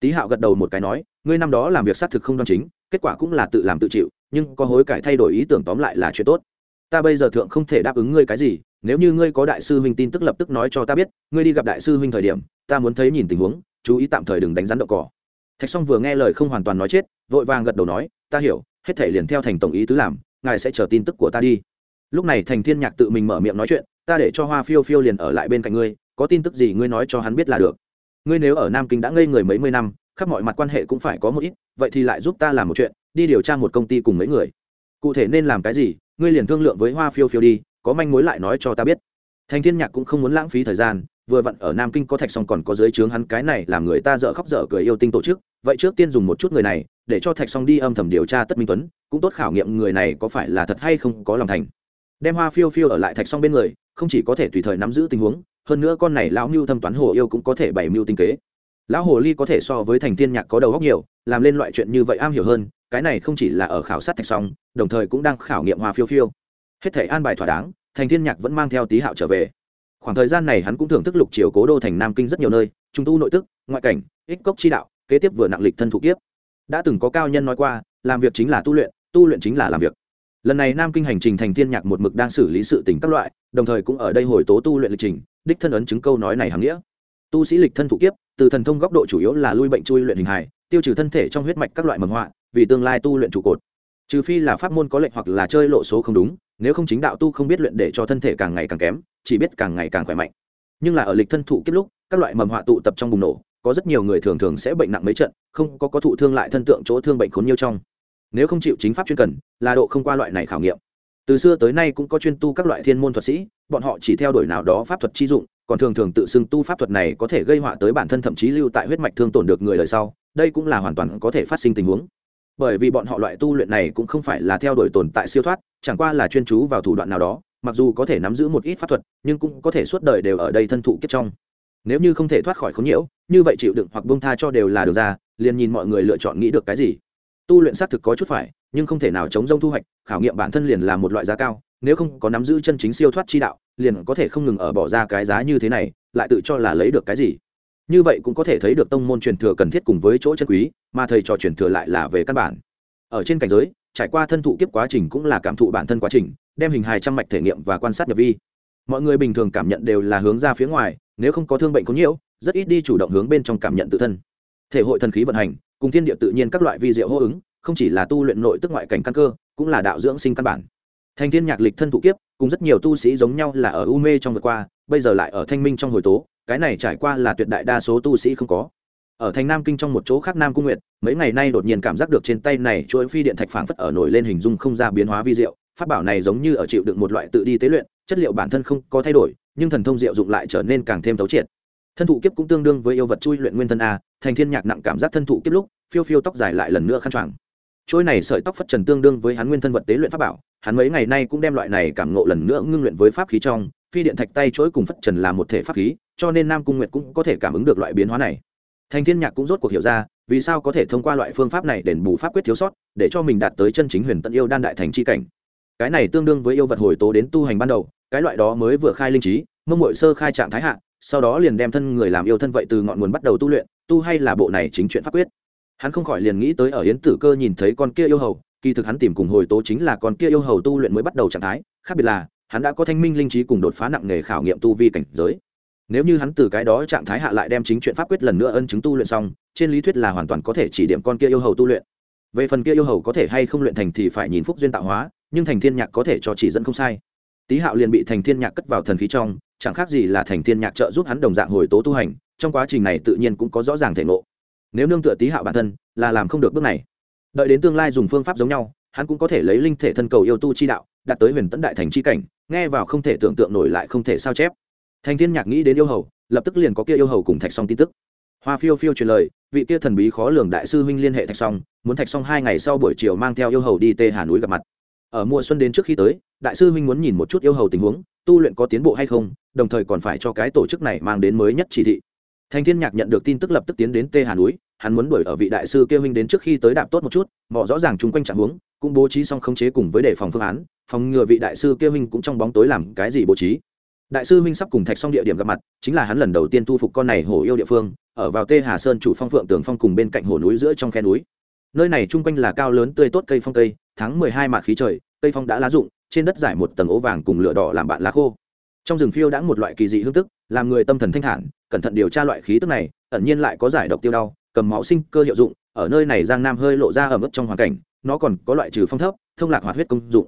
Tý hạo gật đầu một cái nói ngươi năm đó làm việc xác thực không đoan chính, kết quả cũng là tự làm tự chịu, nhưng có hối cải thay đổi ý tưởng tóm lại là chuyện tốt. Ta bây giờ thượng không thể đáp ứng ngươi cái gì, nếu như ngươi có đại sư huynh tin tức lập tức nói cho ta biết, ngươi đi gặp đại sư huynh thời điểm, ta muốn thấy nhìn tình huống, chú ý tạm thời đừng đánh rắn đậu cỏ. Thạch Song vừa nghe lời không hoàn toàn nói chết, vội vàng gật đầu nói, ta hiểu, hết thể liền theo thành tổng ý tứ làm, ngài sẽ chờ tin tức của ta đi. Lúc này thành thiên nhạc tự mình mở miệng nói chuyện, ta để cho hoa phiêu phiêu liền ở lại bên cạnh ngươi, có tin tức gì ngươi nói cho hắn biết là được. Ngươi nếu ở nam kinh đã ngây người mấy mươi năm khắp mọi mặt quan hệ cũng phải có một ít, vậy thì lại giúp ta làm một chuyện, đi điều tra một công ty cùng mấy người. Cụ thể nên làm cái gì, ngươi liền thương lượng với hoa phiêu phiêu đi, có manh mối lại nói cho ta biết. Thành thiên nhạc cũng không muốn lãng phí thời gian, vừa vặn ở nam kinh có thạch Song còn có dưới trướng hắn cái này làm người ta dở khóc dở cười yêu tinh tổ chức, vậy trước tiên dùng một chút người này, để cho thạch Song đi âm thầm điều tra tất minh tuấn, cũng tốt khảo nghiệm người này có phải là thật hay không có lòng thành. Đem hoa phiêu phiêu ở lại thạch Song bên người, không chỉ có thể tùy thời nắm giữ tình huống, hơn nữa con này lão mưu thâm toán hồ yêu cũng có thể bày mưu tinh kế lão hồ ly có thể so với thành thiên nhạc có đầu óc nhiều làm lên loại chuyện như vậy am hiểu hơn cái này không chỉ là ở khảo sát thạch song, đồng thời cũng đang khảo nghiệm hoa phiêu phiêu. Hết thể an bài thỏa đáng thành thiên nhạc vẫn mang theo tí hạo trở về. Khoảng thời gian này hắn cũng thưởng thức lục triều cố đô thành nam kinh rất nhiều nơi trung tu nội tức ngoại cảnh ích cốc chi đạo kế tiếp vừa nặng lịch thân thụ kiếp. Đã từng có cao nhân nói qua làm việc chính là tu luyện tu luyện chính là làm việc. Lần này nam kinh hành trình thành thiên nhạc một mực đang xử lý sự tình các loại đồng thời cũng ở đây hồi tố tu luyện lịch trình đích thân ấn chứng câu nói này hàm nghĩa tu sĩ lịch thân thụ kiếp, từ thần thông góc độ chủ yếu là lui bệnh chui luyện hình hài, tiêu trừ thân thể trong huyết mạch các loại mầm họa, vì tương lai tu luyện trụ cột. Trừ phi là pháp môn có lệnh hoặc là chơi lộ số không đúng, nếu không chính đạo tu không biết luyện để cho thân thể càng ngày càng kém, chỉ biết càng ngày càng khỏe mạnh. Nhưng là ở lịch thân thụ kiếp lúc, các loại mầm họa tụ tập trong bùng nổ, có rất nhiều người thường thường sẽ bệnh nặng mấy trận, không có có thụ thương lại thân tượng chỗ thương bệnh khốn nhiều trong. Nếu không chịu chính pháp chuyên cần, là độ không qua loại này khảo nghiệm. Từ xưa tới nay cũng có chuyên tu các loại thiên môn thuật sĩ, bọn họ chỉ theo đuổi nào đó pháp thuật chi dụng còn thường thường tự xưng tu pháp thuật này có thể gây họa tới bản thân thậm chí lưu tại huyết mạch thương tổn được người đời sau, đây cũng là hoàn toàn có thể phát sinh tình huống. Bởi vì bọn họ loại tu luyện này cũng không phải là theo đuổi tồn tại siêu thoát, chẳng qua là chuyên chú vào thủ đoạn nào đó, mặc dù có thể nắm giữ một ít pháp thuật, nhưng cũng có thể suốt đời đều ở đây thân thụ kiếp trong. Nếu như không thể thoát khỏi khốn nhiễu, như vậy chịu đựng hoặc bông tha cho đều là được ra, liền nhìn mọi người lựa chọn nghĩ được cái gì. Tu luyện xác thực có chút phải, nhưng không thể nào chống rông thu hoạch, khảo nghiệm bản thân liền là một loại giá cao nếu không có nắm giữ chân chính siêu thoát chi đạo, liền có thể không ngừng ở bỏ ra cái giá như thế này, lại tự cho là lấy được cái gì. Như vậy cũng có thể thấy được tông môn truyền thừa cần thiết cùng với chỗ chân quý, mà thầy trò truyền thừa lại là về căn bản. Ở trên cảnh giới, trải qua thân thụ kiếp quá trình cũng là cảm thụ bản thân quá trình, đem hình hài trăm mạch thể nghiệm và quan sát nhập vi. Mọi người bình thường cảm nhận đều là hướng ra phía ngoài, nếu không có thương bệnh có nhiễu, rất ít đi chủ động hướng bên trong cảm nhận tự thân. Thể hội thần khí vận hành, cùng thiên địa tự nhiên các loại vi diệu hô ứng, không chỉ là tu luyện nội tức ngoại cảnh căn cơ, cũng là đạo dưỡng sinh căn bản. Thanh thiên nhạc lịch thân thụ kiếp, cùng rất nhiều tu sĩ giống nhau là ở u mê trong vượt qua, bây giờ lại ở thanh minh trong hồi tố, cái này trải qua là tuyệt đại đa số tu sĩ không có. Ở thành nam kinh trong một chỗ khác nam cung nguyện mấy ngày nay đột nhiên cảm giác được trên tay này chuỗi phi điện thạch phảng phất ở nổi lên hình dung không ra biến hóa vi diệu phát bảo này giống như ở chịu đựng một loại tự đi tế luyện, chất liệu bản thân không có thay đổi, nhưng thần thông diệu dụng lại trở nên càng thêm thấu triệt. Thân thụ kiếp cũng tương đương với yêu vật chui luyện nguyên thân a, thành thiên nhạc nặng cảm giác thân thụ kiếp lúc, phiêu phiêu tóc dài lại lần nữa khăn choàng trôi này sợi tóc phất trần tương đương với hắn nguyên thân vật tế luyện pháp bảo, hắn mấy ngày nay cũng đem loại này cảm ngộ lần nữa ngưng luyện với pháp khí trong, phi điện thạch tay chuỗi cùng phất trần là một thể pháp khí, cho nên nam cung nguyệt cũng có thể cảm ứng được loại biến hóa này. Thành thiên nhạc cũng rốt cuộc hiểu ra, vì sao có thể thông qua loại phương pháp này đền bù pháp quyết thiếu sót, để cho mình đạt tới chân chính huyền tận yêu đan đại thành chi cảnh. Cái này tương đương với yêu vật hồi tố đến tu hành ban đầu, cái loại đó mới vừa khai linh trí, mông mội sơ khai trạng thái hạ, sau đó liền đem thân người làm yêu thân vậy từ ngọn nguồn bắt đầu tu luyện, tu hay là bộ này chính chuyện pháp quyết? Hắn không khỏi liền nghĩ tới ở yến tử cơ nhìn thấy con kia yêu hầu, kỳ thực hắn tìm cùng hồi tố chính là con kia yêu hầu tu luyện mới bắt đầu trạng thái, khác biệt là, hắn đã có thanh minh linh trí cùng đột phá nặng nghề khảo nghiệm tu vi cảnh giới. Nếu như hắn từ cái đó trạng thái hạ lại đem chính chuyện pháp quyết lần nữa ân chứng tu luyện xong, trên lý thuyết là hoàn toàn có thể chỉ điểm con kia yêu hầu tu luyện. Về phần kia yêu hầu có thể hay không luyện thành thì phải nhìn phúc duyên tạo hóa, nhưng thành thiên nhạc có thể cho chỉ dẫn không sai. Tý hạo liền bị thành thiên nhạc cất vào thần khí trong, chẳng khác gì là thành thiên nhạc trợ giúp hắn đồng dạng hồi tố tu hành, trong quá trình này tự nhiên cũng có rõ ràng thể ngộ nếu nương tựa tí hạo bản thân, là làm không được bước này. Đợi đến tương lai dùng phương pháp giống nhau, hắn cũng có thể lấy linh thể thân cầu yêu tu chi đạo, đạt tới huyền tấn đại thành chi cảnh, nghe vào không thể tưởng tượng nổi lại không thể sao chép. Thành thiên nhạc nghĩ đến yêu hầu, lập tức liền có kia yêu hầu cùng thạch song tin tức. Hoa phiêu phiêu truyền lời, vị kia thần bí khó lường đại sư huynh liên hệ thạch song, muốn thạch song hai ngày sau buổi chiều mang theo yêu hầu đi tê hà núi gặp mặt. Ở mùa xuân đến trước khi tới, đại sư huynh muốn nhìn một chút yêu hầu tình huống, tu luyện có tiến bộ hay không, đồng thời còn phải cho cái tổ chức này mang đến mới nhất chỉ thị thành thiên nhạc nhận được tin tức lập tức tiến đến tê hà núi, hắn muốn đuổi ở vị đại sư kia huynh đến trước khi tới đạp tốt một chút, mọ rõ ràng chung quanh trạng huống, cũng bố trí xong khống chế cùng với đề phòng phương án, phòng ngừa vị đại sư kia huynh cũng trong bóng tối làm cái gì bố trí. Đại sư huynh sắp cùng thạch xong địa điểm gặp mặt, chính là hắn lần đầu tiên thu phục con này hổ yêu địa phương, ở vào tê hà sơn chủ phong phượng tường phong cùng bên cạnh hồ núi giữa trong khe núi. Nơi này chung quanh là cao lớn tươi tốt cây phong cây, tháng mười hai mạt khí trời, cây phong đã lá rụng, trên đất giải một tầng ố vàng cùng lửa đỏ làm bạn lá khô. Trong rừng phiêu đã một loại kỳ dị hương tức, làm người tâm thần thanh thản cẩn thận điều tra loại khí tức này, ẩn nhiên lại có giải độc tiêu đau, cầm máu sinh cơ hiệu dụng, ở nơi này giang nam hơi lộ ra ở mức trong hoàn cảnh, nó còn có loại trừ phong thấp, thông lạc hoạt huyết công dụng.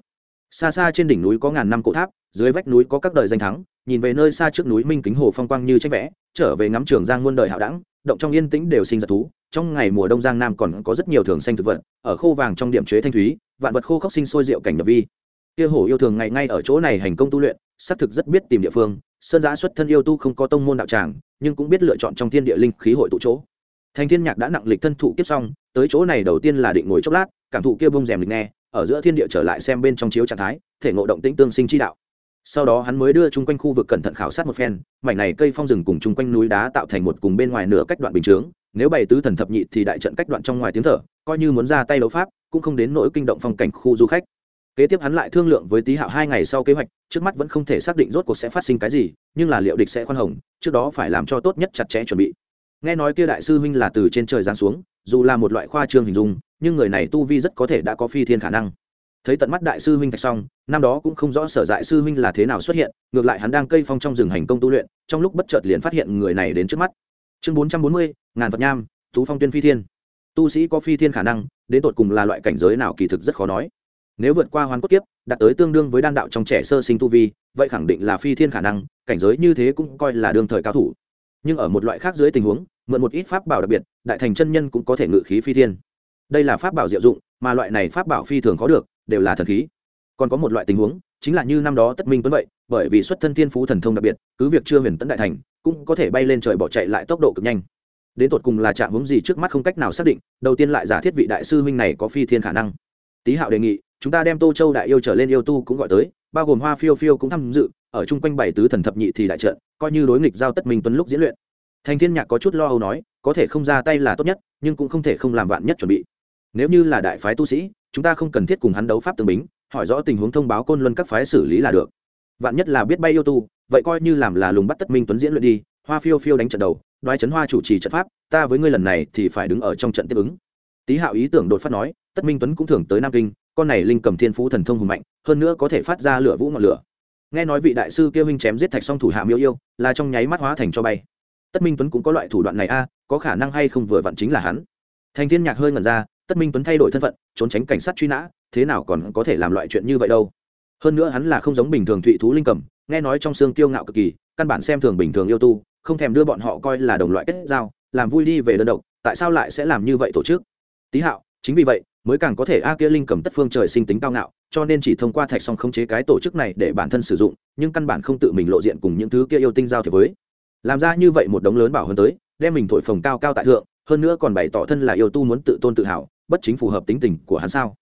Xa xa trên đỉnh núi có ngàn năm cổ tháp, dưới vách núi có các đời danh thắng, nhìn về nơi xa trước núi minh kính hồ phong quang như tranh vẽ, trở về ngắm trường giang muôn đời hạo đẳng, động trong yên tĩnh đều sinh giật thú, trong ngày mùa đông giang nam còn có rất nhiều thường xanh thực vật, ở khô vàng trong điểm chế thanh thúy, vạn vật khô khốc sinh sôi rượu cảnh nhập vi. Kia hổ yêu thường ngày ngay ở chỗ này hành công tu luyện, xác thực rất biết tìm địa phương sơn giã xuất thân yêu tu không có tông môn đạo tràng, nhưng cũng biết lựa chọn trong thiên địa linh khí hội tụ chỗ. Thành thiên nhạc đã nặng lịch thân thụ kiếp xong, tới chỗ này đầu tiên là định ngồi chốc lát, cảm thụ kia bông rèm lịch nghe, ở giữa thiên địa trở lại xem bên trong chiếu trạng thái, thể ngộ động tĩnh tương sinh chi đạo. Sau đó hắn mới đưa chung quanh khu vực cẩn thận khảo sát một phen, mảnh này cây phong rừng cùng chung quanh núi đá tạo thành một cùng bên ngoài nửa cách đoạn bình chướng, nếu bày tứ thần thập nhị thì đại trận cách đoạn trong ngoài tiếng thở, coi như muốn ra tay đấu pháp, cũng không đến nỗi kinh động phong cảnh khu du khách kế tiếp hắn lại thương lượng với tý hạo hai ngày sau kế hoạch, trước mắt vẫn không thể xác định rốt cuộc sẽ phát sinh cái gì, nhưng là liệu địch sẽ khoan hồng, trước đó phải làm cho tốt nhất chặt chẽ chuẩn bị. Nghe nói kia đại sư huynh là từ trên trời giáng xuống, dù là một loại khoa trương hình dung, nhưng người này tu vi rất có thể đã có phi thiên khả năng. Thấy tận mắt đại sư huynh thạch xong, năm đó cũng không rõ sở dại sư huynh là thế nào xuất hiện, ngược lại hắn đang cây phong trong rừng hành công tu luyện, trong lúc bất chợt liền phát hiện người này đến trước mắt. Chương bốn trăm bốn mươi, ngàn vật nham, tú phong tuyên phi thiên. Tu sĩ có phi thiên khả năng, đến tột cùng là loại cảnh giới nào kỳ thực rất khó nói nếu vượt qua hoàn cốt kiếp, đạt tới tương đương với đan đạo trong trẻ sơ sinh tu vi, vậy khẳng định là phi thiên khả năng, cảnh giới như thế cũng coi là đương thời cao thủ. Nhưng ở một loại khác dưới tình huống, mượn một ít pháp bảo đặc biệt, đại thành chân nhân cũng có thể ngự khí phi thiên. Đây là pháp bảo diệu dụng, mà loại này pháp bảo phi thường khó được, đều là thần khí. Còn có một loại tình huống, chính là như năm đó tất minh tuấn vậy, bởi vì xuất thân thiên phú thần thông đặc biệt, cứ việc chưa huyền tấn đại thành, cũng có thể bay lên trời bỏ chạy lại tốc độ cực nhanh. Đến tột cùng là trạng hướng gì trước mắt không cách nào xác định, đầu tiên lại giả thiết vị đại sư huynh này có phi thiên khả năng. Tý hạo đề nghị chúng ta đem tô châu đại yêu trở lên yêu tu cũng gọi tới, bao gồm hoa phiêu phiêu cũng tham dự, ở chung quanh bảy tứ thần thập nhị thì đại trận, coi như đối nghịch giao tất minh tuấn lúc diễn luyện. Thành thiên nhạc có chút lo âu nói, có thể không ra tay là tốt nhất, nhưng cũng không thể không làm vạn nhất chuẩn bị. Nếu như là đại phái tu sĩ, chúng ta không cần thiết cùng hắn đấu pháp tương bính, hỏi rõ tình huống thông báo côn luân các phái xử lý là được. Vạn nhất là biết bay yêu tu, vậy coi như làm là lùng bắt tất minh tuấn diễn luyện đi, hoa phiêu phiêu đánh trận đầu, đoái trấn hoa chủ trì trận pháp, ta với ngươi lần này thì phải đứng ở trong trận tiếp ứng. Tý hạo ý tưởng đột phát nói, tất minh tuấn cũng thường tới nam kinh con này linh cầm thiên phú thần thông hùng mạnh, hơn nữa có thể phát ra lửa vũ ngọn lửa. Nghe nói vị đại sư kêu huynh chém giết thạch song thủ hạ miêu yêu, là trong nháy mắt hóa thành cho bay. Tất minh tuấn cũng có loại thủ đoạn này a, có khả năng hay không vừa vặn chính là hắn. Thành thiên nhạc hơi ngẩn ra, tất minh tuấn thay đổi thân phận, trốn tránh cảnh sát truy nã, thế nào còn có thể làm loại chuyện như vậy đâu. Hơn nữa hắn là không giống bình thường thụy thú linh cầm, nghe nói trong xương kiêu ngạo cực kỳ, căn bản xem thường bình thường yêu tu, không thèm đưa bọn họ coi là đồng loại kết giao, làm vui đi về đơn độc, tại sao lại sẽ làm như vậy tổ chức? Tý hạo chính vì vậy, mới càng có thể a kia linh cầm tất phương trời sinh tính cao ngạo, cho nên chỉ thông qua thạch song khống chế cái tổ chức này để bản thân sử dụng, nhưng căn bản không tự mình lộ diện cùng những thứ kia yêu tinh giao thế với. Làm ra như vậy một đống lớn bảo hơn tới, đem mình thổi phồng cao cao tại thượng, hơn nữa còn bày tỏ thân là yêu tu muốn tự tôn tự hào, bất chính phù hợp tính tình của hắn sao?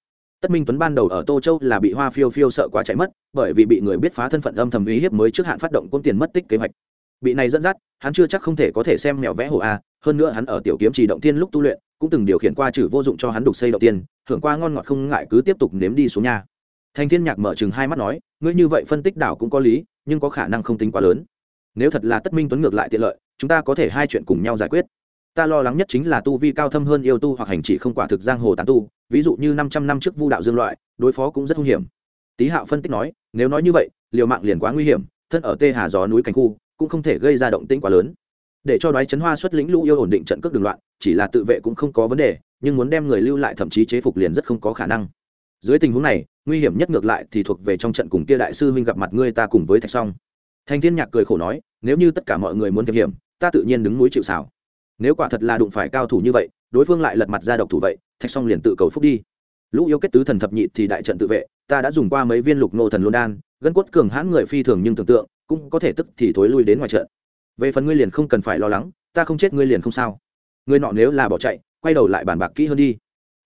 Tất minh tuấn ban đầu ở tô châu là bị hoa phiêu phiêu sợ quá chạy mất, bởi vì bị người biết phá thân phận âm thầm uy hiếp mới trước hạn phát động công tiền mất tích kế hoạch. Bị này dẫn dắt, hắn chưa chắc không thể có thể xem mèo vẽ hồ a, hơn nữa hắn ở tiểu kiếm chỉ động thiên lúc tu luyện cũng từng điều khiển qua trừ vô dụng cho hắn đục xây đầu tiên, hưởng qua ngon ngọt không ngại cứ tiếp tục nếm đi xuống nhà. Thành thiên nhạc mở chừng hai mắt nói, ngươi như vậy phân tích đảo cũng có lý, nhưng có khả năng không tính quá lớn. Nếu thật là tất minh tuấn ngược lại tiện lợi, chúng ta có thể hai chuyện cùng nhau giải quyết. Ta lo lắng nhất chính là tu vi cao thâm hơn yêu tu hoặc hành chỉ không quả thực giang hồ tán tu, ví dụ như năm trăm năm trước vu đạo dương loại, đối phó cũng rất nguy hiểm. Tý hạo phân tích nói, nếu nói như vậy, liều mạng liền quá nguy hiểm, thân ở tê hà gió núi cảnh khu, cũng không thể gây ra động tĩnh quá lớn để cho đoái chấn hoa xuất lĩnh lũ yêu ổn định trận cước đường loạn, chỉ là tự vệ cũng không có vấn đề, nhưng muốn đem người lưu lại thậm chí chế phục liền rất không có khả năng. Dưới tình huống này, nguy hiểm nhất ngược lại thì thuộc về trong trận cùng kia đại sư huynh gặp mặt ngươi ta cùng với thạch song. Thanh thiên nhạc cười khổ nói, nếu như tất cả mọi người muốn thiệp hiểm, ta tự nhiên đứng núi chịu xảo nếu quả thật là đụng phải cao thủ như vậy, đối phương lại lật mặt ra độc thủ vậy, thạch song liền tự cầu phúc đi. Lũ yêu kết tứ thần thập nhị thì đại trận tự vệ, ta đã dùng qua mấy viên lục nô thần luân đan, gân quất cường hãn người phi thường nhưng tưởng tượng, cũng có thể tức thì thối lui đến ngoài trận về phần ngươi liền không cần phải lo lắng, ta không chết ngươi liền không sao. Ngươi nọ nếu là bỏ chạy, quay đầu lại bàn bạc kỹ hơn đi.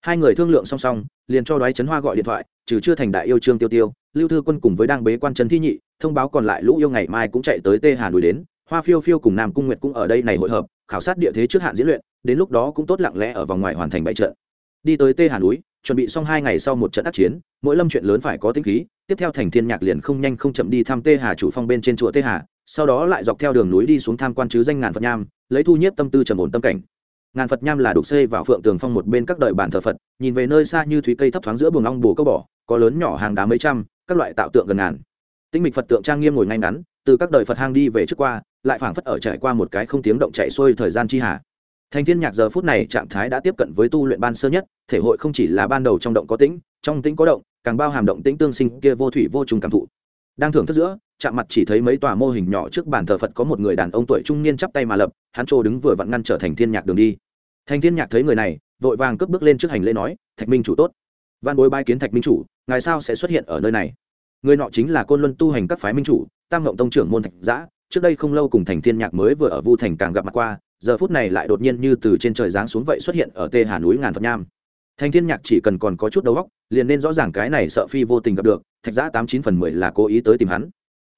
Hai người thương lượng song song, liền cho đoái trấn hoa gọi điện thoại, trừ chưa thành đại yêu trương tiêu tiêu, lưu thư quân cùng với đang bế quan trần thi nhị, thông báo còn lại lũ yêu ngày mai cũng chạy tới tê hà núi đến, hoa phiêu phiêu cùng nam cung nguyệt cũng ở đây này hội hợp, khảo sát địa thế trước hạn diễn luyện, đến lúc đó cũng tốt lặng lẽ ở vòng ngoài hoàn thành bãi trận. Đi tới tê hà núi, chuẩn bị xong hai ngày sau một trận ác chiến, mỗi lâm chuyện lớn phải có tinh khí, tiếp theo thành thiên nhạc liền không nhanh không chậm đi thăm tê hà chủ phong bên trên chùa tê hà sau đó lại dọc theo đường núi đi xuống tham quan chứ danh ngàn phật nham, lấy thu nhiếp tâm tư trầm ổn tâm cảnh. Ngàn phật nham là đục xây vào phượng tường phong một bên các đợi bản thờ phật, nhìn về nơi xa như thúy cây thấp thoáng giữa buồng long bồ câu bỏ có lớn nhỏ hàng đá mấy trăm, các loại tạo tượng gần ngàn. Tinh mịch phật tượng trang nghiêm ngồi ngay ngắn, từ các đời phật hang đi về trước qua, lại phảng phất ở trải qua một cái không tiếng động chạy xuôi thời gian chi hà thành thiên nhạc giờ phút này trạng thái đã tiếp cận với tu luyện ban sơ nhất, thể hội không chỉ là ban đầu trong động có tĩnh, trong tĩnh có động, càng bao hàm động tĩnh tương sinh kia vô thủy vô trùng cảm thụ đang thưởng thức giữa, chạm mặt chỉ thấy mấy tòa mô hình nhỏ trước bàn thờ phật có một người đàn ông tuổi trung niên chắp tay mà lập, hắn trô đứng vừa vặn ngăn trở thành thiên nhạc đường đi. Thành thiên nhạc thấy người này, vội vàng cướp bước lên trước hành lễ nói, thạch minh chủ tốt. Văn bối bai kiến thạch minh chủ, ngài sao sẽ xuất hiện ở nơi này? Người nọ chính là côn luân tu hành các phái minh chủ, tam ngộng tông trưởng môn thạch giã. Trước đây không lâu cùng thành thiên nhạc mới vừa ở vu thành càng gặp mặt qua, giờ phút này lại đột nhiên như từ trên trời giáng xuống vậy xuất hiện ở tê hà núi ngàn phật nham thành thiên nhạc chỉ cần còn có chút đầu óc, liền nên rõ ràng cái này sợ phi vô tình gặp được, thạch giã tám chín phần mười là cố ý tới tìm hắn.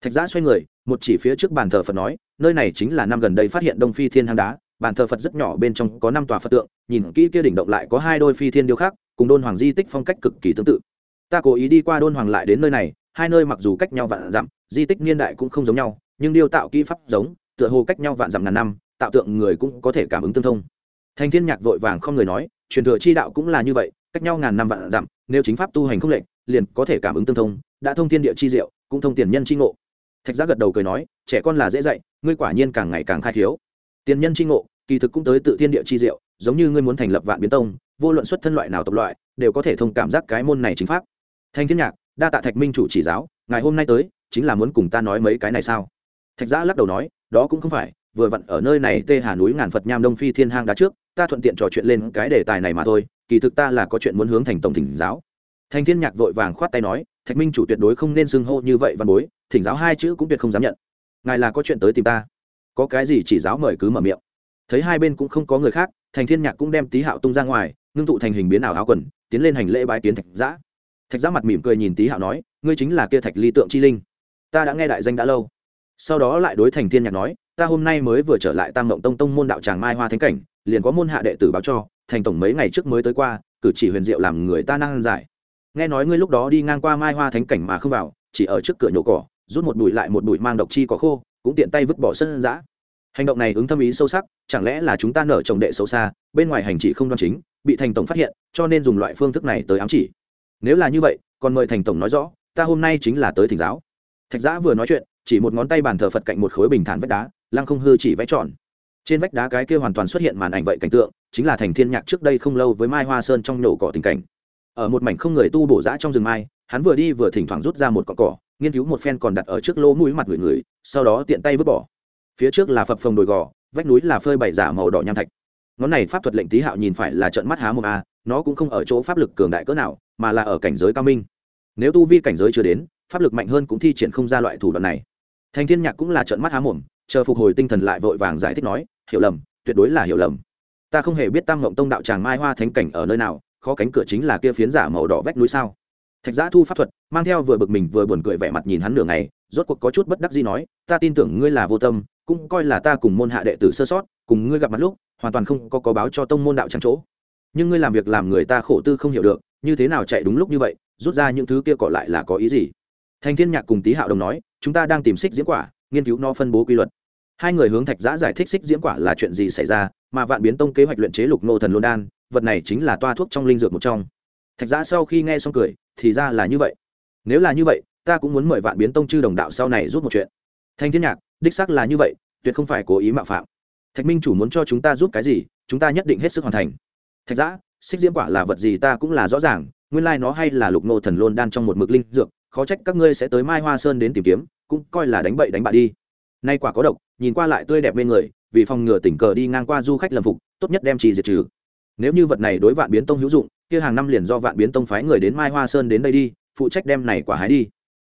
Thạch giã xoay người, một chỉ phía trước bàn thờ phật nói, nơi này chính là năm gần đây phát hiện đông phi thiên hang đá, bàn thờ phật rất nhỏ bên trong có năm tòa phật tượng, nhìn kỹ kia đỉnh động lại có hai đôi phi thiên điêu khác cùng đôn hoàng di tích phong cách cực kỳ tương tự. Ta cố ý đi qua đôn hoàng lại đến nơi này, hai nơi mặc dù cách nhau vạn dặm, di tích niên đại cũng không giống nhau, nhưng điêu tạo kỹ pháp giống, tựa hồ cách nhau vạn dặm ngàn năm, tạo tượng người cũng có thể cảm ứng tương thông. Thành thiên nhạc vội vàng không người nói truyền thừa chi đạo cũng là như vậy, cách nhau ngàn năm vạn dặm, nếu chính pháp tu hành không lệnh liền có thể cảm ứng tương thông, đã thông thiên địa chi diệu, cũng thông tiền nhân chi ngộ. Thạch giác gật đầu cười nói, trẻ con là dễ dạy, ngươi quả nhiên càng ngày càng khai thiếu tiền nhân chi ngộ, kỳ thực cũng tới tự thiên địa chi diệu, giống như ngươi muốn thành lập vạn biến tông, vô luận xuất thân loại nào tộc loại, đều có thể thông cảm giác cái môn này chính pháp. Thanh thiên nhạc, đa tạ thạch minh chủ chỉ giáo, ngày hôm nay tới, chính là muốn cùng ta nói mấy cái này sao? Thạch giã lắc đầu nói, đó cũng không phải vừa vặn ở nơi này tê hà núi ngàn phật nham đông phi thiên hang đá trước, ta thuận tiện trò chuyện lên cái đề tài này mà thôi, kỳ thực ta là có chuyện muốn hướng thành tổng thỉnh giáo. Thành thiên nhạc vội vàng khoát tay nói, thạch minh chủ tuyệt đối không nên xưng hô như vậy văn bối, thỉnh giáo hai chữ cũng tuyệt không dám nhận. Ngài là có chuyện tới tìm ta. Có cái gì chỉ giáo mời cứ mở miệng. Thấy hai bên cũng không có người khác, thành thiên nhạc cũng đem tý hạo tung ra ngoài, ngưng tụ thành hình biến ảo áo quần, tiến lên hành lễ bái kiến thạch giã. Thạch giã mặt mỉm cười nhìn tý hạo nói, ngươi chính là kia thạch ly tượng chi linh. Ta đã nghe đại danh đã lâu. Sau đó lại đối thành thiên nhạc nói ta hôm nay mới vừa trở lại tam mộng tông tông môn đạo tràng mai hoa thánh cảnh, liền có môn hạ đệ tử báo cho, thành tổng mấy ngày trước mới tới qua, cử chỉ huyền diệu làm người ta năng giải. Nghe nói ngươi lúc đó đi ngang qua mai hoa thánh cảnh mà không vào, chỉ ở trước cửa nhổ cỏ, rút một bụi lại một bụi mang độc chi có khô, cũng tiện tay vứt bỏ sân giã. Hành động này ứng thâm ý sâu sắc, chẳng lẽ là chúng ta nở trồng đệ xấu xa, bên ngoài hành chỉ không đoan chính, bị thành tổng phát hiện, cho nên dùng loại phương thức này tới ám chỉ. Nếu là như vậy, còn mời thành tổng nói rõ, ta hôm nay chính là tới thỉnh giáo. Thạch giã vừa nói chuyện, chỉ một ngón tay bàn thờ phật cạnh một khối bình thản vách đá lăng không hư chỉ vẽ tròn. Trên vách đá cái kia hoàn toàn xuất hiện màn ảnh vậy cảnh tượng, chính là thành thiên nhạc trước đây không lâu với mai hoa sơn trong nổ cỏ tình cảnh. Ở một mảnh không người tu bổ dã trong rừng mai, hắn vừa đi vừa thỉnh thoảng rút ra một cọ cỏ, nghiên cứu một phen còn đặt ở trước lỗ mũi mặt người người, sau đó tiện tay vứt bỏ. Phía trước là phập phồng đồi gò, vách núi là phơi bảy giả màu đỏ nham thạch. Ngón này pháp thuật lệnh tý hạo nhìn phải là trận mắt há mồm a, nó cũng không ở chỗ pháp lực cường đại cỡ nào, mà là ở cảnh giới cao minh. Nếu tu vi cảnh giới chưa đến, pháp lực mạnh hơn cũng thi triển không ra loại thủ đoạn này thành thiên nhạc cũng là trợn mắt há mồm, chờ phục hồi tinh thần lại vội vàng giải thích nói, hiểu lầm, tuyệt đối là hiểu lầm. Ta không hề biết tam ngộng tông đạo tràng mai hoa thánh cảnh ở nơi nào, khó cánh cửa chính là kia phiến giả màu đỏ vách núi sao? Thạch giã thu pháp thuật, mang theo vừa bực mình vừa buồn cười vẻ mặt nhìn hắn nửa ngày, rốt cuộc có chút bất đắc gì nói, ta tin tưởng ngươi là vô tâm, cũng coi là ta cùng môn hạ đệ tử sơ sót, cùng ngươi gặp mặt lúc, hoàn toàn không có có báo cho tông môn đạo tràng chỗ. Nhưng ngươi làm việc làm người ta khổ tư không hiểu được, như thế nào chạy đúng lúc như vậy, rút ra những thứ kia còn lại là có ý gì? Thành thiên nhạc cùng tý hạo đồng nói chúng ta đang tìm xích diễn quả, nghiên cứu nó phân bố quy luật. Hai người hướng thạch giã giải thích xích diễn quả là chuyện gì xảy ra, mà vạn biến tông kế hoạch luyện chế lục nô thần lô đan, vật này chính là toa thuốc trong linh dược một trong. Thạch giã sau khi nghe xong cười, thì ra là như vậy. Nếu là như vậy, ta cũng muốn mời vạn biến tông chư đồng đạo sau này rút một chuyện. Thanh thiên nhạc, đích xác là như vậy, tuyệt không phải cố ý mạo phạm. Thạch minh chủ muốn cho chúng ta giúp cái gì, chúng ta nhất định hết sức hoàn thành. Thạch giã, xích diễm quả là vật gì ta cũng là rõ ràng, nguyên lai nó hay là lục nô thần lôn đan trong một mực linh dược khó trách các ngươi sẽ tới mai hoa sơn đến tìm kiếm, cũng coi là đánh bậy đánh bạ đi. Nay quả có độc, nhìn qua lại tươi đẹp bên người, vì phòng ngừa tình cờ đi ngang qua du khách lầm phục, tốt nhất đem trì diệt trừ. Nếu như vật này đối vạn biến tông hữu dụng, kia hàng năm liền do vạn biến tông phái người đến mai hoa sơn đến đây đi, phụ trách đem này quả hái đi.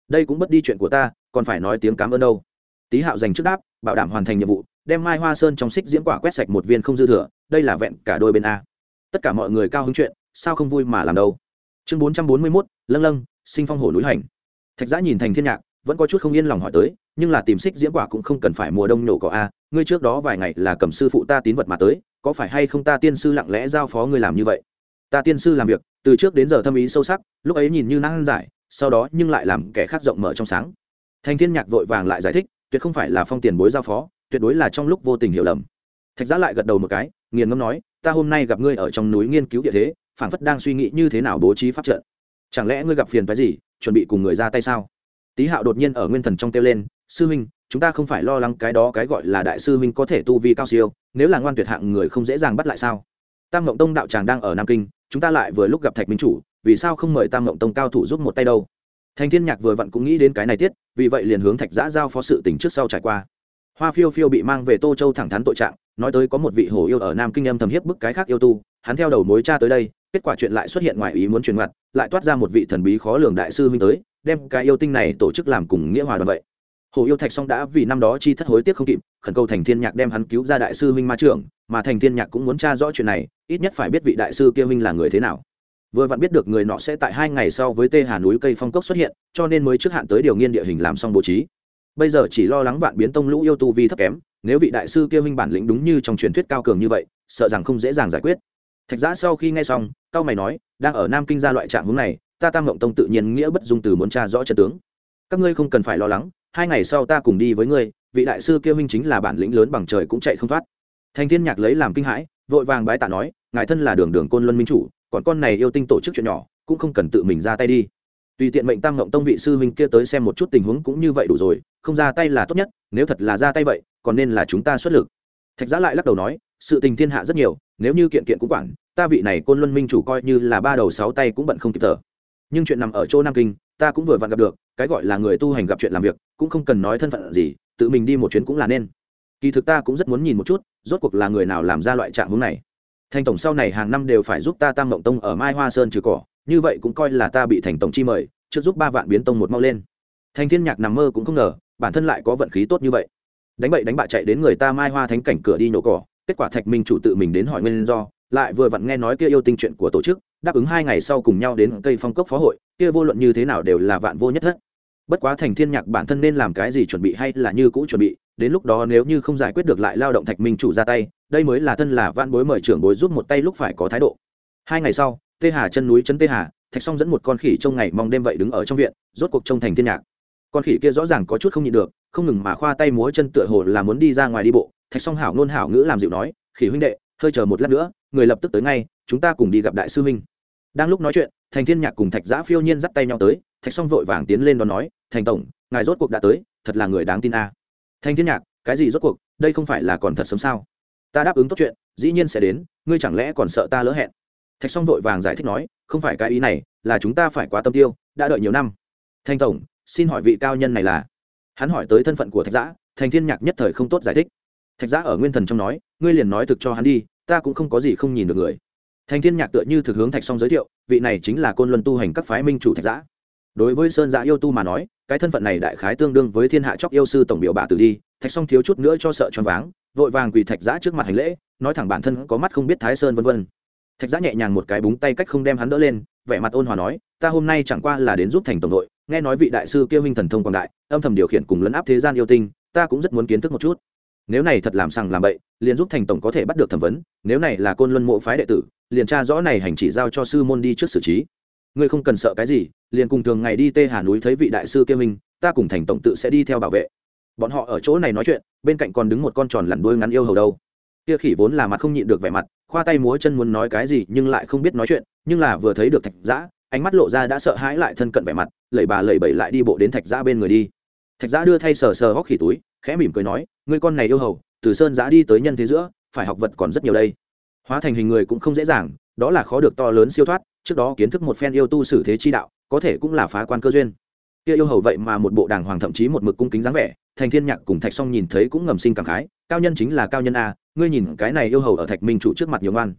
Đây cũng bất đi chuyện của ta, còn phải nói tiếng cảm ơn đâu. Tý hạo dành trước đáp, bảo đảm hoàn thành nhiệm vụ, đem mai hoa sơn trong xích diễm quả quét sạch một viên không dư thừa, đây là vẹn cả đôi bên a. Tất cả mọi người cao hứng chuyện, sao không vui mà làm đâu? Chương bốn trăm bốn mươi mốt, lâng lâng sinh phong hồ núi hành. Thạch giã nhìn thành thiên nhạc, vẫn có chút không yên lòng hỏi tới, nhưng là tìm xích diễm quả cũng không cần phải mùa đông nổ cỏ a, ngươi trước đó vài ngày là cầm sư phụ ta tín vật mà tới, có phải hay không ta tiên sư lặng lẽ giao phó ngươi làm như vậy? Ta tiên sư làm việc, từ trước đến giờ thâm ý sâu sắc, lúc ấy nhìn như năng giải, sau đó nhưng lại làm kẻ khác rộng mở trong sáng. Thành thiên nhạc vội vàng lại giải thích, tuyệt không phải là phong tiền bối giao phó, tuyệt đối là trong lúc vô tình hiểu lầm. Thạch giã lại gật đầu một cái, nghiền ngâm nói, ta hôm nay gặp ngươi ở trong núi nghiên cứu địa thế, phảng phất đang suy nghĩ như thế nào bố trí pháp trận chẳng lẽ ngươi gặp phiền phái gì, chuẩn bị cùng người ra tay sao? Tý hạo đột nhiên ở nguyên thần trong kêu lên, sư huynh, chúng ta không phải lo lắng cái đó cái gọi là đại sư huynh có thể tu vi cao siêu, nếu là ngoan tuyệt hạng người không dễ dàng bắt lại sao? Tam ngộng tông đạo tràng đang ở nam kinh, chúng ta lại vừa lúc gặp thạch minh chủ, vì sao không mời tam ngộng tông cao thủ giúp một tay đâu? Thành thiên nhạc vừa vặn cũng nghĩ đến cái này tiết, vì vậy liền hướng thạch giã giao phó sự tình trước sau trải qua. Hoa phiêu phiêu bị mang về tô châu thẳng thắn tội trạng, nói tới có một vị hồ yêu ở nam kinh âm thầm hiếp bức cái khác yêu tu, hắn theo đầu mối cha tới đây kết quả chuyện lại xuất hiện ngoài ý muốn truyền ngặt, lại toát ra một vị thần bí khó lường đại sư huynh tới đem cái yêu tinh này tổ chức làm cùng nghĩa hòa đoàn vậy. Hồ yêu thạch song đã vì năm đó chi thất hối tiếc không kịp khẩn cầu thành thiên nhạc đem hắn cứu ra đại sư huynh ma trưởng mà thành thiên nhạc cũng muốn tra rõ chuyện này ít nhất phải biết vị đại sư kia huynh là người thế nào. Vừa vặn biết được người nọ sẽ tại hai ngày sau với tê hà núi cây phong cốc xuất hiện cho nên mới trước hạn tới điều nghiên địa hình làm xong bố trí. Bây giờ chỉ lo lắng vạn biến tông lũ yêu tu vi thấp kém nếu vị đại sư kia huynh bản lĩnh đúng như trong truyền thuyết cao cường như vậy sợ rằng không dễ dàng giải quyết thạch giã sau khi nghe xong cao mày nói, đang ở nam kinh ra loại trạng hướng này, ta tam ngộng tông tự nhiên nghĩa bất dung từ muốn tra rõ trận tướng. Các ngươi không cần phải lo lắng, hai ngày sau ta cùng đi với ngươi, vị đại sư kia huynh chính là bản lĩnh lớn bằng trời cũng chạy không thoát. Thành thiên nhạc lấy làm kinh hãi, vội vàng bái tạ nói, ngài thân là đường đường côn luân minh chủ, còn con này yêu tinh tổ chức chuyện nhỏ, cũng không cần tự mình ra tay đi. Tùy tiện mệnh tam ngộng tông vị sư huynh kia tới xem một chút tình huống cũng như vậy đủ rồi, không ra tay là tốt nhất, nếu thật là ra tay vậy, còn nên là chúng ta xuất lực. Thạch giã lại lắc đầu nói, sự tình thiên hạ rất nhiều nếu như kiện kiện cũng quản, ta vị này côn luân minh chủ coi như là ba đầu sáu tay cũng bận không kịp thở. Nhưng chuyện nằm ở chỗ nam kinh, ta cũng vừa vặn gặp được, cái gọi là người tu hành gặp chuyện làm việc, cũng không cần nói thân phận gì, tự mình đi một chuyến cũng là nên. Kỳ thực ta cũng rất muốn nhìn một chút, rốt cuộc là người nào làm ra loại trạng hướng này. Thành tổng sau này hàng năm đều phải giúp ta tam mộng tông ở mai hoa sơn trừ cỏ, như vậy cũng coi là ta bị thành tổng chi mời, trước giúp ba vạn biến tông một mau lên. Thành thiên nhạc nằm mơ cũng không ngờ, bản thân lại có vận khí tốt như vậy. Đánh bậy đánh bạ chạy đến người ta mai hoa thánh cảnh cửa đi nhổ cỏ kết quả thạch minh chủ tự mình đến hỏi nguyên do, lại vừa vặn nghe nói kia yêu tinh chuyện của tổ chức, đáp ứng hai ngày sau cùng nhau đến cây phong cốc phó hội, kia vô luận như thế nào đều là vạn vô nhất thất. Bất quá thành thiên nhạc bản thân nên làm cái gì chuẩn bị hay là như cũ chuẩn bị, đến lúc đó nếu như không giải quyết được lại lao động thạch minh chủ ra tay, đây mới là thân là vạn bối mời trưởng bối giúp một tay lúc phải có thái độ. Hai ngày sau, tê hà chân núi chân tê hà, thạch song dẫn một con khỉ trong ngày mong đêm vậy đứng ở trong viện, rốt cuộc trông thành thiên nhạc. Con khỉ kia rõ ràng có chút không nhịn được, không ngừng mà khoa tay múa chân tựa hồ là muốn đi ra ngoài đi bộ thạch song hảo ngôn hảo ngữ làm dịu nói, khỉ huynh đệ, hơi chờ một lát nữa, người lập tức tới ngay, chúng ta cùng đi gặp đại sư huynh. Đang lúc nói chuyện, thành thiên nhạc cùng thạch giã phiêu nhiên dắt tay nhau tới, thạch song vội vàng tiến lên đón nói, thành tổng, ngài rốt cuộc đã tới, thật là người đáng tin a. Thành thiên nhạc, cái gì rốt cuộc, đây không phải là còn thật sớm sao? Ta đáp ứng tốt chuyện, dĩ nhiên sẽ đến, ngươi chẳng lẽ còn sợ ta lỡ hẹn? Thạch song vội vàng giải thích nói, không phải cái ý này, là chúng ta phải quá tâm tiêu, đã đợi nhiều năm. Thanh tổng, xin hỏi vị cao nhân này là? Hắn hỏi tới thân phận của thạch giã, thành thiên nhạc nhất thời không tốt giải thích thạch giã ở nguyên thần trong nói, ngươi liền nói thực cho hắn đi, ta cũng không có gì không nhìn được người. Thành thiên nhạc tựa như thực hướng thạch song giới thiệu, vị này chính là côn luân tu hành các phái minh chủ thạch giã. Đối với sơn giã yêu tu mà nói, cái thân phận này đại khái tương đương với thiên hạ chóc yêu sư tổng biểu bà tử đi, thạch song thiếu chút nữa cho sợ choáng váng, vội vàng quỳ thạch giã trước mặt hành lễ, nói thẳng bản thân có mắt không biết thái sơn vân vân. Thạch giã nhẹ nhàng một cái búng tay cách không đem hắn đỡ lên, vẻ mặt ôn hòa nói, ta hôm nay chẳng qua là đến giúp thành tổng đội, nghe nói vị đại sư kêu minh thần thông quảng đại, âm thầm điều khiển cùng lấn áp thế gian yêu tinh, ta cũng rất muốn kiến thức một chút nếu này thật làm sằng làm bậy, liền giúp thành tổng có thể bắt được thẩm vấn, nếu này là côn luân mộ phái đệ tử, liền tra rõ này hành chỉ giao cho sư môn đi trước xử trí. Ngươi không cần sợ cái gì, liền cùng thường ngày đi tê hà núi thấy vị đại sư kêu minh ta cùng thành tổng tự sẽ đi theo bảo vệ. Bọn họ ở chỗ này nói chuyện, bên cạnh còn đứng một con tròn lặn đuôi ngắn yêu hầu đâu. Kia khỉ vốn là mặt không nhịn được vẻ mặt, khoa tay múa chân muốn nói cái gì nhưng lại không biết nói chuyện, nhưng là vừa thấy được thạch giã, ánh mắt lộ ra đã sợ hãi lại thân cận vẻ mặt, lẩy bà lẩy bẩy lại đi bộ đến thạch giã bên người đi. Thạch giã đưa thay sờ sờ hóc khỉ túi khẽ mỉm cười nói người con này yêu hầu, từ sơn giã đi tới nhân thế giữa, phải học vật còn rất nhiều đây. Hóa thành hình người cũng không dễ dàng, đó là khó được to lớn siêu thoát, trước đó kiến thức một phen yêu tu sử thế chi đạo, có thể cũng là phá quan cơ duyên. Kia yêu hầu vậy mà một bộ đàng hoàng thậm chí một mực cung kính dáng vẻ, thành thiên nhạc cùng thạch song nhìn thấy cũng ngầm sinh cảm khái, cao nhân chính là cao nhân a, ngươi nhìn cái này yêu hầu ở thạch minh chủ trước mặt nhiều ngoan.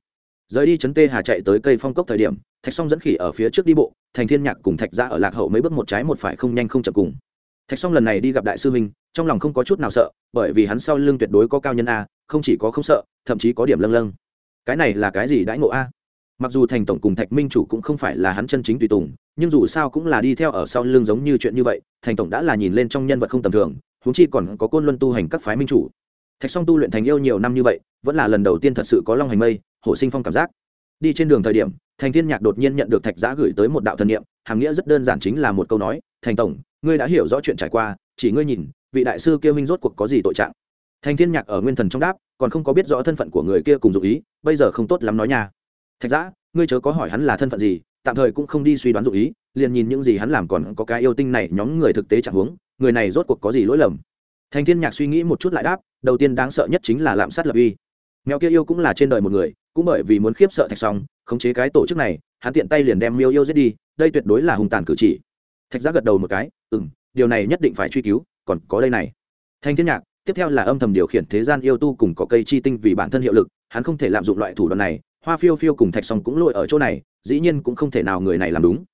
Rời đi chấn tê hà chạy tới cây phong cốc thời điểm, thạch song dẫn khỉ ở phía trước đi bộ, thành thiên nhạc cùng thạch ra ở lạc hậu mấy bước một trái một phải không nhanh không chậm cùng. Thạch song lần này đi gặp đại sư huynh trong lòng không có chút nào sợ, bởi vì hắn sau lưng tuyệt đối có cao nhân a, không chỉ có không sợ, thậm chí có điểm lâng lâng. Cái này là cái gì đãi ngộ a? Mặc dù thành tổng cùng thạch minh chủ cũng không phải là hắn chân chính tùy tùng, nhưng dù sao cũng là đi theo ở sau lưng giống như chuyện như vậy, thành tổng đã là nhìn lên trong nhân vật không tầm thường, huống chi còn có côn luân tu hành các phái minh chủ. Thạch song tu luyện thành yêu nhiều năm như vậy, vẫn là lần đầu tiên thật sự có long hành mây, hổ sinh phong cảm giác. Đi trên đường thời điểm, thành thiên nhạc đột nhiên nhận được thạch giã gửi tới một đạo thần niệm, hàm nghĩa rất đơn giản chính là một câu nói, thành tổng, ngươi đã hiểu rõ chuyện trải qua, chỉ ngươi nhìn vị đại sư kia minh rốt cuộc có gì tội trạng? Thành thiên nhạc ở nguyên thần trong đáp, còn không có biết rõ thân phận của người kia cùng dụ ý, bây giờ không tốt lắm nói nha. Thạch giã ngươi chớ có hỏi hắn là thân phận gì, tạm thời cũng không đi suy đoán dụ ý, liền nhìn những gì hắn làm còn có cái yêu tinh này nhóm người thực tế chẳng huống, người này rốt cuộc có gì lỗi lầm? Thành thiên nhạc suy nghĩ một chút lại đáp, đầu tiên đáng sợ nhất chính là lạm sát lập uy. Mèo kia yêu cũng là trên đời một người, cũng bởi vì muốn khiếp sợ thạch xong khống chế cái tổ chức này, hắn tiện tay liền đem miêu yêu giết đi, đây tuyệt đối là hùng tàn cử chỉ. Thạch giã gật đầu một cái ừ m điều này nhất định phải truy cứu còn có đây này. Thanh thiên nhạc, tiếp theo là âm thầm điều khiển thế gian yêu tu cùng có cây chi tinh vì bản thân hiệu lực, hắn không thể lạm dụng loại thủ đoạn này, hoa phiêu phiêu cùng thạch song cũng lội ở chỗ này, dĩ nhiên cũng không thể nào người này làm đúng.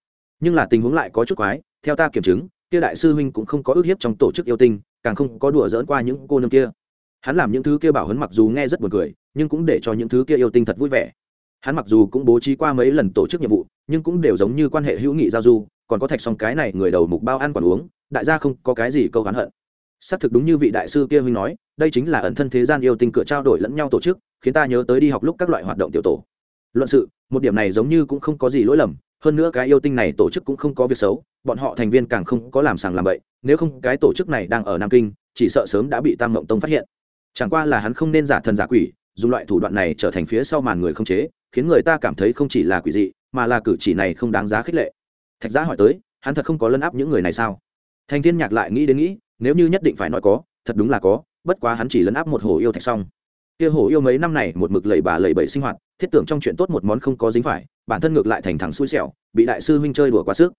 Nhưng là tình huống lại có chút quái, theo ta kiểm chứng, kia đại sư huynh cũng không có ước hiếp trong tổ chức yêu tinh, càng không có đùa dỡn qua những cô nương kia. Hắn làm những thứ kia bảo hấn mặc dù nghe rất buồn cười, nhưng cũng để cho những thứ kia yêu tinh thật vui vẻ. Hắn mặc dù cũng bố trí qua mấy lần tổ chức nhiệm vụ, nhưng cũng đều giống như quan hệ hữu nghị giao du, còn có thạch song cái này người đầu mục bao ăn quản uống đại gia không có cái gì câu hắn hận. Xác thực đúng như vị đại sư kia huynh nói, đây chính là ẩn thân thế gian yêu tinh cửa trao đổi lẫn nhau tổ chức, khiến ta nhớ tới đi học lúc các loại hoạt động tiểu tổ. Luận sự, một điểm này giống như cũng không có gì lỗi lầm, hơn nữa cái yêu tinh này tổ chức cũng không có việc xấu, bọn họ thành viên càng không có làm sàng làm bậy, nếu không cái tổ chức này đang ở nam kinh, chỉ sợ sớm đã bị tam mộng tông phát hiện. Chẳng qua là hắn không nên giả thần giả quỷ, dùng loại thủ đoạn này trở thành phía sau màn người không chế, khiến người ta cảm thấy không chỉ là quỷ dị, mà là cử chỉ này không đáng giá khích lệ. Thạch giá hỏi tới, hắn thật không có lân áp những người này sao? Thành thiên nhạc lại nghĩ đến nghĩ, nếu như nhất định phải nói có, thật đúng là có, bất quá hắn chỉ lấn áp một hồ yêu thạch xong. Kia hồ yêu mấy năm này một mực lầy bà lầy bẫy sinh hoạt, thiết tưởng trong chuyện tốt một món không có dính phải, bản thân ngược lại thành thằng xui xẻo, bị đại sư huynh chơi đùa quá sức.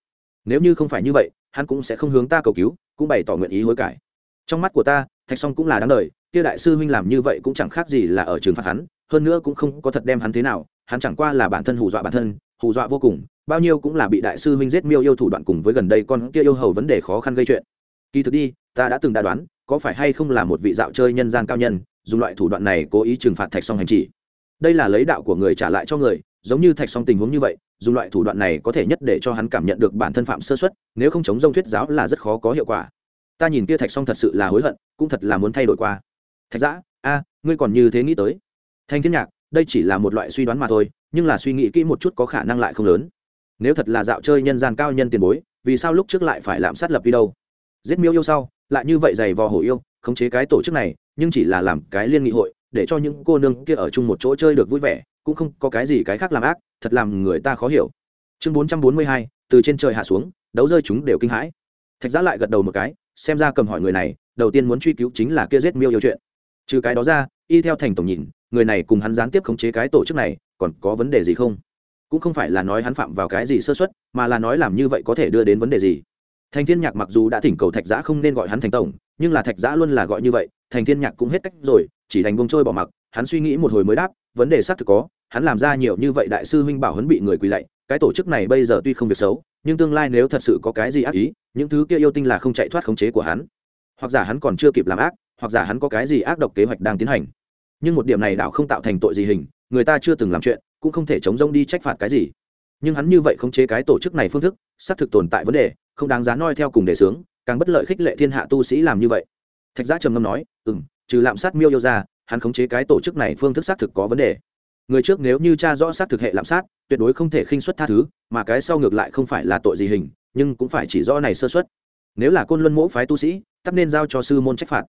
Nếu như không phải như vậy, hắn cũng sẽ không hướng ta cầu cứu, cũng bày tỏ nguyện ý hối cải. Trong mắt của ta, thạch song cũng là đáng đời, kia đại sư huynh làm như vậy cũng chẳng khác gì là ở trường phạt hắn, hơn nữa cũng không có thật đem hắn thế nào, hắn chẳng qua là bản thân hù dọa bản thân hù dọa vô cùng, bao nhiêu cũng là bị đại sư huynh giết miêu yêu thủ đoạn cùng với gần đây con kia yêu hầu vấn đề khó khăn gây chuyện. Kỳ thực đi, ta đã từng đã đoán, có phải hay không là một vị dạo chơi nhân gian cao nhân, dùng loại thủ đoạn này cố ý trừng phạt thạch song hành chỉ. Đây là lấy đạo của người trả lại cho người, giống như thạch song tình huống như vậy, dùng loại thủ đoạn này có thể nhất để cho hắn cảm nhận được bản thân phạm sơ xuất nếu không chống dông thuyết giáo là rất khó có hiệu quả. Ta nhìn kia thạch song thật sự là hối hận, cũng thật là muốn thay đổi qua. Thạch giã, a, ngươi còn như thế nghĩ tới. Thanh thiên nhạc đây chỉ là một loại suy đoán mà thôi, nhưng là suy nghĩ kỹ một chút có khả năng lại không lớn. Nếu thật là dạo chơi nhân gian cao nhân tiền bối, vì sao lúc trước lại phải lạm sát lập đi đâu? Giết miêu yêu sau, lại như vậy giày vò hổ yêu, khống chế cái tổ chức này, nhưng chỉ là làm cái liên nghị hội, để cho những cô nương kia ở chung một chỗ chơi được vui vẻ, cũng không có cái gì cái khác làm ác, thật làm người ta khó hiểu. Chương bốn trăm bốn mươi hai, từ trên trời hạ xuống, đấu rơi chúng đều kinh hãi. Thạch giã lại gật đầu một cái, xem ra cầm hỏi người này, đầu tiên muốn truy cứu chính là kia giết miêu yêu chuyện. Trừ cái đó ra, y theo thành tổng nhìn người này cùng hắn gián tiếp khống chế cái tổ chức này, còn có vấn đề gì không? Cũng không phải là nói hắn phạm vào cái gì sơ xuất mà là nói làm như vậy có thể đưa đến vấn đề gì. Thành thiên nhạc mặc dù đã thỉnh cầu thạch giã không nên gọi hắn thành tổng, nhưng là thạch giã luôn là gọi như vậy, thành thiên nhạc cũng hết cách rồi, chỉ đành bông trôi bỏ mặc, hắn suy nghĩ một hồi mới đáp, vấn đề xác thực có, hắn làm ra nhiều như vậy đại sư huynh bảo huấn bị người quỳ lạy, cái tổ chức này bây giờ tuy không việc xấu, nhưng tương lai nếu thật sự có cái gì ác ý, những thứ kia yêu tinh là không chạy thoát khống chế của hắn. Hoặc giả hắn còn chưa kịp làm ác, hoặc giả hắn có cái gì ác độc kế hoạch đang tiến hành nhưng một điểm này đảo không tạo thành tội gì hình, người ta chưa từng làm chuyện, cũng không thể chống rông đi trách phạt cái gì. Nhưng hắn như vậy không chế cái tổ chức này phương thức, xác thực tồn tại vấn đề, không đáng giá noi theo cùng đề sướng càng bất lợi khích lệ thiên hạ tu sĩ làm như vậy. Thạch giá trầm ngâm nói ừ m trừ lạm sát miêu yêu ra, hắn khống chế cái tổ chức này phương thức xác thực có vấn đề. Người trước nếu như cha rõ xác thực hệ lạm sát, tuyệt đối không thể khinh xuất tha thứ, mà cái sau ngược lại không phải là tội gì hình, nhưng cũng phải chỉ rõ này sơ xuất nếu là côn luân mỗ phái tu sĩ tắt nên giao cho sư môn trách phạt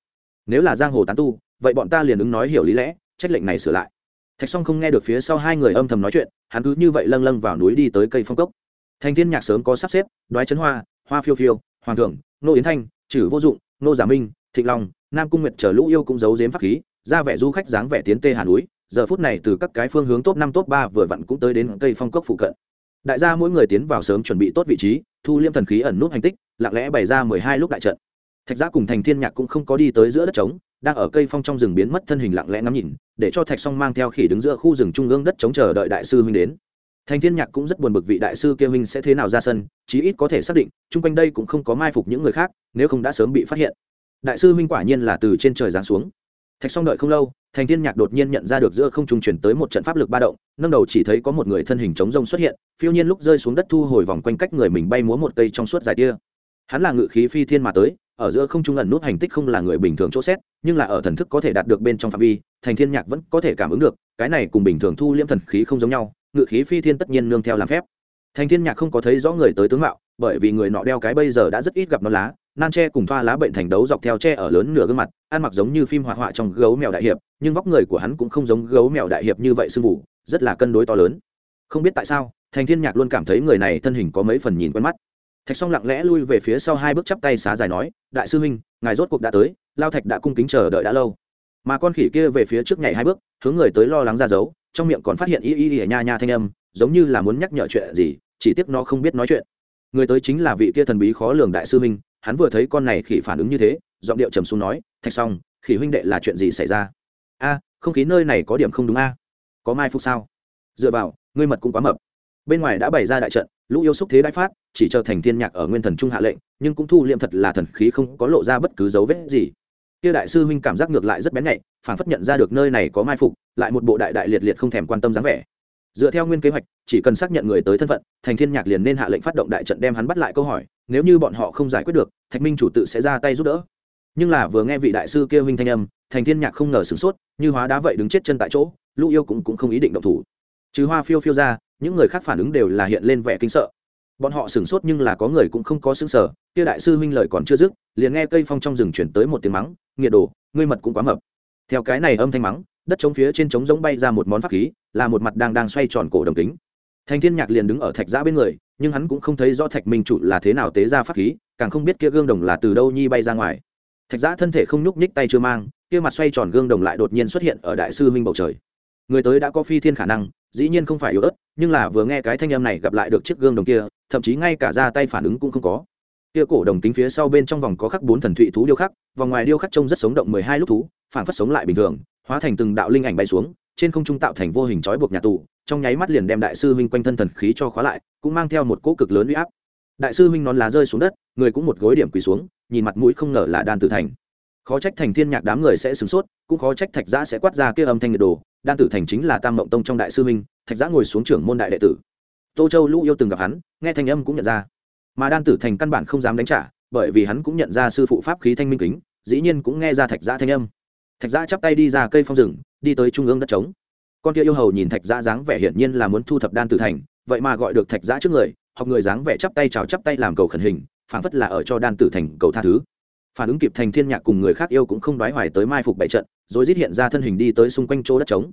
nếu là giang hồ tán tu, vậy bọn ta liền ứng nói hiểu lý lẽ, trách lệnh này sửa lại. Thạch song không nghe được phía sau hai người âm thầm nói chuyện, hắn cứ như vậy lâng lâng vào núi đi tới cây phong cốc. Thành thiên nhạc sớm có sắp xếp, đoái chấn hoa hoa phiêu phiêu, hoàng thượng nô yến thanh, chử vô dụng nô giả minh, thịnh long, nam cung nguyệt chờ lũ yêu cũng giấu giếm pháp khí, ra vẻ du khách dáng vẻ tiến tê hà núi, giờ phút này từ các cái phương hướng top năm, top ba vừa vặn cũng tới đến cây phong cốc phụ cận. Đại gia mỗi người tiến vào sớm chuẩn bị tốt vị trí, thu liêm thần khí ẩn nút hành tích, lặng lẽ bày ra mười hai lúc đại trận thạch giã cùng thành thiên nhạc cũng không có đi tới giữa đất trống, đang ở cây phong trong rừng biến mất thân hình lặng lẽ ngắm nhìn, để cho thạch song mang theo khỉ đứng giữa khu rừng trung ương đất chống chờ đợi đại sư huynh đến. Thành thiên nhạc cũng rất buồn bực vị đại sư kia huynh sẽ thế nào ra sân, chí ít có thể xác định, chung quanh đây cũng không có mai phục những người khác, nếu không đã sớm bị phát hiện. Đại sư huynh quả nhiên là từ trên trời giáng xuống. Thạch song đợi không lâu, thành thiên nhạc đột nhiên nhận ra được giữa không trung chuyển tới một trận pháp lực ba động, nâng đầu chỉ thấy có một người thân hình chống rông xuất hiện, phiêu nhiên lúc rơi xuống đất thu hồi vòng quanh cách người mình bay múa một cây trong suốt dài tia hắn là ngự khí phi thiên mà tới, ở giữa không trung ẩn nút hành tích không là người bình thường chỗ xét, nhưng là ở thần thức có thể đạt được bên trong phạm vi, thành thiên nhạc vẫn có thể cảm ứng được, cái này cùng bình thường thu liễm thần khí không giống nhau, ngự khí phi thiên tất nhiên nương theo làm phép. Thành thiên nhạc không có thấy rõ người tới tướng mạo, bởi vì người nọ đeo cái bây giờ đã rất ít gặp nó lá, nan tre cùng thoa lá bệnh thành đấu dọc theo tre ở lớn nửa gương mặt, ăn mặc giống như phim hoạt họa trong gấu mèo đại hiệp, nhưng vóc người của hắn cũng không giống gấu mèo đại hiệp như vậy sưng vụ, rất là cân đối to lớn. Không biết tại sao, thành thiên nhạc luôn cảm thấy người này thân hình có mấy phần nhìn quen mắt thạch song lặng lẽ lui về phía sau hai bước chắp tay xá dài nói, đại sư huynh, ngài rốt cuộc đã tới, lao thạch đã cung kính chờ đợi đã lâu. Mà con khỉ kia về phía trước nhảy hai bước, hướng người tới lo lắng ra giấu trong miệng còn phát hiện y y y nha nha thanh âm, giống như là muốn nhắc nhở chuyện gì, chỉ tiếc nó không biết nói chuyện. Người tới chính là vị kia thần bí khó lường đại sư huynh, hắn vừa thấy con này khỉ phản ứng như thế, giọng điệu trầm xuống nói, thạch xong khỉ huynh đệ là chuyện gì xảy ra? A, không khí nơi này có điểm không đúng a. Có mai phục sao? Dựa vào, ngươi mật cũng quá mập. Bên ngoài đã bày ra đại trận, lũ yêu xúc thế đại phát chỉ chờ thành thiên nhạc ở nguyên thần trung hạ lệnh, nhưng cũng thu liệm thật là thần khí không có lộ ra bất cứ dấu vết gì. Kia đại sư huynh cảm giác ngược lại rất bén nhạy phản phất nhận ra được nơi này có mai phục, lại một bộ đại đại liệt liệt không thèm quan tâm dáng vẻ. Dựa theo nguyên kế hoạch, chỉ cần xác nhận người tới thân phận, thành thiên nhạc liền nên hạ lệnh phát động đại trận đem hắn bắt lại câu hỏi, nếu như bọn họ không giải quyết được, thạch minh chủ tự sẽ ra tay giúp đỡ. Nhưng là vừa nghe vị đại sư kia huynh thanh âm, thành thiên nhạc không ngờ sửng sốt, như hóa đá vậy đứng chết chân tại chỗ, lũ yêu cũng cũng không ý định động thủ. Trừ hoa phiêu phiêu ra, những người khác phản ứng đều là hiện lên vẻ kinh sợ bọn họ sửng sốt nhưng là có người cũng không có xứng sở kia đại sư huynh lời còn chưa dứt, liền nghe cây phong trong rừng chuyển tới một tiếng mắng, nghiệt đồ, ngươi mật cũng quá mập. Theo cái này âm thanh mắng, đất trống phía trên trống giống bay ra một món pháp khí, là một mặt đang đang xoay tròn cổ đồng kính. Thành thiên nhạc liền đứng ở thạch giã bên người, nhưng hắn cũng không thấy rõ thạch minh chủ là thế nào tế ra pháp khí, càng không biết kia gương đồng là từ đâu nhi bay ra ngoài. Thạch giã thân thể không nhúc nhích tay chưa mang, kia mặt xoay tròn gương đồng lại đột nhiên xuất hiện ở đại sư huynh bầu trời. Người tới đã có phi thiên khả năng, dĩ nhiên không phải yếu ớt, nhưng là vừa nghe cái thanh âm này gặp lại được chiếc gương đồng kia thậm chí ngay cả ra tay phản ứng cũng không có. Kia cổ đồng tính phía sau bên trong vòng có khắc bốn thần thụy thú điêu khắc, vòng ngoài điêu khắc trông rất sống động mười hai lúc thú phản phất sống lại bình thường, hóa thành từng đạo linh ảnh bay xuống, trên không trung tạo thành vô hình trói buộc nhà tù, trong nháy mắt liền đem đại sư huynh quanh thân thần khí cho khóa lại, cũng mang theo một cỗ cực lớn uy áp. Đại sư huynh nón lá rơi xuống đất, người cũng một gối điểm quỳ xuống, nhìn mặt mũi không ngờ là đan tử thành. Khó trách thành thiên nhạc đám người sẽ sửng sốt, cũng khó trách thạch giã sẽ quát ra kia âm thanh nhiệt đồ đan tử thành chính là tam mộng tông trong đại sư huynh, thạch giã ngồi xuống trưởng môn đại đệ tử tô châu lũ yêu từng gặp hắn, nghe thanh âm cũng nhận ra. Mà đan tử thành căn bản không dám đánh trả, bởi vì hắn cũng nhận ra sư phụ pháp khí thanh minh kính, dĩ nhiên cũng nghe ra thạch giã thanh âm. Thạch giã chắp tay đi ra cây phong rừng, đi tới trung ương đất trống. Con kia yêu hầu nhìn thạch giã dáng vẻ hiển nhiên là muốn thu thập đan tử thành, vậy mà gọi được thạch giã trước người, học người dáng vẻ chắp tay chào chắp tay làm cầu khẩn hình phản phất là ở cho đan tử thành cầu tha thứ. Phản ứng kịp thành thiên nhạc cùng người khác yêu cũng không đoái hoài tới mai phục bảy trận, rồi giết hiện ra thân hình đi tới xung quanh chỗ đất trống.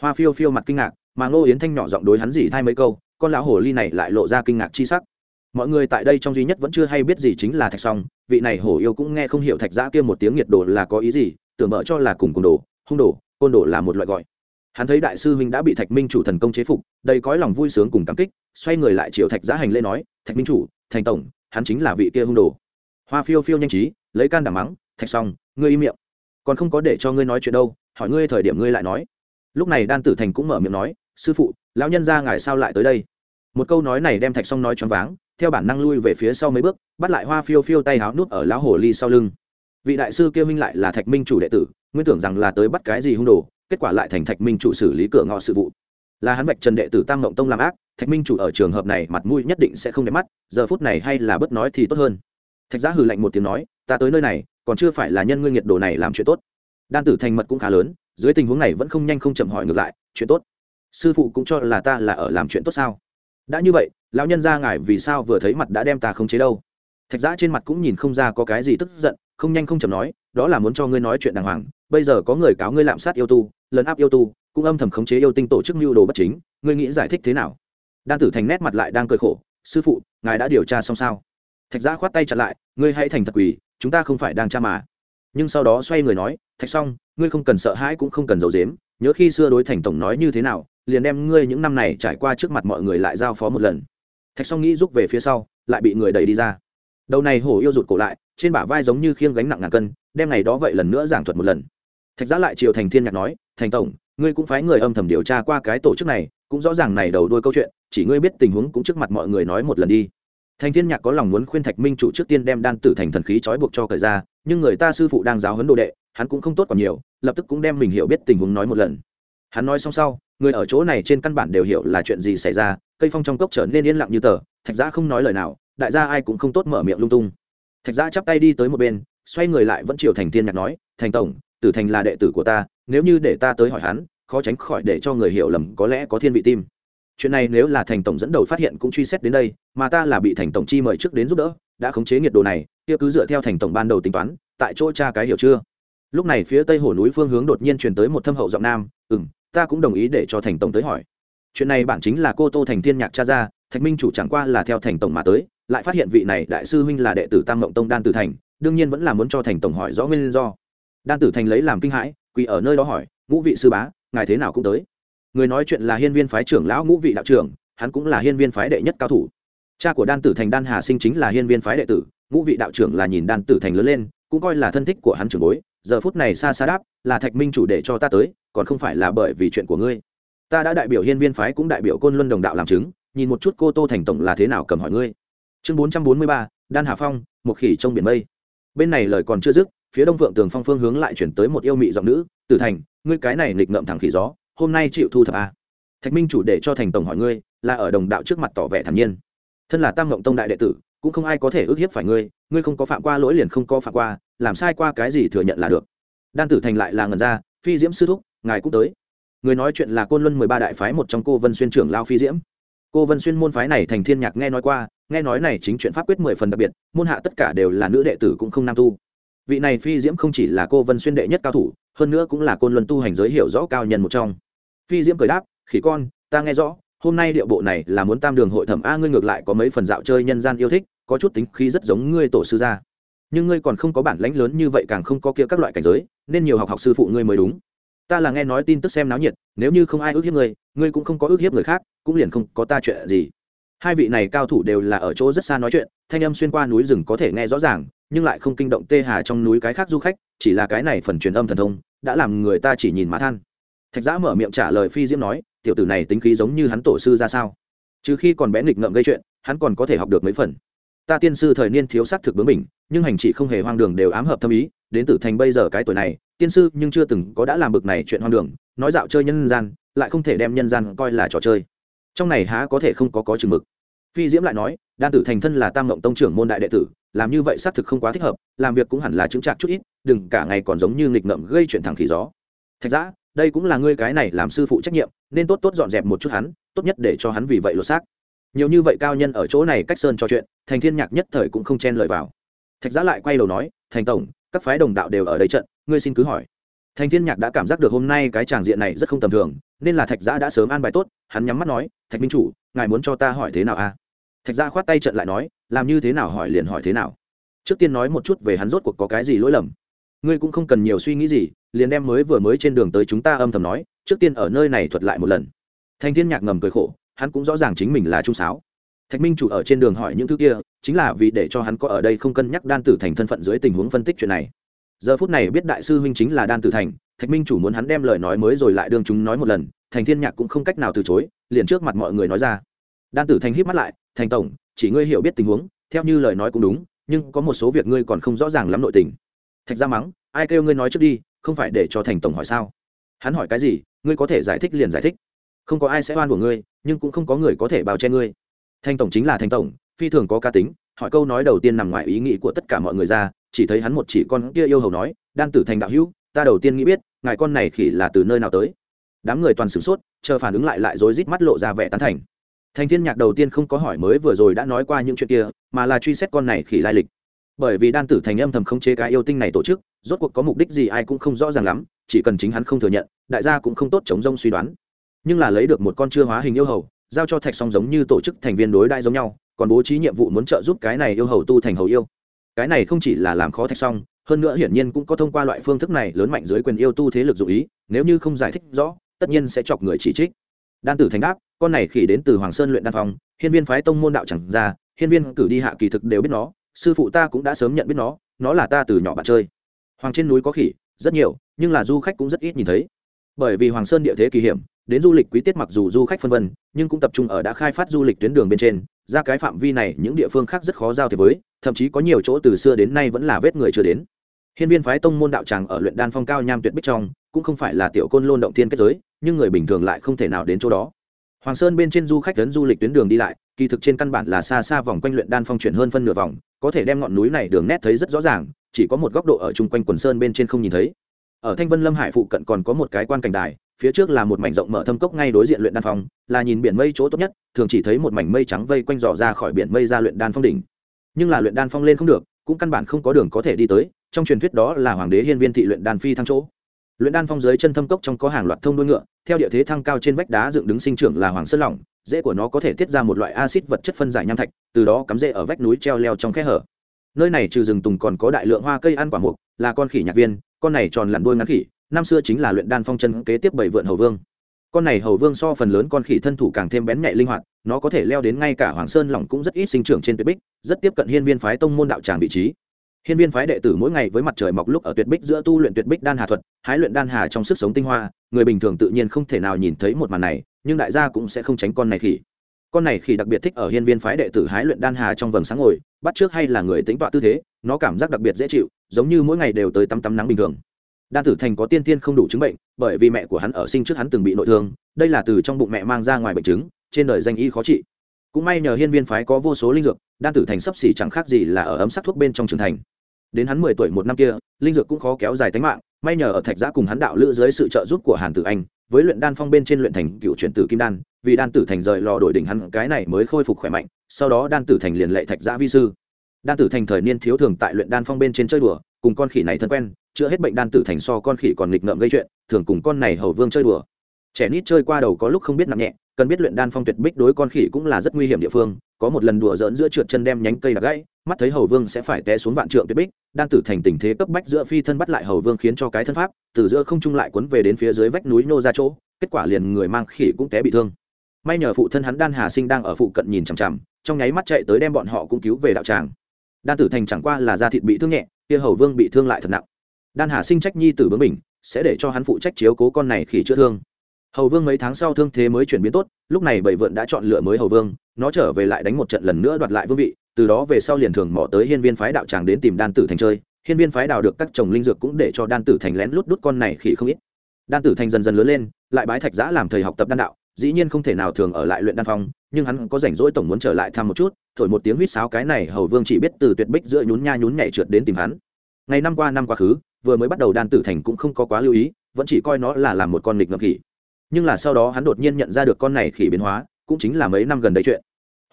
Hoa phiêu phiêu mặt kinh ngạc, mà ngô yến thanh nhỏ giọng đối hắn dỉ thay mấy câu con lão hồ ly này lại lộ ra kinh ngạc chi sắc. Mọi người tại đây trong duy nhất vẫn chưa hay biết gì chính là thạch song, vị này hổ yêu cũng nghe không hiểu thạch giã kia một tiếng nhiệt đồ là có ý gì, tưởng mở cho là cùng cùng đồ, hung đồ, côn đồ là một loại gọi. Hắn thấy đại sư huynh đã bị thạch minh chủ thần công chế phục, đầy cõi lòng vui sướng cùng cảm kích, xoay người lại triệu thạch giã hành lễ nói, thạch minh chủ, thành tổng, hắn chính là vị kia hung đồ. Hoa phiêu phiêu nhanh trí, lấy can đảm mắng, thạch xong ngươi im miệng. Còn không có để cho ngươi nói chuyện đâu, hỏi ngươi thời điểm ngươi lại nói. Lúc này đan tử thành cũng mở miệng nói, sư phụ, lão nhân ra ngài sao lại tới đây? Một câu nói này đem thạch song nói choáng váng, theo bản năng lui về phía sau mấy bước, bắt lại hoa phiêu phiêu tay háo nút ở lão hồ ly sau lưng. Vị đại sư kia minh lại là thạch minh chủ đệ tử, nguyên tưởng rằng là tới bắt cái gì hung đồ, kết quả lại thành thạch minh chủ xử lý cửa ngõ sự vụ. Là hắn vạch trần đệ tử tam mộng tông làm ác, thạch minh chủ ở trường hợp này mặt mũi nhất định sẽ không đẹp mắt, giờ phút này hay là bất nói thì tốt hơn. Thạch giá hừ lạnh một tiếng nói, ta tới nơi này, còn chưa phải là nhân ngươi nhiệt đồ này làm chuyện tốt. Đan tử thành mật cũng khá lớn, dưới tình huống này vẫn không nhanh không chậm hỏi ngược lại, chuyện tốt? Sư phụ cũng cho là ta là ở làm chuyện tốt sao? Đã như vậy, lão nhân ra ngài vì sao vừa thấy mặt đã đem ta không chế đâu? Thạch giã trên mặt cũng nhìn không ra có cái gì tức giận, không nhanh không chậm nói, đó là muốn cho ngươi nói chuyện đàng hoàng, bây giờ có người cáo ngươi lạm sát yêu tu, lấn áp yêu tu, cũng âm thầm khống chế yêu tinh tổ chức mưu đồ bất chính, ngươi nghĩ giải thích thế nào? Đan tử thành nét mặt lại đang cười khổ, sư phụ, ngài đã điều tra xong sao? Thạch giã khoát tay chặt lại, ngươi hãy thành thật quỳ, chúng ta không phải đang tra mà. Nhưng sau đó xoay người nói, thạch xong ngươi không cần sợ hãi cũng không cần giấu dếm nhớ khi xưa đối thành tổng nói như thế nào liền đem ngươi những năm này trải qua trước mặt mọi người lại giao phó một lần. Thạch song nghĩ rút về phía sau, lại bị người đẩy đi ra. Đầu này hổ yêu rụt cổ lại, trên bả vai giống như khiêng gánh nặng ngàn cân, đem ngày đó vậy lần nữa giảng thuật một lần. Thạch giã lại triều thành thiên nhạc nói, thành tổng, ngươi cũng phái người âm thầm điều tra qua cái tổ chức này, cũng rõ ràng này đầu đuôi câu chuyện, chỉ ngươi biết tình huống cũng trước mặt mọi người nói một lần đi. Thành thiên nhạc có lòng muốn khuyên thạch minh chủ trước tiên đem đan tử thành thần khí trói buộc cho cởi ra, nhưng người ta sư phụ đang giáo huấn đồ đệ, hắn cũng không tốt còn nhiều, lập tức cũng đem mình hiểu biết tình huống nói một lần hắn nói xong sau, người ở chỗ này trên căn bản đều hiểu là chuyện gì xảy ra, cây phong trong cốc trở nên yên lặng như tờ, thạch giã không nói lời nào, đại gia ai cũng không tốt mở miệng lung tung thạch giã chắp tay đi tới một bên, xoay người lại vẫn chiều thành thiên nhạc nói, thành tổng, tử thành là đệ tử của ta, nếu như để ta tới hỏi hắn, khó tránh khỏi để cho người hiểu lầm, có lẽ có thiên vị tim chuyện này nếu là thành tổng dẫn đầu phát hiện cũng truy xét đến đây, mà ta là bị thành tổng chi mời trước đến giúp đỡ, đã khống chế nhiệt độ này, kia cứ dựa theo thành tổng ban đầu tính toán, tại chỗ cha cái hiểu chưa lúc này phía tây hồ núi phương hướng đột nhiên truyền tới một thâm hậu giọng nam, ừm ta cũng đồng ý để cho thành tổng tới hỏi. Chuyện này bản chính là cô tô thành thiên nhạc cha ra, thạch minh chủ chẳng qua là theo thành tổng mà tới, lại phát hiện vị này đại sư huynh là đệ tử tam mộng tông đan tử thành, đương nhiên vẫn là muốn cho thành tổng hỏi rõ nguyên do. Đan tử thành lấy làm kinh hãi, quỳ ở nơi đó hỏi, ngũ vị sư bá, ngài thế nào cũng tới? Người nói chuyện là hiên viên phái trưởng lão ngũ vị đạo trưởng, hắn cũng là hiên viên phái đệ nhất cao thủ. Cha của đan tử thành đan hà sinh chính là hiên viên phái đệ tử, ngũ vị đạo trưởng là nhìn đan tử thành lớn lên, cũng coi là thân thích của hắn trưởng bối giờ phút này xa xa đáp, là thạch minh chủ để cho ta tới, còn không phải là bởi vì chuyện của ngươi. Ta đã đại biểu hiên viên phái cũng đại biểu côn luân đồng đạo làm chứng, nhìn một chút cô tô thành tổng là thế nào cầm hỏi ngươi. Chương bốn trăm bốn mươi ba, đan hà phong một khỉ trong biển mây. Bên này lời còn chưa dứt, phía đông vượng tường phong phương hướng lại chuyển tới một yêu mị giọng nữ, tử thành, ngươi cái này nghịch ngợm thẳng khỉ gió, hôm nay chịu thu thập à. thạch minh chủ để cho thành tổng hỏi ngươi, là ở đồng đạo trước mặt tỏ vẻ thản nhiên. Thân là tam ngộng tông đại đệ tử cũng không ai có thể ước hiếp phải ngươi ngươi không có phạm qua lỗi liền không có phạm qua, làm sai qua cái gì thừa nhận là được. Đan tử thành lại là ngần ra, phi diễm sư thúc, ngài cũng tới. Người nói chuyện là côn luân mười ba đại phái một trong cô vân xuyên trưởng lao phi diễm. Cô vân xuyên môn phái này thành thiên nhạc nghe nói qua, nghe nói này chính chuyện pháp quyết mười phần đặc biệt, môn hạ tất cả đều là nữ đệ tử cũng không nam tu. Vị này phi diễm không chỉ là cô vân xuyên đệ nhất cao thủ, hơn nữa cũng là côn luân tu hành giới hiểu rõ cao nhân một trong. Phi diễm cười đáp, khỉ con, ta nghe rõ, hôm nay điệu bộ này là muốn tam đường hội thẩm a, ngươi ngược lại có mấy phần dạo chơi nhân gian yêu thích có chút tính khí rất giống ngươi tổ sư gia. Nhưng ngươi còn không có bản lãnh lớn như vậy càng không có kia các loại cảnh giới, nên nhiều học học sư phụ ngươi mới đúng. Ta là nghe nói tin tức xem náo nhiệt, nếu như không ai ước hiếp ngươi ngươi cũng không có ước hiếp người khác, cũng liền không có ta chuyện gì. Hai vị này cao thủ đều là ở chỗ rất xa nói chuyện, thanh âm xuyên qua núi rừng có thể nghe rõ ràng, nhưng lại không kinh động tê hà trong núi cái khác du khách, chỉ là cái này phần truyền âm thần thông, đã làm người ta chỉ nhìn mã than. Thạch giã mở miệng trả lời phi diễm nói, tiểu tử này tính khí giống như hắn tổ sư ra sao? Trừ khi còn bé nghịch ngợm gây chuyện, hắn còn có thể học được mấy phần ta tiên sư thời niên thiếu sắc thực bướng mình nhưng hành chỉ không hề hoang đường đều ám hợp thâm ý, đến tử thành bây giờ cái tuổi này, tiên sư nhưng chưa từng có đã làm bực này chuyện hoang đường, nói dạo chơi nhân gian, lại không thể đem nhân gian coi là trò chơi. Trong này há có thể không có có chừng mực. Phi diễm lại nói, đan tử thành thân là tam ngộng tông trưởng môn đại đệ tử, làm như vậy xác thực không quá thích hợp, làm việc cũng hẳn là chứng trạc chút ít, đừng cả ngày còn giống như nghịch ngợm gây chuyện thẳng khỉ gió. Thạch giã, đây cũng là ngươi cái này làm sư phụ trách nhiệm, nên tốt tốt dọn dẹp một chút hắn, tốt nhất để cho hắn vì vậy lột xác nhiều như vậy cao nhân ở chỗ này cách sơn trò chuyện, thành thiên nhạc nhất thời cũng không chen lời vào. Thạch giã lại quay đầu nói, thành tổng, các phái đồng đạo đều ở đây trận, ngươi xin cứ hỏi. Thành thiên nhạc đã cảm giác được hôm nay cái tràng diện này rất không tầm thường, nên là thạch giã đã sớm an bài tốt, hắn nhắm mắt nói, thạch minh chủ, ngài muốn cho ta hỏi thế nào a thạch giã khoát tay trận lại nói, làm như thế nào hỏi liền hỏi thế nào. Trước tiên nói một chút về hắn rốt cuộc có cái gì lỗi lầm. Ngươi cũng không cần nhiều suy nghĩ gì, liền đem mới vừa mới trên đường tới chúng ta âm thầm nói, trước tiên ở nơi này thuật lại một lần. Thành thiên nhạc ngầm cười khổ hắn cũng rõ ràng chính mình là trung sáo. Thạch minh chủ ở trên đường hỏi những thứ kia, chính là vì để cho hắn có ở đây không cân nhắc đan tử thành thân phận dưới tình huống phân tích chuyện này. Giờ phút này biết đại sư huynh chính là đan tử thành, thạch minh chủ muốn hắn đem lời nói mới rồi lại đương chúng nói một lần, thành thiên nhạc cũng không cách nào từ chối, liền trước mặt mọi người nói ra. Đan tử thành híp mắt lại, thành tổng, chỉ ngươi hiểu biết tình huống, theo như lời nói cũng đúng, nhưng có một số việc ngươi còn không rõ ràng lắm nội tình. Thạch ra mắng, ai kêu ngươi nói trước đi, không phải để cho thành tổng hỏi sao? Hắn hỏi cái gì, ngươi có thể giải thích liền giải thích không có ai sẽ oan của ngươi, nhưng cũng không có người có thể bào che ngươi. Thanh tổng chính là thanh tổng, phi thường có cá tính, hỏi câu nói đầu tiên nằm ngoài ý nghĩ của tất cả mọi người ra, chỉ thấy hắn một chỉ con kia yêu hầu nói, đan tử thành đạo hữu, ta đầu tiên nghĩ biết, ngài con này khỉ là từ nơi nào tới. Đám người toàn sửng sốt, chờ phản ứng lại lại rối rít mắt lộ ra vẻ tán thành. Thành thiên nhạc đầu tiên không có hỏi mới vừa rồi đã nói qua những chuyện kia, mà là truy xét con này khỉ lai lịch. Bởi vì đan tử thành âm thầm không chế cái yêu tinh này tổ chức, rốt cuộc có mục đích gì ai cũng không rõ ràng lắm, chỉ cần chính hắn không thừa nhận, đại gia cũng không tốt chống rông suy đoán nhưng là lấy được một con chưa hóa hình yêu hầu, giao cho thạch song giống như tổ chức thành viên đối đại giống nhau, còn bố trí nhiệm vụ muốn trợ giúp cái này yêu hầu tu thành hầu yêu. Cái này không chỉ là làm khó thạch song, hơn nữa hiển nhiên cũng có thông qua loại phương thức này lớn mạnh dưới quyền yêu tu thế lực dụ ý, nếu như không giải thích rõ, tất nhiên sẽ chọc người chỉ trích. Đan tử thành đáp, con này khỉ đến từ hoàng sơn luyện đan phong hiên viên phái tông môn đạo chẳng ra, hiên viên cử đi hạ kỳ thực đều biết nó, sư phụ ta cũng đã sớm nhận biết nó nó là ta từ nhỏ bạn chơi. Hoàng trên núi có khỉ, rất nhiều, nhưng là du khách cũng rất ít nhìn thấy. Bởi vì hoàng sơn địa thế kỳ hiểm đến du lịch quý tiết mặc dù du khách phân vân, nhưng cũng tập trung ở đã khai phát du lịch tuyến đường bên trên, ra cái phạm vi này, những địa phương khác rất khó giao thế với, thậm chí có nhiều chỗ từ xưa đến nay vẫn là vết người chưa đến. Hiên viên phái tông môn đạo tràng ở luyện đan phong cao nham tuyệt bích trong, cũng không phải là tiểu côn lôn động thiên kết giới, nhưng người bình thường lại không thể nào đến chỗ đó. Hoàng sơn bên trên du khách đến du lịch tuyến đường đi lại, kỳ thực trên căn bản là xa xa vòng quanh luyện đan phong chuyển hơn phân nửa vòng, có thể đem ngọn núi này đường nét thấy rất rõ ràng, chỉ có một góc độ ở chung quanh quần sơn bên trên không nhìn thấy. Ở thanh vân lâm hải phụ cận còn có một cái quan cảnh đài phía trước là một mảnh rộng mở thâm cốc ngay đối diện luyện đan phong, là nhìn biển mây chỗ tốt nhất, thường chỉ thấy một mảnh mây trắng vây quanh dò ra khỏi biển mây ra luyện đan phong đỉnh. Nhưng là luyện đan phong lên không được, cũng căn bản không có đường có thể đi tới, trong truyền thuyết đó là hoàng đế hiên viên thị luyện đan phi thăng chỗ. Luyện đan phong dưới chân thâm cốc trong có hàng loạt thông đuôi ngựa, theo địa thế thăng cao trên vách đá dựng đứng sinh trưởng là hoàng sơn lỏng, rễ của nó có thể tiết ra một loại acid vật chất phân giải nham thạch, từ đó cắm rễ ở vách núi treo leo trong khe hở. Nơi này trừ rừng tùng còn có đại lượng hoa cây ăn quả mục, là con khỉ nhạc viên, con này tròn lặn đuôi ngắn khỉ năm xưa chính là luyện đan phong chân kế tiếp bảy vượn hầu vương. Con này hầu vương so phần lớn con khỉ thân thủ càng thêm bén nhạy linh hoạt, nó có thể leo đến ngay cả hoàng sơn lỏng cũng rất ít sinh trưởng trên tuyệt bích, rất tiếp cận hiên viên phái tông môn đạo tràng vị trí. Hiên viên phái đệ tử mỗi ngày với mặt trời mọc lúc ở tuyệt bích giữa tu luyện tuyệt bích đan hà thuật, hái luyện đan hà trong sức sống tinh hoa, người bình thường tự nhiên không thể nào nhìn thấy một màn này, nhưng đại gia cũng sẽ không tránh con này khỉ. Con này khỉ đặc biệt thích ở hiên viên phái đệ tử hái luyện đan hà trong vầng sáng ngồi, bắt trước hay là người tính tọa tư thế, nó cảm giác đặc biệt dễ chịu, giống như mỗi ngày đều tới tắm tắm nắng bình thường đan tử thành có tiên tiên không đủ chứng bệnh, bởi vì mẹ của hắn ở sinh trước hắn từng bị nội thương, đây là từ trong bụng mẹ mang ra ngoài bệnh chứng, trên đời danh y khó trị. Cũng may nhờ hiên viên phái có vô số linh dược, đan tử thành sắp xỉ chẳng khác gì là ở ấm sắc thuốc bên trong trường thành. Đến hắn mười tuổi một năm kia, linh dược cũng khó kéo dài tính mạng, may nhờ ở thạch giã cùng hắn đạo lữ dưới sự trợ giúp của hàn tử anh, với luyện đan phong bên trên luyện thành cựu truyền tử kim đan, vì đan tử thành rời lò đổi đỉnh hắn, cái này mới khôi phục khỏe mạnh, sau đó đan tử thành liền lệ thạch giã vi sư. Đan tử thành thời niên thiếu thường tại luyện đan phong bên trên chơi đùa, cùng con khỉ này thân quen chữa hết bệnh đan tử thành so con khỉ còn nghịch ngợm gây chuyện, thường cùng con này hầu vương chơi đùa. Trẻ nít chơi qua đầu có lúc không biết nặng nhẹ, cần biết luyện đan phong tuyệt bích đối con khỉ cũng là rất nguy hiểm địa phương, có một lần đùa dỡn giữa trượt chân đem nhánh cây đập gãy, mắt thấy hầu vương sẽ phải té xuống vạn trượng tuyệt bích, đan tử thành tình thế cấp bách giữa phi thân bắt lại hầu vương khiến cho cái thân pháp, từ giữa không trung lại cuốn về đến phía dưới vách núi nô ra chỗ, kết quả liền người mang khỉ cũng té bị thương. May nhờ phụ thân hắn đan hà sinh đang ở phụ cận nhìn chằm chằm, trong nháy mắt chạy tới đem bọn họ cũng cứu về đạo tràng. Đan tử thành chẳng qua là da thịt bị thương nhẹ, kia hầu vương bị thương lại thật nặng đan hà sinh trách nhi tử bướng mình sẽ để cho hắn phụ trách chiếu cố con này khỉ chữa thương. Hầu vương mấy tháng sau thương thế mới chuyển biến tốt, lúc này bảy vượn đã chọn lựa mới hầu vương, nó trở về lại đánh một trận lần nữa đoạt lại vương vị, từ đó về sau liền thường mỏ tới hiên viên phái đạo tràng đến tìm đan tử thành chơi. Hiên viên phái đào được các chồng linh dược cũng để cho đan tử thành lén lút đút con này khỉ không ít. Đan tử thành dần dần lớn lên, lại bái thạch giã làm thầy học tập đan đạo, dĩ nhiên không thể nào thường ở lại luyện đan phong, nhưng hắn có rảnh rỗi tổng muốn trở lại thăm một chút, thổi một tiếng huýt sáo cái này hầu vương chỉ biết từ tuyệt bích giữa nhún nha nhún nhảy trượt đến tìm hắn. Ngày năm qua năm quá khứ vừa mới bắt đầu đan tử thành cũng không có quá lưu ý, vẫn chỉ coi nó là làm một con nghịch ngợm khỉ. Nhưng là sau đó hắn đột nhiên nhận ra được con này khỉ biến hóa, cũng chính là mấy năm gần đây chuyện.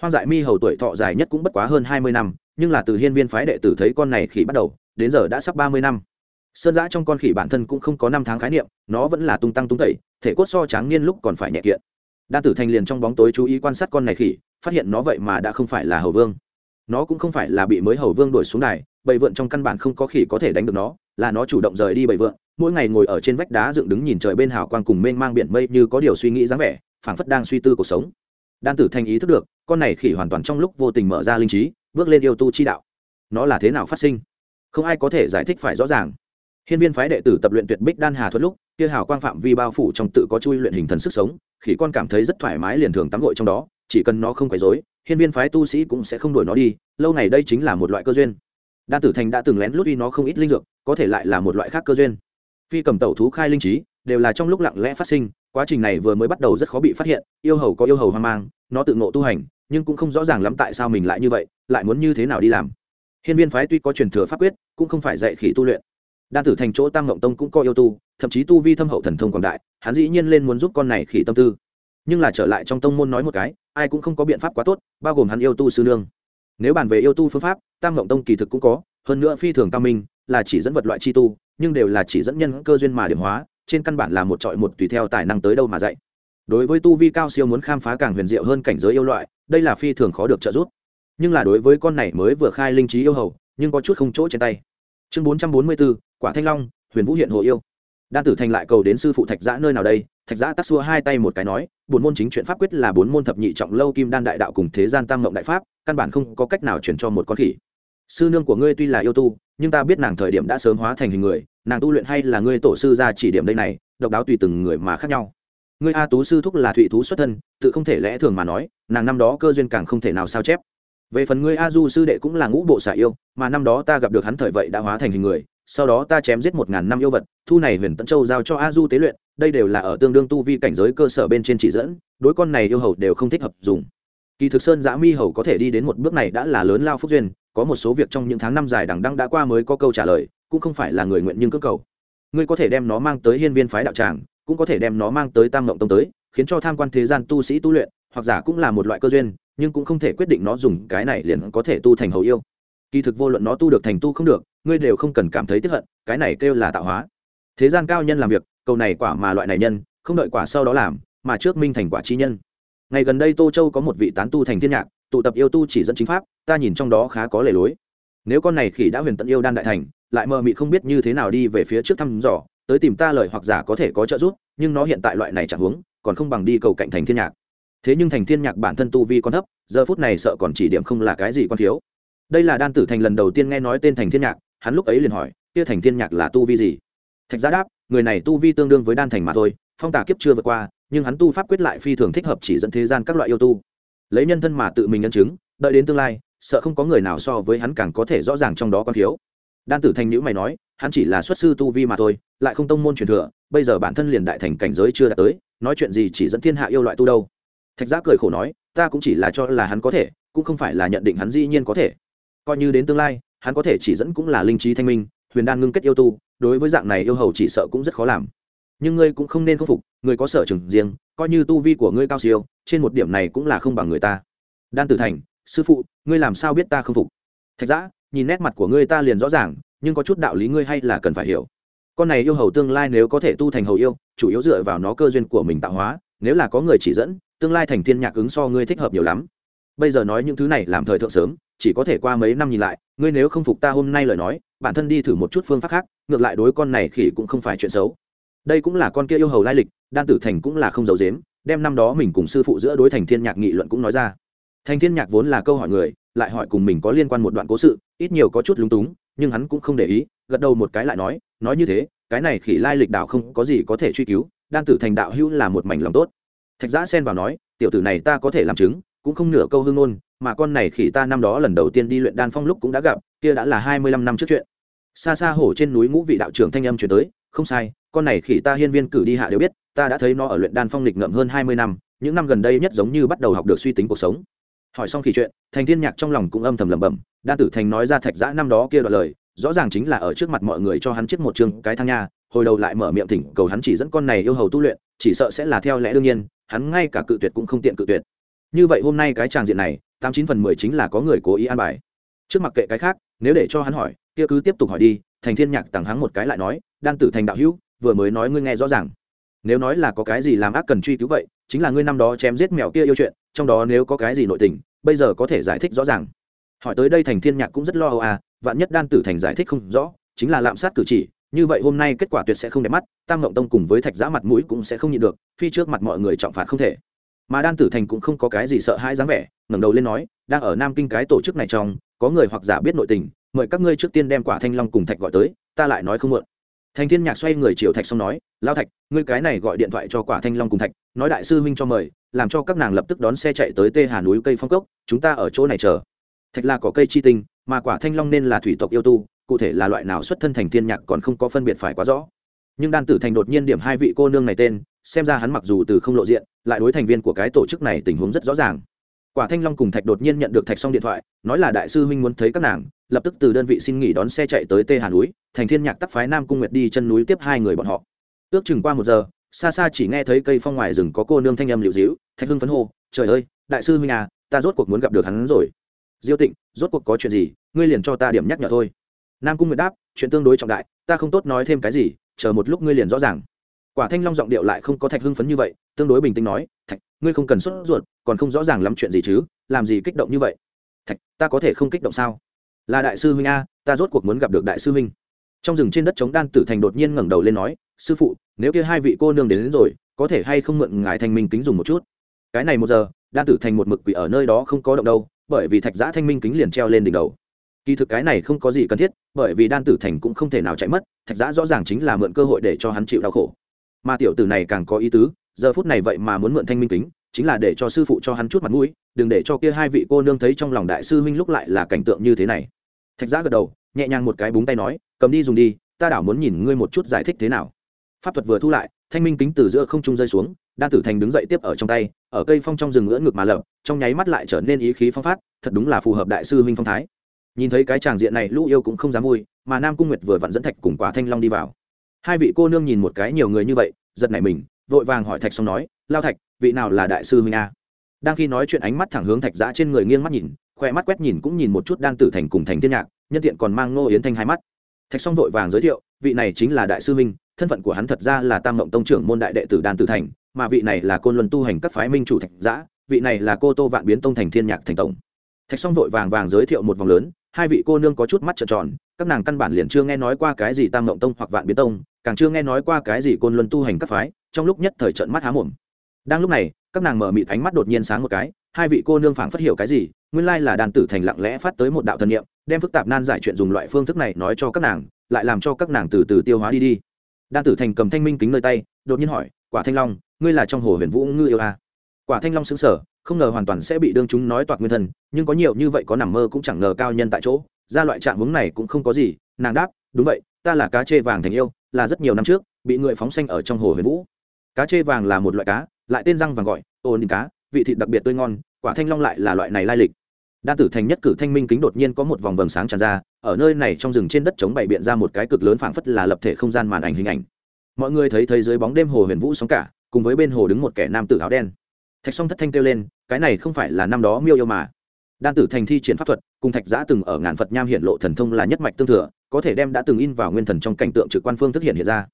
Hoang dại mi hầu tuổi thọ dài nhất cũng bất quá hơn hai mươi năm, nhưng là từ hiên viên phái đệ tử thấy con này khỉ bắt đầu, đến giờ đã sắp ba mươi năm. Sơn giã trong con khỉ bản thân cũng không có năm tháng khái niệm, nó vẫn là tung tăng tung tẩy, thể cốt so tráng niên lúc còn phải nhẹ kiện. Đan tử thành liền trong bóng tối chú ý quan sát con này khỉ, phát hiện nó vậy mà đã không phải là hầu vương. Nó cũng không phải là bị mới hầu vương đuổi xuống đài, bầy vượn trong căn bản không có khỉ có thể đánh được nó là nó chủ động rời đi bầy vượn, mỗi ngày ngồi ở trên vách đá dựng đứng nhìn trời bên hào quang cùng mênh mang biển mây như có điều suy nghĩ dáng vẻ, phảng phất đang suy tư cuộc sống. Đan tử Thanh ý thức được, con này khỉ hoàn toàn trong lúc vô tình mở ra linh trí, bước lên yêu tu chi đạo. Nó là thế nào phát sinh? Không ai có thể giải thích phải rõ ràng. Hiên viên phái đệ tử tập luyện tuyệt bích đan hà thuật lúc, kia hào quang phạm vi bao phủ trong tự có chui luyện hình thần sức sống, khỉ con cảm thấy rất thoải mái liền thường tắm gội trong đó, chỉ cần nó không quấy rối, hiên viên phái tu sĩ cũng sẽ không đuổi nó đi, lâu này đây chính là một loại cơ duyên. Đan tử thành đã từng lén lút đi nó không ít linh dược có thể lại là một loại khác cơ duyên. Phi cầm tẩu thú khai linh trí, đều là trong lúc lặng lẽ phát sinh, quá trình này vừa mới bắt đầu rất khó bị phát hiện, yêu hầu có yêu hầu hoang mang, nó tự ngộ tu hành, nhưng cũng không rõ ràng lắm tại sao mình lại như vậy, lại muốn như thế nào đi làm. Hiên viên phái tuy có truyền thừa pháp quyết, cũng không phải dạy khỉ tu luyện. Đan tử thành chỗ tam ngộng tông cũng có yêu tu, thậm chí tu vi thâm hậu thần thông quảng đại, hắn dĩ nhiên lên muốn giúp con này khỉ tâm tư. Nhưng là trở lại trong tông môn nói một cái, ai cũng không có biện pháp quá tốt, bao gồm hắn yêu tu sư nương. Nếu bàn về yêu tu phương pháp, tam ngộng tông kỳ thực cũng có, hơn nữa phi thường tam minh là chỉ dẫn vật loại chi tu, nhưng đều là chỉ dẫn nhân cơ duyên mà điểm hóa, trên căn bản là một trọi một tùy theo tài năng tới đâu mà dạy. Đối với tu vi cao siêu muốn khám phá càng huyền diệu hơn cảnh giới yêu loại, đây là phi thường khó được trợ giúp. Nhưng là đối với con này mới vừa khai linh trí yêu hầu, nhưng có chút không chỗ trên tay. Chương bốn trăm bốn mươi bốn quả thanh long, huyền vũ hiện hồ yêu. Đan tử thành lại cầu đến sư phụ thạch giã nơi nào đây? Thạch giã tắc xua hai tay một cái nói bốn môn chính chuyện pháp quyết là bốn môn thập nhị trọng lâu kim đan đại đạo cùng thế gian tam mộng đại pháp, căn bản không có cách nào chuyển cho một con khỉ sư nương của ngươi tuy là yêu tu, nhưng ta biết nàng thời điểm đã sớm hóa thành hình người, nàng tu luyện hay là ngươi tổ sư ra chỉ điểm đây này, độc đáo tùy từng người mà khác nhau. Ngươi a tú sư thúc là thụy thú xuất thân, tự không thể lẽ thường mà nói, nàng năm đó cơ duyên càng không thể nào sao chép. Về phần ngươi a du sư đệ cũng là ngũ bộ xả yêu, mà năm đó ta gặp được hắn thời vậy đã hóa thành hình người, sau đó ta chém giết một ngàn năm yêu vật, thu này huyền tận châu giao cho a du tế luyện, đây đều là ở tương đương tu vi cảnh giới cơ sở bên trên chỉ dẫn, đối con này yêu hầu đều không thích hợp dùng. Kỳ thực sơn giã mi hầu có thể đi đến một bước này đã là lớn lao phúc duyên có một số việc trong những tháng năm dài đằng đăng đã qua mới có câu trả lời, cũng không phải là người nguyện nhưng cơ cầu. Ngươi có thể đem nó mang tới hiên viên phái đạo tràng, cũng có thể đem nó mang tới tam mộng tông tới, khiến cho tham quan thế gian tu sĩ tu luyện, hoặc giả cũng là một loại cơ duyên, nhưng cũng không thể quyết định nó dùng cái này liền có thể tu thành hầu yêu. Kỳ thực vô luận nó tu được thành tu không được, ngươi đều không cần cảm thấy tiếp hận, cái này kêu là tạo hóa. Thế gian cao nhân làm việc câu này quả mà loại này nhân, không đợi quả sau đó làm, mà trước minh thành quả chi nhân. Ngày gần đây tô châu có một vị tán tu thành thiên nhạc tụ tập yêu tu chỉ dẫn chính pháp, ta nhìn trong đó khá có lề lối. Nếu con này khỉ đã huyền tận yêu đan đại thành, lại mờ mị không biết như thế nào đi về phía trước thăm dò, tới tìm ta lời hoặc giả có thể có trợ giúp, nhưng nó hiện tại loại này chẳng hướng, còn không bằng đi cầu cạnh thành thiên nhạc. Thế nhưng thành thiên nhạc bản thân tu vi còn thấp, giờ phút này sợ còn chỉ điểm không là cái gì quan thiếu. Đây là đan tử thành lần đầu tiên nghe nói tên thành thiên nhạc, hắn lúc ấy liền hỏi, kia thành thiên nhạc là tu vi gì? Thạch giá đáp, người này tu vi tương đương với đan thành mà thôi, phong tả kiếp chưa vượt qua, nhưng hắn tu pháp quyết lại phi thường thích hợp chỉ dẫn thế gian các loại yêu tu lấy nhân thân mà tự mình nhân chứng, đợi đến tương lai, sợ không có người nào so với hắn càng có thể rõ ràng trong đó con thiếu đan tử thành nhữ mày nói, hắn chỉ là xuất sư tu vi mà thôi, lại không tông môn truyền thừa, bây giờ bản thân liền đại thành cảnh giới chưa đạt tới, nói chuyện gì chỉ dẫn thiên hạ yêu loại tu đâu. Thạch giác cười khổ nói, ta cũng chỉ là cho là hắn có thể, cũng không phải là nhận định hắn dĩ nhiên có thể. Coi như đến tương lai, hắn có thể chỉ dẫn cũng là linh trí thanh minh, huyền đan ngưng kết yêu tu, đối với dạng này yêu hầu chỉ sợ cũng rất khó làm. Nhưng ngươi cũng không nên khâm phục, người có sở trường riêng, coi như tu vi của ngươi cao siêu trên một điểm này cũng là không bằng người ta. Đan tử thành, sư phụ, ngươi làm sao biết ta không phục? Thạch giã, nhìn nét mặt của ngươi ta liền rõ ràng, nhưng có chút đạo lý ngươi hay là cần phải hiểu. Con này yêu hầu tương lai nếu có thể tu thành hầu yêu, chủ yếu dựa vào nó cơ duyên của mình tạo hóa, nếu là có người chỉ dẫn, tương lai thành thiên nhạc ứng so ngươi thích hợp nhiều lắm. Bây giờ nói những thứ này làm thời thượng sớm, chỉ có thể qua mấy năm nhìn lại, ngươi nếu không phục ta hôm nay lời nói, bản thân đi thử một chút phương pháp khác, ngược lại đối con này khỉ cũng không phải chuyện xấu. Đây cũng là con kia yêu hầu lai lịch, đan tử thành cũng là không giấu dếm đem năm đó mình cùng sư phụ giữa đối thành thiên nhạc nghị luận cũng nói ra. Thành thiên nhạc vốn là câu hỏi người, lại hỏi cùng mình có liên quan một đoạn cố sự, ít nhiều có chút lúng túng, nhưng hắn cũng không để ý, gật đầu một cái lại nói nói như thế, cái này khỉ lai lịch đạo không có gì có thể truy cứu, đan tử thành đạo hữu là một mảnh lòng tốt. Thạch giã xen vào nói, tiểu tử này ta có thể làm chứng, cũng không nửa câu hương ngôn, mà con này khỉ ta năm đó lần đầu tiên đi luyện đan phong lúc cũng đã gặp, kia đã là hai mươi lăm năm trước chuyện. Xa xa hổ trên núi ngũ vị đạo trưởng thanh âm chuyển tới, không sai, con này khỉ ta hiên viên cử đi hạ đều biết ta đã thấy nó ở luyện đan phong lịch ngậm hơn hai mươi năm, những năm gần đây nhất giống như bắt đầu học được suy tính cuộc sống. Hỏi xong khi chuyện, thành thiên nhạc trong lòng cũng âm thầm lẩm bẩm, đan tử thành nói ra thạch giã năm đó kia đoạn lời, rõ ràng chính là ở trước mặt mọi người cho hắn chiếc một chương cái thang nha, hồi đầu lại mở miệng thỉnh cầu hắn chỉ dẫn con này yêu hầu tu luyện, chỉ sợ sẽ là theo lẽ đương nhiên, hắn ngay cả cự tuyệt cũng không tiện cự tuyệt. Như vậy hôm nay cái tràng diện này, tám chín phần mười chính là có người cố ý an bài. Trước mặt kệ cái khác, nếu để cho hắn hỏi, kia cứ tiếp tục hỏi đi, thành thiên nhạc tặng hắn một cái lại nói, đan tử thành đạo hữu, vừa mới nói ngươi nghe rõ ràng nếu nói là có cái gì làm ác cần truy cứu vậy, chính là ngươi năm đó chém giết mèo kia yêu chuyện, trong đó nếu có cái gì nội tình, bây giờ có thể giải thích rõ ràng. Hỏi tới đây thành thiên nhạc cũng rất lo âu à vạn nhất đan tử thành giải thích không rõ, chính là lạm sát cử chỉ, như vậy hôm nay kết quả tuyệt sẽ không đẹp mắt, tam ngộng tông cùng với thạch giã mặt mũi cũng sẽ không nhịn được, phi trước mặt mọi người trọng phạt không thể. Mà đan tử thành cũng không có cái gì sợ hãi dáng vẻ, ngẩng đầu lên nói, đang ở nam kinh cái tổ chức này trong, có người hoặc giả biết nội tình, mời các ngươi trước tiên đem quả thanh long cùng thạch gọi tới, ta lại nói không mượn thành thiên nhạc xoay người chiều thạch xong nói lao thạch, ngươi cái này gọi điện thoại cho quả thanh long cùng thạch, nói đại sư huynh cho mời, làm cho các nàng lập tức đón xe chạy tới tê hà núi cây phong cốc, chúng ta ở chỗ này chờ. Thạch là có cây chi tinh, mà quả thanh long nên là thủy tộc yêu tu, cụ thể là loại nào xuất thân thành thiên nhạc còn không có phân biệt phải quá rõ. Nhưng đan tử thành đột nhiên điểm hai vị cô nương này tên, xem ra hắn mặc dù từ không lộ diện, lại đối thành viên của cái tổ chức này tình huống rất rõ ràng quả thanh long cùng thạch đột nhiên nhận được thạch xong điện thoại, nói là đại sư huynh muốn thấy các nàng, lập tức từ đơn vị xin nghỉ đón xe chạy tới tê hà núi, thành thiên nhạc tắc phái nam cung nguyệt đi chân núi tiếp hai người bọn họ. Ước chừng qua một giờ, xa xa chỉ nghe thấy cây phong ngoài rừng có cô nương thanh âm liệu dĩu thạch hưng phấn hô, trời ơi, đại sư huynh à ta rốt cuộc muốn gặp được hắn rồi. Diêu tịnh, rốt cuộc có chuyện gì, ngươi liền cho ta điểm nhắc nhở thôi. Nam cung nguyệt đáp, chuyện tương đối trọng đại, ta không tốt nói thêm cái gì, chờ một lúc ngươi liền rõ ràng. Quả thanh long giọng điệu lại không có thạch hưng phấn như vậy, tương đối bình tĩnh nói, thạch ngươi không cần sốt ruột còn không rõ ràng lắm chuyện gì chứ làm gì kích động như vậy? Thạch ta có thể không kích động sao? Là đại sư huynh a ta rốt cuộc muốn gặp được đại sư huynh. Trong rừng trên đất chống đan tử thành đột nhiên ngẩng đầu lên nói sư phụ nếu kia hai vị cô nương đến, đến rồi có thể hay không mượn ngài thanh minh kính dùng một chút? Cái này một giờ đan tử thành một mực quỷ ở nơi đó không có động đâu bởi vì thạch giã thanh minh kính liền treo lên đỉnh đầu. Kỳ thực cái này không có gì cần thiết bởi vì đan tử thành cũng không thể nào chạy mất thạch giã rõ ràng chính là mượn cơ hội để cho hắn chịu đau khổ. Mà tiểu tử này càng có ý tứ giờ phút này vậy mà muốn mượn thanh minh kính, chính là để cho sư phụ cho hắn chút mặt mũi, đừng để cho kia hai vị cô nương thấy trong lòng đại sư huynh lúc lại là cảnh tượng như thế này. Thạch giã gật đầu, nhẹ nhàng một cái búng tay nói, cầm đi dùng đi, ta đảo muốn nhìn ngươi một chút giải thích thế nào. Pháp thuật vừa thu lại, thanh minh kính từ giữa không trung rơi xuống, đan tử thành đứng dậy tiếp ở trong tay, ở cây phong trong rừng ngưỡng ngực mà lập, trong nháy mắt lại trở nên ý khí phong phát, thật đúng là phù hợp đại sư huynh phong thái. Nhìn thấy cái tràng diện này, lũ yêu cũng không dám vui, mà nam cung nguyệt vừa vặn dẫn thạch cùng quả thanh long đi vào. Hai vị cô nương nhìn một cái nhiều người như vậy, giật nảy mình vội vàng hỏi thạch xong nói, lao thạch, vị nào là đại sư huynh a? Đang khi nói chuyện ánh mắt thẳng hướng thạch giã trên người nghiêng mắt nhìn khoe mắt quét nhìn cũng nhìn một chút đan tử thành cùng thành thiên nhạc, nhân tiện còn mang ngô yến thanh hai mắt. Thạch xong vội vàng giới thiệu, vị này chính là đại sư huynh, thân phận của hắn thật ra là tam mộng tông trưởng môn đại đệ tử đan tử thành, mà vị này là côn luân tu hành các phái minh chủ thạch giã, vị này là cô tô vạn biến tông thành thiên nhạc thành tổng. Thạch xong vội vàng vàng giới thiệu một vòng lớn, hai vị cô nương có chút mắt trợn tròn, các nàng căn bản liền chưa nghe nói qua cái gì tam mộng tông hoặc vạn biến tông, càng chưa nghe nói qua cái gì côn luân tu hành các phái trong lúc nhất thời trận mắt há mồm. Đang lúc này các nàng mở mịt ánh mắt đột nhiên sáng một cái hai vị cô nương phảng phát hiểu cái gì nguyên lai là đàn tử thành lặng lẽ phát tới một đạo thần niệm đem phức tạp nan giải chuyện dùng loại phương thức này nói cho các nàng lại làm cho các nàng từ từ tiêu hóa đi đi. Đan tử thành cầm thanh minh kính nơi tay đột nhiên hỏi quả thanh long ngươi là trong hồ huyền vũ ngư yêu a à? quả thanh long xứng sở không ngờ hoàn toàn sẽ bị đương chúng nói toạc nguyên thần, nhưng có nhiều như vậy có nằm mơ cũng chẳng ngờ cao nhân tại chỗ ra loại trạng hướng này cũng không có gì nàng đáp đúng vậy ta là cá chê vàng thành yêu là rất nhiều năm trước bị người phóng xanh ở trong hồ huyền vũ cá chê vàng là một loại cá, lại tên răng vàng gọi ôn cá, vị thịt đặc biệt tươi ngon, quả thanh long lại là loại này lai lịch. Đan tử thành nhất cử thanh minh kính đột nhiên có một vòng vầng sáng tràn ra, ở nơi này trong rừng trên đất chống bày biện ra một cái cực lớn phảng phất là lập thể không gian màn ảnh hình ảnh. Mọi người thấy thấy dưới bóng đêm hồ huyền vũ sóng cả, cùng với bên hồ đứng một kẻ nam tử áo đen. Thạch song thất thanh kêu lên, cái này không phải là năm đó miêu yêu mà. Đan tử thành thi triển pháp thuật, cùng thạch giã từng ở ngàn phật nham hiện lộ thần thông là nhất mạch tương thừa, có thể đem đã từng in vào nguyên thần trong cảnh tượng trực quan phương thức hiện hiện ra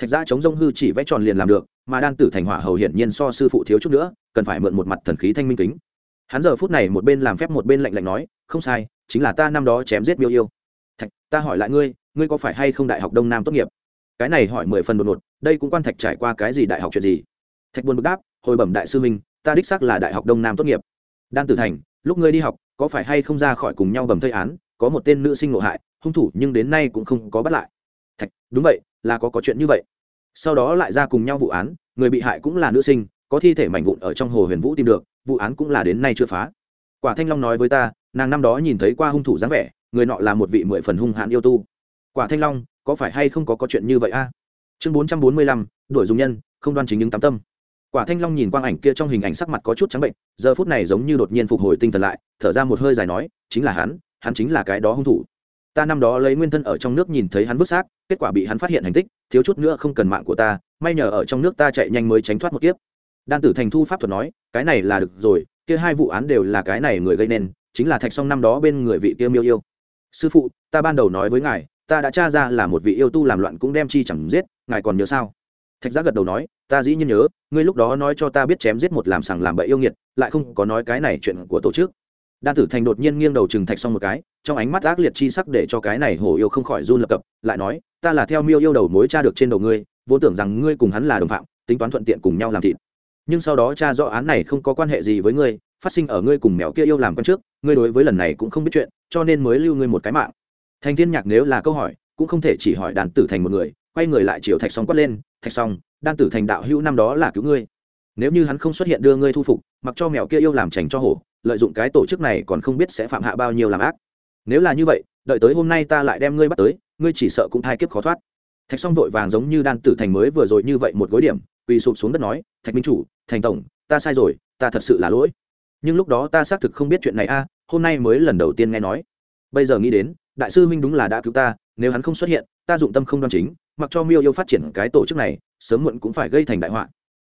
thạch giã chống rông hư chỉ vẽ tròn liền làm được, mà đan tử thành hỏa hầu hiển nhiên so sư phụ thiếu chút nữa, cần phải mượn một mặt thần khí thanh minh kính. Hắn giờ phút này một bên làm phép một bên lạnh lạnh nói, không sai, chính là ta năm đó chém giết miêu yêu. Thạch, ta hỏi lại ngươi ngươi có phải hay không đại học đông nam tốt nghiệp? Cái này hỏi mười phần đột ngột, đây cũng quan thạch trải qua cái gì đại học chuyện gì? Thạch buồn bực đáp, hồi bẩm đại sư minh ta đích xác là đại học đông nam tốt nghiệp. Đan tử thành, lúc ngươi đi học, có phải hay không ra khỏi cùng nhau bầm thây án, có một tên nữ sinh ngộ hại, hung thủ nhưng đến nay cũng không có bắt lại thạch, đúng vậy, là có có chuyện như vậy. Sau đó lại ra cùng nhau vụ án, người bị hại cũng là nữ sinh, có thi thể mảnh vụn ở trong hồ huyền vũ tìm được, vụ án cũng là đến nay chưa phá. Quả thanh long nói với ta, nàng năm đó nhìn thấy qua hung thủ dáng vẻ, người nọ là một vị mười phần hung hãn yêu tu. Quả thanh long, có phải hay không có có chuyện như vậy a? Chương bốn trăm bốn mươi lăm, đuổi dùng nhân, không đoan chính những tám tâm. Quả thanh long nhìn quang ảnh kia trong hình ảnh sắc mặt có chút trắng bệnh, giờ phút này giống như đột nhiên phục hồi tinh thần lại, thở ra một hơi dài nói, chính là hắn hắn chính là cái đó hung thủ ta năm đó lấy nguyên thân ở trong nước nhìn thấy hắn vứt xác, kết quả bị hắn phát hiện hành tích, thiếu chút nữa không cần mạng của ta, may nhờ ở trong nước ta chạy nhanh mới tránh thoát một kiếp. Đan tử thành thu pháp thuật nói, cái này là được rồi, kia hai vụ án đều là cái này người gây nên, chính là thạch song năm đó bên người vị kia miêu yêu. Sư phụ, ta ban đầu nói với ngài, ta đã tra ra là một vị yêu tu làm loạn cũng đem chi chẳng giết, ngài còn nhớ sao? Thạch giác gật đầu nói, ta dĩ nhiên nhớ, ngươi lúc đó nói cho ta biết chém giết một làm sằng làm bậy yêu nghiệt, lại không có nói cái này chuyện của tổ chức đan tử thành đột nhiên nghiêng đầu trừng thạch xong một cái trong ánh mắt ác liệt chi sắc để cho cái này hổ yêu không khỏi run lập cập lại nói ta là theo miêu yêu đầu mối cha được trên đầu ngươi vốn tưởng rằng ngươi cùng hắn là đồng phạm tính toán thuận tiện cùng nhau làm thịt. Nhưng sau đó cha rõ án này không có quan hệ gì với ngươi phát sinh ở ngươi cùng mèo kia yêu làm con trước ngươi đối với lần này cũng không biết chuyện cho nên mới lưu ngươi một cái mạng. Thành thiên nhạc nếu là câu hỏi cũng không thể chỉ hỏi đàn tử thành một người quay người lại chiều thạch xong quát lên thạch xong, đan tử thành đạo hữu năm đó là cứu ngươi nếu như hắn không xuất hiện đưa ngươi thu phục, mặc cho mèo kia yêu làm chành cho hổ, lợi dụng cái tổ chức này còn không biết sẽ phạm hạ bao nhiêu làm ác. Nếu là như vậy, đợi tới hôm nay ta lại đem ngươi bắt tới, ngươi chỉ sợ cũng thai kiếp khó thoát. Thạch song vội vàng giống như đan tử thành mới vừa rồi như vậy một gối điểm, quỳ sụp xuống đất nói, thạch minh chủ, thành tổng, ta sai rồi, ta thật sự là lỗi. Nhưng lúc đó ta xác thực không biết chuyện này a, hôm nay mới lần đầu tiên nghe nói. Bây giờ nghĩ đến, đại sư minh đúng là đã cứu ta, nếu hắn không xuất hiện, ta dụng tâm không đoan chính, mặc cho miêu yêu phát triển cái tổ chức này, sớm muộn cũng phải gây thành đại họa.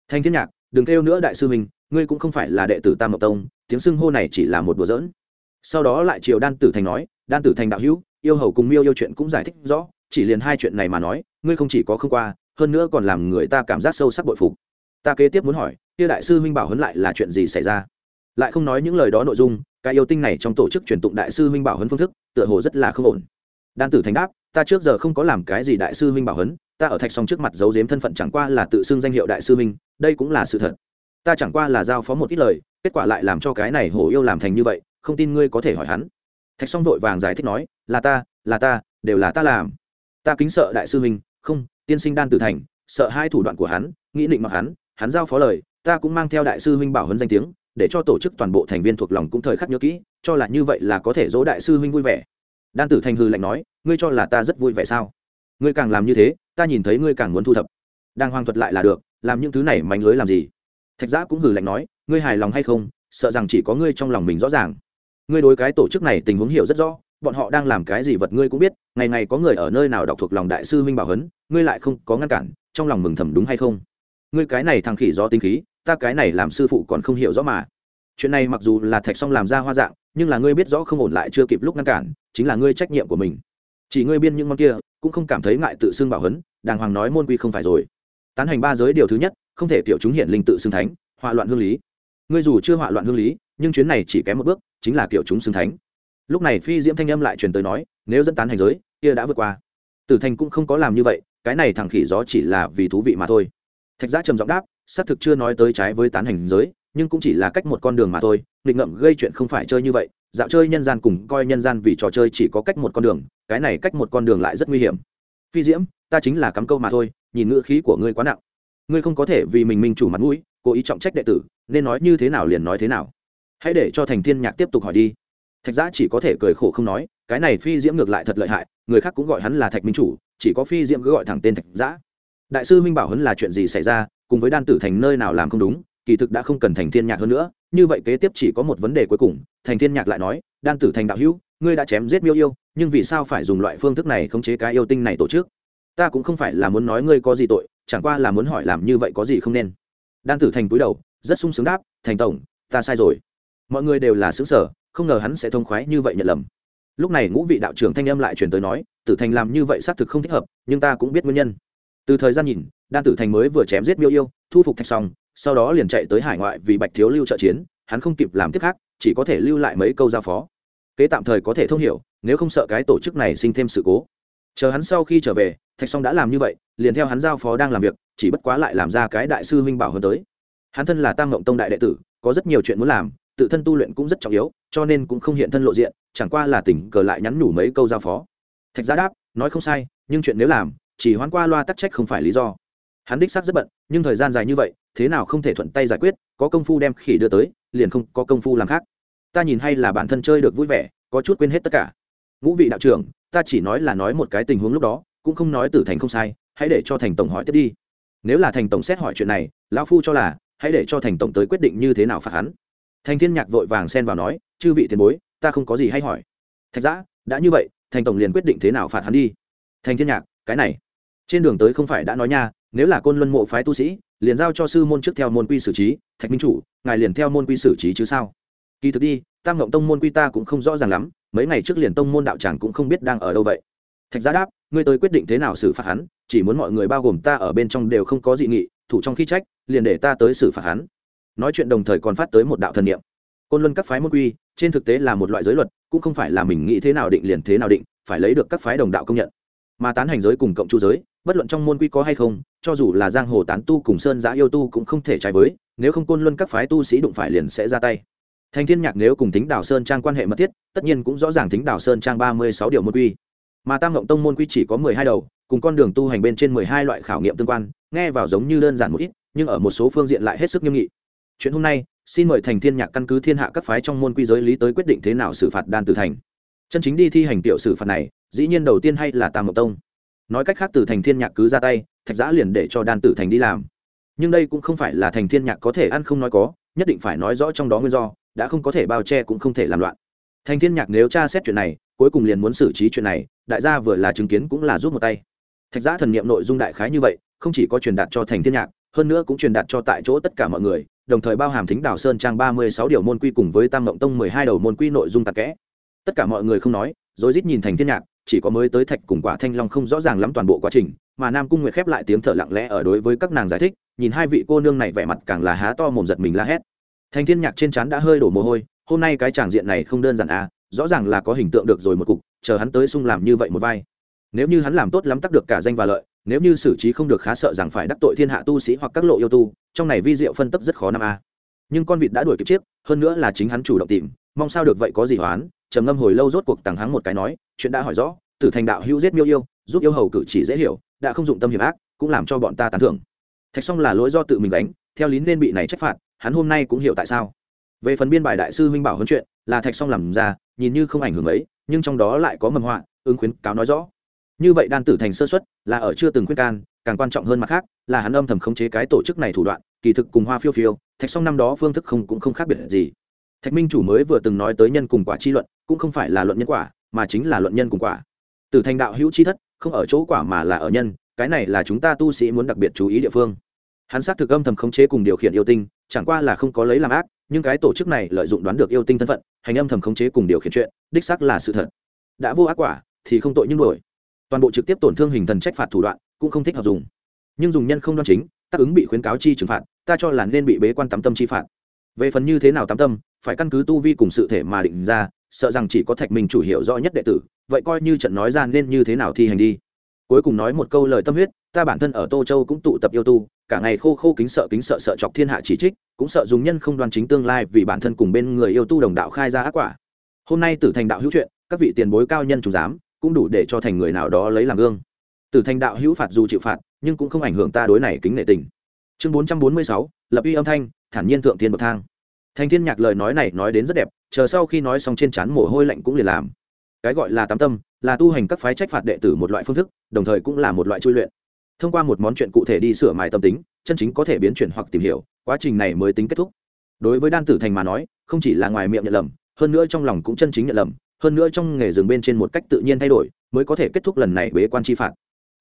Thanh thiên nhạc đừng kêu nữa đại sư minh ngươi cũng không phải là đệ tử tam mộc tông, tiếng xưng hô này chỉ là một đùa giỡn. Sau đó lại triều đan tử thành nói, đan tử thành đạo hữu, yêu hầu cùng miêu yêu chuyện cũng giải thích rõ, chỉ liền hai chuyện này mà nói, ngươi không chỉ có không qua, hơn nữa còn làm người ta cảm giác sâu sắc bội phục. Ta kế tiếp muốn hỏi, kia đại sư huynh bảo huấn lại là chuyện gì xảy ra? Lại không nói những lời đó nội dung, cái yêu tinh này trong tổ chức truyền tụng đại sư huynh bảo huấn phương thức, tựa hồ rất là không ổn. Đan tử thành đáp ta trước giờ không có làm cái gì đại sư huynh bảo huấn ta ở thạch song trước mặt giấu giếm thân phận chẳng qua là tự xưng danh hiệu đại sư huynh, đây cũng là sự thật. Ta chẳng qua là giao phó một ít lời, kết quả lại làm cho cái này hổ yêu làm thành như vậy, không tin ngươi có thể hỏi hắn. Thạch song vội vàng giải thích nói, là ta là ta, đều là ta làm. Ta kính sợ đại sư huynh, không, tiên sinh đan tử thành, sợ hai thủ đoạn của hắn, nghĩ định mặc hắn hắn giao phó lời, ta cũng mang theo đại sư huynh bảo huấn danh tiếng, để cho tổ chức toàn bộ thành viên thuộc lòng cũng thời khắc nhớ kỹ, cho là như vậy là có thể dỗ đại sư huynh vui vẻ. Đan tử thành hư lạnh nói ngươi cho là ta rất vui vẻ sao? Ngươi càng làm như thế ta nhìn thấy ngươi càng muốn thu thập. Đang hoang thuật lại là được làm những thứ này mánh lưới làm gì? Thạch giã cũng hừ lạnh nói ngươi hài lòng hay không? Sợ rằng chỉ có ngươi trong lòng mình rõ ràng. Ngươi đối cái tổ chức này tình huống hiểu rất rõ bọn họ đang làm cái gì vật ngươi cũng biết ngày ngày có người ở nơi nào đọc thuộc lòng đại sư huynh bảo Hấn, ngươi lại không có ngăn cản trong lòng mừng thầm đúng hay không? Ngươi cái này thằng khỉ do tinh khí ta cái này làm sư phụ còn không hiểu rõ mà. Chuyện này mặc dù là thạch Song làm ra hoa dạng nhưng là ngươi biết rõ không ổn lại chưa kịp lúc ngăn cản chính là ngươi trách nhiệm của mình chỉ ngươi biên những món kia, cũng không cảm thấy ngại tự xưng bảo huấn, đàng hoàng nói môn quy không phải rồi. Tán hành ba giới điều thứ nhất, không thể kiểu chúng hiện linh tự xưng thánh, họa loạn hương lý. Ngươi dù chưa họa loạn hương lý, nhưng chuyến này chỉ kém một bước, chính là kiểu chúng xưng thánh. Lúc này phi diễm thanh âm lại truyền tới nói, nếu dẫn tán hành giới, kia đã vượt qua. Tử thành cũng không có làm như vậy, cái này thằng khỉ gió chỉ là vì thú vị mà thôi. Thạch giã trầm giọng đáp, xác thực chưa nói tới trái với tán hành giới, nhưng cũng chỉ là cách một con đường mà thôi, nghịch ngậm gây chuyện không phải chơi như vậy dạo chơi nhân gian cùng coi nhân gian vì trò chơi chỉ có cách một con đường, cái này cách một con đường lại rất nguy hiểm. Phi diễm, ta chính là cắm câu mà thôi, nhìn ngữ khí của ngươi quá nặng. Ngươi không có thể vì mình minh chủ mặt mũi, cố ý trọng trách đệ tử, nên nói như thế nào liền nói thế nào. Hãy để cho thành thiên nhạc tiếp tục hỏi đi. Thạch giã chỉ có thể cười khổ không nói, cái này phi diễm ngược lại thật lợi hại, người khác cũng gọi hắn là thạch minh chủ, chỉ có phi diễm cứ gọi thẳng tên thạch giã. Đại sư minh bảo huấn là chuyện gì xảy ra, cùng với đan tử thành nơi nào làm không đúng, kỳ thực đã không cần thành thiên nhạc hơn nữa như vậy kế tiếp chỉ có một vấn đề cuối cùng, thành thiên nhạc lại nói, đan tử thành đạo hữu, ngươi đã chém giết miêu yêu, nhưng vì sao phải dùng loại phương thức này khống chế cái yêu tinh này tổ chức? Ta cũng không phải là muốn nói ngươi có gì tội, chẳng qua là muốn hỏi làm như vậy có gì không nên. Đan tử thành cúi đầu, rất sung sướng đáp, thành tổng, ta sai rồi. Mọi người đều là xứng sở không ngờ hắn sẽ thông khoái như vậy nhận lầm. Lúc này ngũ vị đạo trưởng thanh âm lại truyền tới nói, tử thành làm như vậy xác thực không thích hợp, nhưng ta cũng biết nguyên nhân. Từ thời gian nhìn, đan tử thành mới vừa chém giết miêu yêu, thu phục thạch xong sau đó liền chạy tới hải ngoại vì bạch thiếu lưu trợ chiến, hắn không kịp làm tiếp khác, chỉ có thể lưu lại mấy câu giao phó. Kế tạm thời có thể thông hiểu, nếu không sợ cái tổ chức này sinh thêm sự cố. Chờ hắn sau khi trở về, thạch song đã làm như vậy, liền theo hắn giao phó đang làm việc, chỉ bất quá lại làm ra cái đại sư huynh bảo hơn tới. Hắn thân là tam ngộng tông đại đệ tử, có rất nhiều chuyện muốn làm, tự thân tu luyện cũng rất trọng yếu, cho nên cũng không hiện thân lộ diện, chẳng qua là tỉnh cờ lại nhắn nhủ mấy câu giao phó. Thạch gia đáp, nói không sai, nhưng chuyện nếu làm, chỉ hoán qua loa tắc trách không phải lý do hắn đích xác rất bận, nhưng thời gian dài như vậy, thế nào không thể thuận tay giải quyết, có công phu đem khỉ đưa tới, liền không có công phu làm khác. Ta nhìn hay là bản thân chơi được vui vẻ, có chút quên hết tất cả. Ngũ vị đạo trưởng, ta chỉ nói là nói một cái tình huống lúc đó, cũng không nói tử thành không sai, hãy để cho thành tổng hỏi tiếp đi. Nếu là thành tổng xét hỏi chuyện này, lão phu cho là, hãy để cho thành tổng tới quyết định như thế nào phạt hắn. Thành thiên nhạc vội vàng xen vào nói, chư vị tiền bối, ta không có gì hay hỏi. Thạch giã, đã như vậy, thành tổng liền quyết định thế nào phạt hắn đi. Thành thiên nhạc, cái này, trên đường tới không phải đã nói nha nếu là côn luân mộ phái tu sĩ, liền giao cho sư môn trước theo môn quy xử trí, thạch minh chủ, ngài liền theo môn quy xử trí chứ sao? Kỳ thực đi, tam ngộng tông môn quy ta cũng không rõ ràng lắm, mấy ngày trước liền tông môn đạo tràng cũng không biết đang ở đâu vậy. Thạch gia đáp, ngươi tới quyết định thế nào xử phạt hắn, chỉ muốn mọi người bao gồm ta ở bên trong đều không có dị nghị, thủ trong khi trách, liền để ta tới xử phạt hắn. Nói chuyện đồng thời còn phát tới một đạo thần niệm. Côn luân các phái môn quy, trên thực tế là một loại giới luật, cũng không phải là mình nghĩ thế nào định liền thế nào định, phải lấy được các phái đồng đạo công nhận mà tán hành giới cùng cộng chu giới, bất luận trong môn quy có hay không, cho dù là giang hồ tán tu cùng sơn giã yêu tu cũng không thể trái với, nếu không côn luân các phái tu sĩ đụng phải liền sẽ ra tay. Thành thiên nhạc nếu cùng thính đảo sơn trang quan hệ mật thiết, tất nhiên cũng rõ ràng thính đảo sơn trang ba mươi sáu điều môn quy. Mà tam ngộng tông môn quy chỉ có mười hai đầu, cùng con đường tu hành bên trên mười hai loại khảo nghiệm tương quan, nghe vào giống như đơn giản một ít, nhưng ở một số phương diện lại hết sức nghiêm nghị. Chuyện hôm nay, xin mời thành thiên nhạc căn cứ thiên hạ các phái trong môn quy giới lý tới quyết định thế nào xử phạt đan tử thành chân chính đi thi hành tiểu sử phạt này, dĩ nhiên đầu tiên hay là tam mộc tông. Nói cách khác từ thành thiên nhạc cứ ra tay, thạch giã liền để cho đan tử thành đi làm. Nhưng đây cũng không phải là thành thiên nhạc có thể ăn không nói có, nhất định phải nói rõ trong đó nguyên do, đã không có thể bao che cũng không thể làm loạn. Thành thiên nhạc nếu tra xét chuyện này, cuối cùng liền muốn xử trí chuyện này, đại gia vừa là chứng kiến cũng là giúp một tay. Thạch giã thần niệm nội dung đại khái như vậy, không chỉ có truyền đạt cho thành thiên nhạc, hơn nữa cũng truyền đạt cho tại chỗ tất cả mọi người, đồng thời bao hàm thính đảo sơn trang ba mươi sáu điều môn quy cùng với tam mộng tông mười hai đầu môn quy nội dung tạc kẽ tất cả mọi người không nói rồi rít nhìn thành thiên nhạc, chỉ có mới tới thạch cùng quả thanh long không rõ ràng lắm toàn bộ quá trình, mà nam cung nguyệt khép lại tiếng thở lặng lẽ ở đối với các nàng giải thích, nhìn hai vị cô nương này vẻ mặt càng là há to mồm giật mình la hét. Thành thiên nhạc trên trán đã hơi đổ mồ hôi, hôm nay cái tràng diện này không đơn giản à rõ ràng là có hình tượng được rồi một cục, chờ hắn tới sung làm như vậy một vai. Nếu như hắn làm tốt lắm tắc được cả danh và lợi, nếu như xử trí không được khá sợ rằng phải đắc tội thiên hạ tu sĩ hoặc các lộ yêu tu, trong này vi diệu phân tấp rất khó năm a à. nhưng con vịt đã đuổi kịp chiếc, hơn nữa là chính hắn chủ động tìm, mong sao được vậy có gì hoán trầm ngâm hồi lâu rốt cuộc tàng hắng một cái nói, chuyện đã hỏi rõ, tử thành đạo hữu giết miêu yêu, giúp yêu hầu cử chỉ dễ hiểu, đã không dụng tâm hiểm ác, cũng làm cho bọn ta tán thưởng. Thạch xong là lỗi do tự mình đánh theo lý nên bị này trách phạt, hắn hôm nay cũng hiểu tại sao. Về phần biên bài đại sư huynh bảo huấn chuyện, là thạch xong làm ra, nhìn như không ảnh hưởng ấy, nhưng trong đó lại có mầm họa, ứng khuyến cáo nói rõ. Như vậy đan tử thành sơ xuất, là ở chưa từng khuyên can, càng quan trọng hơn mặt khác, là hắn âm thầm khống chế cái tổ chức này thủ đoạn, kỳ thực cùng hoa phiêu phiêu, thạch xong năm đó phương thức không cũng không khác biệt gì. Thạch minh chủ mới vừa từng nói tới nhân cùng quả chi luận cũng không phải là luận nhân quả, mà chính là luận nhân cùng quả. Từ thành đạo hữu chi thất, không ở chỗ quả mà là ở nhân, cái này là chúng ta tu sĩ muốn đặc biệt chú ý địa phương. Hắn xác thực âm thầm khống chế cùng điều khiển yêu tinh, chẳng qua là không có lấy làm ác, nhưng cái tổ chức này lợi dụng đoán được yêu tinh thân phận, hành âm thầm khống chế cùng điều khiển chuyện, đích xác là sự thật. Đã vô ác quả, thì không tội nhưng đổi toàn bộ trực tiếp tổn thương hình thần trách phạt thủ đoạn, cũng không thích hợp dùng. Nhưng dùng nhân không đoan chính, tác ứng bị khuyến cáo chi trừng phạt, ta cho là nên bị bế quan tắm tâm chi phạt. Về phần như thế nào tắm tâm, phải căn cứ tu vi cùng sự thể mà định ra sợ rằng chỉ có thạch minh chủ hiểu rõ nhất đệ tử, vậy coi như trận nói ra nên như thế nào thi hành đi. Cuối cùng nói một câu lời tâm huyết, ta bản thân ở tô châu cũng tụ tập yêu tu, cả ngày khô khô kính sợ kính sợ sợ chọc thiên hạ chỉ trích, cũng sợ dùng nhân không đoan chính tương lai vì bản thân cùng bên người yêu tu đồng đạo khai ra ác quả. Hôm nay tử thành đạo hữu chuyện, các vị tiền bối cao nhân chủ giám, cũng đủ để cho thành người nào đó lấy làm gương. Tử thành đạo hữu phạt dù chịu phạt, nhưng cũng không ảnh hưởng ta đối này kính nệ tình. Chương bốn trăm bốn mươi sáu, lập uy âm thanh, thản nhiên thượng thiên bậc thang. Thanh thiên nhạc lời nói này nói đến rất đẹp chờ sau khi nói xong trên trán mồ hôi lạnh cũng liền làm. Cái gọi là tám tâm, là tu hành các phái trách phạt đệ tử một loại phương thức, đồng thời cũng là một loại chui luyện. Thông qua một món chuyện cụ thể đi sửa mài tâm tính, chân chính có thể biến chuyển hoặc tìm hiểu, quá trình này mới tính kết thúc. Đối với đan tử thành mà nói, không chỉ là ngoài miệng nhận lầm, hơn nữa trong lòng cũng chân chính nhận lầm, hơn nữa trong nghề dừng bên trên một cách tự nhiên thay đổi, mới có thể kết thúc lần này bế quan chi phạt.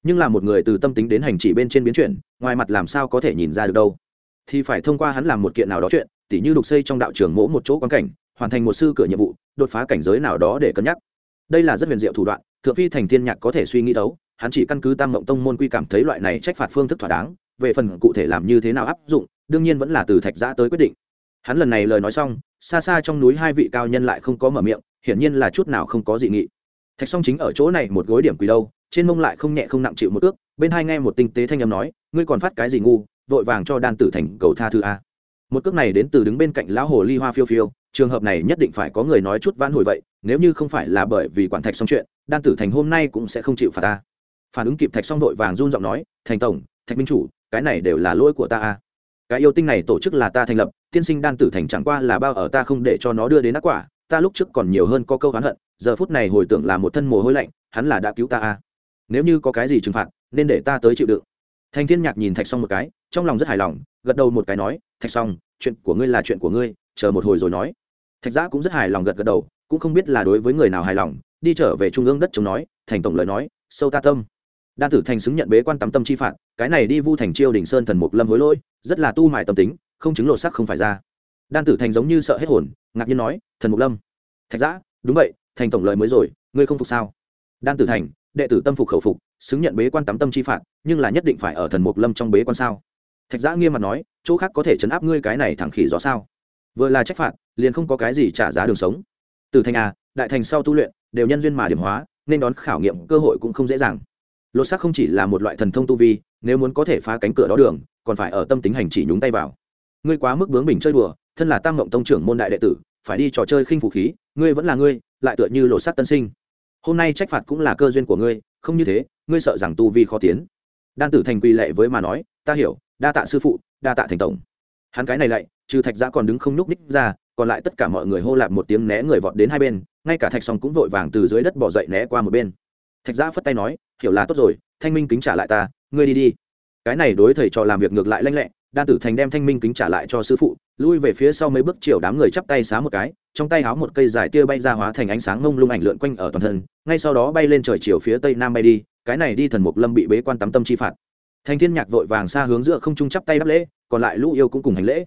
Nhưng là một người từ tâm tính đến hành chỉ bên trên biến chuyển, ngoài mặt làm sao có thể nhìn ra được đâu? Thì phải thông qua hắn làm một kiện nào đó chuyện, tỉ như đục xây trong đạo trường mỗ một chỗ quan cảnh hoàn thành một sư cửa nhiệm vụ, đột phá cảnh giới nào đó để cân nhắc. Đây là rất huyền diệu thủ đoạn, thượng phi thành thiên nhạc có thể suy nghĩ đấu, hắn chỉ căn cứ tam mộng tông môn quy cảm thấy loại này trách phạt phương thức thỏa đáng, về phần cụ thể làm như thế nào áp dụng, đương nhiên vẫn là từ thạch giã tới quyết định. Hắn lần này lời nói xong, xa xa trong núi hai vị cao nhân lại không có mở miệng, hiển nhiên là chút nào không có dị nghị. Thạch song chính ở chỗ này một gối điểm quỳ đâu, trên mông lại không nhẹ không nặng chịu một ước, bên hai nghe một tinh tế thanh âm nói, ngươi còn phát cái gì ngu, vội vàng cho đan tử thành cầu tha thư a một cước này đến từ đứng bên cạnh lão hồ ly hoa phiêu phiêu, trường hợp này nhất định phải có người nói chút vãn hồi vậy, nếu như không phải là bởi vì quản thạch xong chuyện, đan tử thành hôm nay cũng sẽ không chịu phạt ta. Phản ứng kịp thạch xong vội vàng run giọng nói, thành tổng, thạch minh chủ, cái này đều là lỗi của ta a. Cái yêu tinh này tổ chức là ta thành lập, tiên sinh đan tử thành chẳng qua là bao ở ta không để cho nó đưa đến ác quả, ta lúc trước còn nhiều hơn có câu oán hận, giờ phút này hồi tưởng là một thân mồ hôi lạnh, hắn là đã cứu ta a. Nếu như có cái gì trừng phạt, nên để ta tới chịu đựng thành thiên nhạc nhìn thạch xong một cái, trong lòng rất hài lòng, gật đầu một cái nói, thạch xong chuyện của ngươi là chuyện của ngươi, chờ một hồi rồi nói. Thạch giã cũng rất hài lòng gật gật đầu, cũng không biết là đối với người nào hài lòng, đi trở về trung ương đất chống nói, thành tổng lời nói, sâu ta tâm. Đan tử thành xứng nhận bế quan tắm tâm chi phạt, cái này đi vu thành chiêu đỉnh sơn thần mục lâm hối lỗi, rất là tu mài tâm tính, không chứng lột sắc không phải ra. Đan tử thành giống như sợ hết hồn, ngạc nhiên nói, thần mục lâm. Thạch giã, đúng vậy, thành tổng lời mới rồi, ngươi không phục sao? Đan tử thành, đệ tử tâm phục khẩu phục xứng nhận bế quan tắm tâm chi phạt, nhưng là nhất định phải ở thần mục lâm trong bế quan sao? Thạch giã nghiêm mặt nói, chỗ khác có thể chấn áp ngươi cái này thẳng khỉ rõ sao? Vừa là trách phạt, liền không có cái gì trả giá đường sống. Từ thành a, đại thành sau tu luyện, đều nhân duyên mà điểm hóa, nên đón khảo nghiệm cơ hội cũng không dễ dàng. Lột xác không chỉ là một loại thần thông tu vi, nếu muốn có thể phá cánh cửa đó đường, còn phải ở tâm tính hành chỉ nhúng tay vào. Ngươi quá mức bướng bình chơi đùa, thân là tam mộng tông trưởng môn đại đệ tử, phải đi trò chơi khinh vũ khí, ngươi vẫn là ngươi, lại tựa như lột xác tân sinh. Hôm nay trách phạt cũng là cơ duyên của ngươi không như thế, ngươi sợ rằng tu vi khó tiến. Đan tử thành quy lệ với mà nói, ta hiểu, đa tạ sư phụ, đa tạ thành tổng. Hắn cái này lại trừ thạch giã còn đứng không nhúc ních ra, còn lại tất cả mọi người hô lạp một tiếng né người vọt đến hai bên, ngay cả thạch song cũng vội vàng từ dưới đất bỏ dậy né qua một bên. Thạch giã phất tay nói, hiểu là tốt rồi, thanh minh kính trả lại ta, ngươi đi đi. Cái này đối thầy trò làm việc ngược lại lanh lẹ đan tử thành đem thanh minh kính trả lại cho sư phụ, lui về phía sau mấy bước chiều đám người chắp tay xá một cái, trong tay háo một cây dài tia bay ra hóa thành ánh sáng mông lung ảnh lượn quanh ở toàn thân, ngay sau đó bay lên trời chiều phía tây nam bay đi, cái này đi thần mục lâm bị bế quan tắm tâm chi phạt. Thành thiên nhạc vội vàng xa hướng giữa không trung chắp tay đáp lễ, còn lại lũ yêu cũng cùng hành lễ.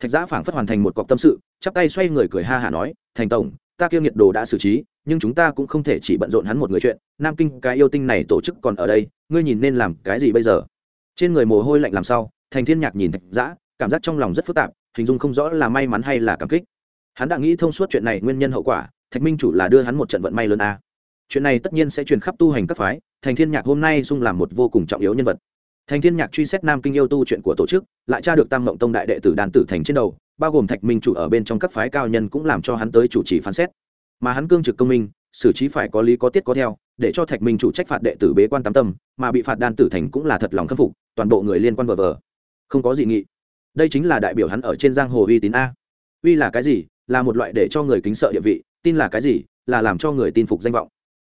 Thạch giã phảng phất hoàn thành một cọc tâm sự, chắp tay xoay người cười ha hả nói, thành tổng, ta kia nhiệt đồ đã xử trí, nhưng chúng ta cũng không thể chỉ bận rộn hắn một người chuyện, nam kinh cái yêu tinh này tổ chức còn ở đây, ngươi nhìn nên làm cái gì bây giờ? Trên người mồ hôi lạnh làm sao? Thành thiên nhạc nhìn thạch giã cảm giác trong lòng rất phức tạp, hình dung không rõ là may mắn hay là cảm kích. Hắn đã nghĩ thông suốt chuyện này nguyên nhân hậu quả, thạch minh chủ là đưa hắn một trận vận may lớn a. Chuyện này tất nhiên sẽ truyền khắp tu hành các phái, thành thiên nhạc hôm nay dung làm một vô cùng trọng yếu nhân vật. Thành thiên nhạc truy xét nam kinh yêu tu chuyện của tổ chức, lại tra được tam mộng tông đại đệ tử đàn tử thành trên đầu, bao gồm thạch minh chủ ở bên trong các phái cao nhân cũng làm cho hắn tới chủ trì phán xét. Mà hắn cương trực công minh, xử trí phải có lý có tiết có theo, để cho thạch minh chủ trách phạt đệ tử bế quan tám tâm, mà bị phạt đan tử thành cũng là thật lòng khâm phục, toàn bộ người liên quan vờ vờ không có gì nghị. Đây chính là đại biểu hắn ở trên giang hồ uy tín a. Uy là cái gì? Là một loại để cho người kính sợ địa vị, tin là cái gì? Là làm cho người tin phục danh vọng.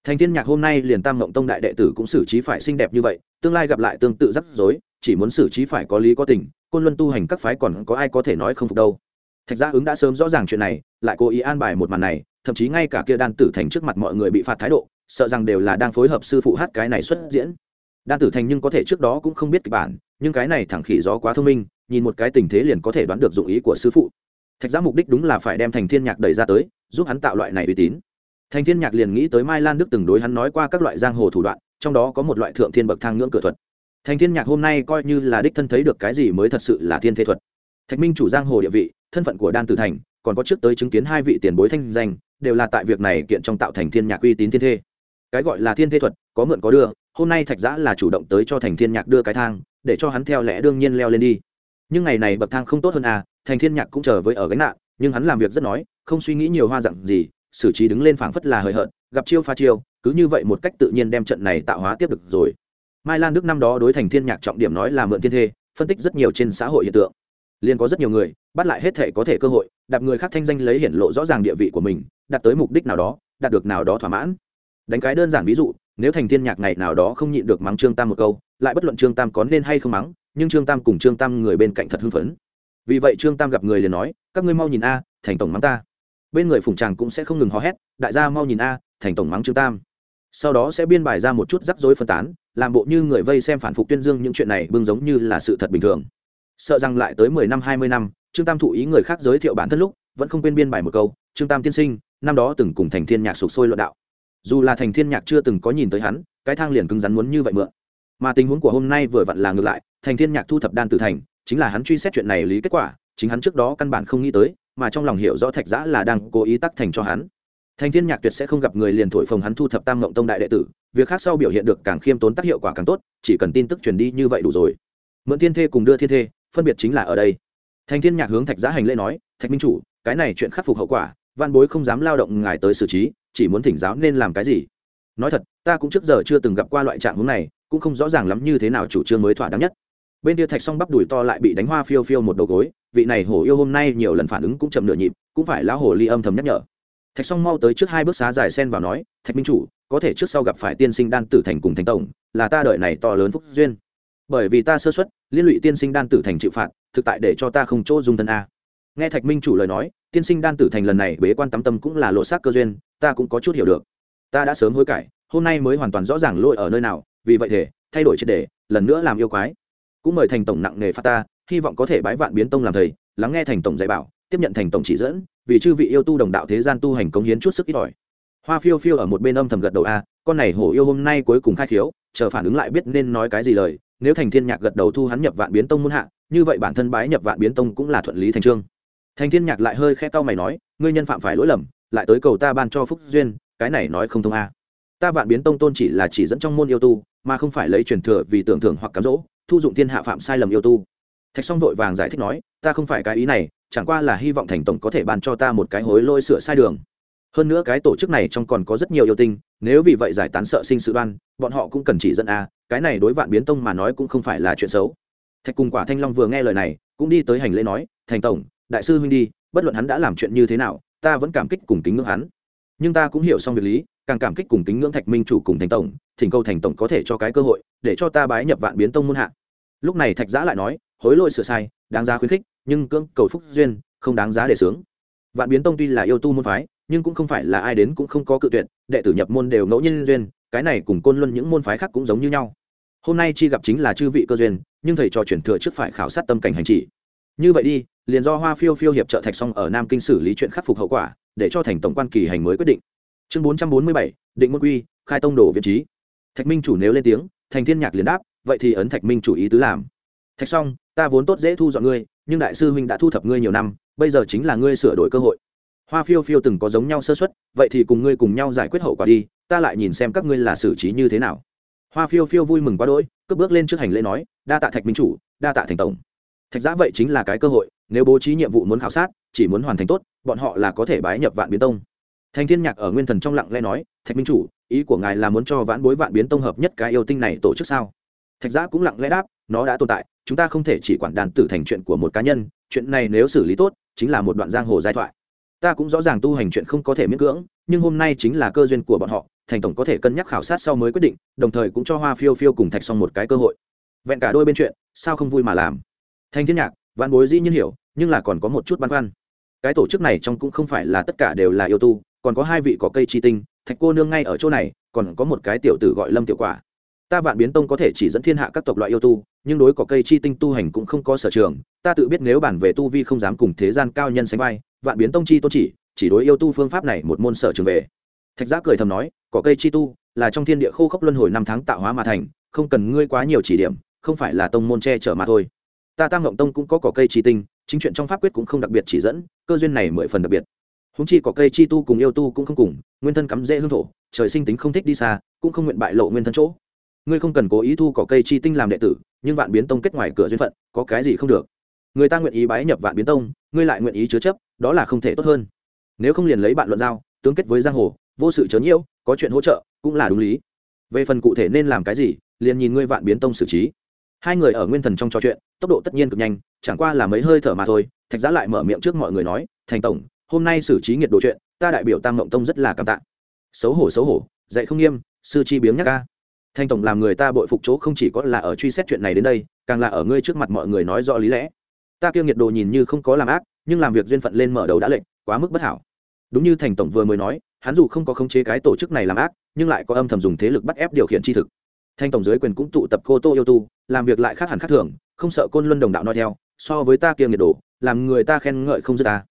Thành thiên nhạc hôm nay liền tam mộng tông đại đệ tử cũng xử trí phải xinh đẹp như vậy, tương lai gặp lại tương tự rắc rối, chỉ muốn xử trí phải có lý có tình, côn luân tu hành các phái còn có ai có thể nói không phục đâu. Thạch gia ứng đã sớm rõ ràng chuyện này, lại cố ý an bài một màn này, thậm chí ngay cả kia đan tử thành trước mặt mọi người bị phạt thái độ, sợ rằng đều là đang phối hợp sư phụ hát cái này xuất diễn đan tử thành nhưng có thể trước đó cũng không biết kịch bản, nhưng cái này thẳng khỉ gió quá thông minh, nhìn một cái tình thế liền có thể đoán được dụng ý của sư phụ. Thạch giã mục đích đúng là phải đem thành thiên nhạc đẩy ra tới, giúp hắn tạo loại này uy tín. Thành thiên nhạc liền nghĩ tới mai lan đức từng đối hắn nói qua các loại giang hồ thủ đoạn, trong đó có một loại thượng thiên bậc thang ngưỡng cửa thuật. Thành thiên nhạc hôm nay coi như là đích thân thấy được cái gì mới thật sự là thiên thế thuật. Thạch minh chủ giang hồ địa vị, thân phận của đan tử thành, còn có trước tới chứng kiến hai vị tiền bối thanh danh, đều là tại việc này kiện trong tạo thành thiên nhạc uy tín thiên thê cái gọi là thiên thế thuật, có mượn có đưa hôm nay thạch giã là chủ động tới cho thành thiên nhạc đưa cái thang, để cho hắn theo lẽ đương nhiên leo lên đi. Nhưng ngày này bậc thang không tốt hơn à thành thiên nhạc cũng chờ với ở gánh nạn nhưng hắn làm việc rất nói, không suy nghĩ nhiều hoa dặn gì, xử trí đứng lên phảng phất là hời hợt, gặp chiêu pha chiêu, cứ như vậy một cách tự nhiên đem trận này tạo hóa tiếp được rồi. Mai lan đức năm đó đối thành thiên nhạc trọng điểm nói là mượn thiên thê, phân tích rất nhiều trên xã hội hiện tượng. Liền có rất nhiều người, bắt lại hết thể có thể cơ hội đạp người khác thanh danh lấy hiển lộ rõ ràng địa vị của mình, đạt tới mục đích nào đó, đạt được nào đó thỏa mãn. Đánh cái đơn giản ví dụ nếu thành thiên nhạc ngày nào đó không nhịn được mắng trương tam một câu, lại bất luận trương tam có nên hay không mắng, nhưng trương tam cùng trương tam người bên cạnh thật hưng phấn. Vì vậy trương tam gặp người liền nói, các ngươi mau nhìn a, thành tổng mắng ta. Bên người phùng tràng cũng sẽ không ngừng hò hét, đại gia mau nhìn a, thành tổng mắng trương tam. Sau đó sẽ biên bài ra một chút rắc rối phân tán, làm bộ như người vây xem phản phục tuyên dương những chuyện này bưng giống như là sự thật bình thường. Sợ rằng lại tới mười năm, hai mươi năm, trương tam thụ ý người khác giới thiệu bản thân lúc, vẫn không quên biên bài một câu, trương tam tiên sinh, năm đó từng cùng thành thiên nhạc sụp sôi luận đạo dù là thành thiên nhạc chưa từng có nhìn tới hắn, cái thang liền cứng rắn muốn như vậy mượn. Mà tình huống của hôm nay vừa vặn là ngược lại, thành thiên nhạc thu thập đan tử thành, chính là hắn truy xét chuyện này lý kết quả, chính hắn trước đó căn bản không nghĩ tới, mà trong lòng hiểu rõ thạch giã là đang cố ý tắc thành cho hắn. Thành thiên nhạc tuyệt sẽ không gặp người liền thổi phồng hắn thu thập tam mộng tông đại đệ tử, việc khác sau biểu hiện được càng khiêm tốn tác hiệu quả càng tốt, chỉ cần tin tức truyền đi như vậy đủ rồi. Mượn thiên thê cùng đưa thiên thê, phân biệt chính là ở đây. Thành thiên nhạc hướng thạch giã hành lễ nói, thạch minh chủ, cái này chuyện khắc phục hậu quả, văn bối không dám lao động ngài tới xử trí chỉ muốn thỉnh giáo nên làm cái gì? Nói thật, ta cũng trước giờ chưa từng gặp qua loại trạng hướng này, cũng không rõ ràng lắm như thế nào chủ trương mới thỏa đáng nhất. Bên kia thạch song bắp đùi to lại bị đánh hoa phiêu phiêu một đầu gối, vị này hổ yêu hôm nay nhiều lần phản ứng cũng chậm nửa nhịp, cũng phải lão hổ ly âm thầm nhắc nhở. Thạch song mau tới trước hai bước xá dài sen vào nói, thạch minh chủ, có thể trước sau gặp phải tiên sinh đan tử thành cùng thành tổng, là ta đợi này to lớn phúc duyên. Bởi vì ta sơ xuất liên lụy tiên sinh đan tử thành chịu phạt, thực tại để cho ta không chỗ dung thân a. Nghe thạch minh chủ lời nói, tiên sinh đan tử thành lần này bế quan tắm tâm cũng là lộ xác cơ duyên ta cũng có chút hiểu được. Ta đã sớm hối cải, hôm nay mới hoàn toàn rõ ràng lỗi ở nơi nào, vì vậy thể, thay đổi triệt đề lần nữa làm yêu quái. Cũng mời thành tổng nặng nề phạt ta, hy vọng có thể bái vạn biến tông làm thầy, lắng nghe thành tổng dạy bảo, tiếp nhận thành tổng chỉ dẫn, vì chư vị yêu tu đồng đạo thế gian tu hành cống hiến chút sức ít ỏi. Hoa phiêu phiêu ở một bên âm thầm gật đầu a, con này hổ yêu hôm nay cuối cùng khai khiếu, chờ phản ứng lại biết nên nói cái gì lời, nếu thành thiên nhạc gật đầu thu hắn nhập vạn biến tông muôn hạ, như vậy bản thân bái nhập vạn biến tông cũng là thuận lý thành trương. Thành thiên nhạc lại hơi khẽ cau mày nói, ngươi nhân phạm phải lỗi lầm lại tới cầu ta ban cho phúc duyên, cái này nói không thông a. Ta vạn biến tông tôn chỉ là chỉ dẫn trong môn yêu tu, mà không phải lấy truyền thừa vì tưởng thưởng hoặc cám dỗ, thu dụng thiên hạ phạm sai lầm yêu tu. Thạch song vội vàng giải thích nói, ta không phải cái ý này, chẳng qua là hy vọng thành tổng có thể ban cho ta một cái hối lôi sửa sai đường. Hơn nữa cái tổ chức này trong còn có rất nhiều yêu tinh, nếu vì vậy giải tán sợ sinh sự đoan, bọn họ cũng cần chỉ dẫn a, cái này đối vạn biến tông mà nói cũng không phải là chuyện xấu. Thạch cùng quả thanh long vừa nghe lời này, cũng đi tới hành lễ nói, thành tổng, đại sư huynh đi, bất luận hắn đã làm chuyện như thế nào ta vẫn cảm kích cùng kính ngưỡng hắn. Nhưng ta cũng hiểu xong việc lý, càng cảm kích cùng kính ngưỡng thạch minh chủ cùng thành tổng, thỉnh cầu thành tổng có thể cho cái cơ hội, để cho ta bái nhập vạn biến tông muôn hạ. Lúc này thạch giã lại nói, hối lỗi sửa sai, đáng giá khuyến khích, nhưng cưỡng, cầu phúc duyên, không đáng giá để sướng. Vạn biến tông tuy là yêu tu môn phái, nhưng cũng không phải là ai đến cũng không có cự tuyệt, đệ tử nhập môn đều ngẫu nhiên duyên, cái này cùng côn luân những môn phái khác cũng giống như nhau. Hôm nay chi gặp chính là chư vị cơ duyên, nhưng thầy trò chuyển thừa trước phải khảo sát tâm cảnh hành chỉ như vậy đi liền do hoa phiêu phiêu hiệp trợ thạch xong ở nam kinh xử lý chuyện khắc phục hậu quả, để cho thành tổng quan kỳ hành mới quyết định. Chương bốn trăm bốn mươi bảy, định môn quy, khai tông đồ vị trí. Thạch minh chủ nếu lên tiếng, thành thiên nhạc liền đáp, vậy thì ấn thạch minh chủ ý tứ làm. Thạch xong, ta vốn tốt dễ thu dọn ngươi, nhưng đại sư huynh đã thu thập ngươi nhiều năm, bây giờ chính là ngươi sửa đổi cơ hội. Hoa phiêu phiêu từng có giống nhau sơ xuất vậy thì cùng ngươi cùng nhau giải quyết hậu quả đi, ta lại nhìn xem các ngươi là xử trí như thế nào. Hoa phiêu phiêu vui mừng quá đỗi cướp bước lên trước hành lễ nói, đa tạ thạch minh chủ, đa tạ thành tổng. Thạch giã vậy chính là cái cơ hội nếu bố trí nhiệm vụ muốn khảo sát, chỉ muốn hoàn thành tốt, bọn họ là có thể bái nhập vạn biến tông. Thành thiên nhạc ở nguyên thần trong lặng lẽ nói, thạch minh chủ, ý của ngài là muốn cho vãn bối vạn biến tông hợp nhất cái yêu tinh này tổ chức sao? Thạch giã cũng lặng lẽ đáp, nó đã tồn tại, chúng ta không thể chỉ quản đàn tử thành chuyện của một cá nhân, chuyện này nếu xử lý tốt, chính là một đoạn giang hồ giai thoại. Ta cũng rõ ràng tu hành chuyện không có thể miễn cưỡng, nhưng hôm nay chính là cơ duyên của bọn họ, thành tổng có thể cân nhắc khảo sát sau mới quyết định, đồng thời cũng cho hoa phiêu phiêu cùng thạch xong một cái cơ hội. Vẹn cả đôi bên chuyện, sao không vui mà làm? Thanh thiên nhạc văn bối dĩ nhiên hiểu, nhưng là còn có một chút băn khoăn. Cái tổ chức này trong cũng không phải là tất cả đều là yêu tu, còn có hai vị có cây chi tinh, thạch cô nương ngay ở chỗ này, còn có một cái tiểu tử gọi lâm tiểu quả. Ta vạn biến tông có thể chỉ dẫn thiên hạ các tộc loại yêu tu, nhưng đối có cây chi tinh tu hành cũng không có sở trường, ta tự biết nếu bản về tu vi không dám cùng thế gian cao nhân sánh vai, vạn biến tông chi tôn chỉ chỉ đối yêu tu phương pháp này một môn sở trường về. Thạch giác cười thầm nói, có cây chi tu, là trong thiên địa khô khốc luân hồi năm tháng tạo hóa mà thành, không cần ngươi quá nhiều chỉ điểm, không phải là tông môn che chở mà thôi ta tam ngộng tông cũng có cỏ cây chi tinh, chính chuyện trong pháp quyết cũng không đặc biệt chỉ dẫn, cơ duyên này mười phần đặc biệt. Húng chi cỏ cây chi tu cùng yêu tu cũng không cùng, nguyên thân cắm dễ hương thổ, trời sinh tính không thích đi xa, cũng không nguyện bại lộ nguyên thân chỗ. Ngươi không cần cố ý thu cỏ cây chi tinh làm đệ tử, nhưng vạn biến tông kết ngoài cửa duyên phận, có cái gì không được. Người ta nguyện ý bái nhập vạn biến tông, ngươi lại nguyện ý chứa chấp, đó là không thể tốt hơn. Nếu không liền lấy bạn luận giao tướng kết với giang hồ, vô sự chớ nhiễu, có chuyện hỗ trợ, cũng là đúng lý. Về phần cụ thể nên làm cái gì, liền nhìn ngươi vạn biến tông xử trí hai người ở nguyên thần trong trò chuyện, tốc độ tất nhiên cực nhanh, chẳng qua là mấy hơi thở mà thôi, thạch giá lại mở miệng trước mọi người nói, thành tổng, hôm nay xử trí nhiệt độ chuyện, ta đại biểu tam Mộng tông rất là cảm tạ. Xấu hổ xấu hổ, dạy không nghiêm, sư chi biếng nhắc ca. Thanh tổng làm người ta bội phục chỗ không chỉ có là ở truy xét chuyện này đến đây, càng là ở ngươi trước mặt mọi người nói rõ lý lẽ. Ta kia nhiệt độ nhìn như không có làm ác, nhưng làm việc duyên phận lên mở đầu đã lệnh quá mức bất hảo. Đúng như thành tổng vừa mới nói, hắn dù không có khống chế cái tổ chức này làm ác, nhưng lại có âm thầm dùng thế lực bắt ép điều khiển tri thực thanh tổng dưới quyền cũng tụ tập cô tô yêu tu, làm việc lại khác hẳn khác thường, không sợ côn luân đồng đạo nói theo, so với ta kia nhiệt độ làm người ta khen ngợi không dứt ta.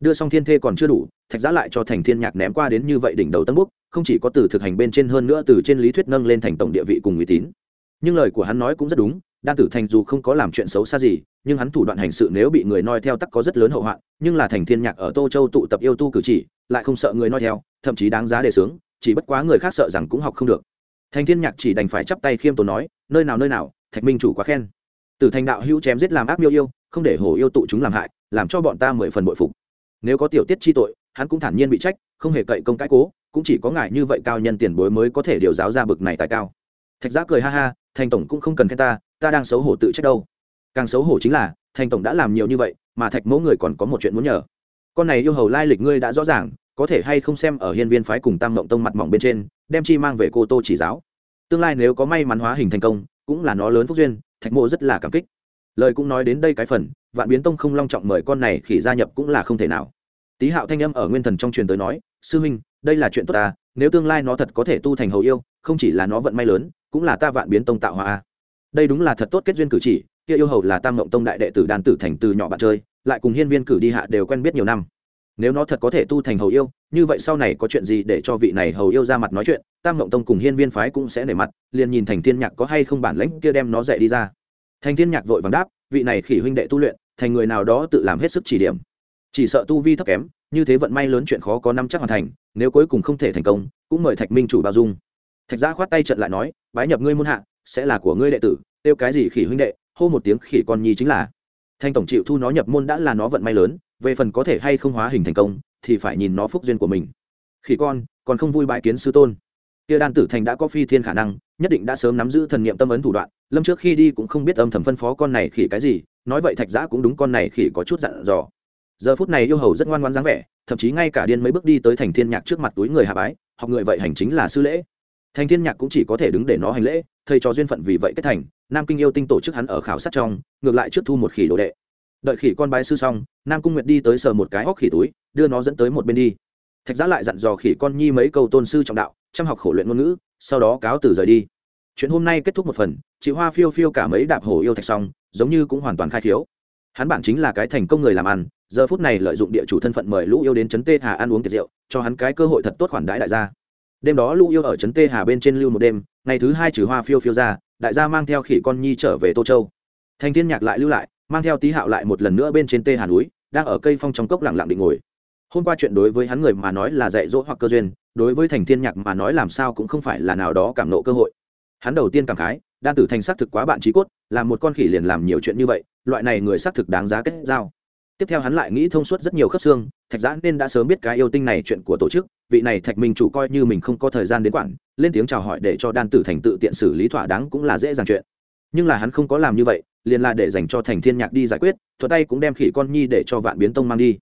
Đưa xong thiên thê còn chưa đủ, thạch giã lại cho thành thiên nhạc ném qua đến như vậy đỉnh đầu tân búc, không chỉ có từ thực hành bên trên hơn nữa từ trên lý thuyết nâng lên thành tổng địa vị cùng uy tín. Nhưng lời của hắn nói cũng rất đúng, đan tử thành dù không có làm chuyện xấu xa gì, nhưng hắn thủ đoạn hành sự nếu bị người noi theo tắc có rất lớn hậu hoạn, nhưng là thành thiên nhạc ở tô châu tụ tập yêu tu cử chỉ, lại không sợ người noi theo, thậm chí đáng giá để sướng chỉ bất quá người khác sợ rằng cũng học không được thành thiên nhạc chỉ đành phải chắp tay khiêm tốn nói, nơi nào nơi nào, thạch minh chủ quá khen. Từ thành đạo hữu chém giết làm ác miêu yêu, không để hổ yêu tụ chúng làm hại, làm cho bọn ta mười phần bội phục. Nếu có tiểu tiết chi tội, hắn cũng thản nhiên bị trách, không hề cậy công cãi cố, cũng chỉ có ngài như vậy cao nhân tiền bối mới có thể điều giáo ra bực này tài cao. Thạch giác cười ha ha, thành tổng cũng không cần khen ta ta đang xấu hổ tự trách đâu. Càng xấu hổ chính là, thành tổng đã làm nhiều như vậy, mà thạch mẫu người còn có một chuyện muốn nhờ. Con này yêu hầu lai lịch ngươi đã rõ ràng có thể hay không xem ở hiên viên phái cùng tam mộng tông mặt mỏng bên trên, đem chi mang về cô tô chỉ giáo. Tương lai nếu có may mắn hóa hình thành công, cũng là nó lớn phúc duyên, thạch mộ rất là cảm kích. Lời cũng nói đến đây cái phần, vạn biến tông không long trọng mời con này khỉ gia nhập cũng là không thể nào. Tý hạo thanh âm ở nguyên thần trong truyền tới nói, sư huynh, đây là chuyện tốt ta, nếu tương lai nó thật có thể tu thành hầu yêu, không chỉ là nó vận may lớn, cũng là ta vạn biến tông tạo hóa đây đúng là thật tốt kết duyên cử chỉ, kia yêu hầu là tam mộng tông đại đệ tử đàn tử thành từ nhỏ bạn chơi, lại cùng hiên viên cử đi hạ đều quen biết nhiều năm nếu nó thật có thể tu thành hầu yêu, như vậy sau này có chuyện gì để cho vị này hầu yêu ra mặt nói chuyện, tam mộng tông cùng hiên viên phái cũng sẽ nể mặt, liền nhìn thành thiên nhạc có hay không bản lãnh kia đem nó dạy đi ra. Thành thiên nhạc vội vàng đáp, vị này khỉ huynh đệ tu luyện, thành người nào đó tự làm hết sức chỉ điểm. Chỉ sợ tu vi thấp kém, như thế vận may lớn chuyện khó có năm chắc hoàn thành, nếu cuối cùng không thể thành công, cũng mời thạch minh chủ bao dung. Thạch gia khoát tay trận lại nói, bái nhập ngươi môn hạ, sẽ là của ngươi đệ tử tiêu cái gì khỉ huynh đệ, hô một tiếng khỉ con nhi chính là. Thanh tổng chịu thu nó nhập môn đã là nó vận may lớn về phần có thể hay không hóa hình thành công, thì phải nhìn nó phúc duyên của mình. Khỉ con, còn không vui bãi kiến sư tôn. Kia đan tử thành đã có phi thiên khả năng, nhất định đã sớm nắm giữ thần niệm tâm ấn thủ đoạn, lâm trước khi đi cũng không biết âm thầm phân phó con này khỉ cái gì, nói vậy thạch giã cũng đúng con này khỉ có chút dặn dò. Giờ phút này yêu hầu rất ngoan ngoan dáng vẻ, thậm chí ngay cả điên mấy bước đi tới thành thiên nhạc trước mặt túi người hạ bái, học người vậy hành chính là sư lễ. Thành thiên nhạc cũng chỉ có thể đứng để nó hành lễ, thầy trò duyên phận vì vậy kết thành, nam kinh yêu tinh tổ chức hắn ở khảo sát trong, ngược lại trước thu một khỉ đồ đệ đợi khỉ con bái sư xong, nam cung nguyệt đi tới sờ một cái hóc khỉ túi, đưa nó dẫn tới một bên đi. Thạch giã lại dặn dò khỉ con nhi mấy câu tôn sư trọng đạo, chăm học khổ luyện ngôn ngữ, sau đó cáo từ rời đi. Chuyện hôm nay kết thúc một phần, chị hoa phiêu phiêu cả mấy đạp hổ yêu thạch xong, giống như cũng hoàn toàn khai thiếu hắn bản chính là cái thành công người làm ăn, giờ phút này lợi dụng địa chủ thân phận mời lũ yêu đến trấn tê hà ăn uống tiệc rượu, cho hắn cái cơ hội thật tốt khoản đãi đại gia. Đêm đó lũ yêu ở trấn tê hà bên trên lưu một đêm, ngày thứ hai trừ hoa phiêu phiêu ra, đại gia mang theo khỉ con nhi trở về tô châu. Thành thiên nhạc lại lưu lại mang theo tí hạo lại một lần nữa bên trên tê hà núi, đang ở cây phong trong cốc lặng lặng định ngồi. Hôm qua chuyện đối với hắn người mà nói là dạy dỗ hoặc cơ duyên, đối với thành thiên nhạc mà nói làm sao cũng không phải là nào đó cảm nộ cơ hội. Hắn đầu tiên cảm khái, đan tử thành xác thực quá bạn trí cốt, làm một con khỉ liền làm nhiều chuyện như vậy, loại này người xác thực đáng giá kết giao. Tiếp theo hắn lại nghĩ thông suốt rất nhiều khớp xương, thạch giã nên đã sớm biết cái yêu tinh này chuyện của tổ chức, vị này thạch minh chủ coi như mình không có thời gian đến quản, lên tiếng chào hỏi để cho đan tử thành tự tiện xử lý thỏa đáng cũng là dễ dàng chuyện. Nhưng là hắn không có làm như vậy liền là để dành cho thành thiên nhạc đi giải quyết thuật tay cũng đem khỉ con nhi để cho vạn biến tông mang đi.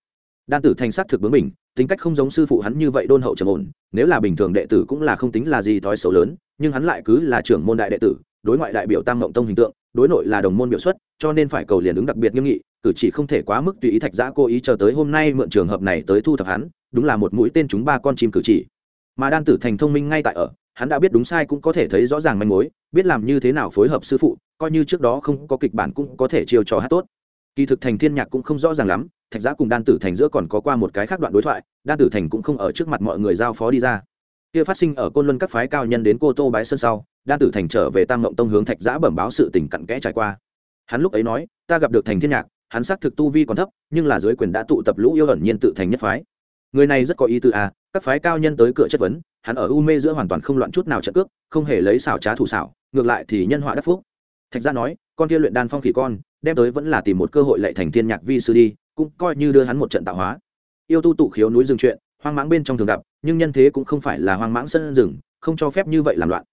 Đan tử thành sát thực bướng mình tính cách không giống sư phụ hắn như vậy đôn hậu trầm ổn, nếu là bình thường đệ tử cũng là không tính là gì thói xấu lớn, nhưng hắn lại cứ là trưởng môn đại đệ tử, đối ngoại đại biểu tam mộng tông hình tượng, đối nội là đồng môn biểu xuất, cho nên phải cầu liền ứng đặc biệt nghiêm nghị, cử chỉ không thể quá mức tùy ý thạch giã cố ý chờ tới hôm nay mượn trường hợp này tới thu thập hắn, đúng là một mũi tên chúng ba con chim cử chỉ. Mà đan tử thành thông minh ngay tại ở hắn đã biết đúng sai cũng có thể thấy rõ ràng manh mối, biết làm như thế nào phối hợp sư phụ, coi như trước đó không có kịch bản cũng có thể chiêu trò hát tốt. Kỳ thực thành thiên nhạc cũng không rõ ràng lắm, thạch giã cùng đan tử thành giữa còn có qua một cái khác đoạn đối thoại, đan tử thành cũng không ở trước mặt mọi người giao phó đi ra. Kia phát sinh ở côn luân các phái cao nhân đến cô tô bái sơn sau, đan tử thành trở về tam ngộng tông hướng thạch giã bẩm báo sự tình cặn kẽ trải qua. Hắn lúc ấy nói, ta gặp được thành thiên nhạc, hắn xác thực tu vi còn thấp, nhưng là dưới quyền đã tụ tập lũ yêu ẩn nhiên tự thành nhất phái. Người này rất có ý tư à các phái cao nhân tới cửa chất vấn hắn ở u mê giữa hoàn toàn không loạn chút nào trận cước, không hề lấy xảo trá thủ xảo, ngược lại thì nhân họa đắc phúc. Thạch gia nói, con kia luyện đan phong khỉ con, đem tới vẫn là tìm một cơ hội lệ thành thiên nhạc vi sư đi, cũng coi như đưa hắn một trận tạo hóa. Yêu tu tụ khiếu núi rừng chuyện, hoang mãng bên trong thường gặp, nhưng nhân thế cũng không phải là hoang mãng sân rừng, không cho phép như vậy làm loạn.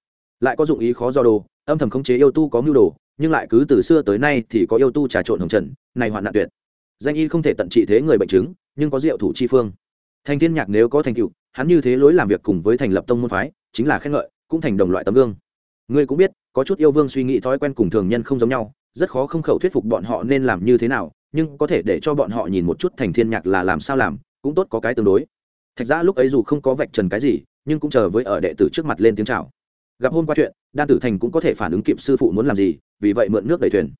Lại có dụng ý khó do đồ, âm thầm khống chế yêu tu có mưu đồ, nhưng lại cứ từ xưa tới nay thì có yêu tu trà trộn hồng trần, này hoạn nạn tuyệt. Danh y không thể tận trị thế người bệnh chứng, nhưng có diệu thủ chi phương thành thiên nhạc nếu có thành tựu, hắn như thế lối làm việc cùng với thành lập tông môn phái, chính là khen ngợi, cũng thành đồng loại tấm gương. Ngươi cũng biết, có chút yêu vương suy nghĩ thói quen cùng thường nhân không giống nhau, rất khó không khẩu thuyết phục bọn họ nên làm như thế nào, nhưng có thể để cho bọn họ nhìn một chút thành thiên nhạc là làm sao làm, cũng tốt có cái tương đối. Thạch ra lúc ấy dù không có vạch trần cái gì, nhưng cũng chờ với ở đệ tử trước mặt lên tiếng chào. Gặp hôm qua chuyện, đan tử thành cũng có thể phản ứng kịp sư phụ muốn làm gì, vì vậy mượn nước đầy thuyền.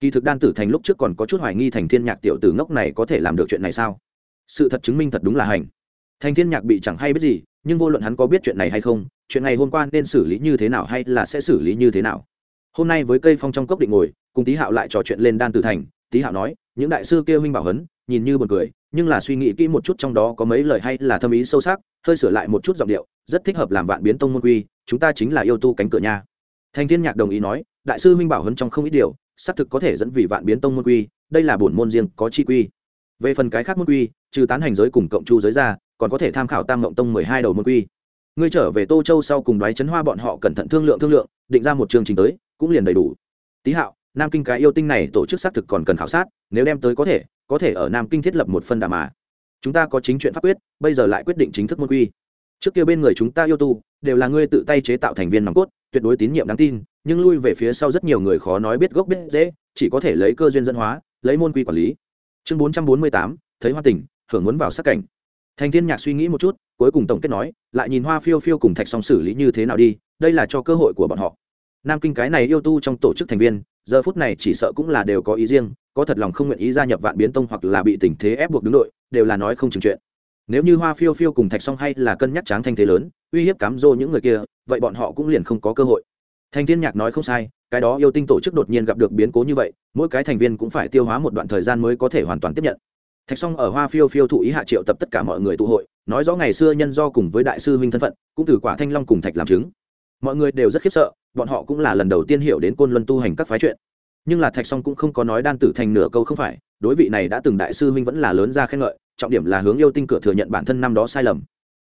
Kỳ thực đan tử thành lúc trước còn có chút hoài nghi thành thiên nhạc tiểu tử ngốc này có thể làm được chuyện này sao? Sự thật chứng minh thật đúng là hành. Thành thiên nhạc bị chẳng hay biết gì, nhưng vô luận hắn có biết chuyện này hay không, chuyện này hôm qua nên xử lý như thế nào hay là sẽ xử lý như thế nào? Hôm nay với cây phong trong cốc định ngồi, cùng tý hạo lại trò chuyện lên đan tử thành, tý hạo nói, những đại sư kia huynh bảo hấn, nhìn như buồn cười, nhưng là suy nghĩ kỹ một chút trong đó có mấy lời hay là thâm ý sâu sắc, hơi sửa lại một chút giọng điệu, rất thích hợp làm vạn biến tông môn quy, chúng ta chính là yêu tu cánh cửa nha. Thành thiên nhạc đồng ý nói, đại sư huynh bảo hấn trong không ít điều, xác thực có thể dẫn vì vạn biến tông môn quy, đây là bổn môn riêng có chi quy. Về phần cái khác môn quy trừ tán hành giới cùng cộng chu giới ra, còn có thể tham khảo tam mộng tông mười hai đầu môn quy. Ngươi trở về tô châu sau cùng đoái chấn hoa bọn họ cẩn thận thương lượng thương lượng, định ra một chương trình tới, cũng liền đầy đủ. Tý hạo, nam kinh cái yêu tinh này tổ chức xác thực còn cần khảo sát, nếu đem tới có thể có thể ở nam kinh thiết lập một phân đà mà. Chúng ta có chính chuyện pháp quyết, bây giờ lại quyết định chính thức môn quy. Trước kia bên người chúng ta yêu tu, đều là ngươi tự tay chế tạo thành viên nòng cốt, tuyệt đối tín nhiệm đáng tin, nhưng lui về phía sau rất nhiều người khó nói biết gốc biết dễ chỉ có thể lấy cơ duyên dân hóa, lấy môn quy quản lý. Chương bốn trăm bốn mươi tám, thấy hoa tỉnh hưởng muốn vào sắc cảnh. Thành thiên nhạc suy nghĩ một chút, cuối cùng tổng kết nói, lại nhìn hoa phiêu phiêu cùng thạch song xử lý như thế nào đi, đây là cho cơ hội của bọn họ. Nam kinh cái này yêu tu trong tổ chức thành viên, giờ phút này chỉ sợ cũng là đều có ý riêng, có thật lòng không nguyện ý gia nhập vạn biến tông hoặc là bị tình thế ép buộc đứng đội, đều là nói không chừng chuyện. Nếu như hoa phiêu phiêu cùng thạch song hay là cân nhắc tráng thanh thế lớn, uy hiếp cám dỗ những người kia, vậy bọn họ cũng liền không có cơ hội. Thành thiên nhạc nói không sai, cái đó yêu tinh tổ chức đột nhiên gặp được biến cố như vậy, mỗi cái thành viên cũng phải tiêu hóa một đoạn thời gian mới có thể hoàn toàn tiếp nhận thạch song ở hoa phiêu phiêu thụ ý hạ triệu tập tất cả mọi người tụ hội, nói rõ ngày xưa nhân do cùng với đại sư huynh thân phận, cũng từ quả thanh long cùng thạch làm chứng. Mọi người đều rất khiếp sợ, bọn họ cũng là lần đầu tiên hiểu đến côn luân tu hành các phái chuyện. Nhưng là thạch song cũng không có nói đan tử thành nửa câu không phải, đối vị này đã từng đại sư huynh vẫn là lớn ra khen ngợi, trọng điểm là hướng yêu tinh cửa thừa nhận bản thân năm đó sai lầm.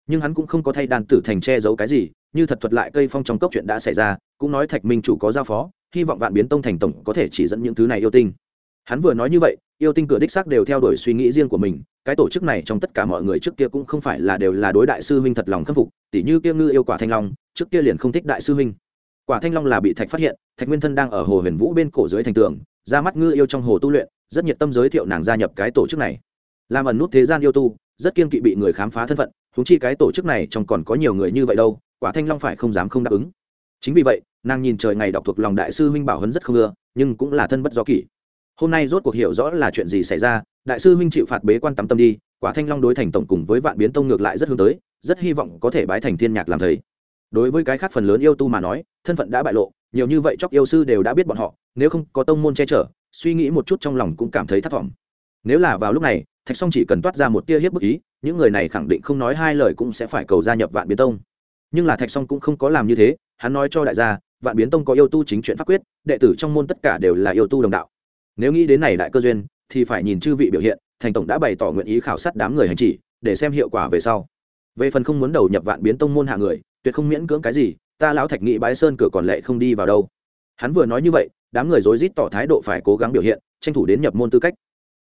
Nhưng hắn cũng không có thay đan tử thành che giấu cái gì, như thật thuật lại cây phong trong cốc chuyện đã xảy ra, cũng nói thạch minh chủ có giao phó, hy vọng vạn biến tông thành tổng có thể chỉ dẫn những thứ này yêu tinh hắn vừa nói như vậy, yêu tinh cửa đích xác đều theo đuổi suy nghĩ riêng của mình, cái tổ chức này trong tất cả mọi người trước kia cũng không phải là đều là đối đại sư huynh thật lòng khâm phục, tỉ như kia ngư yêu quả thanh long, trước kia liền không thích đại sư huynh. Quả thanh long là bị thạch phát hiện, thạch nguyên thân đang ở hồ huyền vũ bên cổ dưới thành tường, ra mắt ngư yêu trong hồ tu luyện, rất nhiệt tâm giới thiệu nàng gia nhập cái tổ chức này. Làm ẩn nút thế gian yêu tu, rất kiên kỵ bị người khám phá thân phận thúng chi cái tổ chức này trong còn có nhiều người như vậy đâu, quả thanh long phải không dám không đáp ứng. Chính vì vậy, nàng nhìn trời ngày đọc thuộc lòng đại sư huynh bảo hấn rất không ưa, nhưng cũng là thân bất do kỷ hôm nay rốt cuộc hiểu rõ là chuyện gì xảy ra, đại sư huynh chịu phạt bế quan tắm tâm đi, quả thanh long đối thành tổng cùng với vạn biến tông ngược lại rất hướng tới, rất hy vọng có thể bái thành thiên nhạc làm thầy. Đối với cái khác phần lớn yêu tu mà nói, thân phận đã bại lộ, nhiều như vậy chóc yêu sư đều đã biết bọn họ, nếu không có tông môn che chở, suy nghĩ một chút trong lòng cũng cảm thấy thất vọng. Nếu là vào lúc này, thạch song chỉ cần toát ra một tia hiếp bức ý, những người này khẳng định không nói hai lời cũng sẽ phải cầu gia nhập vạn biến tông. Nhưng là thạch song cũng không có làm như thế, hắn nói cho đại gia, vạn biến tông có yêu tu chính chuyện pháp quyết, đệ tử trong môn tất cả đều là yêu tu đồng đạo nếu nghĩ đến này đại cơ duyên, thì phải nhìn chư vị biểu hiện, thành tổng đã bày tỏ nguyện ý khảo sát đám người hành chỉ, để xem hiệu quả về sau. Về phần không muốn đầu nhập vạn biến tông môn hạ người, tuyệt không miễn cưỡng cái gì, ta lão thạch nghị bái sơn cửa còn lệ không đi vào đâu. Hắn vừa nói như vậy, đám người rối rít tỏ thái độ phải cố gắng biểu hiện, tranh thủ đến nhập môn tư cách.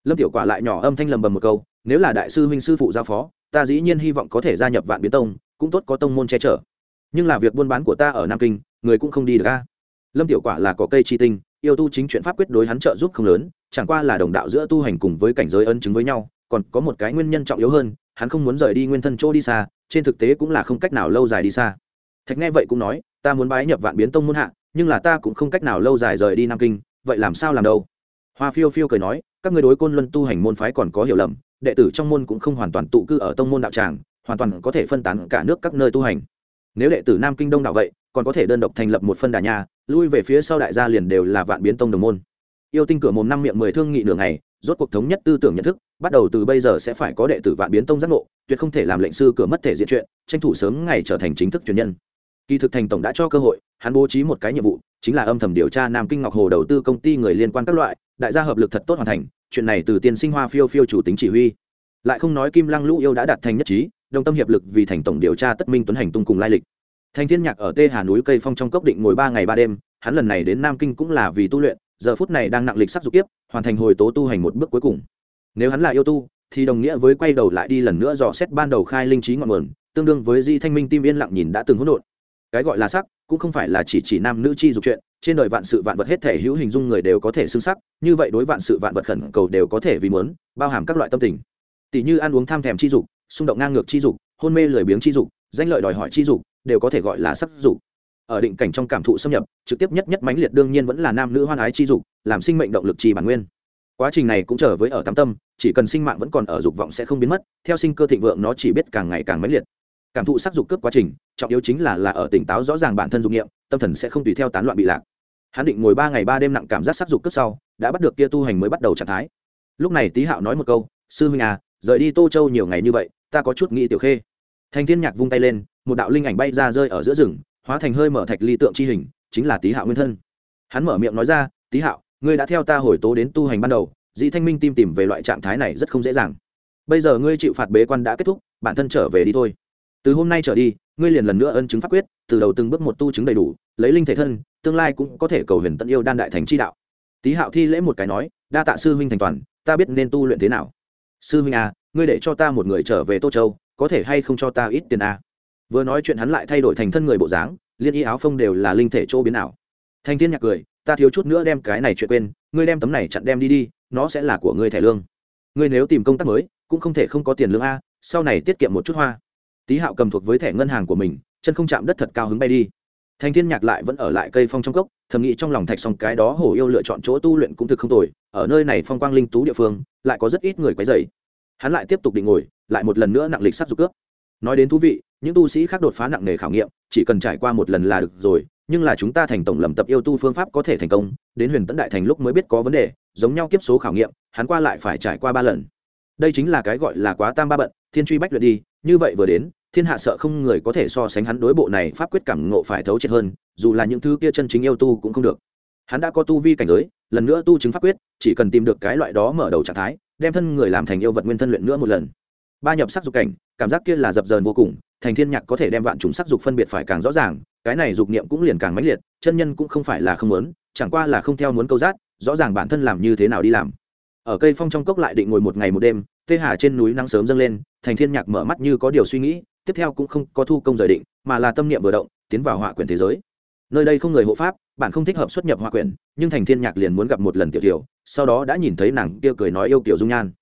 Lâm tiểu quả lại nhỏ âm thanh lầm bầm một câu, nếu là đại sư huynh sư phụ giao phó, ta dĩ nhiên hy vọng có thể gia nhập vạn biến tông, cũng tốt có tông môn che chở. Nhưng là việc buôn bán của ta ở nam kinh, người cũng không đi được ca lâm tiểu quả là có cây chi tinh yêu tu chính chuyện pháp quyết đối hắn trợ giúp không lớn, chẳng qua là đồng đạo giữa tu hành cùng với cảnh giới ân chứng với nhau, còn có một cái nguyên nhân trọng yếu hơn, hắn không muốn rời đi nguyên thân chỗ đi xa, trên thực tế cũng là không cách nào lâu dài đi xa. Thạch nghe vậy cũng nói, ta muốn bái nhập vạn biến tông môn hạ, nhưng là ta cũng không cách nào lâu dài rời đi nam kinh, vậy làm sao làm đâu? Hoa phiêu phiêu cười nói, các người đối côn luân tu hành môn phái còn có hiểu lầm, đệ tử trong môn cũng không hoàn toàn tụ cư ở tông môn đạo tràng, hoàn toàn có thể phân tán cả nước các nơi tu hành. Nếu đệ tử nam kinh đông đạo vậy, còn có thể đơn độc thành lập một phân đà nhà lui về phía sau đại gia liền đều là vạn biến tông đồng môn. Yêu tinh cửa mồm năm miệng mười thương nghị nửa ngày, rốt cuộc thống nhất tư tưởng nhận thức, bắt đầu từ bây giờ sẽ phải có đệ tử vạn biến tông giác ngộ, tuyệt không thể làm lệnh sư cửa mất thể diện chuyện, tranh thủ sớm ngày trở thành chính thức truyền nhân. Kỳ thực thành tổng đã cho cơ hội, hắn bố trí một cái nhiệm vụ, chính là âm thầm điều tra nam kinh ngọc hồ đầu tư công ty người liên quan các loại, đại gia hợp lực thật tốt hoàn thành, chuyện này từ tiên sinh hoa phiêu phiêu chủ tính chỉ huy. Lại không nói kim lăng lũ yêu đã đạt thành nhất trí, đồng tâm hiệp lực vì thành tổng điều tra tất minh tuấn hành tung cùng lai lịch. Thanh thiên nhạc ở tê hà núi cây phong trong cốc định ngồi ba ngày ba đêm, hắn lần này đến nam kinh cũng là vì tu luyện, giờ phút này đang nặng lịch sắc dục tiếp hoàn thành hồi tố tu hành một bước cuối cùng. Nếu hắn là yêu tu, thì đồng nghĩa với quay đầu lại đi lần nữa dò xét ban đầu khai linh trí ngọn nguồn, tương đương với di thanh minh tim yên lặng nhìn đã từng hỗn độn. Cái gọi là sắc, cũng không phải là chỉ chỉ nam nữ chi dục chuyện, trên đời vạn sự vạn vật hết thể hữu hình dung người đều có thể xưng sắc, như vậy đối vạn sự vạn vật khẩn cầu đều có thể vì muốn, bao hàm các loại tâm tình. Tỷ như ăn uống tham thèm chi dục, xung động ngang ngược chi dục, hôn mê lười biếng chi dục, danh lợi đòi hỏi chi dục đều có thể gọi là sắc dục. Ở định cảnh trong cảm thụ xâm nhập, trực tiếp nhất nhất mãnh liệt đương nhiên vẫn là nam nữ hoan ái chi dục, làm sinh mệnh động lực trì bản nguyên. Quá trình này cũng trở với ở tâm tâm, chỉ cần sinh mạng vẫn còn ở dục vọng sẽ không biến mất, theo sinh cơ thịnh vượng nó chỉ biết càng ngày càng mãnh liệt. Cảm thụ sắc dục cướp quá trình, trọng yếu chính là là ở tỉnh táo rõ ràng bản thân dục nghiệm tâm thần sẽ không tùy theo tán loạn bị lạc. Hắn định ngồi ba ngày ba đêm nặng cảm giác sắc dục cướp sau, đã bắt được kia tu hành mới bắt đầu trạng thái. Lúc này tý hạo nói một câu, sư huynh à rời đi tô châu nhiều ngày như vậy, ta có chút nghĩ tiểu khê thành thiên nhạc vung tay lên, một đạo linh ảnh bay ra rơi ở giữa rừng, hóa thành hơi mở thạch ly tượng chi hình, chính là tý hạo nguyên thân. Hắn mở miệng nói ra, tý hạo, ngươi đã theo ta hồi tố đến tu hành ban đầu, dĩ thanh minh tìm tìm về loại trạng thái này rất không dễ dàng. Bây giờ ngươi chịu phạt bế quan đã kết thúc, bản thân trở về đi thôi. Từ hôm nay trở đi, ngươi liền lần nữa ân chứng pháp quyết, từ đầu từng bước một tu chứng đầy đủ, lấy linh thể thân, tương lai cũng có thể cầu huyền tận yêu đan đại thành chi đạo. Tý hạo thi lễ một cái nói, đa tạ sư huynh thành toàn, ta biết nên tu luyện thế nào. Sư huynh à ngươi để cho ta một người trở về tô châu có thể hay không cho ta ít tiền à? Vừa nói chuyện hắn lại thay đổi thành thân người bộ dáng, liên y áo phông đều là linh thể chỗ biến ảo. Thanh thiên nhạc cười, ta thiếu chút nữa đem cái này chuyện quên, ngươi đem tấm này chặn đem đi đi, nó sẽ là của ngươi thẻ lương. Ngươi nếu tìm công tác mới, cũng không thể không có tiền lương a, sau này tiết kiệm một chút hoa. Tý hạo cầm thuộc với thẻ ngân hàng của mình, chân không chạm đất thật cao hứng bay đi. Thanh thiên nhạc lại vẫn ở lại cây phong trong cốc, thầm nghĩ trong lòng thạch xong cái đó hổ yêu lựa chọn chỗ tu luyện cũng thực không tồi, ở nơi này phong quang linh tú địa phương, lại có rất ít người quấy dày hắn lại tiếp tục định ngồi, lại một lần nữa nặng lịch sắc dục cướp. Nói đến thú vị, những tu sĩ khác đột phá nặng nề khảo nghiệm, chỉ cần trải qua một lần là được rồi, nhưng là chúng ta thành tổng lầm tập yêu tu phương pháp có thể thành công, đến huyền tấn đại thành lúc mới biết có vấn đề, giống nhau kiếp số khảo nghiệm, hắn qua lại phải trải qua ba lần. Đây chính là cái gọi là quá tam ba bận, thiên truy bách luyện đi, như vậy vừa đến, thiên hạ sợ không người có thể so sánh hắn đối bộ này pháp quyết cảm ngộ phải thấu triệt hơn, dù là những thứ kia chân chính yêu tu cũng không được. Hắn đã có tu vi cảnh giới, lần nữa tu chứng pháp quyết, chỉ cần tìm được cái loại đó mở đầu trạng thái đem thân người làm thành yêu vật nguyên thân luyện nữa một lần. Ba nhập sắc dục cảnh, cảm giác kia là dập dờn vô cùng, thành thiên nhạc có thể đem vạn chúng sắc dục phân biệt phải càng rõ ràng, cái này dục niệm cũng liền càng mãnh liệt, chân nhân cũng không phải là không muốn, chẳng qua là không theo muốn câu giác, rõ ràng bản thân làm như thế nào đi làm. Ở cây phong trong cốc lại định ngồi một ngày một đêm, tê hà trên núi nắng sớm dâng lên, thành thiên nhạc mở mắt như có điều suy nghĩ, tiếp theo cũng không có thu công rời định, mà là tâm niệm vừa động, tiến vào họa quyển thế giới. Nơi đây không người hộ pháp bạn không thích hợp xuất nhập hoa quyển, nhưng thành thiên nhạc liền muốn gặp một lần tiểu tiểu sau đó đã nhìn thấy nàng kia cười nói yêu tiểu dung nhan.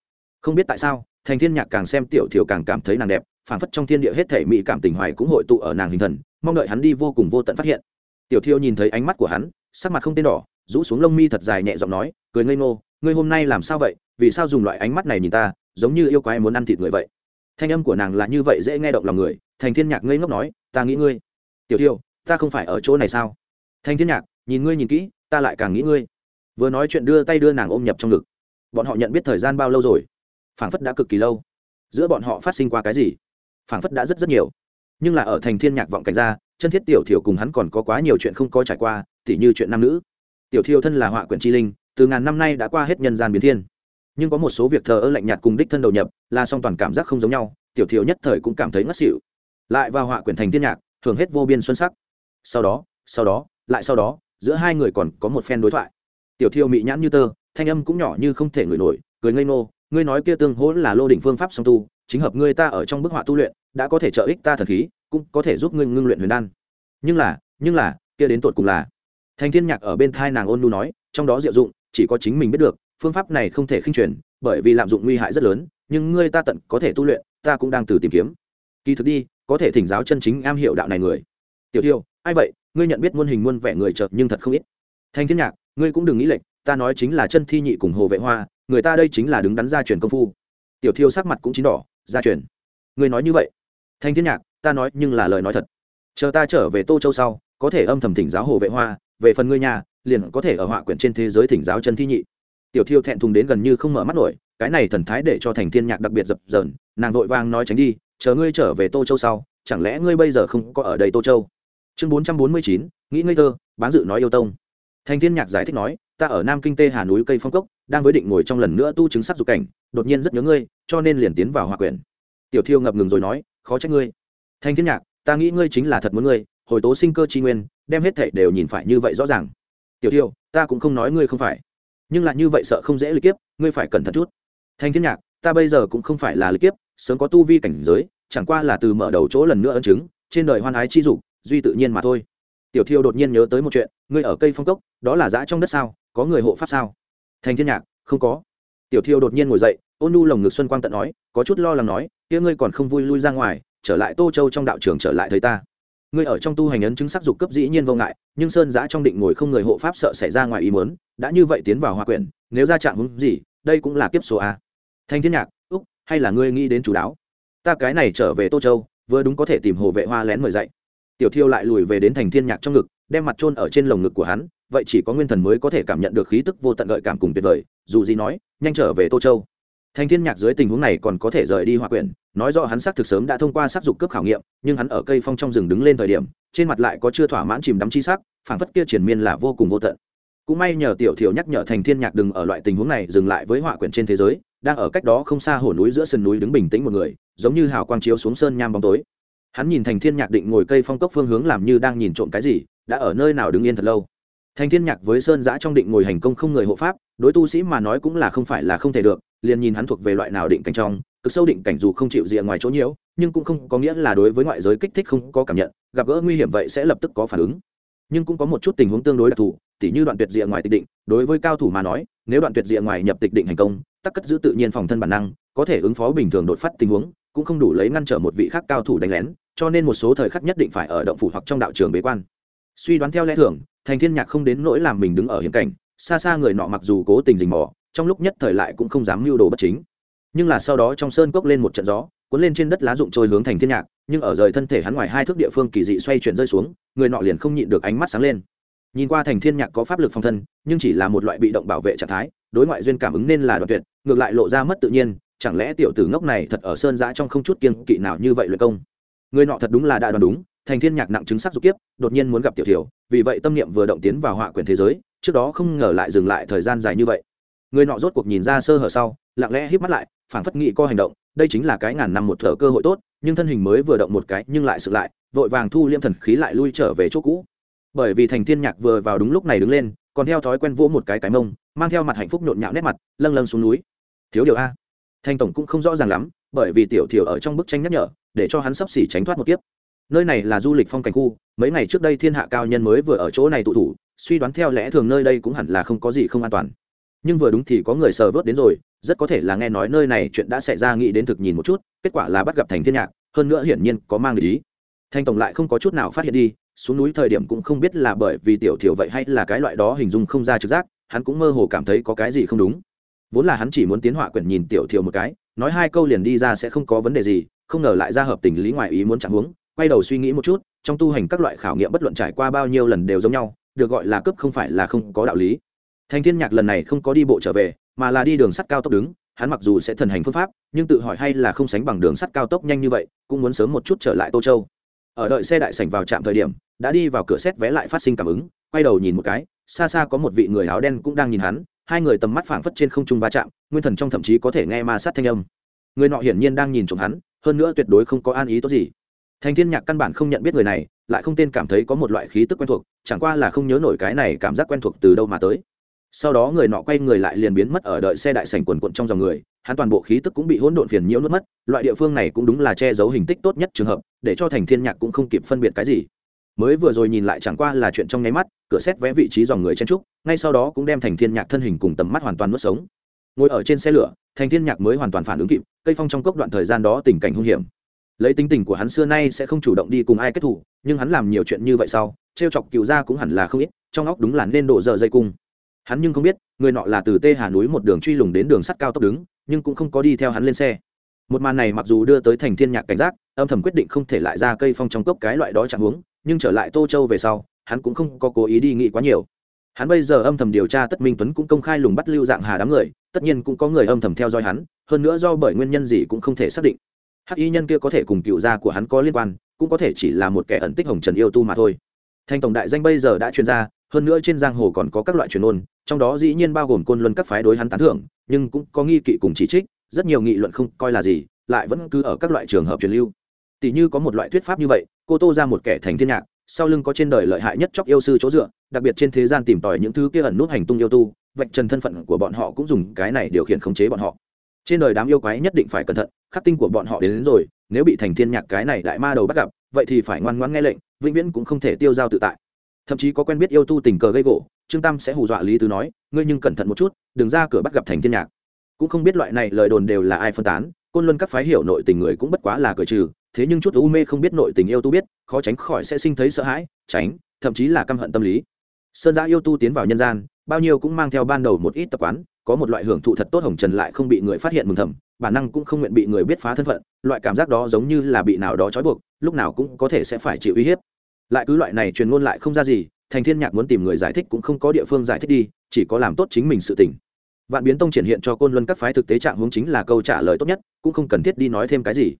Không biết tại sao, thành thiên nhạc càng xem tiểu tiểu càng cảm thấy nàng đẹp, phảng phất trong thiên địa hết thể mỹ cảm tình hoài cũng hội tụ ở nàng hình thần, mong đợi hắn đi vô cùng vô tận phát hiện. Tiểu thiêu nhìn thấy ánh mắt của hắn, sắc mặt không tên đỏ, rũ xuống lông mi thật dài nhẹ giọng nói, cười ngây ngô, ngươi hôm nay làm sao vậy? Vì sao dùng loại ánh mắt này nhìn ta, giống như yêu quái muốn ăn thịt người vậy? Thanh âm của nàng là như vậy dễ nghe động lòng người, thành thiên nhạc ngây ngốc nói, ta nghĩ ngươi, tiểu thiêu ta không phải ở chỗ này sao? Thanh thiên nhạc, nhìn ngươi nhìn kỹ, ta lại càng nghĩ ngươi. Vừa nói chuyện đưa tay đưa nàng ôm nhập trong ngực. Bọn họ nhận biết thời gian bao lâu rồi? Phảng phất đã cực kỳ lâu. Giữa bọn họ phát sinh qua cái gì? Phảng phất đã rất rất nhiều. Nhưng là ở thành thiên nhạc vọng cảnh ra, chân thiết tiểu thiểu cùng hắn còn có quá nhiều chuyện không có trải qua, tỉ như chuyện nam nữ. Tiểu thiêu thân là họa quyển chi linh, từ ngàn năm nay đã qua hết nhân gian biến thiên. Nhưng có một số việc thờ ơ lạnh nhạt cùng đích thân đầu nhập, là song toàn cảm giác không giống nhau, tiểu thiêu nhất thời cũng cảm thấy ngất xỉu. Lại vào họa quyển thành thiên nhạc thường hết vô biên xuân sắc. Sau đó sau đó lại sau đó, giữa hai người còn có một phen đối thoại. Tiểu thiêu mị nhãn như tơ, thanh âm cũng nhỏ như không thể ngửi nổi, cười ngây ngô, ngươi nói kia tương hỗ là lô đỉnh phương pháp song tu, chính hợp ngươi ta ở trong bức họa tu luyện, đã có thể trợ ích ta thần khí, cũng có thể giúp ngươi ngưng luyện huyền đan. Nhưng là nhưng là, kia đến tột cùng là? Thanh thiên nhạc ở bên thai nàng ôn nu nói, trong đó diệu dụng, chỉ có chính mình biết được, phương pháp này không thể khinh truyền, bởi vì lạm dụng nguy hại rất lớn, nhưng ngươi ta tận có thể tu luyện, ta cũng đang từ tìm kiếm. Kỳ thực đi, có thể thỉnh giáo chân chính am hiểu đạo này người. Tiểu thiêu ai vậy? Ngươi nhận biết muôn hình muôn vẻ người chợt nhưng thật không ít. Thanh thiên nhạc, ngươi cũng đừng nghĩ lệch, ta nói chính là chân thi nhị cùng hồ vệ hoa, người ta đây chính là đứng đắn gia truyền công phu. Tiểu thiêu sắc mặt cũng chín đỏ, gia truyền. Ngươi nói như vậy. Thanh thiên nhạc, ta nói nhưng là lời nói thật. Chờ ta trở về tô châu sau, có thể âm thầm thỉnh giáo hồ vệ hoa, về phần ngươi nhà, liền có thể ở họa quyển trên thế giới thỉnh giáo chân thi nhị. Tiểu thiêu thẹn thùng đến gần như không mở mắt nổi, cái này thần thái để cho thành thiên nhạc đặc biệt dập dờn, nàng vội vang nói tránh đi, chờ ngươi trở về tô châu sau, chẳng lẽ ngươi bây giờ không có ở đây tô châu? Chương bốn trăm bốn mươi chín, nghĩ ngây thơ, bán dự nói yêu tông. Thành thiên nhạc giải thích nói, ta ở nam kinh tê hà núi cây phong cốc, đang với định ngồi trong lần nữa tu chứng sắc dục cảnh, đột nhiên rất nhớ ngươi, cho nên liền tiến vào hòa quyển. Tiểu thiêu ngập ngừng rồi nói, khó trách ngươi. Thành thiên nhạc, ta nghĩ ngươi chính là thật muốn ngươi, hồi tố sinh cơ chi nguyên, đem hết thệ đều nhìn phải như vậy rõ ràng. Tiểu thiêu, ta cũng không nói ngươi không phải, nhưng là như vậy sợ không dễ lịch kiếp, ngươi phải cẩn thận chút. Thành thiên nhạc, ta bây giờ cũng không phải là lịch kiếp, sớm có tu vi cảnh giới, chẳng qua là từ mở đầu chỗ lần nữa ấn chứng, trên đời hoan ái chi dục duy tự nhiên mà thôi. Tiểu thiêu đột nhiên nhớ tới một chuyện, ngươi ở cây phong cốc, đó là giã trong đất sao, có người hộ pháp sao? Thành thiên nhạc, không có. Tiểu thiêu đột nhiên ngồi dậy, ôn nu lồng ngực xuân quang tận nói, có chút lo lắng nói, kia ngươi còn không vui lui ra ngoài, trở lại tô châu trong đạo trường trở lại thấy ta. Ngươi ở trong tu hành ấn chứng sắc dục cấp dĩ nhiên vô ngại, nhưng sơn giã trong định ngồi không người hộ pháp sợ xảy ra ngoài ý muốn, đã như vậy tiến vào hòa quyển, nếu ra trạng hứng gì, đây cũng là kiếp số a. Thanh thiên nhạc, úc, hay là ngươi nghĩ đến chủ đáo ta cái này trở về tô châu, vừa đúng có thể tìm hồ vệ hoa lén mời dạy tiểu thiêu lại lùi về đến thành thiên nhạc trong ngực, đem mặt trôn ở trên lồng ngực của hắn, vậy chỉ có nguyên thần mới có thể cảm nhận được khí tức vô tận gợi cảm cùng tuyệt vời, dù gì nói, nhanh trở về tô châu. Thành thiên nhạc dưới tình huống này còn có thể rời đi hòa quyển, nói rõ hắn xác thực sớm đã thông qua xác dục cấp khảo nghiệm, nhưng hắn ở cây phong trong rừng đứng lên thời điểm, trên mặt lại có chưa thỏa mãn chìm đắm chi sắc, phảng phất kia triển miên là vô cùng vô tận. Cũng may nhờ tiểu thiểu nhắc nhở thành thiên nhạc đừng ở loại tình huống này dừng lại với họa quyển trên thế giới, đang ở cách đó không xa hồ núi giữa sườn núi đứng bình tĩnh một người, giống như hào quang chiếu xuống sơn nham bóng tối hắn nhìn thành thiên nhạc định ngồi cây phong cốc phương hướng làm như đang nhìn trộm cái gì, đã ở nơi nào đứng yên thật lâu. Thành thiên nhạc với sơn giã trong định ngồi hành công không người hộ pháp, đối tu sĩ mà nói cũng là không phải là không thể được, liền nhìn hắn thuộc về loại nào định cảnh trong, cực sâu định cảnh dù không chịu rìa ngoài chỗ nhiễu, nhưng cũng không có nghĩa là đối với ngoại giới kích thích không có cảm nhận, gặp gỡ nguy hiểm vậy sẽ lập tức có phản ứng. Nhưng cũng có một chút tình huống tương đối đặc thù, tỉ như đoạn tuyệt rìa ngoài tịch định, đối với cao thủ mà nói, nếu đoạn tuyệt rìa ngoài nhập tịch định hành công, tắc cất giữ tự nhiên phòng thân bản năng, có thể ứng phó bình thường đột phát tình huống, cũng không đủ lấy ngăn trở một vị khác cao thủ đánh lén cho nên một số thời khắc nhất định phải ở động phủ hoặc trong đạo trường bế quan. Suy đoán theo lẽ thường, thành thiên nhạc không đến nỗi làm mình đứng ở hiểm cảnh, xa xa người nọ mặc dù cố tình rình mò, trong lúc nhất thời lại cũng không dám mưu đồ bất chính. Nhưng là sau đó trong sơn cốc lên một trận gió, cuốn lên trên đất lá rụng trôi hướng thành thiên nhạc, nhưng ở rời thân thể hắn ngoài hai thước địa phương kỳ dị xoay chuyển rơi xuống, người nọ liền không nhịn được ánh mắt sáng lên. Nhìn qua thành thiên nhạc có pháp lực phòng thân, nhưng chỉ là một loại bị động bảo vệ trạng thái, đối ngoại duyên cảm ứng nên là đoạn tuyệt, ngược lại lộ ra mất tự nhiên, chẳng lẽ tiểu tử ngốc này thật ở sơn giã trong không chút kiên kỵ nào như vậy luyện công? Người nọ thật đúng là đã đoán đúng, thành thiên nhạc nặng chứng sắc dục kiếp, đột nhiên muốn gặp tiểu thiểu vì vậy tâm niệm vừa động tiến vào họa quyển thế giới, trước đó không ngờ lại dừng lại thời gian dài như vậy. Người nọ rốt cuộc nhìn ra sơ hở sau, lặng lẽ híp mắt lại, phảng phất nghị co hành động, đây chính là cái ngàn năm một thở cơ hội tốt, nhưng thân hình mới vừa động một cái nhưng lại sự lại, vội vàng thu liêm thần khí lại lui trở về chỗ cũ. Bởi vì thành thiên nhạc vừa vào đúng lúc này đứng lên, còn theo thói quen vỗ một cái cái mông, mang theo mặt hạnh phúc nhộn nhạo nét mặt, lâng lâng xuống núi. Thiếu điều a thanh tổng cũng không rõ ràng lắm, bởi vì tiểu thiểu ở trong bức tranh nhắc nhở, để cho hắn sắp xỉ tránh thoát một kiếp. Nơi này là du lịch phong cảnh khu, mấy ngày trước đây thiên hạ cao nhân mới vừa ở chỗ này tụ thủ, suy đoán theo lẽ thường nơi đây cũng hẳn là không có gì không an toàn. Nhưng vừa đúng thì có người sờ vớt đến rồi, rất có thể là nghe nói nơi này chuyện đã xảy ra nghĩ đến thực nhìn một chút, kết quả là bắt gặp thành thiên nhạc, hơn nữa hiển nhiên có mang lý thanh tổng lại không có chút nào phát hiện đi, xuống núi thời điểm cũng không biết là bởi vì tiểu thiểu vậy hay là cái loại đó hình dung không ra trực giác, hắn cũng mơ hồ cảm thấy có cái gì không đúng vốn là hắn chỉ muốn tiến họa quyển nhìn tiểu thiều một cái, nói hai câu liền đi ra sẽ không có vấn đề gì, không ngờ lại ra hợp tình lý ngoại ý muốn chẳng huống quay đầu suy nghĩ một chút, trong tu hành các loại khảo nghiệm bất luận trải qua bao nhiêu lần đều giống nhau, được gọi là cấp không phải là không có đạo lý. Thanh thiên nhạc lần này không có đi bộ trở về, mà là đi đường sắt cao tốc đứng, hắn mặc dù sẽ thần hành phương pháp, nhưng tự hỏi hay là không sánh bằng đường sắt cao tốc nhanh như vậy, cũng muốn sớm một chút trở lại tô châu. Ở đợi xe đại sảnh vào trạm thời điểm, đã đi vào cửa xét vé lại phát sinh cảm ứng, quay đầu nhìn một cái, xa xa có một vị người áo đen cũng đang nhìn hắn hai người tầm mắt phảng phất trên không trung va chạm, nguyên thần trong thậm chí có thể nghe ma sát thanh âm. Người nọ hiển nhiên đang nhìn trộm hắn, hơn nữa tuyệt đối không có an ý tốt gì. Thành thiên nhạc căn bản không nhận biết người này, lại không tên cảm thấy có một loại khí tức quen thuộc, chẳng qua là không nhớ nổi cái này cảm giác quen thuộc từ đâu mà tới. Sau đó người nọ quay người lại liền biến mất ở đợi xe đại sảnh quần quận trong dòng người, hắn toàn bộ khí tức cũng bị hỗn độn phiền nhiễu nuốt mất, loại địa phương này cũng đúng là che giấu hình tích tốt nhất trường hợp, để cho thành thiên nhạc cũng không kịp phân biệt cái gì mới vừa rồi nhìn lại chẳng qua là chuyện trong nháy mắt, cửa xét vẽ vị trí dòng người chen trúc, ngay sau đó cũng đem thành thiên nhạc thân hình cùng tầm mắt hoàn toàn nuốt sống. Ngồi ở trên xe lửa, thành thiên nhạc mới hoàn toàn phản ứng kịp, cây phong trong cốc đoạn thời gian đó tình cảnh hung hiểm. Lấy tính tình của hắn xưa nay sẽ không chủ động đi cùng ai kết thủ, nhưng hắn làm nhiều chuyện như vậy sau, trêu chọc cựu gia cũng hẳn là không ít, trong óc đúng là nên đổ dở dây cung. Hắn nhưng không biết, người nọ là từ tê hà núi một đường truy lùng đến đường sắt cao tốc đứng, nhưng cũng không có đi theo hắn lên xe. Một màn này mặc dù đưa tới thành thiên nhạc cảnh giác, âm thầm quyết định không thể lại ra cây phong trong cốc cái loại đó chẳng huống nhưng trở lại tô châu về sau, hắn cũng không có cố ý đi nghĩ quá nhiều. Hắn bây giờ âm thầm điều tra tất minh tuấn cũng công khai lùng bắt lưu dạng hà đám người, tất nhiên cũng có người âm thầm theo dõi hắn, hơn nữa do bởi nguyên nhân gì cũng không thể xác định. Hắc y nhân kia có thể cùng cựu gia của hắn có liên quan, cũng có thể chỉ là một kẻ ẩn tích hồng trần yêu tu mà thôi. Thanh tổng đại danh bây giờ đã chuyên ra, hơn nữa trên giang hồ còn có các loại truyền ôn trong đó dĩ nhiên bao gồm côn luân các phái đối hắn tán thưởng, nhưng cũng có nghi kỵ cùng chỉ trích, rất nhiều nghị luận không coi là gì, lại vẫn cứ ở các loại trường hợp truyền lưu thì như có một loại thuyết pháp như vậy cô tô ra một kẻ thành thiên nhạc sau lưng có trên đời lợi hại nhất chóc yêu sư chỗ dựa đặc biệt trên thế gian tìm tòi những thứ kia ẩn nút hành tung yêu tu vạch trần thân phận của bọn họ cũng dùng cái này điều khiển khống chế bọn họ. Trên đời đám yêu quái nhất định phải cẩn thận khắc tinh của bọn họ đến, đến rồi nếu bị thành thiên nhạc cái này đại ma đầu bắt gặp vậy thì phải ngoan ngoãn nghe lệnh vĩnh viễn cũng không thể tiêu dao tự tại. Thậm chí có quen biết yêu tu tình cờ gây gỗ trương tam sẽ hù dọa lý tứ nói ngươi nhưng cẩn thận một chút đừng ra cửa bắt gặp thành thiên nhạc. Cũng không biết loại này lời đồn đều là ai phân tán côn luân các phái hiểu nội tình người cũng bất quá là cởi trừ, thế nhưng chút u mê không biết nội tình yêu tu biết, khó tránh khỏi sẽ sinh thấy sợ hãi, tránh, thậm chí là căm hận tâm lý. Sơn giã yêu tu tiến vào nhân gian, bao nhiêu cũng mang theo ban đầu một ít tập quán, có một loại hưởng thụ thật tốt hồng trần lại không bị người phát hiện mừng thầm, bản năng cũng không nguyện bị người biết phá thân phận, loại cảm giác đó giống như là bị nào đó trói buộc, lúc nào cũng có thể sẽ phải chịu uy hiếp. Lại cứ loại này truyền ngôn lại không ra gì, thành thiên nhạc muốn tìm người giải thích cũng không có địa phương giải thích đi, chỉ có làm tốt chính mình sự tình vạn biến tông triển hiện cho côn luân các phái thực tế trạng hướng chính là câu trả lời tốt nhất, cũng không cần thiết đi nói thêm cái gì.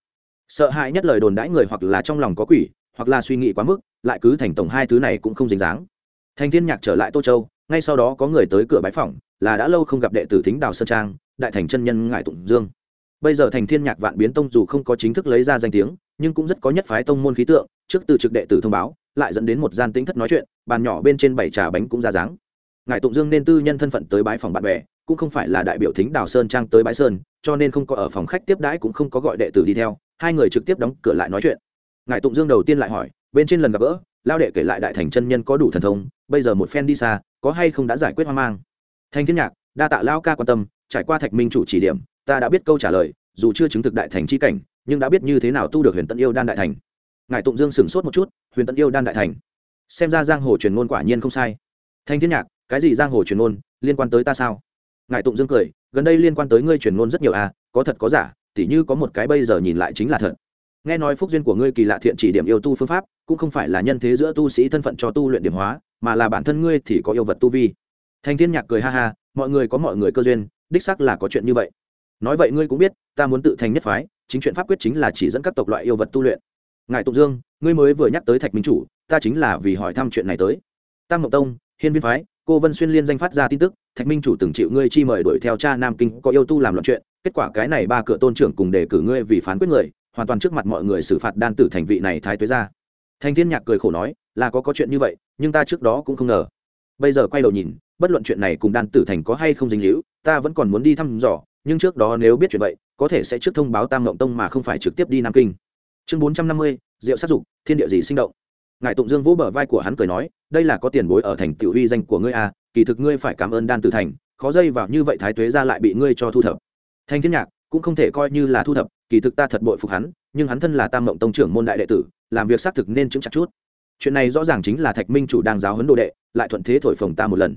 Sợ hãi nhất lời đồn đãi người hoặc là trong lòng có quỷ, hoặc là suy nghĩ quá mức, lại cứ thành tổng hai thứ này cũng không dính dáng. Thành thiên nhạc trở lại tô châu, ngay sau đó có người tới cửa bái phỏng, là đã lâu không gặp đệ tử thính đào sơn trang, đại thành chân nhân ngải tụng dương. Bây giờ thành thiên nhạc vạn biến tông dù không có chính thức lấy ra danh tiếng, nhưng cũng rất có nhất phái tông môn khí tượng, trước từ trực đệ tử thông báo, lại dẫn đến một gian tính thất nói chuyện, bàn nhỏ bên trên bảy trà bánh cũng ra dáng. Ngài tụng dương nên tư nhân thân phận tới bái phòng bạn bè cũng không phải là đại biểu thính đào sơn trang tới bãi sơn, cho nên không có ở phòng khách tiếp đãi cũng không có gọi đệ tử đi theo, hai người trực tiếp đóng cửa lại nói chuyện. Ngài tụng dương đầu tiên lại hỏi, bên trên lần gặp gỡ, lao đệ kể lại đại thành chân nhân có đủ thần thông, bây giờ một phen đi xa, có hay không đã giải quyết hoang mang? Thanh thiên nhạc, đa tạ lao ca quan tâm, trải qua thạch minh chủ chỉ điểm, ta đã biết câu trả lời, dù chưa chứng thực đại thành c h i cảnh, nhưng đã biết như thế nào tu được huyền tân yêu đan đại thành. Ngài tụng dương sửng sốt một chút, huyền tân yêu đan đại thành. Xem ra giang hồ truyền ngôn quả nhiên không sai. Thanh thiên nhạc, cái gì giang hồ truyền ngôn, liên quan tới ta sao? Ngài tụng dương cười, gần đây liên quan tới ngươi truyền ngôn rất nhiều à có thật có giả, tỉ như có một cái bây giờ nhìn lại chính là thật. Nghe nói phúc duyên của ngươi kỳ lạ thiện chỉ điểm yêu tu phương pháp, cũng không phải là nhân thế giữa tu sĩ thân phận cho tu luyện điểm hóa, mà là bản thân ngươi thì có yêu vật tu vi. Thanh thiên nhạc cười ha ha, mọi người có mọi người cơ duyên, đích xác là có chuyện như vậy. Nói vậy ngươi cũng biết, ta muốn tự thành nhất phái, chính chuyện pháp quyết chính là chỉ dẫn các tộc loại yêu vật tu luyện. Ngài tụng dương, ngươi mới vừa nhắc tới thạch minh chủ, ta chính là vì hỏi thăm chuyện này tới. Tam mộng tông, hiên viên phái cô vân xuyên liên danh phát ra tin tức, thạch minh chủ từng chịu ngươi chi mời đuổi theo cha nam kinh, có yêu tu làm loạn chuyện, kết quả cái này ba cửa tôn trưởng cùng đề cử ngươi vì phán quyết người, hoàn toàn trước mặt mọi người xử phạt đan tử thành vị này thái tuế ra. Thành thiên nhạc cười khổ nói, là có có chuyện như vậy, nhưng ta trước đó cũng không ngờ. Bây giờ quay đầu nhìn, bất luận chuyện này cùng đan tử thành có hay không dính hữu ta vẫn còn muốn đi thăm dò, nhưng trước đó nếu biết chuyện vậy, có thể sẽ trước thông báo tam ngộng tông mà không phải trực tiếp đi nam kinh. Chương bốn trăm năm mươi, diệu sát dục, thiên địa gì sinh động ngài tụng dương vỗ bờ vai của hắn cười nói, đây là có tiền bối ở thành tiểu uy danh của ngươi à kỳ thực ngươi phải cảm ơn đan tử thành, khó dây vào như vậy thái tuế ra lại bị ngươi cho thu thập. Thanh thiên nhạc cũng không thể coi như là thu thập, kỳ thực ta thật bội phục hắn, nhưng hắn thân là tam mộng tông trưởng môn đại đệ tử, làm việc xác thực nên chứng chặt chút. Chuyện này rõ ràng chính là thạch minh chủ đang giáo huấn đồ đệ, lại thuận thế thổi phồng ta một lần.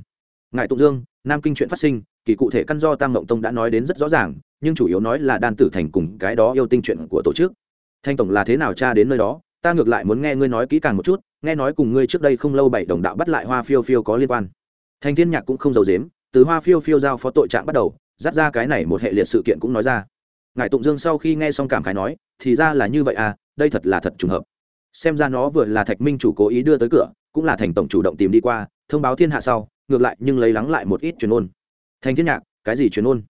Ngài tụng dương, nam kinh chuyện phát sinh, kỳ cụ thể căn do tam mộng tông đã nói đến rất rõ ràng, nhưng chủ yếu nói là đan tử thành cùng cái đó yêu tinh chuyện của tổ chức. Thanh tổng là thế nào cha đến nơi đó? Ta ngược lại muốn nghe ngươi nói kỹ càng một chút, nghe nói cùng ngươi trước đây không lâu bảy đồng đạo bắt lại hoa phiêu phiêu có liên quan. Thanh thiên nhạc cũng không giàu dếm từ hoa phiêu phiêu giao phó tội trạng bắt đầu dắt ra cái này một hệ liệt sự kiện cũng nói ra. Ngài tụng dương sau khi nghe xong cảm khái nói, thì ra là như vậy à đây thật là thật trùng hợp. Xem ra nó vừa là thạch minh chủ cố ý đưa tới cửa, cũng là thành tổng chủ động tìm đi qua, thông báo thiên hạ sau, ngược lại nhưng lấy lắng lại một ít truyền ôn. Thành thiên nhạc, cái gì truyền ôn?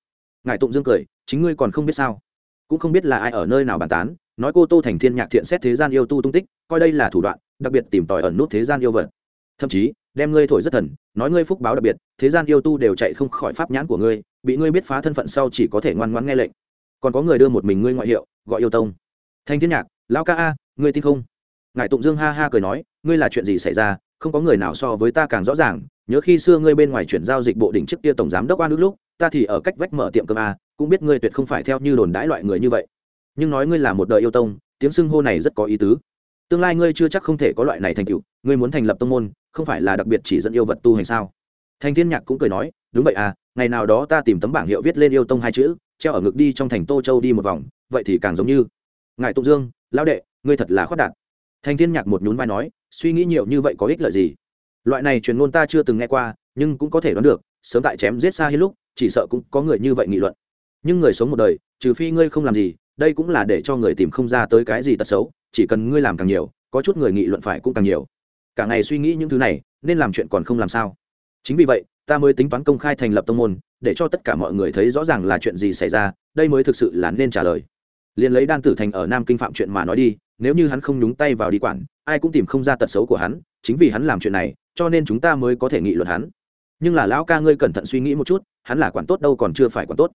Ngài tụng dương cười, chính ngươi còn không biết sao? Cũng không biết là ai ở nơi nào bàn tán nói cô tô thành thiên nhạc thiện xét thế gian yêu tu tung tích, coi đây là thủ đoạn, đặc biệt tìm tòi ẩn nút thế gian yêu vật. Thậm chí, đem ngươi thổi rất thần, nói ngươi phúc báo đặc biệt, thế gian yêu tu đều chạy không khỏi pháp nhãn của ngươi, bị ngươi biết phá thân phận sau chỉ có thể ngoan ngoãn nghe lệnh. Còn có người đưa một mình ngươi ngoại hiệu, gọi yêu tông. Thanh thiên nhạc, lão ca a, ngươi tin không? Ngài tụng dương ha ha cười nói, ngươi là chuyện gì xảy ra, không có người nào so với ta càng rõ ràng, nhớ khi xưa ngươi bên ngoài chuyển giao dịch bộ đỉnh trước kia tổng giám đốc an nước lúc, ta thì ở cách vách mở tiệm cơm a, cũng biết ngươi tuyệt không phải theo như đồn đãi loại người như vậy nhưng nói ngươi là một đời yêu tông, tiếng xưng hô này rất có ý tứ. Tương lai ngươi chưa chắc không thể có loại này thành tựu, ngươi muốn thành lập tông môn, không phải là đặc biệt chỉ dẫn yêu vật tu hành sao? Thành thiên nhạc cũng cười nói, đúng vậy à ngày nào đó ta tìm tấm bảng hiệu viết lên yêu tông hai chữ, treo ở ngực đi trong thành tô châu đi một vòng, vậy thì càng giống như. Ngài tụng dương, lão đệ, ngươi thật là khoát đạt thành thiên nhạc một nhún vai nói, suy nghĩ nhiều như vậy có ích lợi gì? Loại này truyền ngôn ta chưa từng nghe qua, nhưng cũng có thể đoán được, sớm tại chém giết xa hết lúc, chỉ sợ cũng có người như vậy nghị luận. Nhưng người sống một đời, trừ phi ngươi không làm gì đây cũng là để cho người tìm không ra tới cái gì tật xấu, chỉ cần ngươi làm càng nhiều, có chút người nghị luận phải cũng càng nhiều. Cả ngày suy nghĩ những thứ này, nên làm chuyện còn không làm sao. Chính vì vậy, ta mới tính toán công khai thành lập tông môn, để cho tất cả mọi người thấy rõ ràng là chuyện gì xảy ra, đây mới thực sự là nên trả lời. Liền lấy đan tử thành ở nam kinh phạm chuyện mà nói đi, nếu như hắn không nhúng tay vào đi quản, ai cũng tìm không ra tật xấu của hắn, chính vì hắn làm chuyện này, cho nên chúng ta mới có thể nghị luận hắn. Nhưng là lão ca ngươi cẩn thận suy nghĩ một chút, hắn là quản tốt đâu còn chưa phải quản tốt.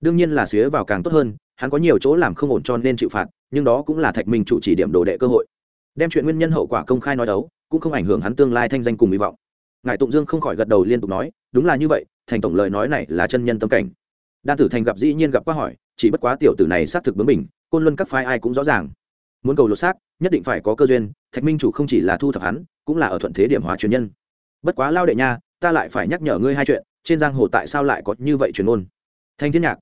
Đương nhiên là xía vào càng tốt hơn hắn có nhiều chỗ làm không ổn cho nên chịu phạt, nhưng đó cũng là thạch minh chủ chỉ điểm đồ đệ cơ hội. Đem chuyện nguyên nhân hậu quả công khai nói đấu, cũng không ảnh hưởng hắn tương lai thanh danh cùng hy vọng. Ngài tụng dương không khỏi gật đầu liên tục nói, đúng là như vậy, thành tổng lời nói này là chân nhân tâm cảnh. Đan tử thành gặp dĩ nhiên gặp qua hỏi, chỉ bất quá tiểu tử này xác thực bướng mình côn luân các phái ai cũng rõ ràng. Muốn cầu lột xác, nhất định phải có cơ duyên, thạch minh chủ không chỉ là thu thập hắn, cũng là ở thuận thế điểm hóa truyền nhân. Bất quá lao đệ nha, ta lại phải nhắc nhở ngươi hai chuyện, trên giang hồ tại sao lại có như vậy truyền ôn thanh thiên nhạc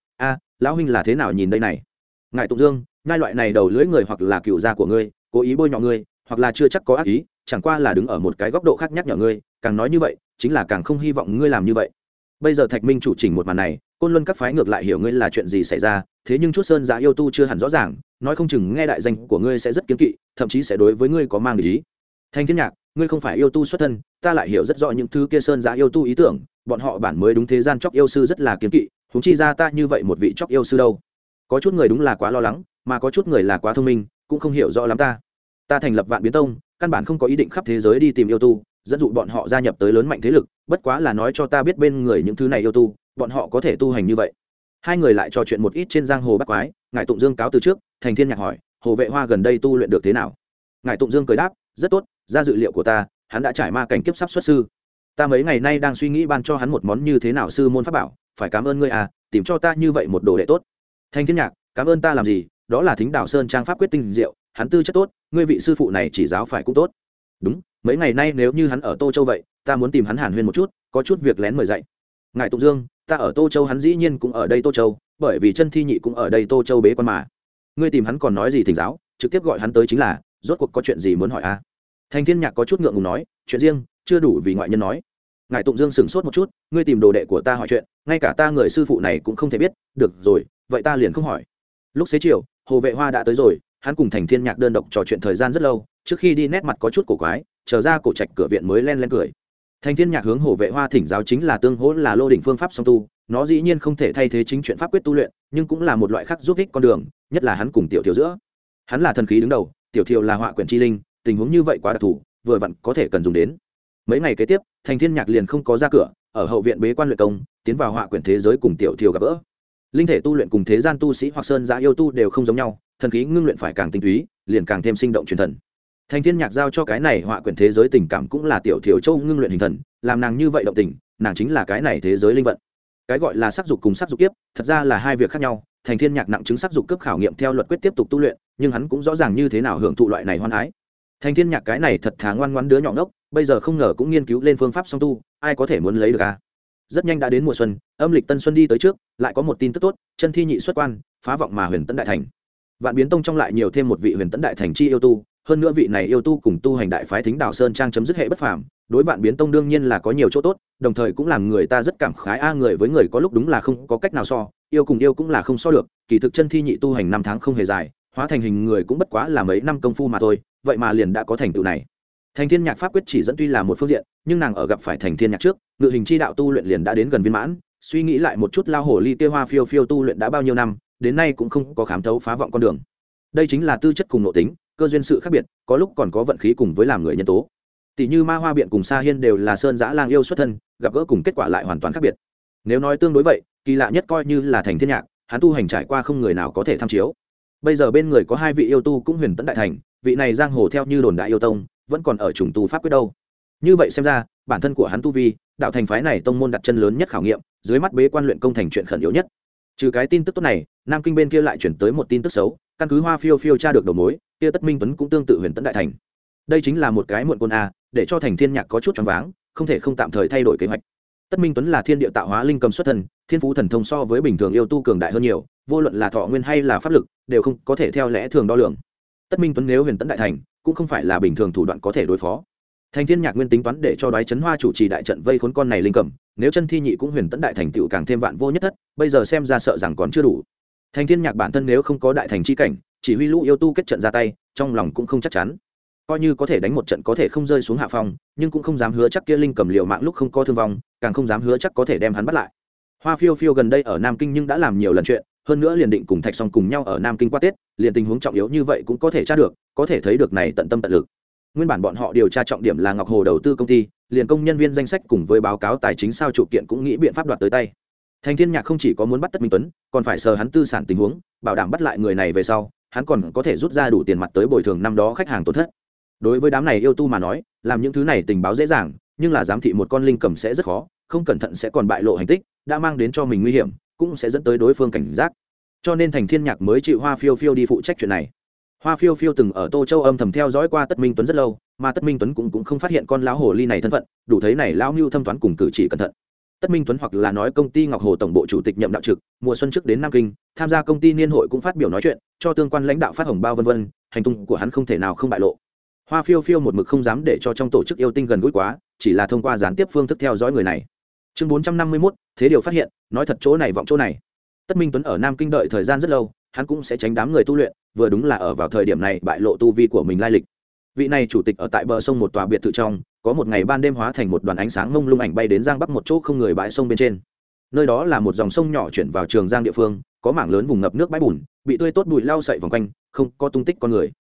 lão huynh là thế nào nhìn đây này? Ngài tụng dương ngai loại này đầu lưỡi người hoặc là cựu gia của ngươi, cố ý bôi nhọ ngươi, hoặc là chưa chắc có ác ý, chẳng qua là đứng ở một cái góc độ khác nhắc nhở ngươi, càng nói như vậy, chính là càng không hy vọng ngươi làm như vậy. Bây giờ thạch minh chủ chỉnh một màn này, côn luân các phái ngược lại hiểu ngươi là chuyện gì xảy ra, thế nhưng chút sơn giá yêu tu chưa hẳn rõ ràng, nói không chừng nghe đại danh của ngươi sẽ rất kiếm kỵ, thậm chí sẽ đối với ngươi có mang ý. Thanh thiên nhạc, ngươi không phải yêu tu xuất thân, ta lại hiểu rất rõ những thứ kia sơn giá yêu tu ý tưởng, bọn họ bản mới đúng thế gian chóc yêu sư rất là kiếm kỵ húng chi ra ta như vậy một vị chóc yêu sư đâu? Có chút người đúng là quá lo lắng, mà có chút người là quá thông minh, cũng không hiểu rõ lắm ta. Ta thành lập vạn biến tông, căn bản không có ý định khắp thế giới đi tìm yêu tu, dẫn dụ bọn họ gia nhập tới lớn mạnh thế lực, bất quá là nói cho ta biết bên người những thứ này yêu tu, bọn họ có thể tu hành như vậy. Hai người lại trò chuyện một ít trên giang hồ bắc quái ngài tụng dương cáo từ trước, thành thiên nhạc hỏi, hồ vệ hoa gần đây tu luyện được thế nào? Ngài tụng dương cười đáp, rất tốt, ra dự liệu của ta, hắn đã trải ma cảnh kiếp sắp xuất sư. Ta mấy ngày nay đang suy nghĩ ban cho hắn một món như thế nào sư môn pháp bảo phải cảm ơn ngươi à tìm cho ta như vậy một đồ đệ tốt. Thanh thiên nhạc, cảm ơn ta làm gì, đó là thính đảo sơn trang pháp quyết tinh diệu, hắn tư chất tốt, ngươi vị sư phụ này chỉ giáo phải cũng tốt. Đúng, mấy ngày nay nếu như hắn ở tô châu vậy, ta muốn tìm hắn hàn huyên một chút, có chút việc lén mời dạy. Ngài tụng dương, ta ở tô châu hắn dĩ nhiên cũng ở đây tô châu, bởi vì chân thi nhị cũng ở đây tô châu bế quan mà. Ngươi tìm hắn còn nói gì thỉnh giáo, trực tiếp gọi hắn tới chính là, rốt cuộc có chuyện gì muốn hỏi a à? thành thiên nhạc có chút ngượng ngùng nói, chuyện riêng, chưa đủ vì ngoại nhân nói ngài tụng dương sửng sốt một chút, ngươi tìm đồ đệ của ta hỏi chuyện, ngay cả ta người sư phụ này cũng không thể biết, được rồi, vậy ta liền không hỏi. Lúc xế chiều, hồ vệ hoa đã tới rồi, hắn cùng thành thiên nhạc đơn độc trò chuyện thời gian rất lâu, trước khi đi nét mặt có chút cổ quái, chờ ra cổ trạch cửa viện mới len len cười. Thành thiên nhạc hướng Hồ vệ hoa thỉnh giáo chính là tương hỗ là lô đỉnh phương pháp song tu, nó dĩ nhiên không thể thay thế chính chuyện pháp quyết tu luyện, nhưng cũng là một loại khác giúp ích con đường, nhất là hắn cùng tiểu thiểu giữa. Hắn là thần khí đứng đầu, tiểu thiều là họa quyển chi linh, tình huống như vậy quá đặc thù, vừa vặn có thể cần dùng đến mấy ngày kế tiếp, thành thiên nhạc liền không có ra cửa, ở hậu viện bế quan luyện công, tiến vào họa quyển thế giới cùng tiểu thiều gặp gỡ. Linh thể tu luyện cùng thế gian tu sĩ hoặc sơn giã yêu tu đều không giống nhau, thần khí ngưng luyện phải càng tinh túy, liền càng thêm sinh động truyền thần. Thành thiên nhạc giao cho cái này họa quyển thế giới tình cảm cũng là tiểu thiều châu ngưng luyện hình thần, làm nàng như vậy động tình, nàng chính là cái này thế giới linh vận. Cái gọi là sắc dục cùng sắc dục kiếp, thật ra là hai việc khác nhau, thành thiên nhạc nặng chứng sắc dục cấp khảo nghiệm theo luật quyết tiếp tục tu luyện, nhưng hắn cũng rõ ràng như thế nào hưởng thụ loại này hoan hái. Thành thiên nhạc cái này thật thà ngoan ngoãn đứa nhỏ ngốc bây giờ không ngờ cũng nghiên cứu lên phương pháp song tu, ai có thể muốn lấy được à? Rất nhanh đã đến mùa xuân, âm lịch tân xuân đi tới trước, lại có một tin tức tốt, chân thi nhị xuất quan, phá vọng mà huyền tấn đại thành. Vạn biến tông trong lại nhiều thêm một vị huyền tấn đại thành chi yêu tu, hơn nữa vị này yêu tu cùng tu hành đại phái thính đào sơn trang chấm dứt hệ bất phàm, đối vạn biến tông đương nhiên là có nhiều chỗ tốt, đồng thời cũng làm người ta rất cảm khái, a, người với người có lúc đúng là không có cách nào so, yêu cùng yêu cũng là không so được, kỳ thực chân thi nhị tu hành năm tháng không hề dài, hóa thành hình người cũng bất quá là mấy năm công phu mà thôi, vậy mà liền đã có thành tựu này thành thiên nhạc pháp quyết chỉ dẫn tuy là một phương diện, nhưng nàng ở gặp phải thành thiên nhạc trước, ngự hình chi đạo tu luyện liền đã đến gần viên mãn, suy nghĩ lại một chút lao hồ ly kêu hoa phiêu phiêu tu luyện đã bao nhiêu năm, đến nay cũng không có khám thấu phá vọng con đường. Đây chính là tư chất cùng nội tính, cơ duyên sự khác biệt, có lúc còn có vận khí cùng với làm người nhân tố. Tỷ như ma hoa biện cùng sa hiên đều là sơn giã lang yêu xuất thân, gặp gỡ cùng kết quả lại hoàn toàn khác biệt. Nếu nói tương đối vậy, kỳ lạ nhất coi như là thành thiên nhạc, hắn tu hành trải qua không người nào có thể tham chiếu. Bây giờ bên người có hai vị yêu tu cũng huyền tấn đại thành, vị này giang hồ theo như đồn đại yêu tông vẫn còn ở trùng tu pháp quyết đâu. Như vậy xem ra, bản thân của hắn tu vi, đạo thành phái này tông môn đặt chân lớn nhất khảo nghiệm, dưới mắt bế quan luyện công thành chuyện khẩn yếu nhất. Trừ cái tin tức tốt này, nam kinh bên kia lại chuyển tới một tin tức xấu, căn cứ hoa phiêu phiêu tra được đầu mối, kia tất minh tuấn cũng tương tự huyền tấn đại thành. Đây chính là một cái muộn côn a, để cho thành thiên nhạc có chút choáng váng, không thể không tạm thời thay đổi kế hoạch. Tất minh tuấn là thiên địa tạo hóa linh cầm xuất thân thiên phú thần thông so với bình thường yêu tu cường đại hơn nhiều, vô luận là thọ nguyên hay là pháp lực, đều không có thể theo lẽ thường đo lường. Tất minh tuấn nếu huyền tấn đại thành cũng không phải là bình thường thủ đoạn có thể đối phó. Thành thiên nhạc nguyên tính toán để cho đoái chấn hoa chủ trì đại trận vây khốn con này linh cầm, nếu chân thi nhị cũng huyền tấn đại thành tựu càng thêm vạn vô nhất thất, bây giờ xem ra sợ rằng còn chưa đủ. Thành thiên nhạc bản thân nếu không có đại thành chi cảnh, chỉ huy lũ yêu tu kết trận ra tay, trong lòng cũng không chắc chắn. Coi như có thể đánh một trận có thể không rơi xuống hạ phong, nhưng cũng không dám hứa chắc kia linh cầm liều mạng lúc không có thương vong, càng không dám hứa chắc có thể đem hắn bắt lại. Hoa phiêu phiêu gần đây ở nam kinh nhưng đã làm nhiều lần chuyện hơn nữa liền định cùng thạch song cùng nhau ở nam kinh qua tết, liền tình huống trọng yếu như vậy cũng có thể tra được, có thể thấy được này tận tâm tận lực. Nguyên bản bọn họ điều tra trọng điểm là ngọc hồ đầu tư công ty, liền công nhân viên danh sách cùng với báo cáo tài chính sao trụ kiện cũng nghĩ biện pháp đoạt tới tay. Thành thiên nhạc không chỉ có muốn bắt tất minh tuấn, còn phải sờ hắn tư sản tình huống, bảo đảm bắt lại người này về sau, hắn còn có thể rút ra đủ tiền mặt tới bồi thường năm đó khách hàng tổn thất. Đối với đám này yêu tu mà nói, làm những thứ này tình báo dễ dàng, nhưng là giám thị một con linh cầm sẽ rất khó, không cẩn thận sẽ còn bại lộ hành tích, đã mang đến cho mình nguy hiểm cũng sẽ dẫn tới đối phương cảnh giác. Cho nên thành thiên nhạc mới chịu hoa phiêu phiêu đi phụ trách chuyện này. Hoa phiêu phiêu từng ở tô châu âm thầm theo dõi qua tất minh tuấn rất lâu mà tất minh tuấn cũng, cũng không phát hiện con lão hồ ly này thân phận đủ thấy này lão mưu thâm toán cùng cử chỉ cẩn thận. Tất minh tuấn hoặc là nói công ty ngọc hồ tổng bộ chủ tịch nhậm đạo trực mùa xuân trước đến nam kinh tham gia công ty niên hội cũng phát biểu nói chuyện cho tương quan lãnh đạo phát hồng bao vân vân hành tung của hắn không thể nào không bại lộ. Hoa phiêu phiêu một mực không dám để cho trong tổ chức yêu tinh gần gũi quá chỉ là thông qua gián tiếp phương thức theo dõi người này. Chương bốn trăm năm mươi mốt thế điều phát hiện, nói thật chỗ này vọng chỗ này. Tất minh tuấn ở nam kinh đợi thời gian rất lâu, hắn cũng sẽ tránh đám người tu luyện, vừa đúng là ở vào thời điểm này bại lộ tu vi của mình lai lịch. Vị này chủ tịch ở tại bờ sông một tòa biệt thự trong, có một ngày ban đêm hóa thành một đoàn ánh sáng mông lung ảnh bay đến giang bắc một chỗ không người bãi sông bên trên. Nơi đó là một dòng sông nhỏ chuyển vào trường giang địa phương, có mảng lớn vùng ngập nước bãi bùn, bị tươi tốt bụi lau sậy vòng quanh, không có tung tích con người.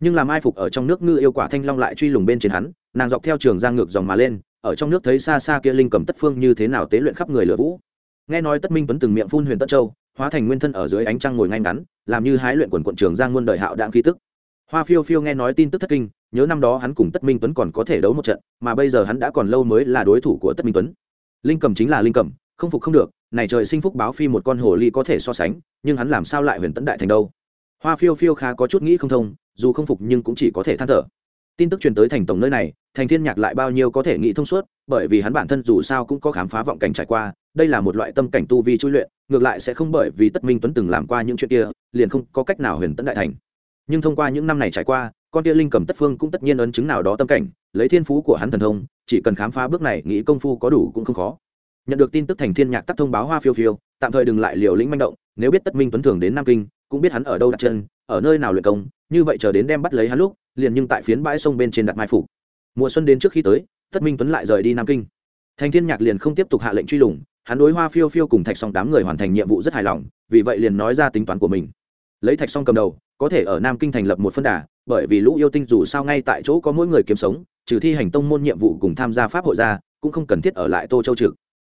Nhưng làm ai phục ở trong nước ngư yêu quả thanh long lại truy lùng bên trên hắn, nàng dọc theo trường giang ngược dòng mà lên ở trong nước thấy xa xa kia linh cầm tất phương như thế nào tế luyện khắp người lửa vũ. Nghe nói tất minh tuấn từng miệng phun huyền tất châu, hóa thành nguyên thân ở dưới ánh trăng ngồi ngay ngắn, làm như hái luyện quần quận trường giang muôn đời hạo đạm khí tức. Hoa phiêu phiêu nghe nói tin tức thất kinh, nhớ năm đó hắn cùng tất minh tuấn còn có thể đấu một trận, mà bây giờ hắn đã còn lâu mới là đối thủ của tất minh tuấn. Linh cầm chính là linh cầm, không phục không được, này trời sinh phúc báo phi một con hồ ly có thể so sánh, nhưng hắn làm sao lại huyền tấn đại thành đâu? Hoa phiêu phiêu khá có chút nghĩ không thông, dù không phục nhưng cũng chỉ có thể than thở. Tin tức truyền tới thành tổng nơi này thành thiên nhạc lại bao nhiêu có thể nghĩ thông suốt, bởi vì hắn bản thân dù sao cũng có khám phá vọng cảnh trải qua, đây là một loại tâm cảnh tu vi chui luyện, ngược lại sẽ không bởi vì tất minh tuấn từng làm qua những chuyện kia, liền không có cách nào huyền tấn đại thành. Nhưng thông qua những năm này trải qua, con kia linh cầm tất phương cũng tất nhiên ấn chứng nào đó tâm cảnh, lấy thiên phú của hắn thần thông, chỉ cần khám phá bước này, nghĩ công phu có đủ cũng không khó. Nhận được tin tức thành thiên nhạc tắt thông báo hoa phiêu phiêu, tạm thời đừng lại liều lĩnh manh động, nếu biết tất minh tuấn thường đến nam kinh, cũng biết hắn ở đâu đặt chân, ở nơi nào luyện công, như vậy chờ đến đem bắt lấy hắn lúc, liền nhưng tại phiến bãi sông bên trên đặt mai phục mùa xuân đến trước khi tới, tất minh tuấn lại rời đi nam kinh. Thành thiên nhạc liền không tiếp tục hạ lệnh truy lùng, hắn đối hoa phiêu phiêu cùng thạch song đám người hoàn thành nhiệm vụ rất hài lòng, vì vậy liền nói ra tính toán của mình. Lấy thạch song cầm đầu, có thể ở nam kinh thành lập một phân đà, bởi vì lũ yêu tinh dù sao ngay tại chỗ có mỗi người kiếm sống, trừ thi hành tông môn nhiệm vụ cùng tham gia pháp hội ra, cũng không cần thiết ở lại tô châu trực.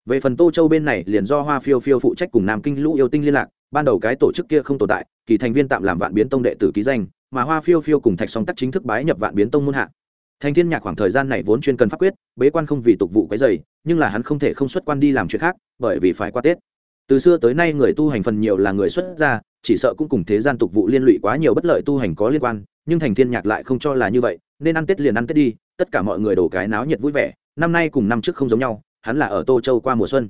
Về phần tô châu bên này liền do hoa phiêu phiêu phụ trách cùng nam kinh lũ yêu tinh liên lạc, ban đầu cái tổ chức kia không tồn tại, kỳ thành viên tạm làm vạn biến tông đệ tử ký danh, mà hoa phiêu phiêu cùng thạch song tắc chính thức bái nhập vạn biến tông môn hạ thành thiên nhạc khoảng thời gian này vốn chuyên cần pháp quyết, bế quan không vì tục vụ cái dày nhưng là hắn không thể không xuất quan đi làm chuyện khác, bởi vì phải qua tết. Từ xưa tới nay người tu hành phần nhiều là người xuất gia, chỉ sợ cũng cùng thế gian tục vụ liên lụy quá nhiều bất lợi tu hành có liên quan, nhưng thành thiên nhạc lại không cho là như vậy, nên ăn tết liền ăn tết đi, tất cả mọi người đổ cái náo nhiệt vui vẻ, năm nay cùng năm trước không giống nhau, hắn là ở tô châu qua mùa xuân.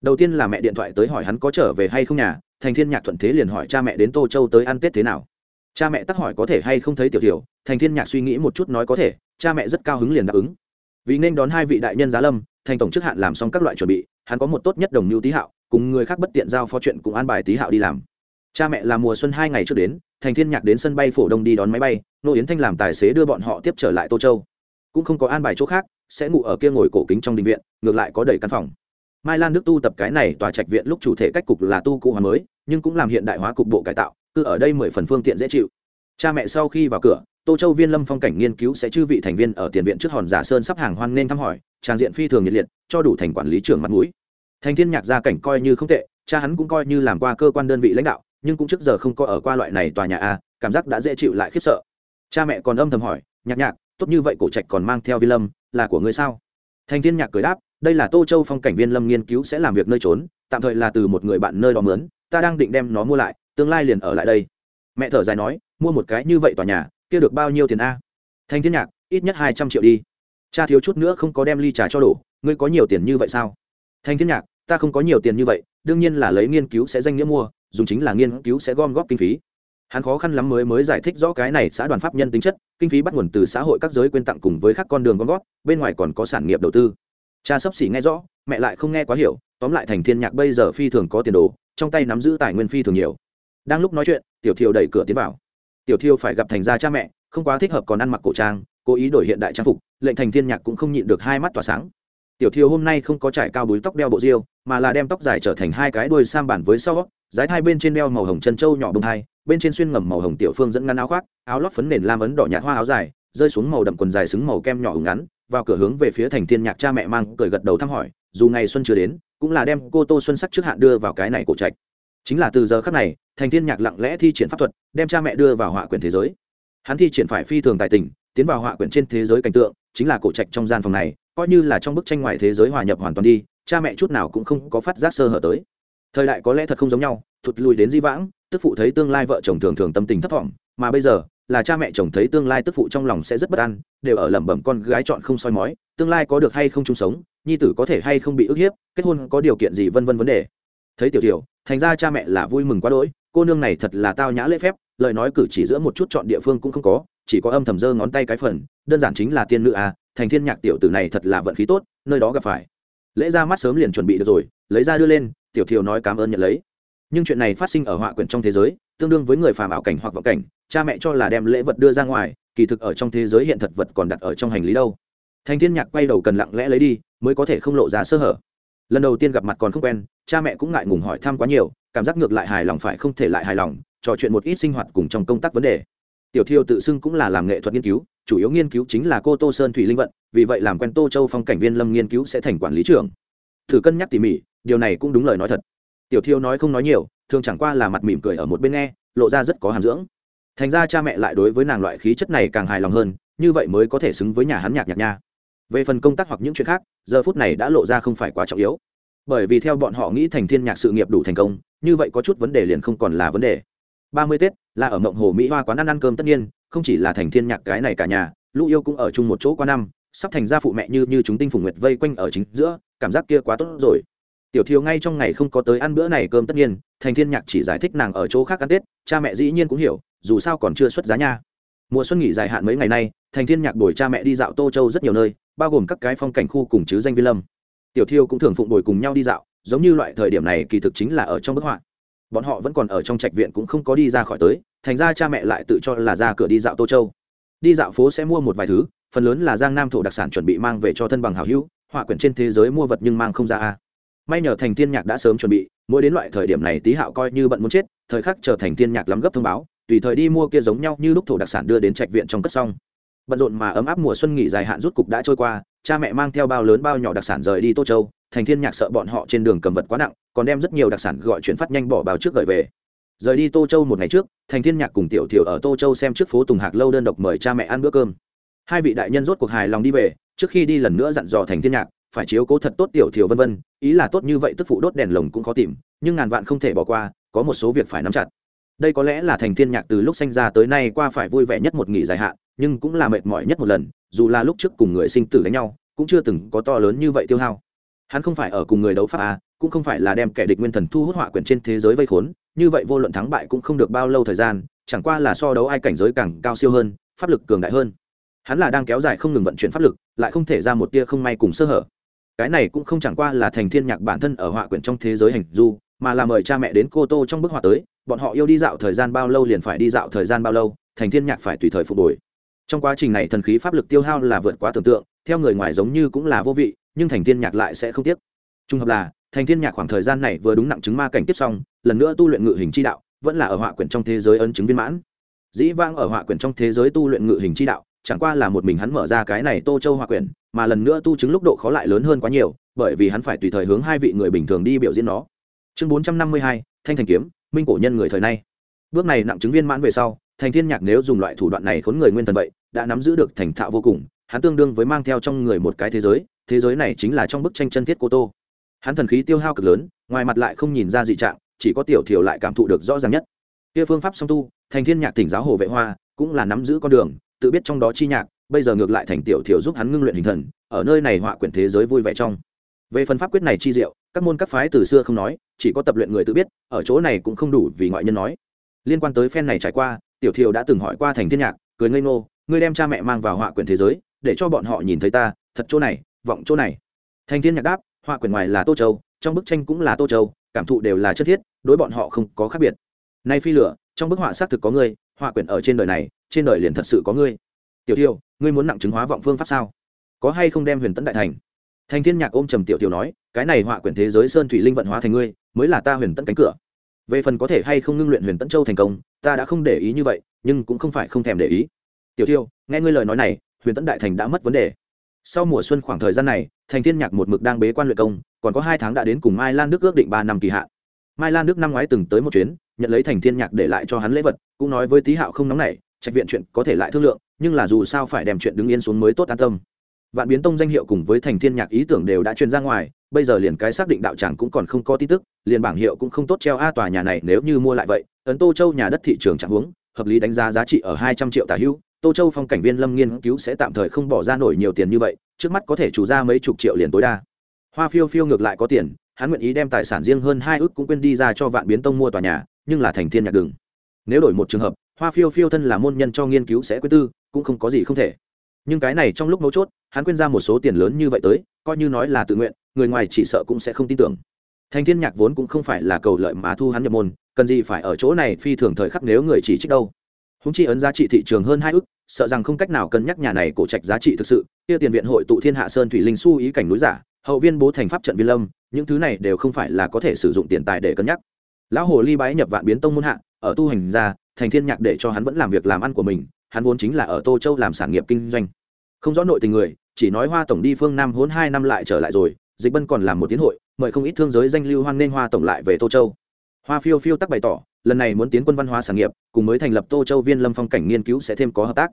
Đầu tiên là mẹ điện thoại tới hỏi hắn có trở về hay không nhà, thành thiên nhạc thuận thế liền hỏi cha mẹ đến tô châu tới ăn tết thế nào cha mẹ tắc hỏi có thể hay không thấy tiểu tiểu, thành thiên nhạc suy nghĩ một chút nói có thể, cha mẹ rất cao hứng liền đáp ứng. Vì nên đón hai vị đại nhân giá lâm, thành tổng chức hạn làm xong các loại chuẩn bị, hắn có một tốt nhất đồng mưu tý hạo, cùng người khác bất tiện giao phó chuyện cùng an bài tý hạo đi làm. Cha mẹ là mùa xuân hai ngày trước đến, thành thiên nhạc đến sân bay phổ đông đi đón máy bay, nô yến thanh làm tài xế đưa bọn họ tiếp trở lại tô châu. Cũng không có an bài chỗ khác, sẽ ngủ ở kia ngồi cổ kính trong đình viện, ngược lại có đầy căn phòng. Mai lan đức tu tập cái này tòa trạch viện lúc chủ thể cách cục là tu cụ hóa mới, nhưng cũng làm hiện đại hóa cục bộ cải tạo cứ ở đây mười phần phương tiện dễ chịu. Cha mẹ sau khi vào cửa, tô châu viên lâm phong cảnh nghiên cứu sẽ chư vị thành viên ở tiền viện trước hòn giả sơn sắp hàng hoan nên thăm hỏi, trang diện phi thường nhiệt liệt, cho đủ thành quản lý trưởng mặt mũi. Thành thiên nhạc gia cảnh coi như không tệ, cha hắn cũng coi như làm qua cơ quan đơn vị lãnh đạo, nhưng cũng trước giờ không có ở qua loại này tòa nhà a, cảm giác đã dễ chịu lại khiếp sợ. Cha mẹ còn âm thầm hỏi, nhạc nhạc, tốt như vậy cổ trạch còn mang theo viên lâm, là của người sao? Thành thiên nhạc cười đáp, đây là tô châu phong cảnh viên lâm nghiên cứu sẽ làm việc nơi trốn, tạm thời là từ một người bạn nơi đó mướn, ta đang định đem nó mua lại tương lai liền ở lại đây. Mẹ thở dài nói, mua một cái như vậy tòa nhà, kia được bao nhiêu tiền a? Thanh thiên nhạc, ít nhất hai trăm triệu đi. Cha thiếu chút nữa không có đem ly trà cho đổ, ngươi có nhiều tiền như vậy sao? Thanh thiên nhạc, ta không có nhiều tiền như vậy, đương nhiên là lấy nghiên cứu sẽ danh nghĩa mua, dùng chính là nghiên cứu sẽ gom góp kinh phí. Hắn khó khăn lắm mới mới giải thích rõ cái này xã đoàn pháp nhân tính chất, kinh phí bắt nguồn từ xã hội các giới quyên tặng cùng với các con đường gom góp, bên ngoài còn có sản nghiệp đầu tư. Cha sắp xỉ nghe rõ, mẹ lại không nghe quá hiểu, tóm lại thành thiên nhạc bây giờ phi thường có tiền đồ, trong tay nắm giữ tài nguyên phi thường nhiều đang lúc nói chuyện, tiểu thiều đẩy cửa tiến vào. Tiểu thiêu phải gặp thành gia cha mẹ, không quá thích hợp còn ăn mặc cổ trang, cố ý đổi hiện đại trang phục, lệnh thành thiên nhạc cũng không nhịn được hai mắt tỏa sáng. Tiểu thiêu hôm nay không có trải cao búi tóc đeo bộ diêu, mà là đem tóc dài trở thành hai cái đuôi sam bản với sau dái hai bên trên đeo màu hồng chân trâu nhỏ bông hai bên trên xuyên ngầm màu hồng tiểu phương dẫn ngăn áo khoác, áo lót phấn nền lam ấn đỏ nhạt hoa áo dài, rơi xuống màu đậm quần dài xứng màu kem nhỏ ửng ngắn, vào cửa hướng về phía thành thiên nhạc cha mẹ mang, cười gật đầu thăm hỏi, dù ngày xuân chưa đến, cũng là đem cô tô xuân sắc trước hạn đưa vào cái này cổ trạch chính là từ giờ khắc này, thành thiên nhạc lặng lẽ thi triển pháp thuật, đem cha mẹ đưa vào họa quyển thế giới. Hắn thi triển phải phi thường tài tình, tiến vào họa quyển trên thế giới cảnh tượng, chính là cổ trạch trong gian phòng này, coi như là trong bức tranh ngoài thế giới hòa nhập hoàn toàn đi, cha mẹ chút nào cũng không có phát giác sơ hở tới. Thời đại có lẽ thật không giống nhau, thụt lùi đến di vãng, tức phụ thấy tương lai vợ chồng thường thường tâm tình thấp thỏm, mà bây giờ, là cha mẹ chồng thấy tương lai tức phụ trong lòng sẽ rất bất an, đều ở lẩm bẩm con gái chọn không soi mói, tương lai có được hay không chung sống, nhi tử có thể hay không bị ức hiếp, kết hôn có điều kiện gì vân vân vấn đề thấy tiểu tiểu, thành ra cha mẹ là vui mừng quá đỗi, cô nương này thật là tao nhã lễ phép, lời nói cử chỉ giữa một chút chọn địa phương cũng không có, chỉ có âm thầm dơ ngón tay cái phần, đơn giản chính là tiên nữ à thành thiên nhạc tiểu tử này thật là vận khí tốt, nơi đó gặp phải. Lễ ra mắt sớm liền chuẩn bị được rồi, lấy ra đưa lên, tiểu thiều nói cảm ơn nhận lấy. Nhưng chuyện này phát sinh ở họa quyển trong thế giới, tương đương với người phàm ảo cảnh hoặc vọng cảnh, cha mẹ cho là đem lễ vật đưa ra ngoài, kỳ thực ở trong thế giới hiện thật vật còn đặt ở trong hành lý đâu. Thành thiên nhạc quay đầu cần lặng lẽ lấy đi, mới có thể không lộ ra sơ hở lần đầu tiên gặp mặt còn không quen, cha mẹ cũng ngại ngùng hỏi thăm quá nhiều, cảm giác ngược lại hài lòng phải không thể lại hài lòng, trò chuyện một ít sinh hoạt cùng trong công tác vấn đề. Tiểu thiêu tự xưng cũng là làm nghệ thuật nghiên cứu, chủ yếu nghiên cứu chính là cô tô sơn thủy linh vận, vì vậy làm quen tô châu phong cảnh viên lâm nghiên cứu sẽ thành quản lý trưởng. Thử cân nhắc tỉ mỉ, điều này cũng đúng lời nói thật. Tiểu thiêu nói không nói nhiều, thường chẳng qua là mặt mỉm cười ở một bên nghe, lộ ra rất có hàm dưỡng. Thành ra cha mẹ lại đối với nàng loại khí chất này càng hài lòng hơn, như vậy mới có thể xứng với nhà hắn nhạc nhạc nha về phần công tác hoặc những chuyện khác, giờ phút này đã lộ ra không phải quá trọng yếu. Bởi vì theo bọn họ nghĩ thành thiên nhạc sự nghiệp đủ thành công, như vậy có chút vấn đề liền không còn là vấn đề. Ba mươi tết là ở mộng hồ mỹ hoa quán ăn ăn cơm tất nhiên, không chỉ là thành thiên nhạc cái này cả nhà, lũ yêu cũng ở chung một chỗ qua năm, sắp thành ra phụ mẹ như như chúng tinh phùng nguyệt vây quanh ở chính giữa, cảm giác kia quá tốt rồi. Tiểu thiều ngay trong ngày không có tới ăn bữa này cơm tất nhiên, thành thiên nhạc chỉ giải thích nàng ở chỗ khác ăn tết, cha mẹ dĩ nhiên cũng hiểu, dù sao còn chưa xuất giá nha. Mùa xuân nghỉ dài hạn mấy ngày nay, thành thiên nhạc đổi cha mẹ đi dạo tô châu rất nhiều nơi bao gồm các cái phong cảnh khu cùng chứ danh vi lâm. Tiểu thiêu cũng thường phụng đổi cùng nhau đi dạo, giống như loại thời điểm này kỳ thực chính là ở trong bức họa. Bọn họ vẫn còn ở trong trạch viện cũng không có đi ra khỏi tới, thành ra cha mẹ lại tự cho là ra cửa đi dạo tô châu. Đi dạo phố sẽ mua một vài thứ, phần lớn là giang nam thổ đặc sản chuẩn bị mang về cho thân bằng hào hữu, họa quyển trên thế giới mua vật nhưng mang không ra a. May nhờ thành thiên nhạc đã sớm chuẩn bị, mỗi đến loại thời điểm này tí hạo coi như bận muốn chết, thời khắc chờ thành thiên nhạc lắm gấp thông báo, tùy thời đi mua kia giống nhau như lúc thổ đặc sản đưa đến trạch viện trong cất xong bận rộn mà ấm áp mùa xuân nghỉ dài hạn rút cục đã trôi qua, cha mẹ mang theo bao lớn bao nhỏ đặc sản rời đi tô châu, thành thiên nhạc sợ bọn họ trên đường cầm vật quá nặng, còn đem rất nhiều đặc sản gọi chuyển phát nhanh bỏ bao trước gửi về. Rời đi tô châu một ngày trước, thành thiên nhạc cùng tiểu thiểu ở tô châu xem trước phố tùng hạc lâu đơn độc mời cha mẹ ăn bữa cơm. Hai vị đại nhân rốt cuộc hài lòng đi về, trước khi đi lần nữa dặn dò thành thiên nhạc, phải chiếu cố thật tốt tiểu thiểu vân vân, ý là tốt như vậy tức phụ đốt đèn lồng cũng khó tìm, nhưng ngàn vạn không thể bỏ qua, có một số việc phải nắm chặt. Đây có lẽ là thành thiên nhạc từ lúc sinh ra tới nay qua phải vui vẻ nhất một nghỉ dài hạn nhưng cũng là mệt mỏi nhất một lần, dù là lúc trước cùng người sinh tử đánh nhau, cũng chưa từng có to lớn như vậy tiêu hao. Hắn không phải ở cùng người đấu pháp à cũng không phải là đem kẻ địch nguyên thần thu hút họa quyển trên thế giới vây khốn, như vậy vô luận thắng bại cũng không được bao lâu thời gian, chẳng qua là so đấu ai cảnh giới càng cao siêu hơn, pháp lực cường đại hơn. Hắn là đang kéo dài không ngừng vận chuyển pháp lực, lại không thể ra một tia không may cùng sơ hở. Cái này cũng không chẳng qua là thành thiên nhạc bản thân ở họa quyển trong thế giới hành du, mà là mời cha mẹ đến cô tô trong bức họa tới, bọn họ yêu đi dạo thời gian bao lâu liền phải đi dạo thời gian bao lâu, thành thiên nhạc phải tùy thời phục hồi trong quá trình này thần khí pháp lực tiêu hao là vượt quá tưởng tượng, theo người ngoài giống như cũng là vô vị, nhưng thành thiên nhạc lại sẽ không tiếc. Trung hợp là, thành thiên nhạc khoảng thời gian này vừa đúng nặng chứng ma cảnh tiếp xong, lần nữa tu luyện ngự hình chi đạo, vẫn là ở họa quyển trong thế giới ấn chứng viên mãn. Dĩ vang ở họa quyển trong thế giới tu luyện ngự hình chi đạo, chẳng qua là một mình hắn mở ra cái này tô châu họa quyển, mà lần nữa tu chứng lúc độ khó lại lớn hơn quá nhiều, bởi vì hắn phải tùy thời hướng hai vị người bình thường đi biểu diễn nó. Chương bốn trăm năm mươi hai, thanh thành kiếm, minh cổ nhân người thời nay. Bước này nặng chứng viên mãn về sau thành thiên nhạc nếu dùng loại thủ đoạn này khốn người nguyên thần vậy, đã nắm giữ được thành thạo vô cùng, hắn tương đương với mang theo trong người một cái thế giới thế giới này chính là trong bức tranh chân thiết cô tô. Hắn thần khí tiêu hao cực lớn, ngoài mặt lại không nhìn ra dị trạng, chỉ có tiểu thiểu lại cảm thụ được rõ ràng nhất. Kia phương pháp song tu, thành thiên nhạc tỉnh giáo hồ vệ hoa, cũng là nắm giữ con đường, tự biết trong đó chi nhạc, bây giờ ngược lại thành tiểu thiểu giúp hắn ngưng luyện hình thần, ở nơi này họa quyển thế giới vui vẻ trong. Về phần pháp quyết này chi diệu, các môn các phái từ xưa không nói, chỉ có tập luyện người tự biết, ở chỗ này cũng không đủ vì ngoại nhân nói. Liên quan tới phen này trải qua tiểu thiều đã từng hỏi qua thành thiên nhạc, cười ngây ngô, ngươi đem cha mẹ mang vào họa quyển thế giới, để cho bọn họ nhìn thấy ta, thật chỗ này, vọng chỗ này. Thành thiên nhạc đáp, họa quyển ngoài là tô châu, trong bức tranh cũng là tô châu, cảm thụ đều là chất thiết, đối bọn họ không có khác biệt. Nay phi lửa, trong bức họa xác thực có ngươi, họa quyển ở trên đời này, trên đời liền thật sự có ngươi. Tiểu thiều, ngươi muốn nặng chứng hóa vọng phương pháp sao? Có hay không đem huyền tấn đại thành? Thành thiên nhạc ôm trầm tiểu tiểu nói, cái này họa quyển thế giới sơn thủy linh vận hóa thành ngươi, mới là ta huyền tấn cánh cửa về phần có thể hay không ngưng luyện huyền Tẫn châu thành công, ta đã không để ý như vậy, nhưng cũng không phải không thèm để ý. Tiểu tiêu nghe ngươi lời nói này, huyền Tẫn đại thành đã mất vấn đề. Sau mùa xuân khoảng thời gian này, thành thiên nhạc một mực đang bế quan luyện công, còn có hai tháng đã đến cùng mai lan đức ước định ba năm kỳ hạn. Mai lan đức năm ngoái từng tới một chuyến, nhận lấy thành thiên nhạc để lại cho hắn lễ vật, cũng nói với tý hạo không nóng nảy, trạch viện chuyện có thể lại thương lượng, nhưng là dù sao phải đem chuyện đứng yên xuống mới tốt an tâm. Vạn biến tông danh hiệu cùng với thành thiên nhạc ý tưởng đều đã truyền ra ngoài bây giờ liền cái xác định đạo tràng cũng còn không có tin tức, liền bảng hiệu cũng không tốt treo a tòa nhà này nếu như mua lại vậy, ấn tô châu nhà đất thị trường trạng huống, hợp lý đánh giá giá trị ở hai trăm triệu tả hữu tô châu phong cảnh viên lâm nghiên cứu sẽ tạm thời không bỏ ra nổi nhiều tiền như vậy, trước mắt có thể chủ ra mấy chục triệu liền tối đa. Hoa phiêu phiêu ngược lại có tiền, hắn nguyện ý đem tài sản riêng hơn hai ước cũng quên đi ra cho vạn biến tông mua tòa nhà, nhưng là thành thiên nhạc đường. Nếu đổi một trường hợp, hoa phiêu phiêu thân là môn nhân cho nghiên cứu sẽ quyết tư, cũng không có gì không thể. Nhưng cái này trong lúc mấu chốt, hắn quên ra một số tiền lớn như vậy tới, coi như nói là tự nguyện người ngoài chỉ sợ cũng sẽ không tin tưởng. Thành thiên nhạc vốn cũng không phải là cầu lợi mà thu hắn nhập môn, cần gì phải ở chỗ này phi thường thời khắc nếu người chỉ trích đâu. Húng chi ấn giá trị thị trường hơn hai ước sợ rằng không cách nào cân nhắc nhà này cổ trạch giá trị thực sự, kia tiền viện hội tụ thiên hạ sơn thủy linh su ý cảnh núi giả, hậu viên bố thành pháp trận viên lâm, những thứ này đều không phải là có thể sử dụng tiền tài để cân nhắc. Lão hồ ly bái nhập vạn biến tông môn hạ, ở tu hành ra, thành thiên nhạc để cho hắn vẫn làm việc làm ăn của mình, hắn vốn chính là ở tô châu làm sản nghiệp kinh doanh. Không rõ nội tình người, chỉ nói hoa tổng đi phương nam hôn hai năm lại trở lại rồi dịch bân còn làm một tiến hội, mời không ít thương giới danh lưu hoan nên hoa tổng lại về tô châu. Hoa phiêu phiêu tắc bày tỏ, lần này muốn tiến quân văn hóa sản nghiệp, cùng mới thành lập tô châu viên lâm phong cảnh nghiên cứu sẽ thêm có hợp tác.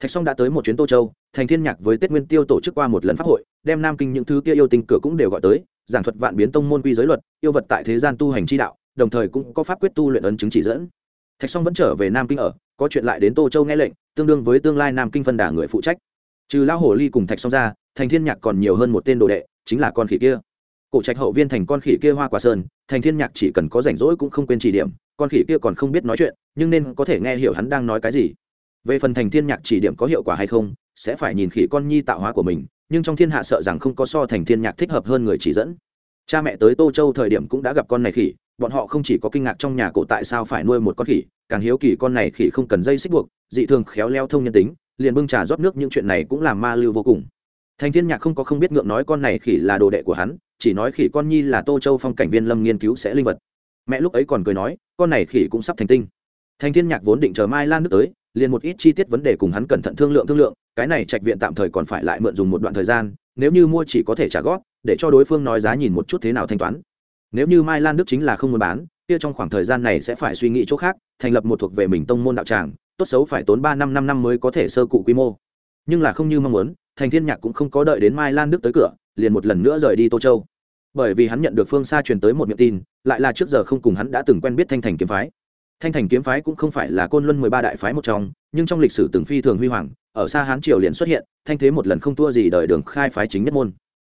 Thạch song đã tới một chuyến tô châu, thành thiên nhạc với tết nguyên tiêu tổ chức qua một lần pháp hội, đem nam kinh những thứ kia yêu tình cửa cũng đều gọi tới, giảng thuật vạn biến tông môn quy giới luật, yêu vật tại thế gian tu hành chi đạo, đồng thời cũng có pháp quyết tu luyện ấn chứng chỉ dẫn. Thạch song vẫn trở về nam kinh ở, có chuyện lại đến tô châu nghe lệnh, tương đương với tương lai nam kinh phân đà người phụ trách. Trừ lão hồ ly cùng thạch song ra, thành thiên nhạc còn nhiều hơn một tên đồ đệ chính là con khỉ kia. Cổ trạch hậu viên thành con khỉ kia hoa quả sơn, thành thiên nhạc chỉ cần có rảnh rỗi cũng không quên chỉ điểm, con khỉ kia còn không biết nói chuyện, nhưng nên có thể nghe hiểu hắn đang nói cái gì. Về phần thành thiên nhạc chỉ điểm có hiệu quả hay không, sẽ phải nhìn khỉ con nhi tạo hóa của mình, nhưng trong thiên hạ sợ rằng không có so thành thiên nhạc thích hợp hơn người chỉ dẫn. Cha mẹ tới tô châu thời điểm cũng đã gặp con này khỉ, bọn họ không chỉ có kinh ngạc trong nhà cổ tại sao phải nuôi một con khỉ, càng hiếu kỳ con này khỉ không cần dây xích buộc, dị thường khéo leo thông nhân tính, liền bưng trà rót nước, những chuyện này cũng làm ma lưu vô cùng thành thiên nhạc không có không biết ngượng nói con này khỉ là đồ đệ của hắn, chỉ nói khỉ con nhi là tô châu phong cảnh viên lâm nghiên cứu sẽ linh vật. Mẹ lúc ấy còn cười nói, con này khỉ cũng sắp thành tinh. Thành thiên nhạc vốn định chờ mai lan nước tới, liền một ít chi tiết vấn đề cùng hắn cẩn thận thương lượng thương lượng, cái này trạch viện tạm thời còn phải lại mượn dùng một đoạn thời gian, nếu như mua chỉ có thể trả góp, để cho đối phương nói giá nhìn một chút thế nào thanh toán. Nếu như mai lan đức chính là không muốn bán, kia trong khoảng thời gian này sẽ phải suy nghĩ chỗ khác, thành lập một thuộc về mình tông môn đạo tràng, tốt xấu phải tốn ba năm năm năm mới có thể sơ cụ quy mô. Nhưng là không như mong muốn thành thiên nhạc cũng không có đợi đến mai lan đức tới cửa, liền một lần nữa rời đi tô châu. Bởi vì hắn nhận được phương xa truyền tới một miệng tin, lại là trước giờ không cùng hắn đã từng quen biết thanh thành kiếm phái. Thanh thành kiếm phái cũng không phải là côn luân mười ba đại phái một trong, nhưng trong lịch sử từng phi thường huy hoàng, ở xa hán triều liền xuất hiện, thanh thế một lần không thua gì đời đường khai phái chính nhất môn.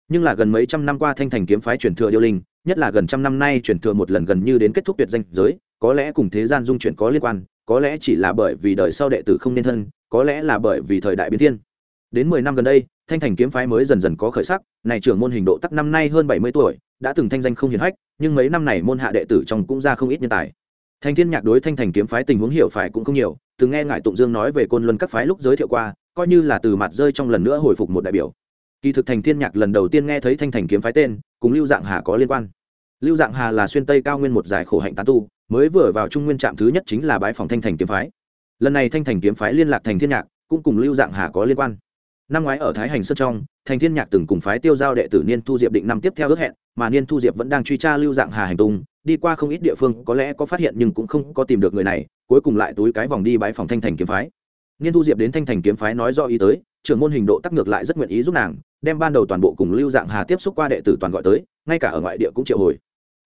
Nhưng là gần mấy trăm năm qua thanh thành kiếm phái truyền thừa điêu linh, nhất là gần trăm năm nay truyền thừa một lần gần như đến kết thúc tuyệt danh giới, có lẽ cùng thế gian dung chuyển có liên quan, có lẽ chỉ là bởi vì đời sau đệ tử không nên thân, có lẽ là bởi vì thời đại biến thiên đến mười năm gần đây, thanh thành kiếm phái mới dần dần có khởi sắc, này trưởng môn hình độ tắc năm nay hơn bảy mươi tuổi, đã từng thanh danh không hiển hách, nhưng mấy năm này môn hạ đệ tử trong cũng ra không ít nhân tài. Thanh thiên nhạc đối thanh thành kiếm phái tình huống hiểu phải cũng không nhiều, từng nghe ngải tụng dương nói về côn luân các phái lúc giới thiệu qua, coi như là từ mặt rơi trong lần nữa hồi phục một đại biểu. Kỳ thực thành thiên nhạc lần đầu tiên nghe thấy thanh thành kiếm phái tên, cùng lưu dạng hà có liên quan. Lưu dạng hà là xuyên tây cao nguyên một giải khổ hạnh tán tu, mới vừa vào trung nguyên trạm thứ nhất chính là bái phòng thanh thành kiếm phái. Lần này thanh thành kiếm phái liên lạc thành thiên nhạc, cũng cùng lưu dạng hà có liên quan năm ngoái ở thái hành sơn trong, thành thiên nhạc từng cùng phái tiêu giao đệ tử niên thu diệp định năm tiếp theo ước hẹn, mà niên thu diệp vẫn đang truy tra lưu dạng hà hành tung đi qua không ít địa phương, có lẽ có phát hiện nhưng cũng không có tìm được người này, cuối cùng lại túi cái vòng đi bái phòng thanh thành kiếm phái. Niên thu diệp đến thanh thành kiếm phái nói do ý tới, trưởng môn hình độ tắc ngược lại rất nguyện ý giúp nàng, đem ban đầu toàn bộ cùng lưu dạng hà tiếp xúc qua đệ tử toàn gọi tới, ngay cả ở ngoại địa cũng triệu hồi.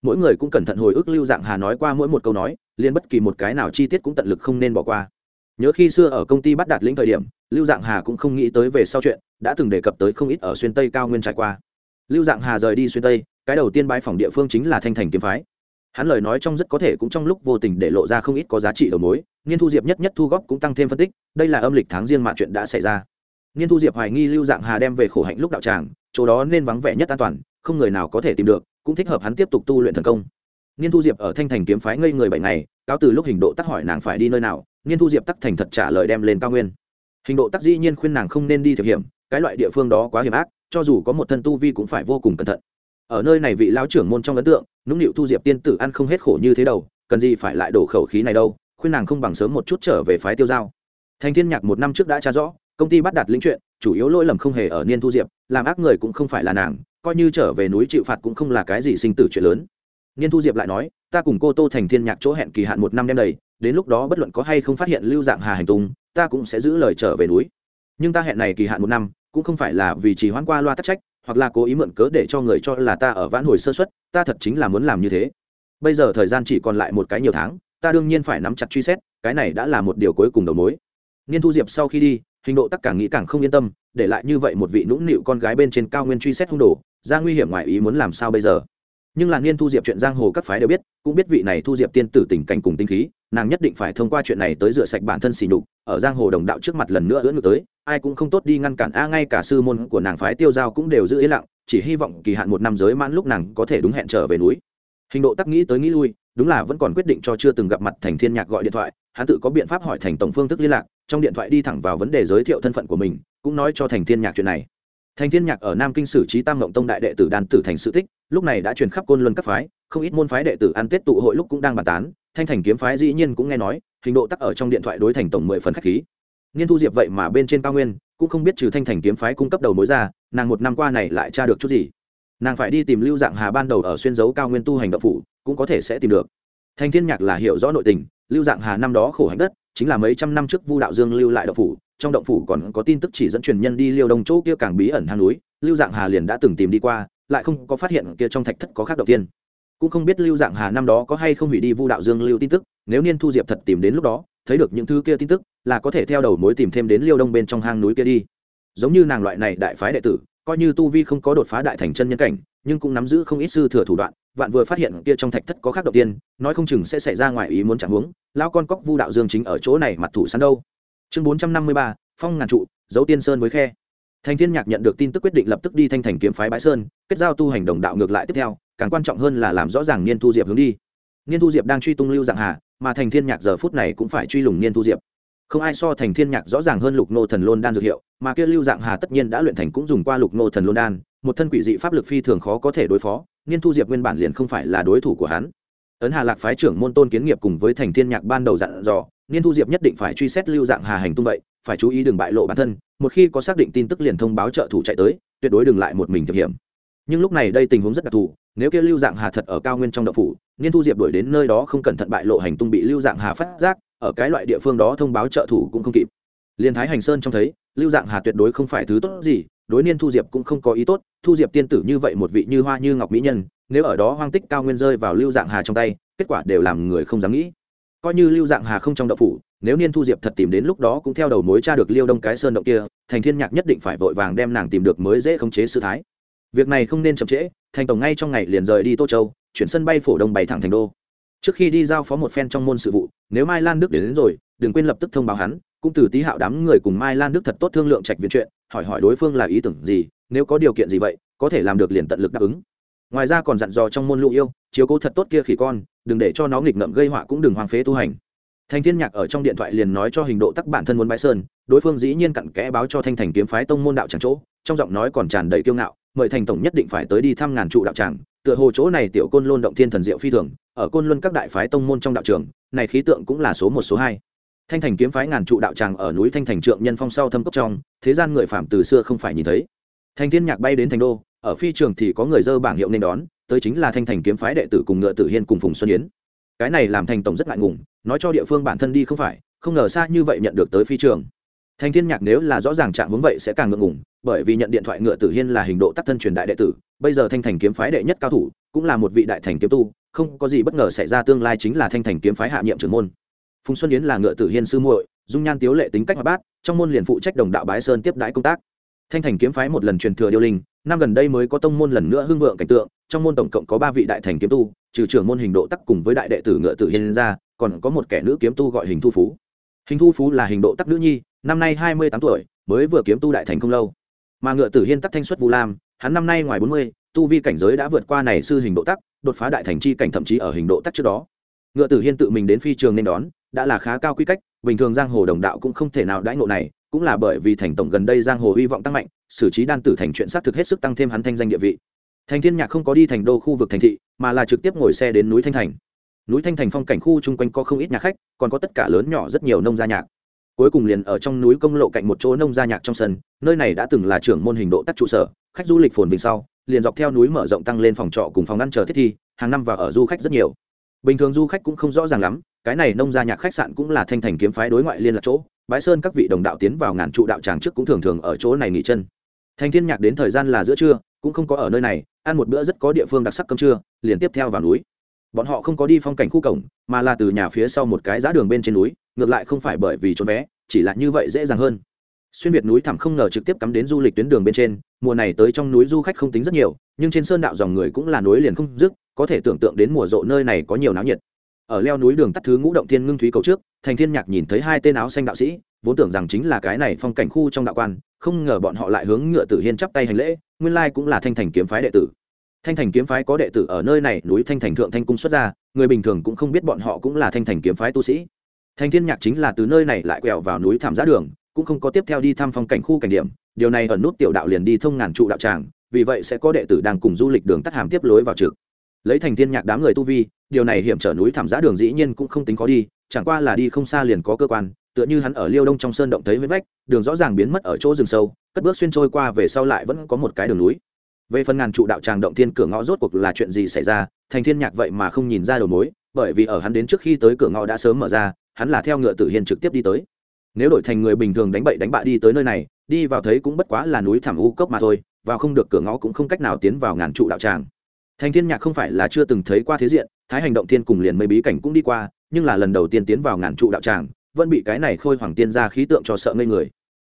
Mỗi người cũng cẩn thận hồi ức lưu dạng hà nói qua mỗi một câu nói liên bất kỳ một cái nào chi tiết cũng tận lực không nên bỏ qua. Nhớ khi xưa ở công ty bắt đạt lĩnh thời điểm lưu dạng hà cũng không nghĩ tới về sau chuyện, đã từng đề cập tới không ít ở xuyên tây cao nguyên trải qua. Lưu dạng hà rời đi xuyên tây, cái đầu tiên bái phòng địa phương chính là thanh thành kiếm phái. Hắn lời nói trong rất có thể cũng trong lúc vô tình để lộ ra không ít có giá trị đầu mối nghiên thu diệp nhất nhất thu góp cũng tăng thêm phân tích, đây là âm lịch tháng riêng mà chuyện đã xảy ra. Nghiên thu diệp hoài nghi lưu dạng hà đem về khổ hạnh lúc đạo tràng, chỗ đó nên vắng vẻ nhất an toàn, không người nào có thể tìm được, cũng thích hợp hắn tiếp tục tu luyện thần công. Nghiên thu diệp ở thanh thành kiếm phái ngây người bảy ngày, cáo từ lúc hình độ tắc hỏi nàng phải đi nơi nào nghiên thu diệp tắc thành thật trả lời đem lên cao nguyên hình độ tắc dĩ nhiên khuyên nàng không nên đi thực hiểm, cái loại địa phương đó quá hiểm ác, cho dù có một thân tu vi cũng phải vô cùng cẩn thận. Ở nơi này vị lão trưởng môn trong ấn tượng, nũng nịu thu diệp tiên tử ăn không hết khổ như thế đâu, cần gì phải lại đổ khẩu khí này đâu, khuyên nàng không bằng sớm một chút trở về phái tiêu giao. Thành thiên nhạc một năm trước đã tra rõ, công ty bắt đặt lĩnh chuyện, chủ yếu lỗi lầm không hề ở niên thu diệp, làm ác người cũng không phải là nàng, coi như trở về núi chịu phạt cũng không là cái gì sinh tử chuyện lớn. Niên thu diệp lại nói, ta cùng cô tô thành thiên nhạc chỗ hẹn kỳ hạn một năm đem đầy đến lúc đó bất luận có hay không phát hiện lưu dạng hà hành tung ta cũng sẽ giữ lời trở về núi. Nhưng ta hẹn này kỳ hạn một năm, cũng không phải là vì chỉ hoãn qua loa tắc trách, hoặc là cố ý mượn cớ để cho người cho là ta ở vãn hồi sơ xuất ta thật chính là muốn làm như thế. Bây giờ thời gian chỉ còn lại một cái nhiều tháng, ta đương nhiên phải nắm chặt truy xét, cái này đã là một điều cuối cùng đầu mối. Niên thu diệp sau khi đi, hình độ tắc càng nghĩ càng không yên tâm, để lại như vậy một vị nũng nịu con gái bên trên cao nguyên truy xét hung đồ, ra nguy hiểm ngoài ý muốn làm sao bây giờ? Nhưng là niên thu diệp chuyện giang hồ các phái đều biết, cũng biết vị này thu diệp tiên tử tình cảnh cùng tinh khí, nàng nhất định phải thông qua chuyện này tới rửa sạch bản thân xỉ nhục, ở giang hồ đồng đạo trước mặt lần nữa ưỡn ngược tới, ai cũng không tốt đi ngăn cản, a, ngay cả sư môn của nàng phái tiêu giao cũng đều giữ ý lặng, chỉ hy vọng kỳ hạn một năm giới mãn lúc nàng có thể đúng hẹn trở về núi. Hình độ tắc nghĩ tới nghĩ lui, đúng là vẫn còn quyết định cho chưa từng gặp mặt thành thiên nhạc gọi điện thoại, hắn tự có biện pháp hỏi thành tổng phương thức liên lạc, trong điện thoại đi thẳng vào vấn đề giới thiệu thân phận của mình, cũng nói cho thành thiên nhạc chuyện này thành thiên nhạc ở nam kinh sử trí tam ngộng tông đại đệ tử đan tử thành sự tích, lúc này đã truyền khắp côn luân các phái, không ít môn phái đệ tử ăn tết tụ hội lúc cũng đang bàn tán. Thanh thành kiếm phái dĩ nhiên cũng nghe nói, hình độ tắc ở trong điện thoại đối thành tổng mười phần khách khí. Nghiên thu diệp vậy mà bên trên cao nguyên, cũng không biết trừ thanh thành kiếm phái cung cấp đầu mối ra, nàng một năm qua này lại tra được chút gì. Nàng phải đi tìm lưu dạng hà ban đầu ở xuyên dấu cao nguyên tu hành động phủ, cũng có thể sẽ tìm được. Thanh thiên nhạc là hiểu rõ nội tình, lưu dạng hà năm đó khổ hạnh đất, chính là mấy trăm năm trước vu đạo dương lưu lại động phủ trong động phủ còn có tin tức chỉ dẫn truyền nhân đi liêu đông chỗ kia càng bí ẩn hang núi, lưu dạng hà liền đã từng tìm đi qua, lại không có phát hiện kia trong thạch thất có khác đầu tiên. Cũng không biết lưu dạng hà năm đó có hay không hủy đi vu đạo dương lưu tin tức, nếu niên thu diệp thật tìm đến lúc đó, thấy được những thứ kia tin tức, là có thể theo đầu mối tìm thêm đến liêu đông bên trong hang núi kia đi. Giống như nàng loại này đại phái đệ tử, coi như tu vi không có đột phá đại thành chân nhân cảnh, nhưng cũng nắm giữ không ít sư thừa thủ đoạn, vạn vừa phát hiện kia trong thạch thất có khác đầu tiên, nói không chừng sẽ xảy ra ngoài ý muốn chẳng huống, lão con cóc vu đạo dương chính ở chỗ này mặt thủ sẵn đâu chương bốn trăm năm mươi ba, phong ngàn trụ dấu tiên sơn với khe. Thành thiên nhạc nhận được tin tức quyết định lập tức đi thanh thành kiếm phái bãi sơn, kết giao tu hành đồng đạo ngược lại tiếp theo, càng quan trọng hơn là làm rõ ràng niên thu diệp hướng đi. Niên thu diệp đang truy tung lưu dạng hà, mà thành thiên nhạc giờ phút này cũng phải truy lùng niên thu diệp. Không ai so thành thiên nhạc rõ ràng hơn lục nô thần lôn đan dược hiệu, mà kia lưu dạng hà tất nhiên đã luyện thành cũng dùng qua lục nô thần lôn đan, một thân quỷ dị pháp lực phi thường khó có thể đối phó, niên thu diệp nguyên bản liền không phải là đối thủ của hắn. Ấn hà lạc phái trưởng môn tôn kiến nghiệp cùng với thành thiên nhạc ban đầu dặn dò niên thu diệp nhất định phải truy xét lưu dạng hà hành tung vậy, phải chú ý đừng bại lộ bản thân, một khi có xác định tin tức liền thông báo trợ thủ chạy tới, tuyệt đối đừng lại một mình thực hiểm nhưng lúc này đây tình huống rất đặc thù, nếu kia lưu dạng hà thật ở cao nguyên trong đậu phủ, niên thu diệp đuổi đến nơi đó không cẩn thận bại lộ hành tung bị lưu dạng hà phát giác, ở cái loại địa phương đó thông báo trợ thủ cũng không kịp. Liên thái hành sơn trông thấy, lưu dạng hà tuyệt đối không phải thứ tốt gì, đối niên thu diệp cũng không có ý tốt, thu diệp tiên tử như vậy một vị như hoa như ngọc mỹ nhân, nếu ở đó hoang tích cao nguyên rơi vào lưu dạng hà trong tay, kết quả đều làm người không dám nghĩ coi như lưu dạng hà không trong đậu phủ nếu niên thu diệp thật tìm đến lúc đó cũng theo đầu mối tra được liêu đông cái sơn động kia thành thiên nhạc nhất định phải vội vàng đem nàng tìm được mới dễ khống chế sự thái. Việc này không nên chậm trễ thành tổng ngay trong ngày liền rời đi tô châu chuyển sân bay phổ đông bay thẳng thành đô. Trước khi đi giao phó một phen trong môn sự vụ nếu mai lan đức đến, đến rồi đừng quên lập tức thông báo hắn cũng từ tí hạo đám người cùng mai lan đức thật tốt thương lượng trạch viện chuyện hỏi hỏi đối phương là ý tưởng gì nếu có điều kiện gì vậy có thể làm được liền tận lực đáp ứng. Ngoài ra còn dặn dò trong môn lũ yêu chiếu cố thật tốt kia khỉ con đừng để cho nó nghịch ngợm gây họa cũng đừng hoang phế tu hành. Thanh thiên nhạc ở trong điện thoại liền nói cho hình độ tắc bản thân muốn bãi sơn, đối phương dĩ nhiên cặn kẽ báo cho thanh thành kiếm phái tông môn đạo tràng chỗ, trong giọng nói còn tràn đầy kiêu ngạo, mời thành tổng nhất định phải tới đi thăm ngàn trụ đạo tràng, tựa hồ chỗ này tiểu côn luân động thiên thần diệu phi thường, ở côn luân các đại phái tông môn trong đạo trường, này khí tượng cũng là số một số hai. Thanh thành kiếm phái ngàn trụ đạo tràng ở núi thanh thành trượng nhân phong sau thâm cốc trong, thế gian người phạm từ xưa không phải nhìn thấy. Thanh thiên nhạc bay đến thành đô ở phi trường thì có người dơ bảng hiệu nên đón, tới chính là thanh thành kiếm phái đệ tử cùng ngựa tử hiên cùng phùng xuân yến. Cái này làm thành tổng rất ngại ngùng, nói cho địa phương bản thân đi không phải, không ngờ xa như vậy nhận được tới phi trường. Thành thiên nhạc nếu là rõ ràng trạng hướng vậy sẽ càng ngượng ngùng, bởi vì nhận điện thoại ngựa tử hiên là hình độ tác thân truyền đại đệ tử, bây giờ thanh thành kiếm phái đệ nhất cao thủ, cũng là một vị đại thành kiếm tu, không có gì bất ngờ xảy ra tương lai chính là thanh thành kiếm phái hạ nhiệm trưởng môn. Phùng xuân yến là ngựa tử hiên sư muội, dung nhan tiếu lệ tính cách hoạt bát, trong môn liền phụ trách đồng đạo bái sơn tiếp đãi công tác thanh thành kiếm phái một lần truyền thừa điêu linh, năm gần đây mới có tông môn lần nữa hưng vượng cảnh tượng, trong môn tổng cộng có ba vị đại thành kiếm tu, trừ trưởng môn hình độ tắc cùng với đại đệ tử ngựa tử hiên ra, còn có một kẻ nữ kiếm tu gọi hình thu phú. Hình thu phú là hình độ tắc nữ nhi, năm nay hai mươi tám tuổi, mới vừa kiếm tu đại thành không lâu. Mà ngựa tử hiên tắc thanh xuất vu lam, hắn năm nay ngoài bốn mươi, tu vi cảnh giới đã vượt qua này sư hình độ tắc, đột phá đại thành chi cảnh thậm chí ở hình độ tắc trước đó. Ngựa tử hiên tự mình đến phi trường nên đón, đã là khá cao quy cách, bình thường giang hồ đồng đạo cũng không thể nào đãi ngộ này cũng là bởi vì thành tổng gần đây giang hồ hy vọng tăng mạnh, xử trí đan tử thành chuyện xác thực hết sức tăng thêm hắn thanh danh địa vị. Thành thiên nhạc không có đi thành đô khu vực thành thị, mà là trực tiếp ngồi xe đến núi thanh thành. Núi thanh thành phong cảnh khu chung quanh có không ít nhà khách, còn có tất cả lớn nhỏ rất nhiều nông gia nhạc. Cuối cùng liền ở trong núi công lộ cạnh một chỗ nông gia nhạc trong sân, nơi này đã từng là trưởng môn hình độ tắc trụ sở, khách du lịch phồn vinh sau, liền dọc theo núi mở rộng tăng lên phòng trọ cùng phòng ăn chờ thiết thi, hàng năm và ở du khách rất nhiều. Bình thường du khách cũng không rõ ràng lắm, cái này nông gia nhạc khách sạn cũng là thanh thành kiếm phái đối ngoại liên lạc chỗ bãi sơn các vị đồng đạo tiến vào ngàn trụ đạo tràng trước cũng thường thường ở chỗ này nghỉ chân. Thanh thiên nhạc đến thời gian là giữa trưa, cũng không có ở nơi này, ăn một bữa rất có địa phương đặc sắc cơm trưa, liền tiếp theo vào núi. Bọn họ không có đi phong cảnh khu cổng, mà là từ nhà phía sau một cái giá đường bên trên núi, ngược lại không phải bởi vì trốn vé, chỉ là như vậy dễ dàng hơn. Xuyên việt núi thẳm không ngờ trực tiếp cắm đến du lịch tuyến đường bên trên, mùa này tới trong núi du khách không tính rất nhiều, nhưng trên sơn đạo dòng người cũng là núi liền không dứt, có thể tưởng tượng đến mùa rộ nơi này có nhiều náo nhiệt ở leo núi đường tắt thứ ngũ động thiên ngưng thúy cầu trước, thành thiên nhạc nhìn thấy hai tên áo xanh đạo sĩ, vốn tưởng rằng chính là cái này phong cảnh khu trong đạo quan, không ngờ bọn họ lại hướng ngựa tử hiên chắp tay hành lễ, nguyên lai cũng là thanh thành kiếm phái đệ tử. Thanh thành kiếm phái có đệ tử ở nơi này, núi thanh thành thượng thanh cung xuất ra, người bình thường cũng không biết bọn họ cũng là thanh thành kiếm phái tu sĩ. Thanh thiên nhạc chính là từ nơi này lại quẹo vào núi thảm giá đường, cũng không có tiếp theo đi thăm phong cảnh khu cảnh điểm, điều này ở nút tiểu đạo liền đi thông ngàn trụ đạo tràng, vì vậy sẽ có đệ tử đang cùng du lịch đường tắt hàm tiếp lối vào trực lấy thành thiên nhạc đám người tu vi, điều này hiểm trở núi thảm giá đường dĩ nhiên cũng không tính khó đi, chẳng qua là đi không xa liền có cơ quan, tựa như hắn ở liêu đông trong sơn động thấy vết vách, đường rõ ràng biến mất ở chỗ rừng sâu, cất bước xuyên trôi qua về sau lại vẫn có một cái đường núi. Về phần ngàn trụ đạo tràng động thiên cửa ngõ rốt cuộc là chuyện gì xảy ra, thành thiên nhạc vậy mà không nhìn ra đầu mối, bởi vì ở hắn đến trước khi tới cửa ngõ đã sớm mở ra, hắn là theo ngựa tử hiên trực tiếp đi tới. Nếu đổi thành người bình thường đánh bậy đánh bạ đi tới nơi này, đi vào thấy cũng bất quá là núi thảm u cốc mà thôi, vào không được cửa ngõ cũng không cách nào tiến vào ngàn trụ đạo tràng thành thiên nhạc không phải là chưa từng thấy qua thế diện, thái hành động thiên cùng liền mây bí cảnh cũng đi qua, nhưng là lần đầu tiên tiến vào ngàn trụ đạo tràng, vẫn bị cái này khôi hoàng tiên ra khí tượng cho sợ ngây người.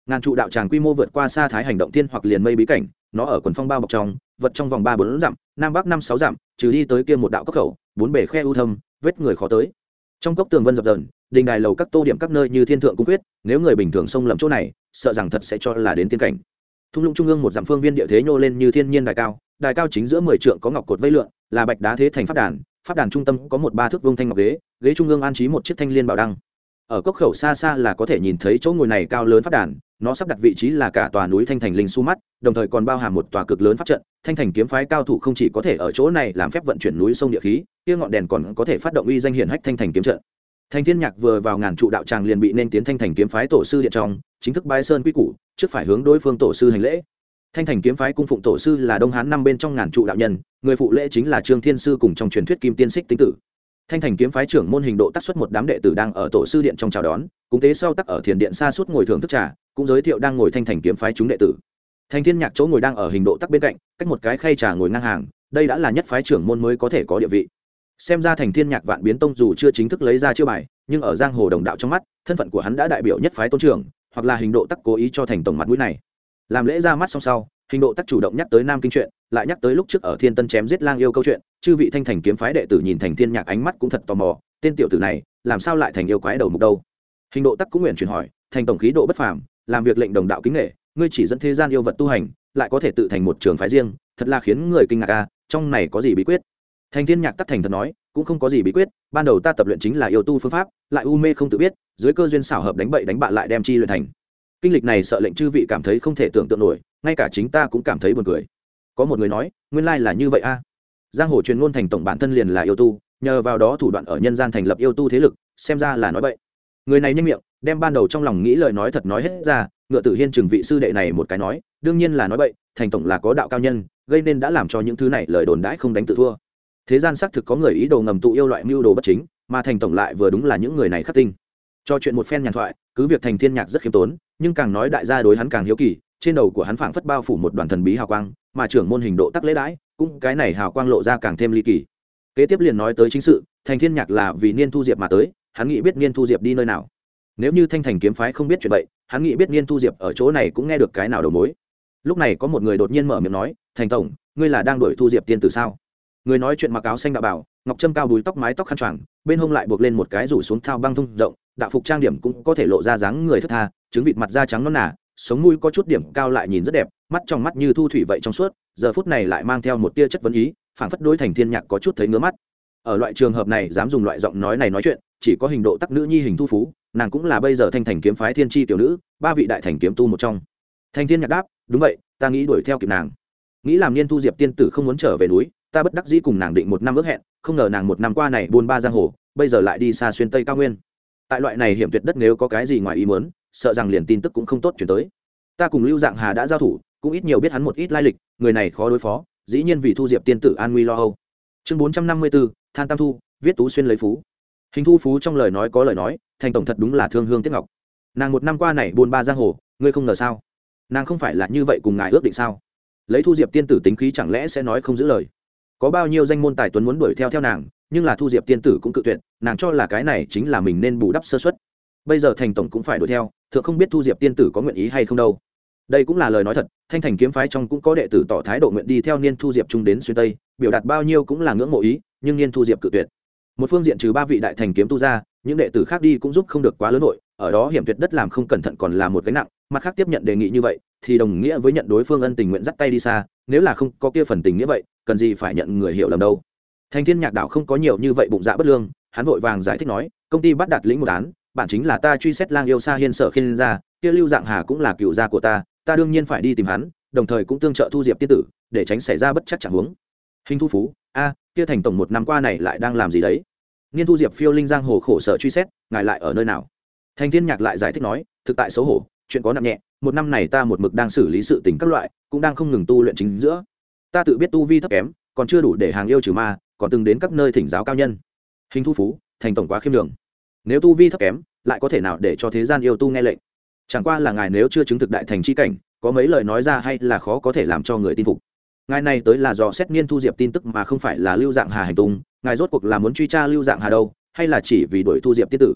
Ngàn trụ đạo tràng quy mô vượt qua xa thái hành động thiên hoặc liền mây bí cảnh, nó ở quần phong bao bọc trong, vật trong vòng ba bốn dặm, nam bắc năm sáu dặm, trừ đi tới kia một đạo cốc khẩu, bốn bể khe ưu thâm, vết người khó tới. Trong cốc tường vân dập dờn, đình đài lầu các tô điểm các nơi như thiên thượng cung quyết, nếu người bình thường xông lầm chỗ này, sợ rằng thật sẽ cho là đến tiên cảnh. Thung lũng trung ương một dặm phương viên địa thế nhô lên như thiên nhiên đài cao đài cao chính giữa mười trượng có ngọc cột vây lượn, là bạch đá thế thành pháp đàn pháp đàn trung tâm có một ba thước vương thanh ngọc ghế ghế trung ương an trí một chiếc thanh liên bảo đăng. Ở cốc khẩu xa xa là có thể nhìn thấy chỗ ngồi này cao lớn pháp đàn, nó sắp đặt vị trí là cả tòa núi thanh thành linh su mắt, đồng thời còn bao hàm một tòa cực lớn pháp trận, thanh thành kiếm phái cao thủ không chỉ có thể ở chỗ này làm phép vận chuyển núi sông địa khí, kia ngọn đèn còn có thể phát động uy danh hiển hách thanh thành kiếm trận. Thanh thiên nhạc vừa vào ngàn trụ đạo tràng liền bị nên tiến thanh thành kiếm phái tổ sư điện trong, chính thức bái sơn quy củ, trước phải hướng đối phương tổ sư hành lễ thanh thành kiếm phái cung phụng tổ sư là đông hán năm bên trong ngàn trụ đạo nhân, người phụ lễ chính là trương thiên sư cùng trong truyền thuyết kim tiên xích tính tử. Thanh thành kiếm phái trưởng môn hình độ tác xuất một đám đệ tử đang ở tổ sư điện trong chào đón cũng thế sau tắc ở thiền điện xa suốt ngồi thường thức trà, cũng giới thiệu đang ngồi thanh thành kiếm phái chúng đệ tử. Thanh thiên nhạc chỗ ngồi đang ở hình độ tắc bên cạnh, cách một cái khay trà ngồi ngang hàng, đây đã là nhất phái trưởng môn mới có thể có địa vị. Xem ra thành thiên nhạc vạn biến tông dù chưa chính thức lấy ra chiêu bài, nhưng ở giang hồ đồng đạo trong mắt, thân phận của hắn đã đại biểu nhất phái tôn trưởng, hoặc là hình độ tắc cố ý cho thành tổng mặt mũi này làm lễ ra mắt xong sau, hình độ tắc chủ động nhắc tới nam kinh chuyện, lại nhắc tới lúc trước ở thiên tân chém giết lang yêu câu chuyện, chư vị thanh thành kiếm phái đệ tử nhìn thành thiên nhạc ánh mắt cũng thật tò mò, tên tiểu tử này, làm sao lại thành yêu quái đầu mục đâu? Hình độ tắc cũng nguyện chuyển hỏi, thành tổng khí độ bất phàm, làm việc lệnh đồng đạo kính nghệ ngươi chỉ dẫn thế gian yêu vật tu hành, lại có thể tự thành một trường phái riêng, thật là khiến người kinh ngạc a trong này có gì bí quyết? Thành thiên nhạc tắc thành thật nói, cũng không có gì bí quyết, ban đầu ta tập luyện chính là yêu tu phương pháp, lại u mê không tự biết, dưới cơ duyên xảo hợp đánh bậy đánh bạ lại đem chi luyện thành kinh lịch này sợ lệnh chư vị cảm thấy không thể tưởng tượng nổi, ngay cả chính ta cũng cảm thấy buồn cười. Có một người nói, nguyên lai là như vậy a. Giang hồ truyền ngôn thành tổng bản thân liền là yêu tu, nhờ vào đó thủ đoạn ở nhân gian thành lập yêu tu thế lực, xem ra là nói vậy người này nhanh miệng, đem ban đầu trong lòng nghĩ lời nói thật nói hết ra, ngựa tử hiên trừng vị sư đệ này một cái nói, đương nhiên là nói vậy thành tổng là có đạo cao nhân, gây nên đã làm cho những thứ này lời đồn đãi không đánh tự thua. Thế gian xác thực có người ý đồ ngầm tụ yêu loại mưu đồ bất chính, mà thành tổng lại vừa đúng là những người này khắc tinh. Cho chuyện một phen nhàn thoại cứ việc thành thiên nhạc rất khiêm tốn, nhưng càng nói đại gia đối hắn càng hiếu kỳ, trên đầu của hắn phảng phất bao phủ một đoàn thần bí hào quang, mà trưởng môn hình độ tắc lễ đãi, cũng cái này hào quang lộ ra càng thêm ly kỳ. Kế tiếp liền nói tới chính sự, thành thiên nhạc là vì niên thu diệp mà tới, hắn nghĩ biết niên thu diệp đi nơi nào. Nếu như thanh thành kiếm phái không biết chuyện vậy, hắn nghĩ biết niên thu diệp ở chỗ này cũng nghe được cái nào đầu mối. Lúc này có một người đột nhiên mở miệng nói, thành tổng, ngươi là đang đuổi thu diệp tiên từ sao? Người nói chuyện mặc áo xanh đạo bảo, ngọc trâm cao đùi tóc mái tóc khăn choàng, bên hông lại buộc lên một cái rủ xuống thao băng thông rộng đạo phục trang điểm cũng có thể lộ ra dáng người thất tha, trứng vịt mặt da trắng non nả sống mũi có chút điểm cao lại nhìn rất đẹp, mắt trong mắt như thu thủy vậy trong suốt, giờ phút này lại mang theo một tia chất vấn ý, phảng phất đối thành thiên nhạc có chút thấy ngứa mắt. Ở loại trường hợp này dám dùng loại giọng nói này nói chuyện, chỉ có hình độ tắc nữ nhi hình thu phú, nàng cũng là bây giờ thanh thành kiếm phái thiên tri tiểu nữ, ba vị đại thành kiếm tu một trong. Thành thiên nhạc đáp, đúng vậy, ta nghĩ đuổi theo kịp nàng. Nghĩ làm niên thu diệp tiên tử không muốn trở về núi, ta bất đắc dĩ cùng nàng định một năm ước hẹn, không ngờ nàng một năm qua này buôn ba giang hồ, bây giờ lại đi xa xuyên tây cao nguyên tại loại này hiểm tuyệt đất nếu có cái gì ngoài ý muốn, sợ rằng liền tin tức cũng không tốt chuyển tới. Ta cùng lưu dạng hà đã giao thủ, cũng ít nhiều biết hắn một ít lai lịch, người này khó đối phó, dĩ nhiên vì thu diệp tiên tử an nguy lo âu. Chương bốn trăm năm mươi bốn than tam thu, viết tú xuyên lấy phú. Hình thu phú trong lời nói có lời nói, thành tổng thật đúng là thương hương tiết ngọc. Nàng một năm qua này buôn ba giang hồ, ngươi không ngờ sao? Nàng không phải là như vậy cùng ngài ước định sao? Lấy thu diệp tiên tử tính khí chẳng lẽ sẽ nói không giữ lời? Có bao nhiêu danh môn tài tuấn muốn đuổi theo theo nàng nhưng là thu diệp tiên tử cũng cự tuyệt, nàng cho là cái này chính là mình nên bù đắp sơ xuất bây giờ thành tổng cũng phải đuổi theo, thượng không biết thu diệp tiên tử có nguyện ý hay không đâu. Đây cũng là lời nói thật, thanh thành kiếm phái trong cũng có đệ tử tỏ thái độ nguyện đi theo niên thu diệp trung đến xuyên tây, biểu đạt bao nhiêu cũng là ngưỡng mộ ý, nhưng niên thu diệp cự tuyệt. Một phương diện trừ ba vị đại thành kiếm tu ra, những đệ tử khác đi cũng giúp không được quá lớn nội, ở đó hiểm tuyệt đất làm không cẩn thận còn là một cái nặng, mặt khác tiếp nhận đề nghị như vậy, thì đồng nghĩa với nhận đối phương ân tình nguyện dắt tay đi xa, nếu là không có kia phần tình nghĩa vậy, cần gì phải nhận người hiểu lầm đâu thành thiên nhạc đạo không có nhiều như vậy bụng dạ bất lương, hắn vội vàng giải thích nói, công ty bắt đặt lĩnh một án, bản chính là ta truy xét lang yêu xa hiên sở khiên ra kia lưu dạng hà cũng là cựu gia của ta ta đương nhiên phải đi tìm hắn, đồng thời cũng tương trợ thu diệp tiên tử, để tránh xảy ra bất chắc chẳng huống. Hình thu phú, a, kia thành tổng một năm qua này lại đang làm gì đấy? Nghiên thu diệp phiêu linh giang hồ khổ sở truy xét, ngài lại ở nơi nào? Thành thiên nhạc lại giải thích nói, thực tại xấu hổ, chuyện có nặng nhẹ, một năm này ta một mực đang xử lý sự tình các loại, cũng đang không ngừng tu luyện chính giữa. Ta tự biết tu vi thấp kém còn chưa đủ để hàng yêu trừ ma, còn từng đến các nơi thỉnh giáo cao nhân. Hình thu phú, thành tổng quá khiêm đường nếu tu vi thấp kém, lại có thể nào để cho thế gian yêu tu nghe lệnh? Chẳng qua là ngài nếu chưa chứng thực đại thành c h i cảnh, có mấy lời nói ra hay là khó có thể làm cho người tin phục. Ngài này tới là do xét niên thu diệp tin tức mà không phải là lưu dạng hà hành tung, ngài rốt cuộc là muốn truy tra lưu dạng hà đâu, hay là chỉ vì đổi thu diệp tiết tử?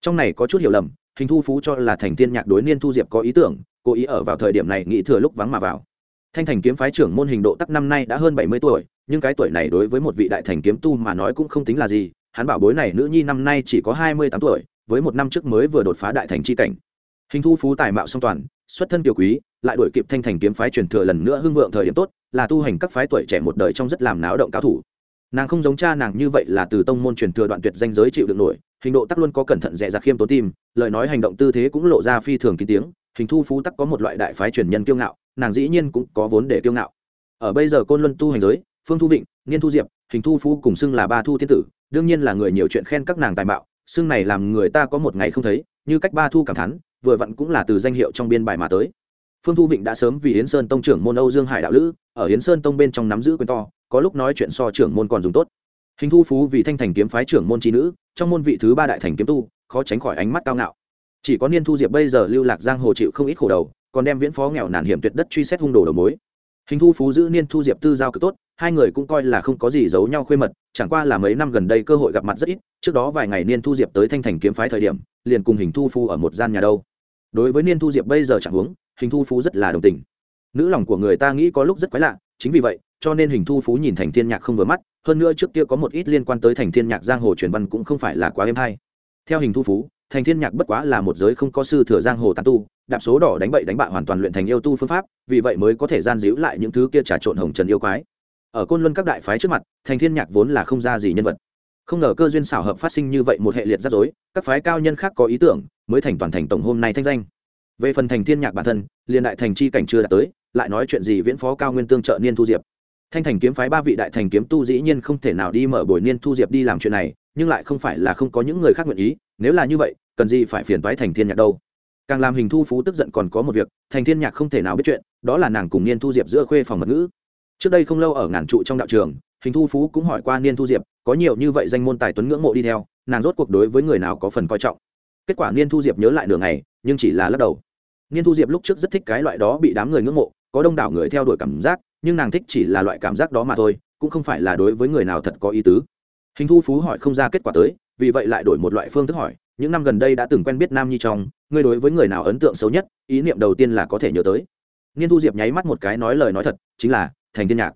Trong này có chút hiểu lầm, hình thu phú cho là thành tiên nhạc đối niên thu diệp có ý tưởng, cố ý ở vào thời điểm này nghĩ thừa lúc vắng mà vào. Thanh thành kiếm phái trưởng môn hình độ tắc năm nay đã hơn bảy mươi tuổi nhưng cái tuổi này đối với một vị đại thành kiếm tu mà nói cũng không tính là gì. Hắn bảo bối này nữ nhi năm nay chỉ có hai mươi tám tuổi, với một năm trước mới vừa đột phá đại thành c h i cảnh. Hình thu phú tài mạo song toàn, xuất thân kiều quý, lại đổi kịp thanh thành kiếm phái truyền thừa lần nữa hưng vượng thời điểm tốt, là tu hành các phái tuổi trẻ một đời trong rất làm náo động cao thủ. Nàng không giống cha nàng như vậy là từ tông môn truyền thừa đoạn tuyệt danh giới chịu được nổi, hình độ tắc luôn có cẩn thận dè dặt khiêm tốn tim, lời nói hành động tư thế cũng lộ ra phi thường kín tiếng, hình thu phú tắc có một loại đại phái truyền nhân kiêu ngạo, nàng dĩ nhiên cũng có vốn để kiêu ngạo. Ở bây giờ côn luân tu hành giới phương thu vịnh, niên thu diệp, hình thu phú cùng xưng là ba thu tiên tử, đương nhiên là người nhiều chuyện khen các nàng tài mạo, xưng này làm người ta có một ngày không thấy, như cách ba thu cảm thắn vừa vặn cũng là từ danh hiệu trong biên bài mà tới. Phương thu vịnh đã sớm vì yến sơn tông trưởng môn âu dương hải đạo lữ, ở yến sơn tông bên trong nắm giữ quyền to, có lúc nói chuyện so trưởng môn còn dùng tốt. Hình thu phú vì thanh thành kiếm phái trưởng môn trí nữ, trong môn vị thứ ba đại thành kiếm tu, khó tránh khỏi ánh mắt cao ngạo. Chỉ có niên thu diệp bây giờ lưu lạc giang hồ chịu không ít khổ đầu, còn đem viễn phó nghèo nàn hiểm tuyệt đất truy xét hung đồ đầu mối. Hình thu phú giữ niên thu diệp tư giao cực tốt hai người cũng coi là không có gì giấu nhau khuê mật, chẳng qua là mấy năm gần đây cơ hội gặp mặt rất ít, trước đó vài ngày niên thu diệp tới thanh thành kiếm phái thời điểm, liền cùng hình thu phu ở một gian nhà đâu. Đối với niên thu diệp bây giờ chẳng huống, hình thu phú rất là đồng tình. Nữ lòng của người ta nghĩ có lúc rất quái lạ, chính vì vậy, cho nên hình thu phú nhìn thành thiên nhạc không vừa mắt, hơn nữa trước kia có một ít liên quan tới thành thiên nhạc giang hồ truyền văn cũng không phải là quá êm hay. Theo hình thu phú thành thiên nhạc bất quá là một giới không có sư thừa giang hồ tàn tu, đạp số đỏ đánh bậy đánh bại hoàn toàn luyện thành yêu tu phương pháp, vì vậy mới có thể gian díu lại những thứ kia trà trộn hồng trần yêu quái ở côn luân các đại phái trước mặt, thành thiên nhạc vốn là không ra gì nhân vật. Không ngờ cơ duyên xảo hợp phát sinh như vậy một hệ liệt rắc rối, các phái cao nhân khác có ý tưởng, mới thành toàn thành tổng hôm nay thanh danh. Về phần thành thiên nhạc bản thân, liền đại thành chi cảnh chưa đạt tới, lại nói chuyện gì viễn phó cao nguyên tương trợ niên thu diệp. Thanh thành kiếm phái ba vị đại thành kiếm tu dĩ nhiên không thể nào đi mở buổi niên thu diệp đi làm chuyện này, nhưng lại không phải là không có những người khác nguyện ý, nếu là như vậy, cần gì phải phiền toái thành thiên nhạc đâu. Càng làm hình thu phú tức giận còn có một việc, thành thiên nhạc không thể nào biết chuyện, đó là nàng cùng niên thu diệp giữa khuê phòng mật ngữ trước đây không lâu ở ngàn trụ trong đạo trường, hình thu phú cũng hỏi qua niên thu diệp, có nhiều như vậy danh môn tài tuấn ngưỡng mộ đi theo, nàng rốt cuộc đối với người nào có phần coi trọng. Kết quả niên thu diệp nhớ lại nửa ngày, nhưng chỉ là lắc đầu. Niên thu diệp lúc trước rất thích cái loại đó bị đám người ngưỡng mộ, có đông đảo người theo đuổi cảm giác, nhưng nàng thích chỉ là loại cảm giác đó mà thôi, cũng không phải là đối với người nào thật có ý tứ. Hình thu phú hỏi không ra kết quả tới, vì vậy lại đổi một loại phương thức hỏi, những năm gần đây đã từng quen biết nam nhi trong, ngươi đối với người nào ấn tượng xấu nhất, ý niệm đầu tiên là có thể nhớ tới. Niên thu diệp nháy mắt một cái nói lời nói thật, chính là thành thiên nhạc.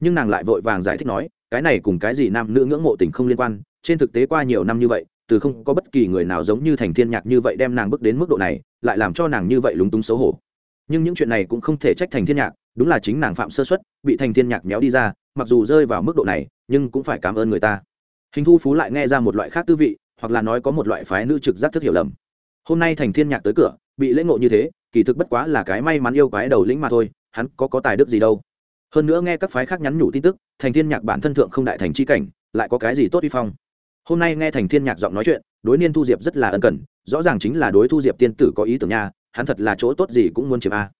Nhưng nàng lại vội vàng giải thích nói, cái này cùng cái gì nam nữ ngưỡng mộ tình không liên quan, trên thực tế qua nhiều năm như vậy, từ không có bất kỳ người nào giống như thành thiên nhạc như vậy đem nàng bước đến mức độ này, lại làm cho nàng như vậy lúng túng xấu hổ. Nhưng những chuyện này cũng không thể trách thành thiên nhạc, đúng là chính nàng phạm sơ suất, bị thành thiên nhạc méo đi ra, mặc dù rơi vào mức độ này, nhưng cũng phải cảm ơn người ta. Hình thu phú lại nghe ra một loại khác tư vị, hoặc là nói có một loại phái nữ trực giác thức hiểu lầm. Hôm nay thành thiên nhạc tới cửa, bị lễ ngộ như thế, kỳ thực bất quá là cái may mắn yêu quái đầu lĩnh mà thôi, hắn có có tài đức gì đâu hơn nữa nghe các phái khác nhắn nhủ tin tức, thành thiên nhạc bản thân thượng không đại thành chi cảnh, lại có cái gì tốt vi phong? Hôm nay nghe thành thiên nhạc giọng nói chuyện, đối niên thu diệp rất là ân cần, rõ ràng chính là đối thu diệp tiên tử có ý tưởng nha, hắn thật là chỗ tốt gì cũng muốn chiếm a.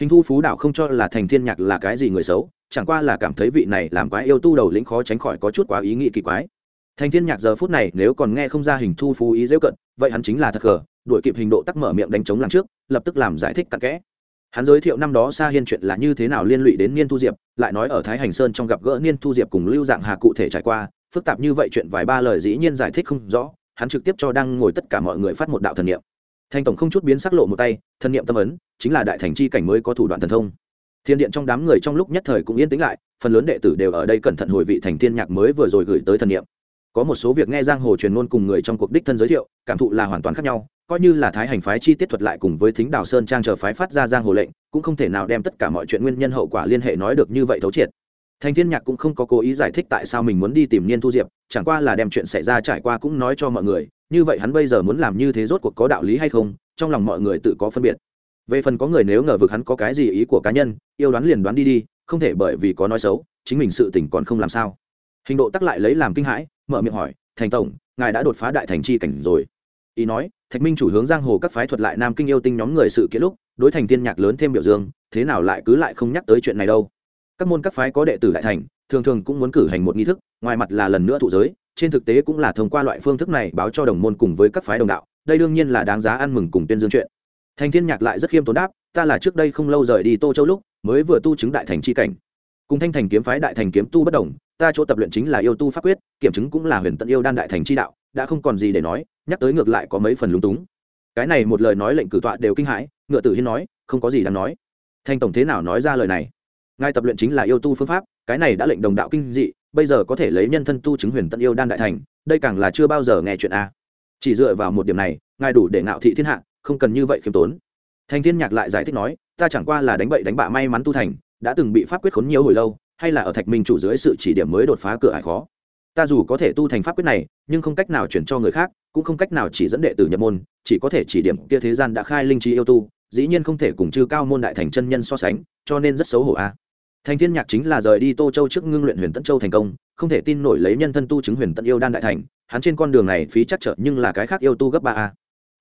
Hình thu phú đạo không cho là thành thiên nhạc là cái gì người xấu, chẳng qua là cảm thấy vị này làm quái yêu tu đầu lĩnh khó tránh khỏi có chút quá ý nghĩ kỳ quái. Thành thiên nhạc giờ phút này nếu còn nghe không ra hình thu phú ý dễ cận, vậy hắn chính là thật gờ, đuổi kịp hình độ tắc mở miệng đánh chống làm trước, lập tức làm giải thích cặn kẽ hắn giới thiệu năm đó xa hiên chuyện là như thế nào liên lụy đến niên thu diệp, lại nói ở thái hành sơn trong gặp gỡ niên thu diệp cùng lưu dạng hà cụ thể trải qua, phức tạp như vậy chuyện vài ba lời dĩ nhiên giải thích không rõ, hắn trực tiếp cho đang ngồi tất cả mọi người phát một đạo thần niệm. Thanh tổng không chút biến sắc lộ một tay, thần niệm tâm ấn, chính là đại thành chi cảnh mới có thủ đoạn thần thông. Thiên điện trong đám người trong lúc nhất thời cũng yên tĩnh lại, phần lớn đệ tử đều ở đây cẩn thận hồi vị thành thiên nhạc mới vừa rồi gửi tới thần niệm. Có một số việc nghe giang hồ truyền ngôn cùng người trong cuộc đích thân giới thiệu, cảm thụ là hoàn toàn khác nhau coi như là thái hành phái chi tiết thuật lại cùng với thính đào sơn trang chờ phái phát ra giang hồ lệnh, cũng không thể nào đem tất cả mọi chuyện nguyên nhân hậu quả liên hệ nói được như vậy thấu triệt. Thành thiên nhạc cũng không có cố ý giải thích tại sao mình muốn đi tìm niên thu diệp, chẳng qua là đem chuyện xảy ra trải qua cũng nói cho mọi người, như vậy hắn bây giờ muốn làm như thế rốt cuộc có đạo lý hay không, trong lòng mọi người tự có phân biệt. Về phần có người nếu ngờ vực hắn có cái gì ý của cá nhân, yêu đoán liền đoán đi đi, không thể bởi vì có nói xấu, chính mình sự tình còn không làm sao. Hình độ tắc lại lấy làm kinh hãi, mở miệng hỏi, thành tổng, ngài đã đột phá đại thành chi cảnh rồi. Ý nói thạch minh chủ hướng giang hồ các phái thuật lại nam kinh yêu tinh nhóm người sự kiện lúc, đối thành thiên nhạc lớn thêm biểu dương, thế nào lại cứ lại không nhắc tới chuyện này đâu. Các môn các phái có đệ tử đại thành, thường thường cũng muốn cử hành một nghi thức, ngoài mặt là lần nữa thụ giới, trên thực tế cũng là thông qua loại phương thức này báo cho đồng môn cùng với các phái đồng đạo, đây đương nhiên là đáng giá ăn mừng cùng tuyên dương chuyện. Thành thiên nhạc lại rất khiêm tốn đáp, ta là trước đây không lâu rời đi tô châu lúc, mới vừa tu chứng đại thành chi cảnh. Cùng thanh thành kiếm phái đại thành kiếm tu bất đồng, ta chỗ tập luyện chính là yêu tu pháp quyết, kiểm chứng cũng là huyền tận yêu đan đại thành chi đạo đã không còn gì để nói, nhắc tới ngược lại có mấy phần lúng túng. Cái này một lời nói lệnh cử tọa đều kinh hãi, ngựa tử hiên nói, không có gì đáng nói. Thanh tổng thế nào nói ra lời này? Ngài tập luyện chính là yêu tu phương pháp, cái này đã lệnh đồng đạo kinh dị, bây giờ có thể lấy nhân thân tu chứng huyền tận yêu đan đại thành, đây càng là chưa bao giờ nghe chuyện a. Chỉ dựa vào một điểm này, ngài đủ để ngạo thị thiên hạ, không cần như vậy khiêm tốn. Thanh thiên nhạc lại giải thích nói, ta chẳng qua là đánh bậy đánh bạ may mắn tu thành, đã từng bị pháp quyết khốn nhiều hồi lâu, hay là ở thạch minh chủ dưới sự chỉ điểm mới đột phá cửa ải khó ta dù có thể tu thành pháp quyết này, nhưng không cách nào chuyển cho người khác, cũng không cách nào chỉ dẫn đệ tử nhập môn, chỉ có thể chỉ điểm kia thế gian đã khai linh trí yêu tu, dĩ nhiên không thể cùng chư cao môn đại thành chân nhân so sánh, cho nên rất xấu hổ a. Thành thiên nhạc chính là rời đi tô châu trước ngưng luyện huyền tẫn châu thành công, không thể tin nổi lấy nhân thân tu chứng huyền tẫn yêu đan đại thành, hắn trên con đường này phí chắc trở nhưng là cái khác yêu tu gấp ba a.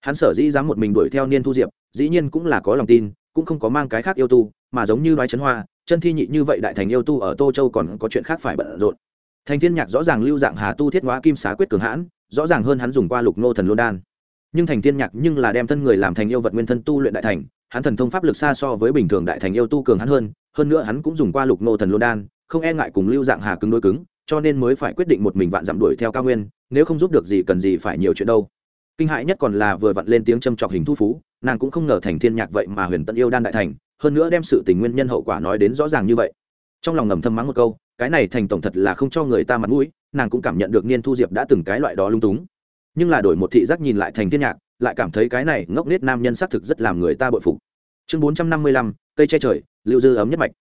Hắn sở dĩ dám một mình đuổi theo niên thu diệp, dĩ nhiên cũng là có lòng tin, cũng không có mang cái khác yêu tu, mà giống như nói chấn hoa, chân thi nhị như vậy đại thành yêu tu ở tô châu còn có chuyện khác phải bận rộn thành thiên nhạc rõ ràng lưu dạng hà tu thiết hóa kim xá quyết cường hãn, rõ ràng hơn hắn dùng qua lục nô thần lô đan. Nhưng thành thiên nhạc nhưng là đem thân người làm thành yêu vật nguyên thân tu luyện đại thành, hắn thần thông pháp lực xa so với bình thường đại thành yêu tu cường hắn hơn hơn nữa hắn cũng dùng qua lục nô thần lô đan, không e ngại cùng lưu dạng hà cứng đối cứng, cho nên mới phải quyết định một mình vạn dặm đuổi theo cao nguyên, nếu không giúp được gì cần gì phải nhiều chuyện đâu. Kinh hại nhất còn là vừa vặn lên tiếng châm chọc hình thu phú, nàng cũng không ngờ thành thiên nhạc vậy mà huyền tận yêu đan đại thành, hơn nữa đem sự tình nguyên nhân hậu quả nói đến rõ ràng như vậy. Trong lòng ngầm thâm mắng một câu cái này thành tổng thật là không cho người ta mặt mũi, nàng cũng cảm nhận được niên thu diệp đã từng cái loại đó lung túng. Nhưng là đổi một thị giác nhìn lại thành thiên nhạc, lại cảm thấy cái này ngốc nết nam nhân xác thực rất làm người ta bội phục. Chương bốn trăm năm mươi lăm, cây che trời, lưu dư ấm nhất mạch.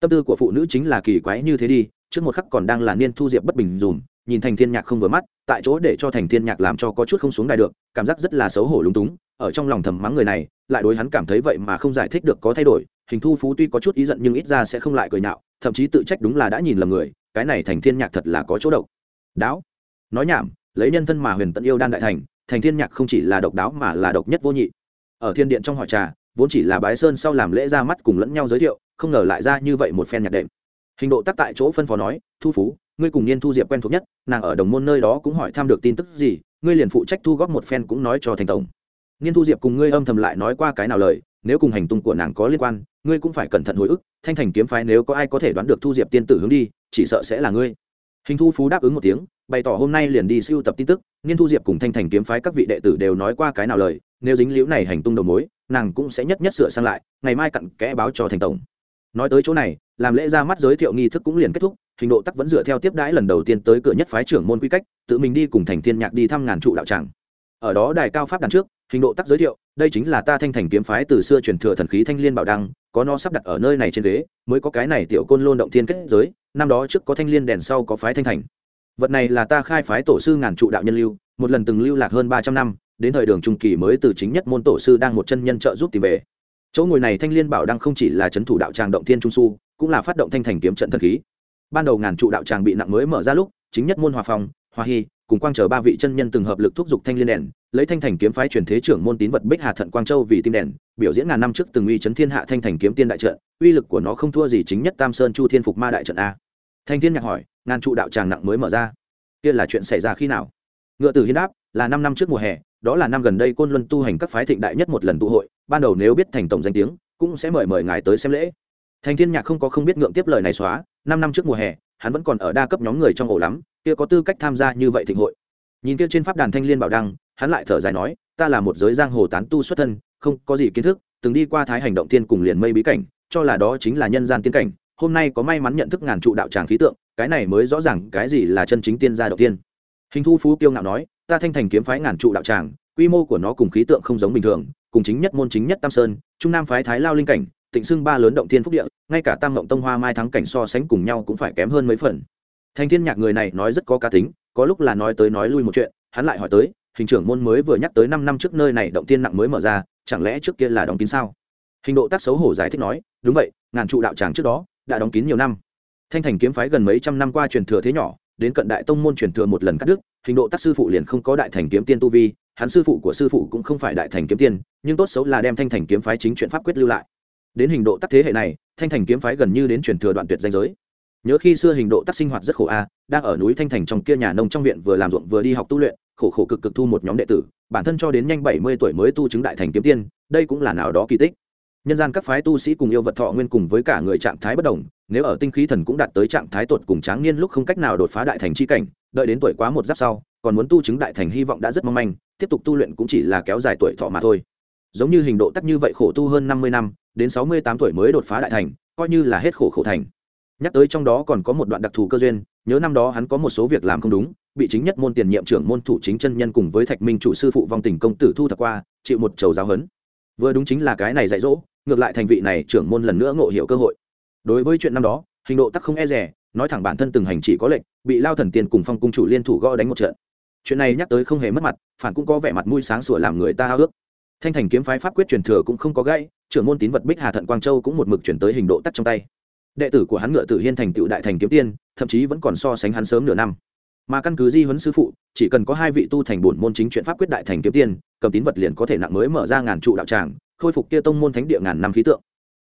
Tâm tư của phụ nữ chính là kỳ quái như thế đi, trước một khắc còn đang là niên thu diệp bất bình dùm, nhìn thành thiên nhạc không vừa mắt, tại chỗ để cho thành thiên nhạc làm cho có chút không xuống đài được, cảm giác rất là xấu hổ lúng túng, ở trong lòng thầm mắng người này, lại đối hắn cảm thấy vậy mà không giải thích được có thay đổi hình thu phú tuy có chút ý giận nhưng ít ra sẽ không lại cười nhạo, thậm chí tự trách đúng là đã nhìn lầm người, cái này thành thiên nhạc thật là có chỗ độc. Đáo. Nói nhảm, lấy nhân thân mà huyền tận yêu đan đại thành thành thiên nhạc không chỉ là độc đáo mà là độc nhất vô nhị. Ở thiên điện trong hỏi trà, vốn chỉ là bái sơn sau làm lễ ra mắt cùng lẫn nhau giới thiệu, không ngờ lại ra như vậy một phen nhạc đệm. Hình độ tắc tại chỗ phân phó nói, thu phú, ngươi cùng niên thu diệp quen thuộc nhất, nàng ở đồng môn nơi đó cũng hỏi thăm được tin tức gì, ngươi liền phụ trách thu góp một phen cũng nói cho thành tổng. Niên thu diệp cùng ngươi âm thầm lại nói qua cái nào lời, nếu cùng hành tung của nàng có liên quan ngươi cũng phải cẩn thận hồi ức, thanh thành kiếm phái nếu có ai có thể đoán được thu diệp tiên tử hướng đi, chỉ sợ sẽ là ngươi. Hình thu phú đáp ứng một tiếng, bày tỏ hôm nay liền đi siêu tập tin tức, niên thu diệp cùng thanh thành kiếm phái các vị đệ tử đều nói qua cái nào lời, nếu dính liễu này hành tung đầu mối, nàng cũng sẽ nhất nhất sửa sang lại, ngày mai cặn kẽ báo cho thành tổng. Nói tới chỗ này, làm lễ ra mắt giới thiệu nghi thức cũng liền kết thúc, hình độ tắc vẫn dựa theo tiếp đãi lần đầu tiên tới cửa nhất phái trưởng môn quy cách, tự mình đi cùng thành thiên nhạc đi thăm ngàn trụ đạo tràng. Ở đó đài cao pháp đàn trước hình độ tắc giới thiệu, đây chính là ta thanh thành kiếm phái từ xưa truyền thừa thần khí thanh liên bảo đăng, có nó sắp đặt ở nơi này trên ghế, mới có cái này tiểu côn lôn động thiên kết giới, năm đó trước có thanh liên đèn sau có phái thanh thành. Vật này là ta khai phái tổ sư ngàn trụ đạo nhân lưu, một lần từng lưu lạc hơn ba trăm năm, đến thời đường trung kỳ mới từ chính nhất môn tổ sư đang một chân nhân trợ giúp tìm về. Chỗ ngồi này thanh liên bảo đăng không chỉ là c h ấ n thủ đạo tràng động thiên trung su, cũng là phát động thanh thành kiếm trận thần khí. Ban đầu ngàn trụ đạo tràng bị nặng mới mở ra lúc, chính nhất môn hòa phòng hòa hy cùng quang chờ ba vị chân nhân từng hợp lực thúc giục thanh liên đèn, lấy thanh thành kiếm phái truyền thế trưởng môn tín vật bích hà thận quang châu vì tim đèn, biểu diễn ngàn năm trước từng uy chấn thiên hạ thanh thành kiếm tiên đại trận, uy lực của nó không thua gì chính nhất tam sơn chu thiên phục ma đại trận a. Thanh thiên nhạc hỏi, ngàn trụ đạo tràng nặng mới mở ra. Kia là chuyện xảy ra khi nào? Ngựa tử hiến đáp, là năm năm trước mùa hè, đó là năm gần đây côn luân tu hành các phái thịnh đại nhất một lần tụ hội, ban đầu nếu biết thành tổng danh tiếng, cũng sẽ mời mời ngài tới xem lễ. Thành thiên nhạc không có không biết ngượng tiếp lời này xóa, năm năm trước mùa hè hắn vẫn còn ở đa cấp nhóm người trong ổ lắm, kia có tư cách tham gia như vậy thịnh hội. Nhìn kia trên pháp đàn thanh liên bảo đăng, hắn lại thở dài nói, ta là một giới giang hồ tán tu xuất thân, không có gì kiến thức, từng đi qua thái hành động tiên cùng liền mây bí cảnh, cho là đó chính là nhân gian tiên cảnh, hôm nay có may mắn nhận thức ngàn trụ đạo tràng khí tượng, cái này mới rõ ràng cái gì là chân chính tiên gia đầu tiên hình thu phú kiêu ngạo nói, ta thanh thành kiếm phái ngàn trụ đạo tràng, quy mô của nó cùng khí tượng không giống bình thường, cùng chính nhất môn chính nhất tam sơn, trung nam phái thái lao linh cảnh tịnh xưng ba lớn động thiên phúc địa, ngay cả tam mộng tông hoa mai thắng cảnh so sánh cùng nhau cũng phải kém hơn mấy phần. Thanh thiên nhạc người này nói rất có cá tính, có lúc là nói tới nói lui một chuyện, hắn lại hỏi tới, hình trưởng môn mới vừa nhắc tới năm năm trước nơi này động thiên nặng mới mở ra, chẳng lẽ trước kia là đóng kín sao? Hình độ tác xấu hổ giải thích nói, đúng vậy, ngàn trụ đạo tràng trước đó, đã đóng kín nhiều năm. Thanh thành kiếm phái gần mấy trăm năm qua truyền thừa thế nhỏ, đến cận đại tông môn truyền thừa một lần cắt đứt, hình độ tác sư phụ liền không có đại thành kiếm tiên tu vi, hắn sư phụ của sư phụ cũng không phải đại thành kiếm tiên, nhưng tốt xấu là đem thanh thành kiếm phái chính chuyện pháp quyết lưu lại đến hình độ tắc thế hệ này, thanh thành kiếm phái gần như đến truyền thừa đoạn tuyệt danh giới. Nhớ khi xưa hình độ tắc sinh hoạt rất khổ a, đang ở núi thanh thành trong kia nhà nông trong viện vừa làm ruộng vừa đi học tu luyện, khổ khổ cực cực thu một nhóm đệ tử, bản thân cho đến nhanh bảy mươi tuổi mới tu chứng đại thành kiếm tiên, đây cũng là nào đó kỳ tích. Nhân gian các phái tu sĩ cùng yêu vật thọ nguyên cùng với cả người trạng thái bất đồng, nếu ở tinh khí thần cũng đạt tới trạng thái tột cùng tráng niên lúc không cách nào đột phá đại thành chi cảnh, đợi đến tuổi quá một giáp sau, còn muốn tu chứng đại thành hy vọng đã rất mong manh, tiếp tục tu luyện cũng chỉ là kéo dài tuổi thọ mà thôi giống như hình độ tắc như vậy khổ tu hơn năm mươi năm, đến sáu mươi tám tuổi mới đột phá đại thành, coi như là hết khổ khổ thành. Nhắc tới trong đó còn có một đoạn đặc thù cơ duyên, nhớ năm đó hắn có một số việc làm không đúng, bị chính nhất môn tiền nhiệm trưởng môn thủ chính chân nhân cùng với thạch minh chủ sư phụ vong tình công tử thu thập qua, chịu một trầu giáo hấn vừa đúng chính là cái này dạy dỗ, ngược lại thành vị này trưởng môn lần nữa ngộ hiểu cơ hội. Đối với chuyện năm đó, hình độ tắc không e rẻ nói thẳng bản thân từng hành chỉ có lệnh, bị lao thần tiên cùng phong cung chủ liên thủ gõ đánh một trận. Chuyện này nhắc tới không hề mất mặt, phản cũng có vẻ mặt mũi sáng sủa làm người ta hao ước thanh thành kiếm phái pháp quyết truyền thừa cũng không có gãy, trưởng môn tín vật bích hà thận quang châu cũng một mực chuyển tới hình độ tắt trong tay. Đệ tử của hắn ngựa tử hiên thành tựu đại thành kiếm tiên, thậm chí vẫn còn so sánh hắn sớm nửa năm. Mà căn cứ di huấn sư phụ, chỉ cần có hai vị tu thành bổn môn chính chuyện pháp quyết đại thành kiếm tiên, cầm tín vật liền có thể nặng mới mở ra ngàn trụ đạo tràng, khôi phục kia tông môn thánh địa ngàn năm khí tượng.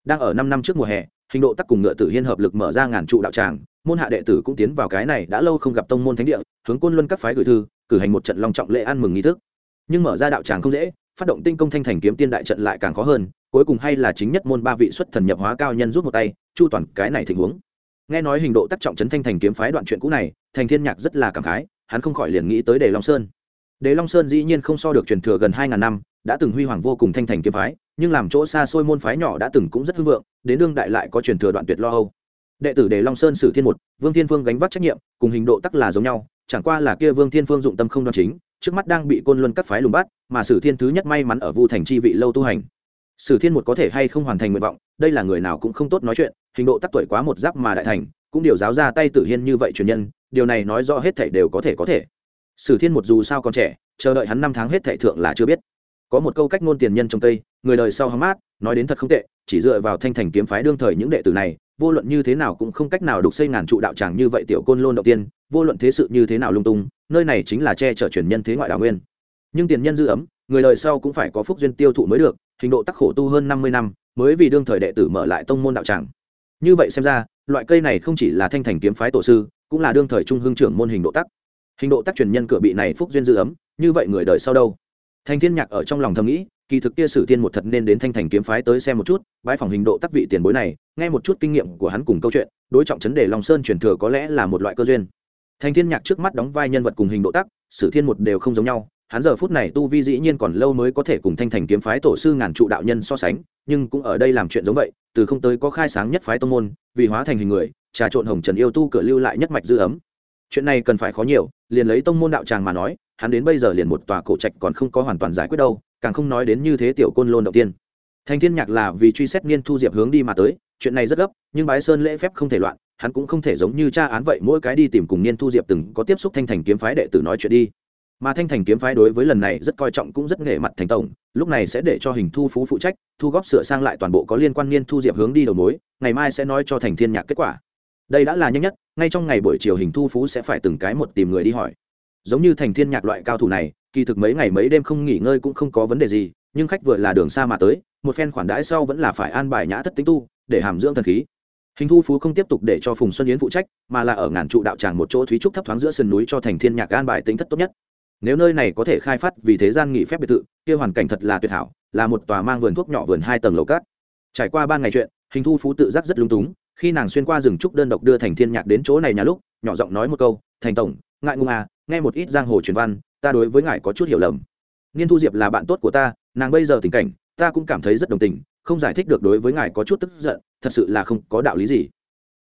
Đang ở năm năm trước mùa hè, hình độ tắc cùng ngựa tử hiên hợp lực mở ra ngàn trụ đạo tràng, môn hạ đệ tử cũng tiến vào cái này đã lâu không gặp tông môn thánh địa, hướng côn luân các phái gửi thư, cử hành một trận long trọng lễ ăn mừng nghi thức. Nhưng mở ra đạo tràng không dễ phát động tinh công thanh thành kiếm tiên đại trận lại càng khó hơn, cuối cùng hay là chính nhất môn ba vị xuất thần nhập hóa cao nhân rút một tay, chu toàn cái này tình huống. Nghe nói hình độ tác trọng trấn thanh thành kiếm phái đoạn chuyện cũ này, thành thiên nhạc rất là cảm khái, hắn không khỏi liền nghĩ tới đề long sơn. Đề long sơn dĩ nhiên không so được truyền thừa gần hai ngàn năm, đã từng huy hoàng vô cùng thanh thành kiếm phái, nhưng làm chỗ xa xôi môn phái nhỏ đã từng cũng rất hưng vượng, đến đương đại lại có truyền thừa đoạn tuyệt lo âu. Đệ tử đề long sơn sử thiên một, vương thiên phương gánh vác trách nhiệm, cùng hình độ tắc là giống nhau, chẳng qua là kia vương thiên phương dụng tâm không đoan chính trước mắt đang bị côn luân các phái lùng bắt, mà sử thiên thứ nhất may mắn ở vu thành chi vị lâu tu hành. Sử thiên một có thể hay không hoàn thành nguyện vọng, đây là người nào cũng không tốt nói chuyện, hình độ tắc tuổi quá một giáp mà đại thành, cũng điều giáo ra tay tử hiên như vậy truyền nhân, điều này nói rõ hết thảy đều có thể có thể. Sử thiên một dù sao còn trẻ, chờ đợi hắn năm tháng hết thảy thượng là chưa biết. Có một câu cách ngôn tiền nhân trong tây người đời sau hóng mát, nói đến thật không tệ, chỉ dựa vào thanh thành kiếm phái đương thời những đệ tử này, vô luận như thế nào cũng không cách nào đục xây ngàn trụ đạo tràng như vậy tiểu côn lôn đầu tiên, vô luận thế sự như thế nào lung tung nơi này chính là che chở truyền nhân thế ngoại đạo nguyên. Nhưng tiền nhân dư ấm, người đời sau cũng phải có phúc duyên tiêu thụ mới được, hình độ tắc khổ tu hơn năm mươi năm, mới vì đương thời đệ tử mở lại tông môn đạo tràng. Như vậy xem ra, loại cây này không chỉ là thanh thành kiếm phái tổ sư, cũng là đương thời trung hương trưởng môn hình độ tắc. Hình độ tắc truyền nhân cửa bị này phúc duyên dư ấm, như vậy người đời sau đâu? Thanh thiên nhạc ở trong lòng thầm nghĩ, kỳ thực kia sử tiên một thật nên đến thanh thành kiếm phái tới xem một chút bãi phòng hình độ tắc vị tiền bối này, nghe một chút kinh nghiệm của hắn cùng câu chuyện, đối trọng chấn đề long sơn truyền thừa có lẽ là một loại cơ duyên thanh thiên nhạc trước mắt đóng vai nhân vật cùng hình độ tắc, sử thiên một đều không giống nhau. Hắn giờ phút này tu vi dĩ nhiên còn lâu mới có thể cùng thanh thành kiếm phái tổ sư ngàn trụ đạo nhân so sánh, nhưng cũng ở đây làm chuyện giống vậy, từ không tới có khai sáng nhất phái tông môn, vì hóa thành hình người, trà trộn hồng trần yêu tu cửa lưu lại nhất mạch dư ấm. Chuyện này cần phải khó nhiều, liền lấy tông môn đạo tràng mà nói, hắn đến bây giờ liền một tòa cổ trạch còn không có hoàn toàn giải quyết đâu, càng không nói đến như thế tiểu côn lôn đầu tiên. Thành thiên nhạc là vì truy xét niên thu diệp hướng đi mà tới chuyện này rất gấp, nhưng bái sơn lễ phép không thể loạn, hắn cũng không thể giống như cha án vậy mỗi cái đi tìm cùng niên thu diệp từng có tiếp xúc thanh thành kiếm phái đệ tử nói chuyện đi. Mà thanh thành kiếm phái đối với lần này rất coi trọng cũng rất nghệ mặt thành tổng, lúc này sẽ để cho hình thu phú phụ trách, thu góp sửa sang lại toàn bộ có liên quan niên thu diệp hướng đi đầu mối, ngày mai sẽ nói cho thành thiên nhạc kết quả. Đây đã là nhanh nhất, ngay trong ngày buổi chiều hình thu phú sẽ phải từng cái một tìm người đi hỏi. Giống như thành thiên nhạc loại cao thủ này, kỳ thực mấy ngày mấy đêm không nghỉ ngơi cũng không có vấn đề gì, nhưng khách vừa là đường xa mà tới, một phen khoản đãi sau vẫn là phải an bài nhã thất tính tu để hàm dưỡng thần khí. Hình thu phú không tiếp tục để cho phùng xuân yến phụ trách, mà là ở ngàn trụ đạo tràng một chỗ thúy trúc thấp thoáng giữa sườn núi cho thành thiên nhạc an bài tính thất tốt nhất. Nếu nơi này có thể khai phát vì thế gian nghỉ phép biệt thự, kia hoàn cảnh thật là tuyệt hảo, là một tòa mang vườn thuốc nhỏ vườn hai tầng lầu cát. Trải qua ba ngày chuyện, hình thu phú tự giác rất lung túng, khi nàng xuyên qua rừng trúc đơn độc đưa thành thiên nhạc đến chỗ này nhà lúc, nhỏ giọng nói một câu, thành tổng, ngại ngung à nghe một ít giang hồ truyền văn, ta đối với ngài có chút hiểu lầm. Niên thu diệp là bạn tốt của ta, nàng bây giờ tình cảnh, ta cũng cảm thấy rất đồng tình không giải thích được đối với ngài có chút tức giận, thật sự là không có đạo lý gì.